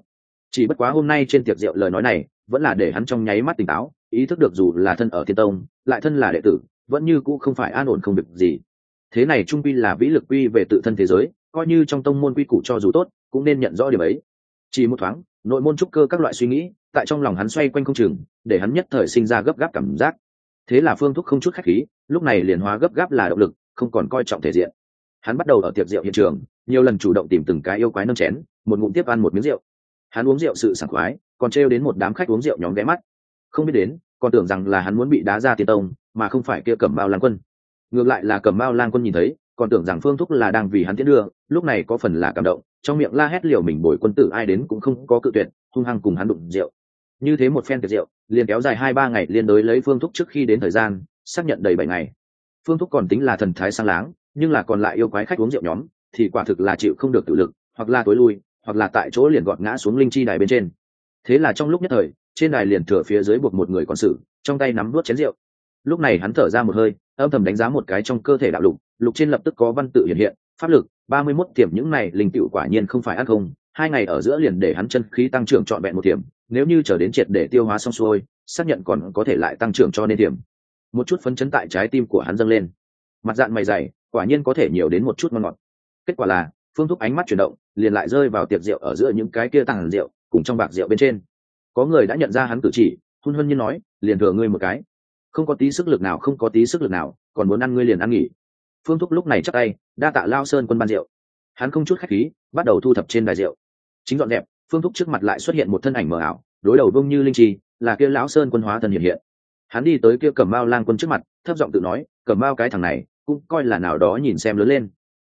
[SPEAKER 1] Chỉ bất quá hôm nay trên tiệc rượu lời nói này, vẫn là để hắn trong nháy mắt tỉnh táo, ý thức được dù là thân ở thiên tông, lại thân là đệ tử, vẫn như cũ không phải an ổn không được gì. Thế này trung quy là vĩ lực quy về tự thân thế giới, coi như trong tông môn quy củ cho dù tốt, cũng nên nhận rõ điểm ấy. Chỉ một thoáng, nội môn trúc cơ các loại suy nghĩ tại trong lòng hắn xoay quanh không chừng, để hắn nhất thời sinh ra gấp gáp cảm giác. Thế là phương thúc không chút khách khí, lúc này liền hóa gấp gáp là động lực, không còn coi trọng thể diện. Hắn bắt đầu ở tiệc rượu hiện trường, nhiều lần chủ động tìm từng cái yêu quái nâng chén, một ngụm tiếp ăn một miếng rượu. Hắn uống rượu sự sảng khoái, còn trêu đến một đám khách uống rượu nhóm ghé mắt. Không biết đến, còn tưởng rằng là hắn muốn bị đá ra tiền tông, mà không phải kia cẩm bao lang quân. Ngược lại là cẩm bao lang quân nhìn thấy, còn tưởng rằng phương thúc là đang vì hắn tiến đưa, lúc này có phần là cảm động, trong miệng la hét liều mình bồi quân tử ai đến cũng không có cự tuyệt, hung hăng cùng hắn đụng rượu như thế một phen tiệc rượu, liền kéo dài hai ba ngày liên đối lấy phương thúc trước khi đến thời gian, xác nhận đầy bảy ngày. Phương thúc còn tính là thần thái sang láng, nhưng là còn lại yêu quái khách uống rượu nhóm, thì quả thực là chịu không được tự lực, hoặc là tối lui, hoặc là tại chỗ liền gọt ngã xuống linh chi đài bên trên. Thế là trong lúc nhất thời, trên đài liền thừa phía dưới buộc một người còn sự, trong tay nắm đuốt chén rượu. Lúc này hắn thở ra một hơi, âm thầm đánh giá một cái trong cơ thể đạo lục lục trên lập tức có văn tự hiện hiện, pháp lực, ba mươi mốt tiềm, những này linh tựu quả nhiên không phải ăn không, hai ngày ở giữa liền để hắn chân khí tăng trưởng trọn vẹn một tiềm nếu như chờ đến triệt để tiêu hóa xong xuôi, xác nhận còn có thể lại tăng trưởng cho nên điểm. một chút phấn chấn tại trái tim của hắn dâng lên. Mặt dạng mày dày, quả nhiên có thể nhiều đến một chút ngon ngọt. Kết quả là, phương thúc ánh mắt chuyển động, liền lại rơi vào tiệc rượu ở giữa những cái kia tàng rượu, cùng trong bạc rượu bên trên. Có người đã nhận ra hắn cử chỉ, hun hân như nói, liền thừa ngươi một cái. Không có tí sức lực nào, không có tí sức lực nào, còn muốn ăn ngươi liền ăn nghỉ. Phương thúc lúc này chắc tay, đa tạ lao sơn quân ban rượu. Hắn không chút khách khí, bắt đầu thu thập trên đài rượu. Chính dọn đẹp phương thúc trước mặt lại xuất hiện một thân ảnh mờ ảo, đối đầu vông như linh chi, là kia lão sơn quân hóa thần hiện hiện. Hắn đi tới kia cầm mao lang quân trước mặt, thấp giọng tự nói cầm mao cái thằng này, cũng coi là nào đó nhìn xem lớn lên.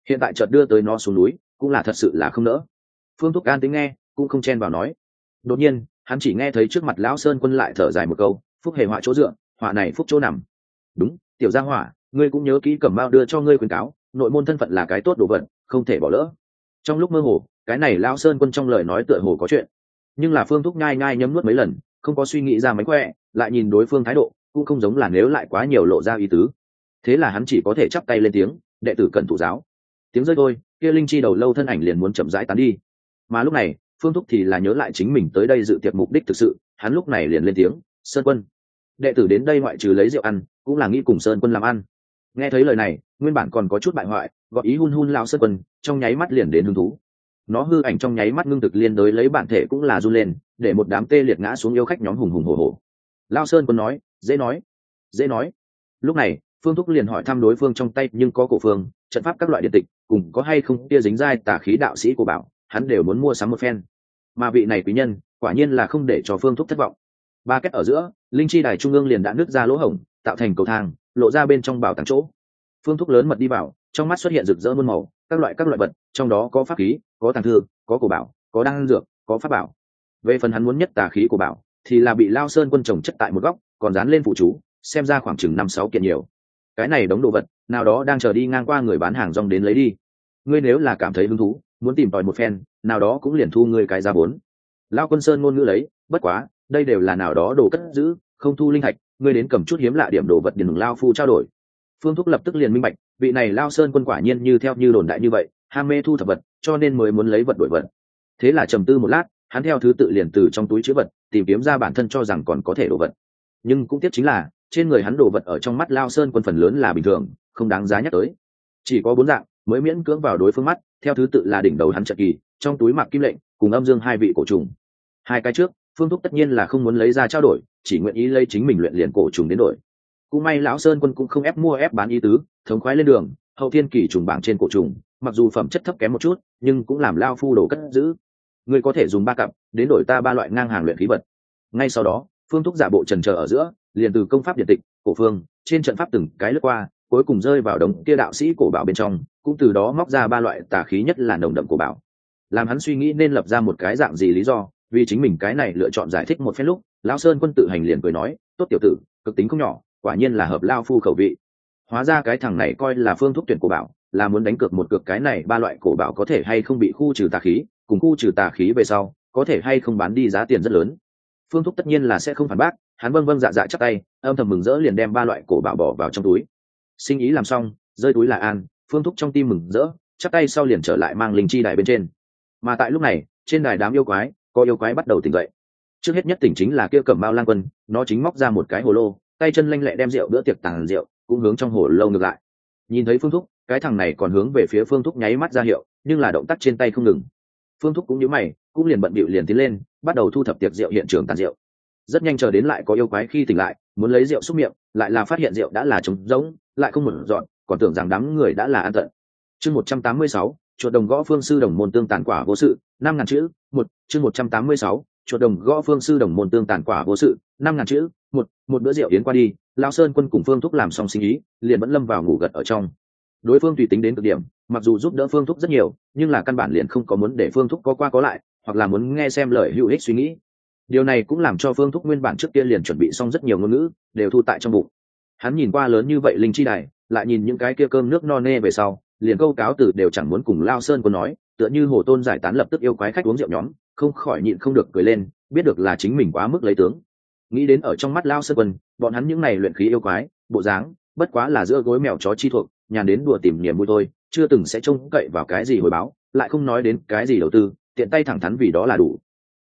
[SPEAKER 1] Hiện tại chợt đưa tới nó xuống núi, cũng là thật sự là không nỡ. Phương thúc an tính nghe, cũng không chen vào nói. Đột nhiên, hắn chỉ nghe thấy trước mặt lão sơn quân lại thở dài một câu, phúc hề họa chỗ dựa, họa này phúc chỗ nằm. Đúng, tiểu gia hỏa, ngươi cũng nhớ kỹ cẩm mao đưa cho ngươi khuyến cáo, nội môn thân phận là cái tốt đồ vật, không thể bỏ lỡ trong lúc mơ hồ, cái này lão sơn quân trong lời nói tựa hồ có chuyện. Nhưng là phương thúc nhai nhai nhấm nuốt mấy lần, không có suy nghĩ ra mánh khỏe, lại nhìn đối phương thái độ, cũng không giống là nếu lại quá nhiều lộ ra ý tứ. Thế là hắn chỉ có thể chắp tay lên tiếng, đệ tử cần thủ giáo. Tiếng rơi thôi, kia linh chi đầu lâu thân ảnh liền muốn chậm rãi tán đi. Mà lúc này, phương thúc thì là nhớ lại chính mình tới đây dự tiệc mục đích thực sự, hắn lúc này liền lên tiếng, sơn quân, đệ tử đến đây ngoại trừ lấy rượu ăn, cũng là nghĩ cùng sơn quân làm ăn. Nghe thấy lời này, nguyên bản còn có chút bại hoại gọi ý hun hun lao sơn quân trong nháy mắt liền đến hứng thú. Nó hư ảnh trong nháy mắt ngưng thực liên đối lấy bản thể cũng là run lên, để một đám tê liệt ngã xuống yêu khách nhóm hùng hùng hồ hồ lao sơn quân nói, dễ nói dễ nói. Lúc này, phương thúc liền hỏi thăm đối phương trong tay, nhưng có cổ phương, trận pháp các loại điện tịch, cùng có hay không tia dính dai tà khí đạo sĩ của bảo, hắn đều muốn mua sắm một phen. Mà vị này quý nhân, quả nhiên là không để cho phương thúc thất vọng. Ba cách ở giữa, linh chi đài trung ương liền đã nứt ra lỗ hổng, tạo thành cầu thang, lộ ra bên trong bảo tàng chỗ. Phương thúc lớn mật đi vào trong mắt xuất hiện rực rỡ muôn màu, các loại các loại vật, trong đó có pháp khí, có tàng thư, có cổ bảo, có đan dược, có pháp bảo. Về phần hắn muốn nhất tà khí của bảo, thì là bị lao sơn quân trồng chất tại một góc, còn dán lên phụ chú, xem ra khoảng chừng năm sáu kiện nhiều. Cái này đống đồ vật, nào đó đang chờ đi ngang qua người bán hàng rong đến lấy đi. Ngươi nếu là cảm thấy hứng thú, muốn tìm tòi một phen, nào đó cũng liền thu ngươi cái giá bốn. Lao quân sơn ngôn ngữ lấy, bất quá, đây đều là nào đó đồ cất giữ, không thu linh thạch, ngươi đến cầm chút hiếm lạ điểm đồ vật điền lao phu trao đổi phương thúc lập tức liền minh bạch, vị này lao sơn quân quả nhiên như theo như đồn đại như vậy, ham mê thu thập vật, cho nên mới muốn lấy vật đổi vật. Thế là trầm tư một lát, hắn theo thứ tự liền từ trong túi chữ vật, tìm kiếm ra bản thân cho rằng còn có thể đồ vật. Nhưng cũng tiếc chính là, trên người hắn đồ vật ở trong mắt lao sơn quân phần lớn là bình thường, không đáng giá nhắc tới. Chỉ có bốn dạng, mới miễn cưỡng vào đối phương mắt, theo thứ tự là đỉnh đầu hắn trợ kỳ, trong túi mặc kim lệnh, cùng âm dương hai vị cổ trùng. Hai cái trước, phương thúc tất nhiên là không muốn lấy ra trao đổi, chỉ nguyện ý lấy chính mình luyện liền cổ trùng đến đổi cũng may lão sơn quân cũng không ép mua ép bán ý tứ, thống khoái lên đường, hậu thiên kỷ trùng bảng trên cổ trùng, mặc dù phẩm chất thấp kém một chút, nhưng cũng làm lao phu đồ cất giữ. Ngươi có thể dùng ba cặp, đến đổi ta ba loại ngang hàng luyện khí vật. Ngay sau đó, phương thúc giả bộ trần trờ ở giữa, liền từ công pháp điện tịch, cổ phương, trên trận pháp từng cái lướt qua, cuối cùng rơi vào đống kia đạo sĩ cổ bảo bên trong, cũng từ đó móc ra ba loại tà khí nhất là nồng đậm cổ bảo. Làm hắn suy nghĩ nên lập ra một cái dạng gì lý do, vì chính mình cái này lựa chọn giải thích một phen lúc, lão sơn quân tự hành liền cười nói, tốt tiểu tử, cực tính không nhỏ quả nhiên là hợp lao phu khẩu vị. Hóa ra cái thằng này coi là phương thuốc tuyển cổ bảo, là muốn đánh cược một cược cái này ba loại cổ bảo có thể hay không bị khu trừ tà khí, cùng khu trừ tà khí về sau, có thể hay không bán đi giá tiền rất lớn. Phương thúc tất nhiên là sẽ không phản bác, hắn vâng vâng dạ dạ chắc tay, âm thầm mừng rỡ liền đem ba loại cổ bảo bỏ vào trong túi. Sinh ý làm xong, rơi túi là an, phương thúc trong tim mừng rỡ chắc tay sau liền trở lại mang linh chi đài bên trên. Mà tại lúc này, trên đài đám yêu quái, có yêu quái bắt đầu tỉnh dậy. Trước hết nhất tỉnh chính là kia cẩm bao lang quân, nó chính móc ra một cái hồ lô tay chân lanh lẹ đem rượu bữa tiệc tàn rượu, cũng hướng trong hồ lâu ngược lại. Nhìn thấy phương thúc, cái thằng này còn hướng về phía phương thúc nháy mắt ra hiệu, nhưng là động tác trên tay không ngừng. Phương thúc cũng nhớ mày, cũng liền bận bịu liền tiến lên, bắt đầu thu thập tiệc rượu hiện trường tàn rượu. Rất nhanh chờ đến lại có yêu quái khi tỉnh lại, muốn lấy rượu xúc miệng, lại là phát hiện rượu đã là trống rỗng, lại không một dọn, còn tưởng rằng đám người đã là an tận. Chương một trăm tám mươi sáu, chuột đồng gõ phương sư đồng môn tương tàn quả vô sự, năm ngàn chữ, một, chương một trăm tám mươi sáu chuột đồng gõ phương sư đồng môn tương tàn quả vô sự, năm ngàn chữ, một một bữa rượu yến qua đi lao sơn quân cùng phương thúc làm xong sinh ý, liền vẫn lâm vào ngủ gật ở trong. Đối phương tùy tính đến cực điểm, mặc dù giúp đỡ phương thúc rất nhiều, nhưng là căn bản liền không có muốn để phương thúc có qua có lại, hoặc là muốn nghe xem lời hữu ích suy nghĩ. Điều này cũng làm cho phương thúc nguyên bản trước kia liền chuẩn bị xong rất nhiều ngôn ngữ, đều thu tại trong bụng. Hắn nhìn qua lớn như vậy linh chi đài, lại nhìn những cái kia cơm nước no nê về sau, liền câu cáo từ đều chẳng muốn cùng lao sơn quân nói tựa như hồ tôn giải tán lập tức yêu quái khách uống rượu nhóm, không khỏi nhịn không được cười lên, biết được là chính mình quá mức lấy tướng. Nghĩ đến ở trong mắt lao sơn quân, bọn hắn những này luyện khí yêu quái, bộ dáng, bất quá là giữa gối mèo chó chi thuộc, nhàn đến đùa tìm niềm vui thôi, chưa từng sẽ trông cậy vào cái gì hồi báo, lại không nói đến cái gì đầu tư, tiện tay thẳng thắn vì đó là đủ.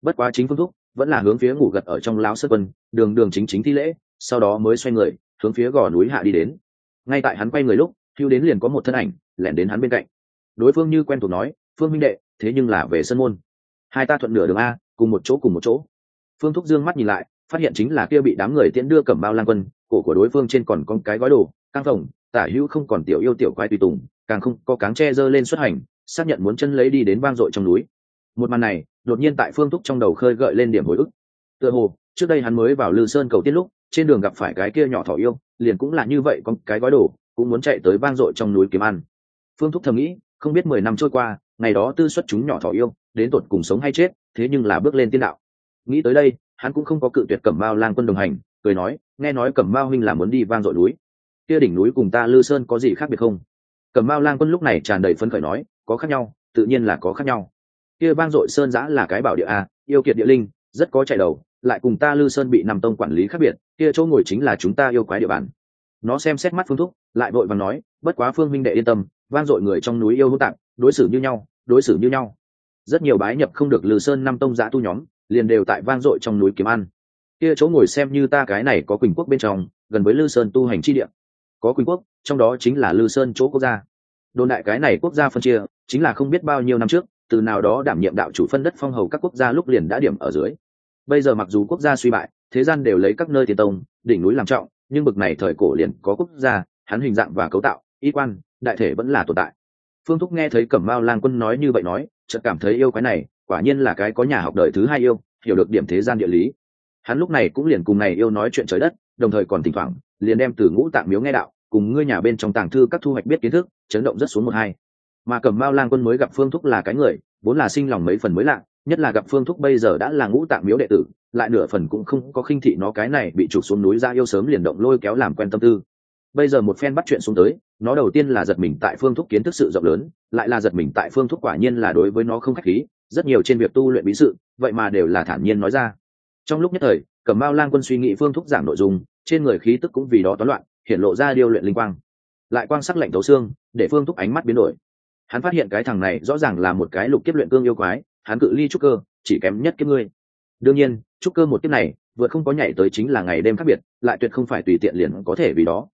[SPEAKER 1] Bất quá chính phương thúc vẫn là hướng phía ngủ gật ở trong lao sơn quân, đường đường chính chính thi lễ, sau đó mới xoay người, hướng phía gò núi hạ đi đến. Ngay tại hắn quay người lúc, hưu đến liền có một thân ảnh, lẻn đến hắn bên cạnh. Đối phương như quen thuộc nói phương minh đệ, thế nhưng là về sân môn. Hai ta thuận nửa đường a, cùng một chỗ cùng một chỗ. Phương thúc dương mắt nhìn lại, phát hiện chính là kia bị đám người tiễn đưa cẩm bao lang quân, cổ của đối phương trên còn con cái gói đồ, căng phòng, tả hữu không còn tiểu yêu tiểu quái tùy tùng, càng không có cáng che dơ lên xuất hành, xác nhận muốn chân lấy đi đến vang dội trong núi. Một màn này, đột nhiên tại phương thúc trong đầu khơi gợi lên điểm hồi ức. Tựa hồ, trước đây hắn mới vào lư sơn cầu tiết lúc, trên đường gặp phải cái kia nhỏ thỏ yêu, liền cũng là như vậy con cái gói đồ, cũng muốn chạy tới vang dội trong núi kiếm ăn. Phương thúc thầm nghĩ, không biết mười năm trôi qua ngày đó tư xuất chúng nhỏ thỏ yêu, đến tột cùng sống hay chết, thế nhưng là bước lên tiên đạo. Nghĩ tới đây, hắn cũng không có cự tuyệt cẩm mao lang quân đồng hành, cười nói, nghe nói cẩm mao huynh là muốn đi vang dội núi. Kia đỉnh núi cùng ta lư sơn có gì khác biệt không? Cẩm mao lang quân lúc này tràn đầy phấn khởi nói, có khác nhau, tự nhiên là có khác nhau. Kia vang dội sơn giã là cái bảo địa a, yêu kiệt địa linh, rất có chạy đầu, lại cùng ta lư sơn bị nằm tông quản lý khác biệt, kia chỗ ngồi chính là chúng ta yêu quái địa bàn. Nó xem xét mắt phương thúc, lại vội và nói, bất quá phương minh đệ yên tâm, vang dội người trong núi yêu hữu tạng đối xử như nhau đối xử như nhau. Rất nhiều bái nhập không được lư sơn năm tông giã tu nhóm, liền đều tại vang dội trong núi kiếm ăn. Kia chỗ ngồi xem như ta cái này có quỳnh quốc bên trong, gần với lư sơn tu hành chi địa. Có quỳnh quốc, trong đó chính là lư sơn chỗ quốc gia. Đồn đại cái này quốc gia phân chia, chính là không biết bao nhiêu năm trước, từ nào đó đảm nhiệm đạo chủ phân đất phong hầu các quốc gia lúc liền đã điểm ở dưới. Bây giờ mặc dù quốc gia suy bại, thế gian đều lấy các nơi tiền tông, đỉnh núi làm trọng, nhưng bực này thời cổ liền có quốc gia, hắn hình dạng và cấu tạo, y quan, đại thể vẫn là tồn tại phương thúc nghe thấy cẩm mao lang quân nói như vậy nói, chợt cảm thấy yêu cái này, quả nhiên là cái có nhà học đời thứ hai yêu, hiểu được điểm thế gian địa lý. Hắn lúc này cũng liền cùng này yêu nói chuyện trời đất, đồng thời còn thỉnh thoảng, liền đem từ ngũ tạng miếu nghe đạo, cùng ngươi nhà bên trong tàng thư các thu hoạch biết kiến thức, chấn động rất xuống một hai. Mà cẩm mao lang quân mới gặp phương thúc là cái người, vốn là sinh lòng mấy phần mới lạ, nhất là gặp phương thúc bây giờ đã là ngũ tạng miếu đệ tử, lại nửa phần cũng không có khinh thị nó cái này bị trục xuống núi ra yêu sớm liền động lôi kéo làm quen tâm tư. Bây giờ một phen bắt chuyện xuống tới nó đầu tiên là giật mình tại phương thúc kiến thức sự rộng lớn, lại là giật mình tại phương thúc quả nhiên là đối với nó không khách khí, rất nhiều trên việc tu luyện bí sự, vậy mà đều là thản nhiên nói ra. Trong lúc nhất thời, cẩm mao lang quân suy nghĩ phương thúc giảng nội dung, trên người khí tức cũng vì đó toán loạn, hiện lộ ra điêu luyện linh quang. Lại quang sắc lạnh thấu xương, để phương thúc ánh mắt biến đổi. Hắn phát hiện cái thằng này rõ ràng là một cái lục kiếp luyện cương yêu quái, hắn cự ly trúc cơ, chỉ kém nhất kiếp ngươi. Đương nhiên, trúc cơ một kiếp này vượt không có nhảy tới chính là ngày đêm khác biệt, lại tuyệt không phải tùy tiện liền có thể vì đó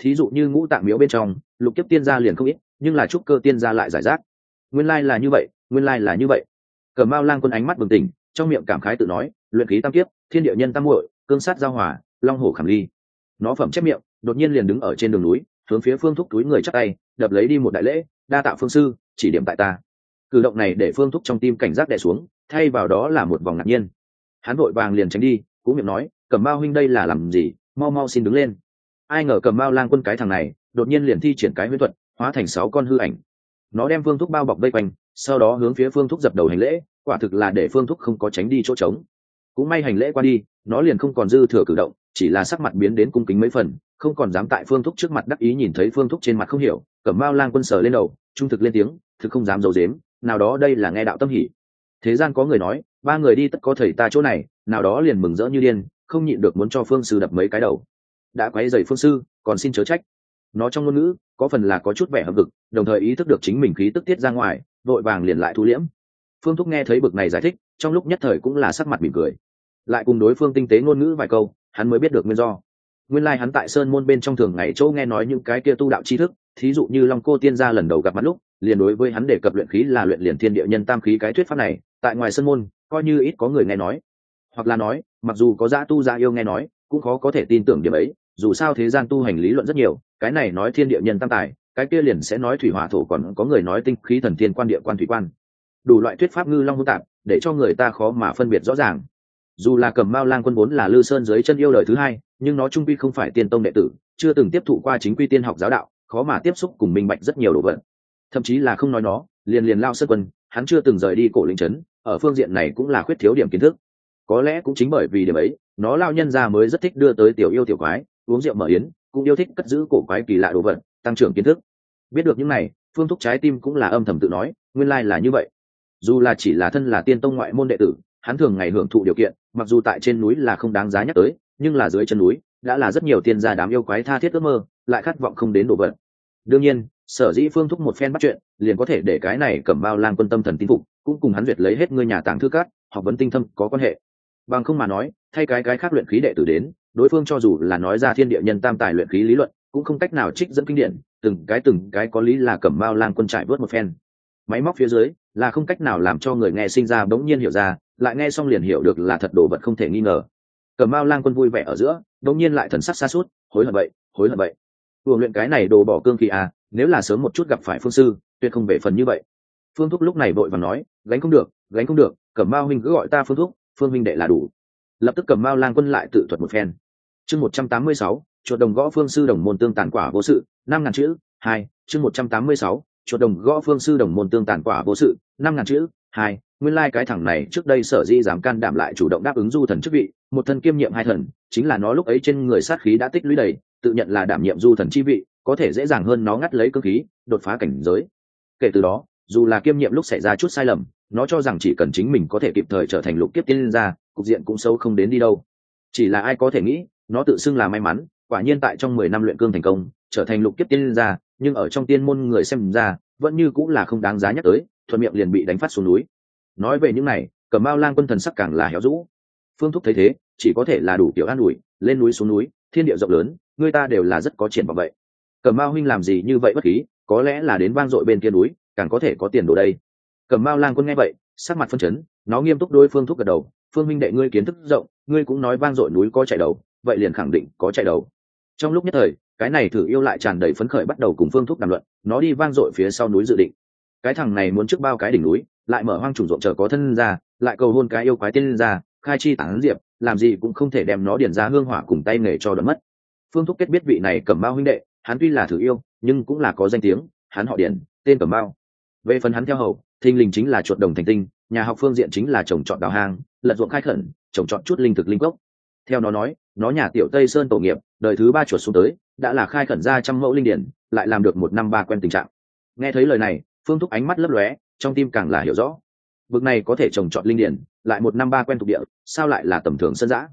[SPEAKER 1] thí dụ như ngũ tạng miếu bên trong, lục kiếp tiên gia liền không ít, nhưng là trúc cơ tiên gia lại giải rác. Nguyên lai là như vậy, nguyên lai là như vậy. Cờ mao lang quân ánh mắt bừng tỉnh, trong miệng cảm khái tự nói, luyện khí tam kiếp, thiên địa nhân tam muội, cương sát giao hòa, long hổ khảm ly. Nó phẩm chép miệng, đột nhiên liền đứng ở trên đường núi, hướng phía phương thúc túi người chắc tay, đập lấy đi một đại lễ, đa tạo phương sư, chỉ điểm tại ta. Cử động này để phương thúc trong tim cảnh giác đè xuống, thay vào đó là một vòng ngạc nhiên. Hắn vội vàng liền tránh đi cũng miệng nói cầm bao huynh đây là làm gì? Mau mau xin đứng lên ai ngờ cầm bao lang quân cái thằng này, đột nhiên liền thi triển cái huyễn thuật, hóa thành sáu con hư ảnh. Nó đem phương thúc bao bọc vây quanh, sau đó hướng phía phương thúc dập đầu hành lễ, quả thực là để phương thúc không có tránh đi chỗ trống. Cũng may hành lễ qua đi, nó liền không còn dư thừa cử động, chỉ là sắc mặt biến đến cung kính mấy phần, không còn dám tại phương thúc trước mặt đắc ý nhìn thấy phương thúc trên mặt không hiểu cẩm mao lang quân sờ lên đầu, trung thực lên tiếng thực không dám d i ấ u dếm nào đó đây là nghe đạo tâm hỉ. Thế gian có người nói, ba người đi tất có thầy ta chỗ này, nào đó liền mừng rỡ như điên, không nhịn được muốn cho phương sư đập mấy cái đầu đã quấy dày phương sư, còn xin chớ trách. Nó trong ngôn ngữ, có phần là có chút vẻ hậm vực đồng thời ý thức được chính mình khí tức tiết ra ngoài, vội vàng liền lại thu liễm. Phương thúc nghe thấy bực này giải thích, trong lúc nhất thời cũng là sắc mặt mỉm cười. Lại cùng đối phương tinh tế ngôn ngữ vài câu, hắn mới biết được nguyên do. Nguyên lai hắn tại sơn môn bên trong thường ngày châu nghe nói những cái kia tu đạo tri thức, thí dụ như long cô tiên gia lần đầu gặp mặt lúc, liền đối với hắn đề cập luyện khí là luyện liền thiên địa nhân tam khí cái thuyết pháp này, tại ngoài sơn môn, coi như ít có người nghe nói. Hoặc là nói, mặc dù có gia tu gia yêu nghe nói, cũng khó có thể tin tưởng điểm ấy dù sao thế gian tu hành lý luận rất nhiều, cái này nói thiên địa nhân tam tài, cái kia liền sẽ nói thủy hỏa thổ còn có người nói tinh khí thần thiên quan địa quan thủy quan. Đủ loại thuyết pháp ngư long hữu tạp, để cho người ta khó mà phân biệt rõ ràng. Dù là cầm mao lang quân vốn là lư sơn dưới chân yêu đời thứ hai, nhưng nó trung quy không phải tiên tông đệ tử, chưa từng tiếp thụ qua chính quy tiên học giáo đạo, khó mà tiếp xúc cùng minh bạch rất nhiều đồ vật. Thậm chí là không nói nó, liền liền lao sơn quân, hắn chưa từng rời đi cổ linh trấn, ở phương diện này cũng là khuyết thiếu điểm kiến thức. Có lẽ cũng chính bởi vì điểm ấy, nó lao nhân ra mới rất thích đưa tới tiểu yêu tiểu quái uống rượu mở yến, cũng yêu thích cất giữ cổ quái kỳ lạ đồ vật, tăng trưởng kiến thức. Biết được những này, phương thúc trái tim cũng là âm thầm tự nói, nguyên lai là như vậy. Dù là chỉ là thân là tiên tông ngoại môn đệ tử, hắn thường ngày hưởng thụ điều kiện, mặc dù tại trên núi là không đáng giá nhắc tới, nhưng là dưới chân núi, đã là rất nhiều tiên gia đám yêu quái tha thiết ước mơ, lại khát vọng không đến đồ vật. Đương nhiên, sở dĩ phương thúc một phen bắt chuyện, liền có thể để cái này cẩm bao lang quân tâm thần tín phục, cũng cùng hắn duyệt lấy hết ngươi nhà tàng thư cát học vấn tinh thâm có quan hệ. Bằng không mà nói, thay cái cái khác luyện khí đệ tử đến đối phương cho dù là nói ra thiên địa nhân tam tài luyện khí lý luận, cũng không cách nào trích dẫn kinh điển, từng cái từng cái có lý là cẩm mao lang quân trải vớt một phen. Máy móc phía dưới là không cách nào làm cho người nghe sinh ra bỗng nhiên hiểu ra, lại nghe xong liền hiểu được là thật đồ vật không thể nghi ngờ. Cẩm mao lang quân vui vẻ ở giữa, bỗng nhiên lại thần sắc xa suốt, hối hận vậy, hối hận vậy. Vừa luyện cái này đồ bỏ cương kỳ à nếu là sớm một chút gặp phải phương sư, tuyệt không về phần như vậy. Phương thúc lúc này vội và nói, gánh không được, gánh không được, cẩm mao huynh cứ gọi ta phương thúc, phương huynh đệ là đủ lập tức cầm mao lang quân lại tự thuật một phen. Chương một trăm tám mươi sáu, chuột đồng gõ phương sư đồng môn tương tàn quả vô sự, năm ngàn chữ, hai, chương một trăm tám mươi sáu, chuột đồng gõ phương sư đồng môn tương tàn quả vô sự, năm ngàn chữ, hai, nguyên lai cái thằng này trước đây sở di dám can đảm lại chủ động đáp ứng du thần chức vị, một thân kiêm nhiệm hai thần, chính là nó lúc ấy trên người sát khí đã tích lũy đầy, tự nhận là đảm nhiệm du thần chi vị, có thể dễ dàng hơn nó ngắt lấy cơ khí, đột phá cảnh giới. Kể từ đó, dù là kiêm nhiệm lúc xảy ra chút sai lầm nó cho rằng chỉ cần chính mình có thể kịp thời trở thành lục kiếp tiên gia, cục diện cũng sâu không đến đi đâu. Chỉ là ai có thể nghĩ, nó tự xưng là may mắn, quả nhiên tại trong mười năm luyện cương thành công, trở thành lục kiếp tiên gia, nhưng ở trong tiên môn người xem ra, vẫn như cũng là không đáng giá nhắc tới, thuận miệng liền bị đánh phát xuống núi. Nói về những này cẩm bao lang quân thần sắc càng là héo rũ. Phương thúc thấy thế, chỉ có thể là đủ kiểu an ủi, lên núi xuống núi, thiên địa rộng lớn, người ta đều là rất có triển vọng vậy. Cầm mao huynh làm gì như vậy bất khí có lẽ là đến vang dội bên kia núi, càng có thể có tiền đồ đây cầm mao lang quân nghe vậy, sắc mặt phân chấn, nó nghiêm túc đối phương thúc gật đầu, phương minh đệ, ngươi kiến thức rộng, ngươi cũng nói vang dội núi có chạy đầu, vậy liền khẳng định có chạy đầu. Trong lúc nhất thời, cái này thử yêu lại tràn đầy phấn khởi bắt đầu cùng phương thúc đàm luận, nó đi vang dội phía sau núi dự định. Cái thằng này muốn trước bao cái đỉnh núi, lại mở hoang trùng rộn chờ có thân ra, lại cầu hôn cái yêu quái tiên ra, khai chi tán diệp, làm gì cũng không thể đem nó điền ra hương hỏa cùng tay nghề cho đỡ mất. Phương thúc kết biết vị này cầm bao huynh đệ, hắn tuy là thử yêu, nhưng cũng là có danh tiếng, hắn họ điển tên cầm bao về phần hắn theo hầu thinh linh chính là chuột đồng thành tinh, nhà học phương diện chính là trồng trọt đào hang, lật ruộng khai khẩn, trồng trọt chút linh thực linh gốc theo nó nói, nó nhà tiểu tây sơn tổ nghiệp, đời thứ ba chuột xuống tới, đã là khai khẩn ra trăm mẫu linh điển, lại làm được một năm ba quen tình trạng. Nghe thấy lời này, phương thúc ánh mắt lấp lóe, trong tim càng là hiểu rõ. Vực này có thể trồng trọt linh điển, lại một năm ba quen thuộc địa, sao lại là tầm thường sân giã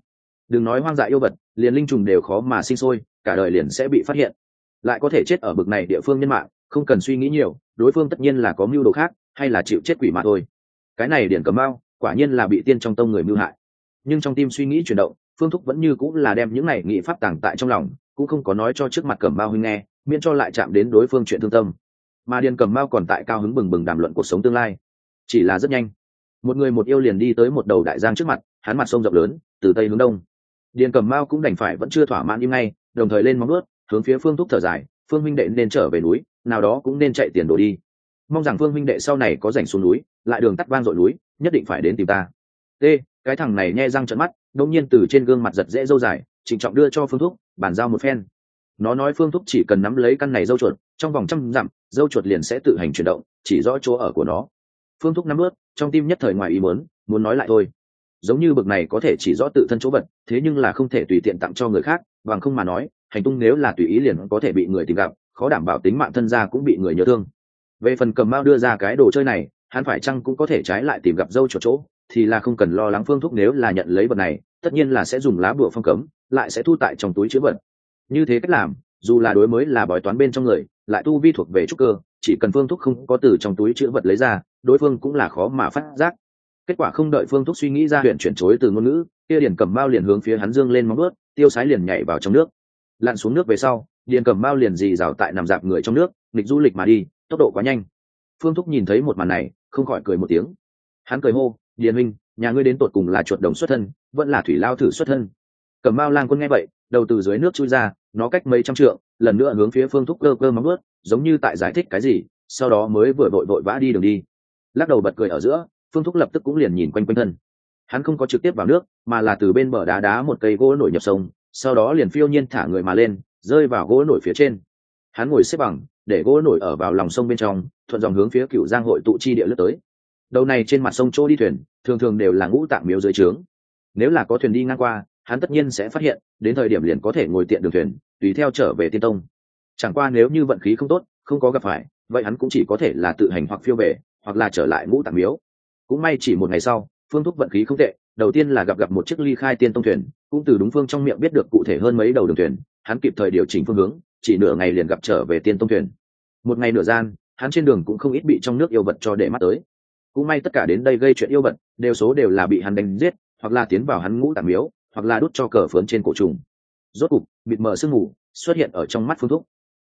[SPEAKER 1] đừng nói hoang dại yêu vật, liền linh trùng đều khó mà sinh sôi, cả đời liền sẽ bị phát hiện. Lại có thể chết ở bực này địa phương nhân mạng, không cần suy nghĩ nhiều, đối phương tất nhiên là có mưu đồ khác hay là chịu chết quỷ mà thôi. Cái này điển cầm bao quả nhiên là bị tiên trong tông người mưu hại. Nhưng trong tim suy nghĩ chuyển động, phương thúc vẫn như cũng là đem những này nghị pháp tàng tại trong lòng, cũng không có nói cho trước mặt cẩm bao huynh nghe, miễn cho lại chạm đến đối phương chuyện thương tâm. Mà điền cẩm bao còn tại cao hứng bừng bừng đàm luận cuộc sống tương lai. Chỉ là rất nhanh. Một người một yêu liền đi tới một đầu đại giang trước mặt, hắn mặt sông rộng lớn, từ tây hướng đông. Điền cẩm Mao cũng đành phải vẫn chưa thỏa mãn im ngay, đồng thời lên móng ướt hướng phía phương thúc thở dài, phương minh đệ nên trở về núi, nào đó cũng nên chạy tiền đổ đi mong rằng phương minh đệ sau này có rảnh xuống núi, lại đường tắt vang dội núi, nhất định phải đến tìm ta. T, cái thằng này nghe răng trận mắt, đột nhiên từ trên gương mặt giật dễ dâu dài, trịnh trọng đưa cho phương thúc, bàn giao một phen. Nó nói phương thúc chỉ cần nắm lấy căn này dâu chuột, trong vòng trăm dặm, dâu chuột liền sẽ tự hành chuyển động, chỉ rõ chỗ ở của nó. Phương thúc nắm ướt, trong tim nhất thời ngoài ý muốn muốn nói lại thôi. Giống như bực này có thể chỉ rõ tự thân chỗ vật, thế nhưng là không thể tùy tiện tặng cho người khác, bằng không mà nói, hành tung nếu là tùy ý liền có thể bị người tìm gặp, khó đảm bảo tính mạng thân gia cũng bị người nhớ thương về phần cầm mao đưa ra cái đồ chơi này, hắn phải chăng cũng có thể trái lại tìm gặp dâu chỗ chỗ, thì là không cần lo lắng phương thúc nếu là nhận lấy vật này, tất nhiên là sẽ dùng lá bùa phong cấm, lại sẽ thu tại trong túi chứa vật. Như thế cách làm, dù là đối mới là bói toán bên trong người, lại tu vi thuộc về trúc cơ, chỉ cần phương thúc không có từ trong túi chữ vật lấy ra, đối phương cũng là khó mà phát giác. Kết quả không đợi phương thúc suy nghĩ ra huyện chuyển chối từ ngôn ngữ, kia điển cầm bao liền hướng phía hắn dương lên móng ướt tiêu sái liền nhảy vào trong nước. Lặn xuống nước về sau, điền cầm bao liền dì rào tại nằm dạp người trong nước, nghịch du lịch mà đi tốc độ quá nhanh. Phương thúc nhìn thấy một màn này, không khỏi cười một tiếng. Hắn cười hô, điền minh nhà ngươi đến tột cùng là chuột đồng xuất thân, vẫn là thủy lao thử xuất thân. Cầm bao lang quân nghe vậy, đầu từ dưới nước chui ra, nó cách mấy trăm trượng, lần nữa hướng phía phương thúc cơ cơ móng ướt giống như tại giải thích cái gì, sau đó mới vừa vội vội vã đi đường đi. Lắc đầu bật cười ở giữa, phương thúc lập tức cũng liền nhìn quanh quanh thân. Hắn không có trực tiếp vào nước, mà là từ bên bờ đá đá một cây gỗ nổi nhập sông, sau đó liền phiêu nhiên thả người mà lên, rơi vào gỗ nổi phía trên. Hắn ngồi xếp bằng để gỗ nổi ở vào lòng sông bên trong, thuận dòng hướng phía cựu giang hội tụ chi địa lướt tới. Đầu này trên mặt sông chỗ đi thuyền, thường thường đều là ngũ tạng miếu dưới trướng. Nếu là có thuyền đi ngang qua, hắn tất nhiên sẽ phát hiện, đến thời điểm liền có thể ngồi tiện đường thuyền, tùy theo trở về tiên tông. Chẳng qua nếu như vận khí không tốt, không có gặp phải, vậy hắn cũng chỉ có thể là tự hành hoặc phiêu về, hoặc là trở lại ngũ tạng miếu. Cũng may chỉ một ngày sau, phương thúc vận khí không tệ, đầu tiên là gặp gặp một chiếc ly khai tiên tông thuyền, cũng từ đúng phương trong miệng biết được cụ thể hơn mấy đầu đường thuyền, hắn kịp thời điều chỉnh phương hướng chỉ nửa ngày liền gặp trở về tiên tông thuyền. Một ngày nửa gian, hắn trên đường cũng không ít bị trong nước yêu vật cho để mắt tới. Cũng may tất cả đến đây gây chuyện yêu vật, đều số đều là bị hắn đánh giết, hoặc là tiến vào hắn ngũ tạm miếu, hoặc là đút cho cờ phớn trên cổ trùng. Rốt cục, bịt mờ sương mù, xuất hiện ở trong mắt phương thúc.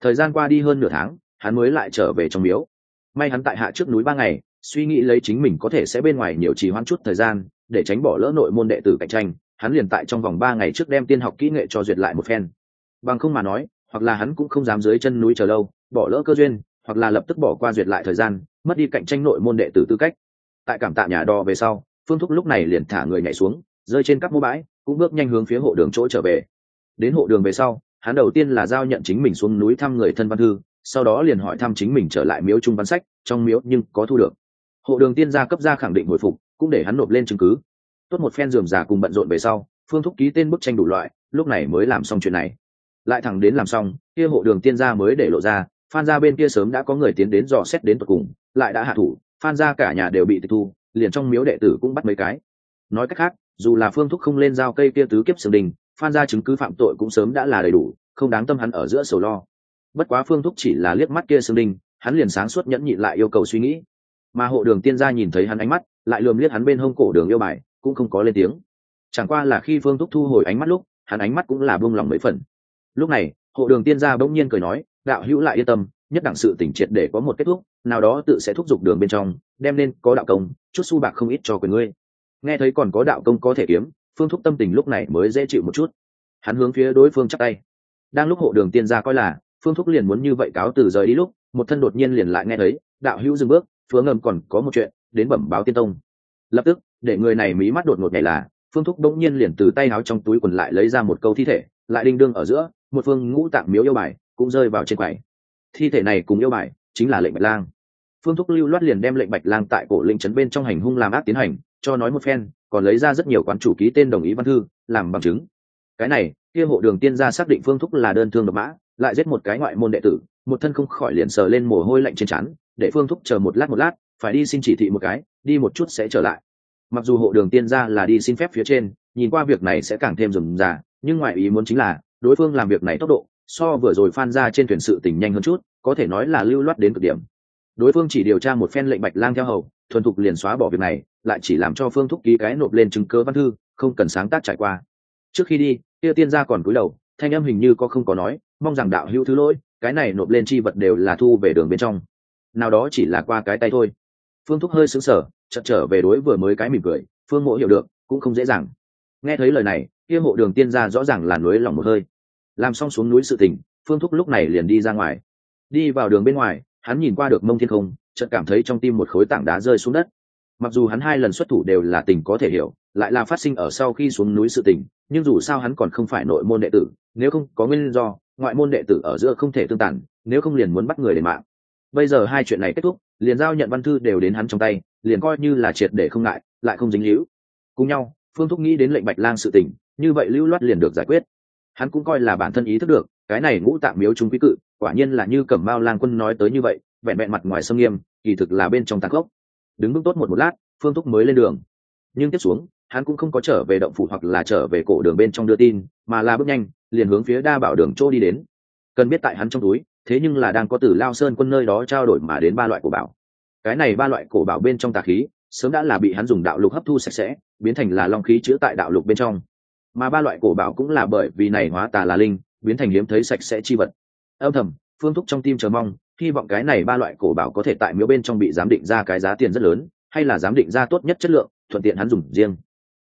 [SPEAKER 1] Thời gian qua đi hơn nửa tháng, hắn mới lại trở về trong miếu. May hắn tại hạ trước núi ba ngày, suy nghĩ lấy chính mình có thể sẽ bên ngoài nhiều trì hoãn chút thời gian, để tránh bỏ lỡ nội môn đệ tử cạnh tranh, hắn liền tại trong vòng ba ngày trước đem tiên học kỹ nghệ cho duyệt lại một phen. Bằng không mà nói hoặc là hắn cũng không dám dưới chân núi chờ lâu, bỏ lỡ cơ duyên, hoặc là lập tức bỏ qua duyệt lại thời gian, mất đi cạnh tranh nội môn đệ tử tư cách. Tại cảm tạ nhà đo về sau, phương thúc lúc này liền thả người nhảy xuống, rơi trên các mũ bãi, cũng bước nhanh hướng phía hộ đường chỗ trở về. Đến hộ đường về sau, hắn đầu tiên là giao nhận chính mình xuống núi thăm người thân văn thư, sau đó liền hỏi thăm chính mình trở lại miếu trung văn sách, trong miếu nhưng có thu được. Hộ đường tiên gia cấp gia khẳng định hồi phục, cũng để hắn nộp lên chứng cứ. Tốt một phen dườm già cùng bận rộn về sau, phương thúc ký tên bức tranh đủ loại, lúc này mới làm xong chuyện này lại thẳng đến làm xong, kia hộ đường tiên gia mới để lộ ra, phan gia bên kia sớm đã có người tiến đến dò xét đến tận cùng, lại đã hạ thủ, phan gia cả nhà đều bị tịch thu, liền trong miếu đệ tử cũng bắt mấy cái. Nói cách khác, dù là phương thúc không lên giao cây kia tứ kiếp sương đình, phan gia chứng cứ phạm tội cũng sớm đã là đầy đủ, không đáng tâm hắn ở giữa sầu lo. Bất quá phương thúc chỉ là liếc mắt kia sương đình, hắn liền sáng suốt nhẫn nhịn lại yêu cầu suy nghĩ. Mà hộ đường tiên gia nhìn thấy hắn ánh mắt, lại lườm liếc hắn bên hông cổ đường yêu bài, cũng không có lên tiếng. Chẳng qua là khi phương thúc thu hồi ánh mắt lúc, hắn ánh mắt cũng là buông lỏng mấy phần lúc này, hộ đường tiên gia bỗng nhiên cười nói, đạo hữu lại yên tâm, nhất đẳng sự tỉnh triệt để có một kết thúc, nào đó tự sẽ thúc giục đường bên trong, đem nên có đạo công, chút su bạc không ít cho quyền ngươi. Nghe thấy còn có đạo công có thể kiếm, phương thúc tâm tình lúc này mới dễ chịu một chút. Hắn hướng phía đối phương chắc tay. Đang lúc hộ đường tiên gia coi là, phương thúc liền muốn như vậy cáo từ rời đi lúc, một thân đột nhiên liền lại nghe thấy, đạo hữu dừng bước phương ngầm còn có một chuyện, đến bẩm báo tiên tông. Lập tức, để người này mí mắt đột ngột nhảy là, phương thúc đống nhiên liền từ tay áo trong túi quần lại lấy ra một câu thi thể lại đinh đương ở giữa, một phương ngũ tạng miếu yêu bài cũng rơi vào trên quầy. Thi thể này cùng yêu bài chính là lệnh bạch lang. Phương thúc lưu loát liền đem lệnh bạch lang tại cổ linh trấn bên trong hành hung làm ác tiến hành, cho nói một phen, còn lấy ra rất nhiều quán chủ ký tên đồng ý văn thư, làm bằng chứng. Cái này, kia hộ đường tiên gia xác định phương thúc là đơn thương độc mã, lại giết một cái ngoại môn đệ tử, một thân không khỏi liền sờ lên mồ hôi lạnh trên trán, để phương thúc chờ một lát một lát, phải đi xin chỉ thị một cái, đi một chút sẽ trở lại. Mặc dù hộ đường tiên gia là đi xin phép phía trên, nhìn qua việc này sẽ càng thêm rườm rà nhưng ngoại ý muốn chính là, đối phương làm việc này tốc độ, so vừa rồi phan ra trên thuyền sự tình nhanh hơn chút, có thể nói là lưu loát đến cực điểm. Đối phương chỉ điều tra một phen lệnh bạch lang theo hầu, thuần thục liền xóa bỏ việc này, lại chỉ làm cho phương thúc ký cái nộp lên chứng cơ văn thư, không cần sáng tác trải qua. Trước khi đi, kia tiên gia còn cúi đầu, thanh âm hình như có không có nói, mong rằng đạo hữu thứ lỗi, cái này nộp lên chi vật đều là thu về đường bên trong. Nào đó chỉ là qua cái tay thôi. Phương thúc hơi xứng sở chật trở về đối vừa mới cái mỉm cười, phương mộ hiểu được, cũng không dễ dàng. Nghe thấy lời này kia hộ đường tiên gia rõ ràng là núi lòng một hơi. Làm xong xuống núi sự tình, phương thúc lúc này liền đi ra ngoài. Đi vào đường bên ngoài, hắn nhìn qua được mông thiên không, chợt cảm thấy trong tim một khối tảng đá rơi xuống đất. Mặc dù hắn hai lần xuất thủ đều là tình có thể hiểu, lại là phát sinh ở sau khi xuống núi sự tình, nhưng dù sao hắn còn không phải nội môn đệ tử, nếu không có nguyên do, ngoại môn đệ tử ở giữa không thể tương tản nếu không liền muốn bắt người để mạng. Bây giờ hai chuyện này kết thúc, liền giao nhận văn thư đều đến hắn trong tay, liền coi như là triệt để không ngại, lại không dính hữu cùng nhau, phương thúc nghĩ đến lệnh bạch lang sự tình như vậy lưu loát liền được giải quyết. Hắn cũng coi là bản thân ý thức được, cái này ngũ tạm miếu trung quý cự, quả nhiên là như cẩm mao lang quân nói tới như vậy, vẹn vẹn mặt ngoài sâm nghiêm, kỳ thực là bên trong tạc gốc đứng bước tốt một một lát, phương thúc mới lên đường. Nhưng tiếp xuống, hắn cũng không có trở về động phủ hoặc là trở về cổ đường bên trong đưa tin, mà là bước nhanh, liền hướng phía đa bảo đường chỗ đi đến. Cần biết tại hắn trong túi, thế nhưng là đang có từ lao sơn quân nơi đó trao đổi mà đến ba loại cổ bảo. Cái này ba loại cổ bảo bên trong tà khí, sớm đã là bị hắn dùng đạo lục hấp thu sạch sẽ, biến thành là long khí chữa tại đạo lục bên trong mà ba loại cổ bảo cũng là bởi vì này hóa tà là linh, biến thành hiếm thấy sạch sẽ chi vật. Âm thầm, phương thúc trong tim chờ mong, hy vọng cái này ba loại cổ bảo có thể tại miếu bên trong bị giám định ra cái giá tiền rất lớn, hay là giám định ra tốt nhất chất lượng, thuận tiện hắn dùng riêng.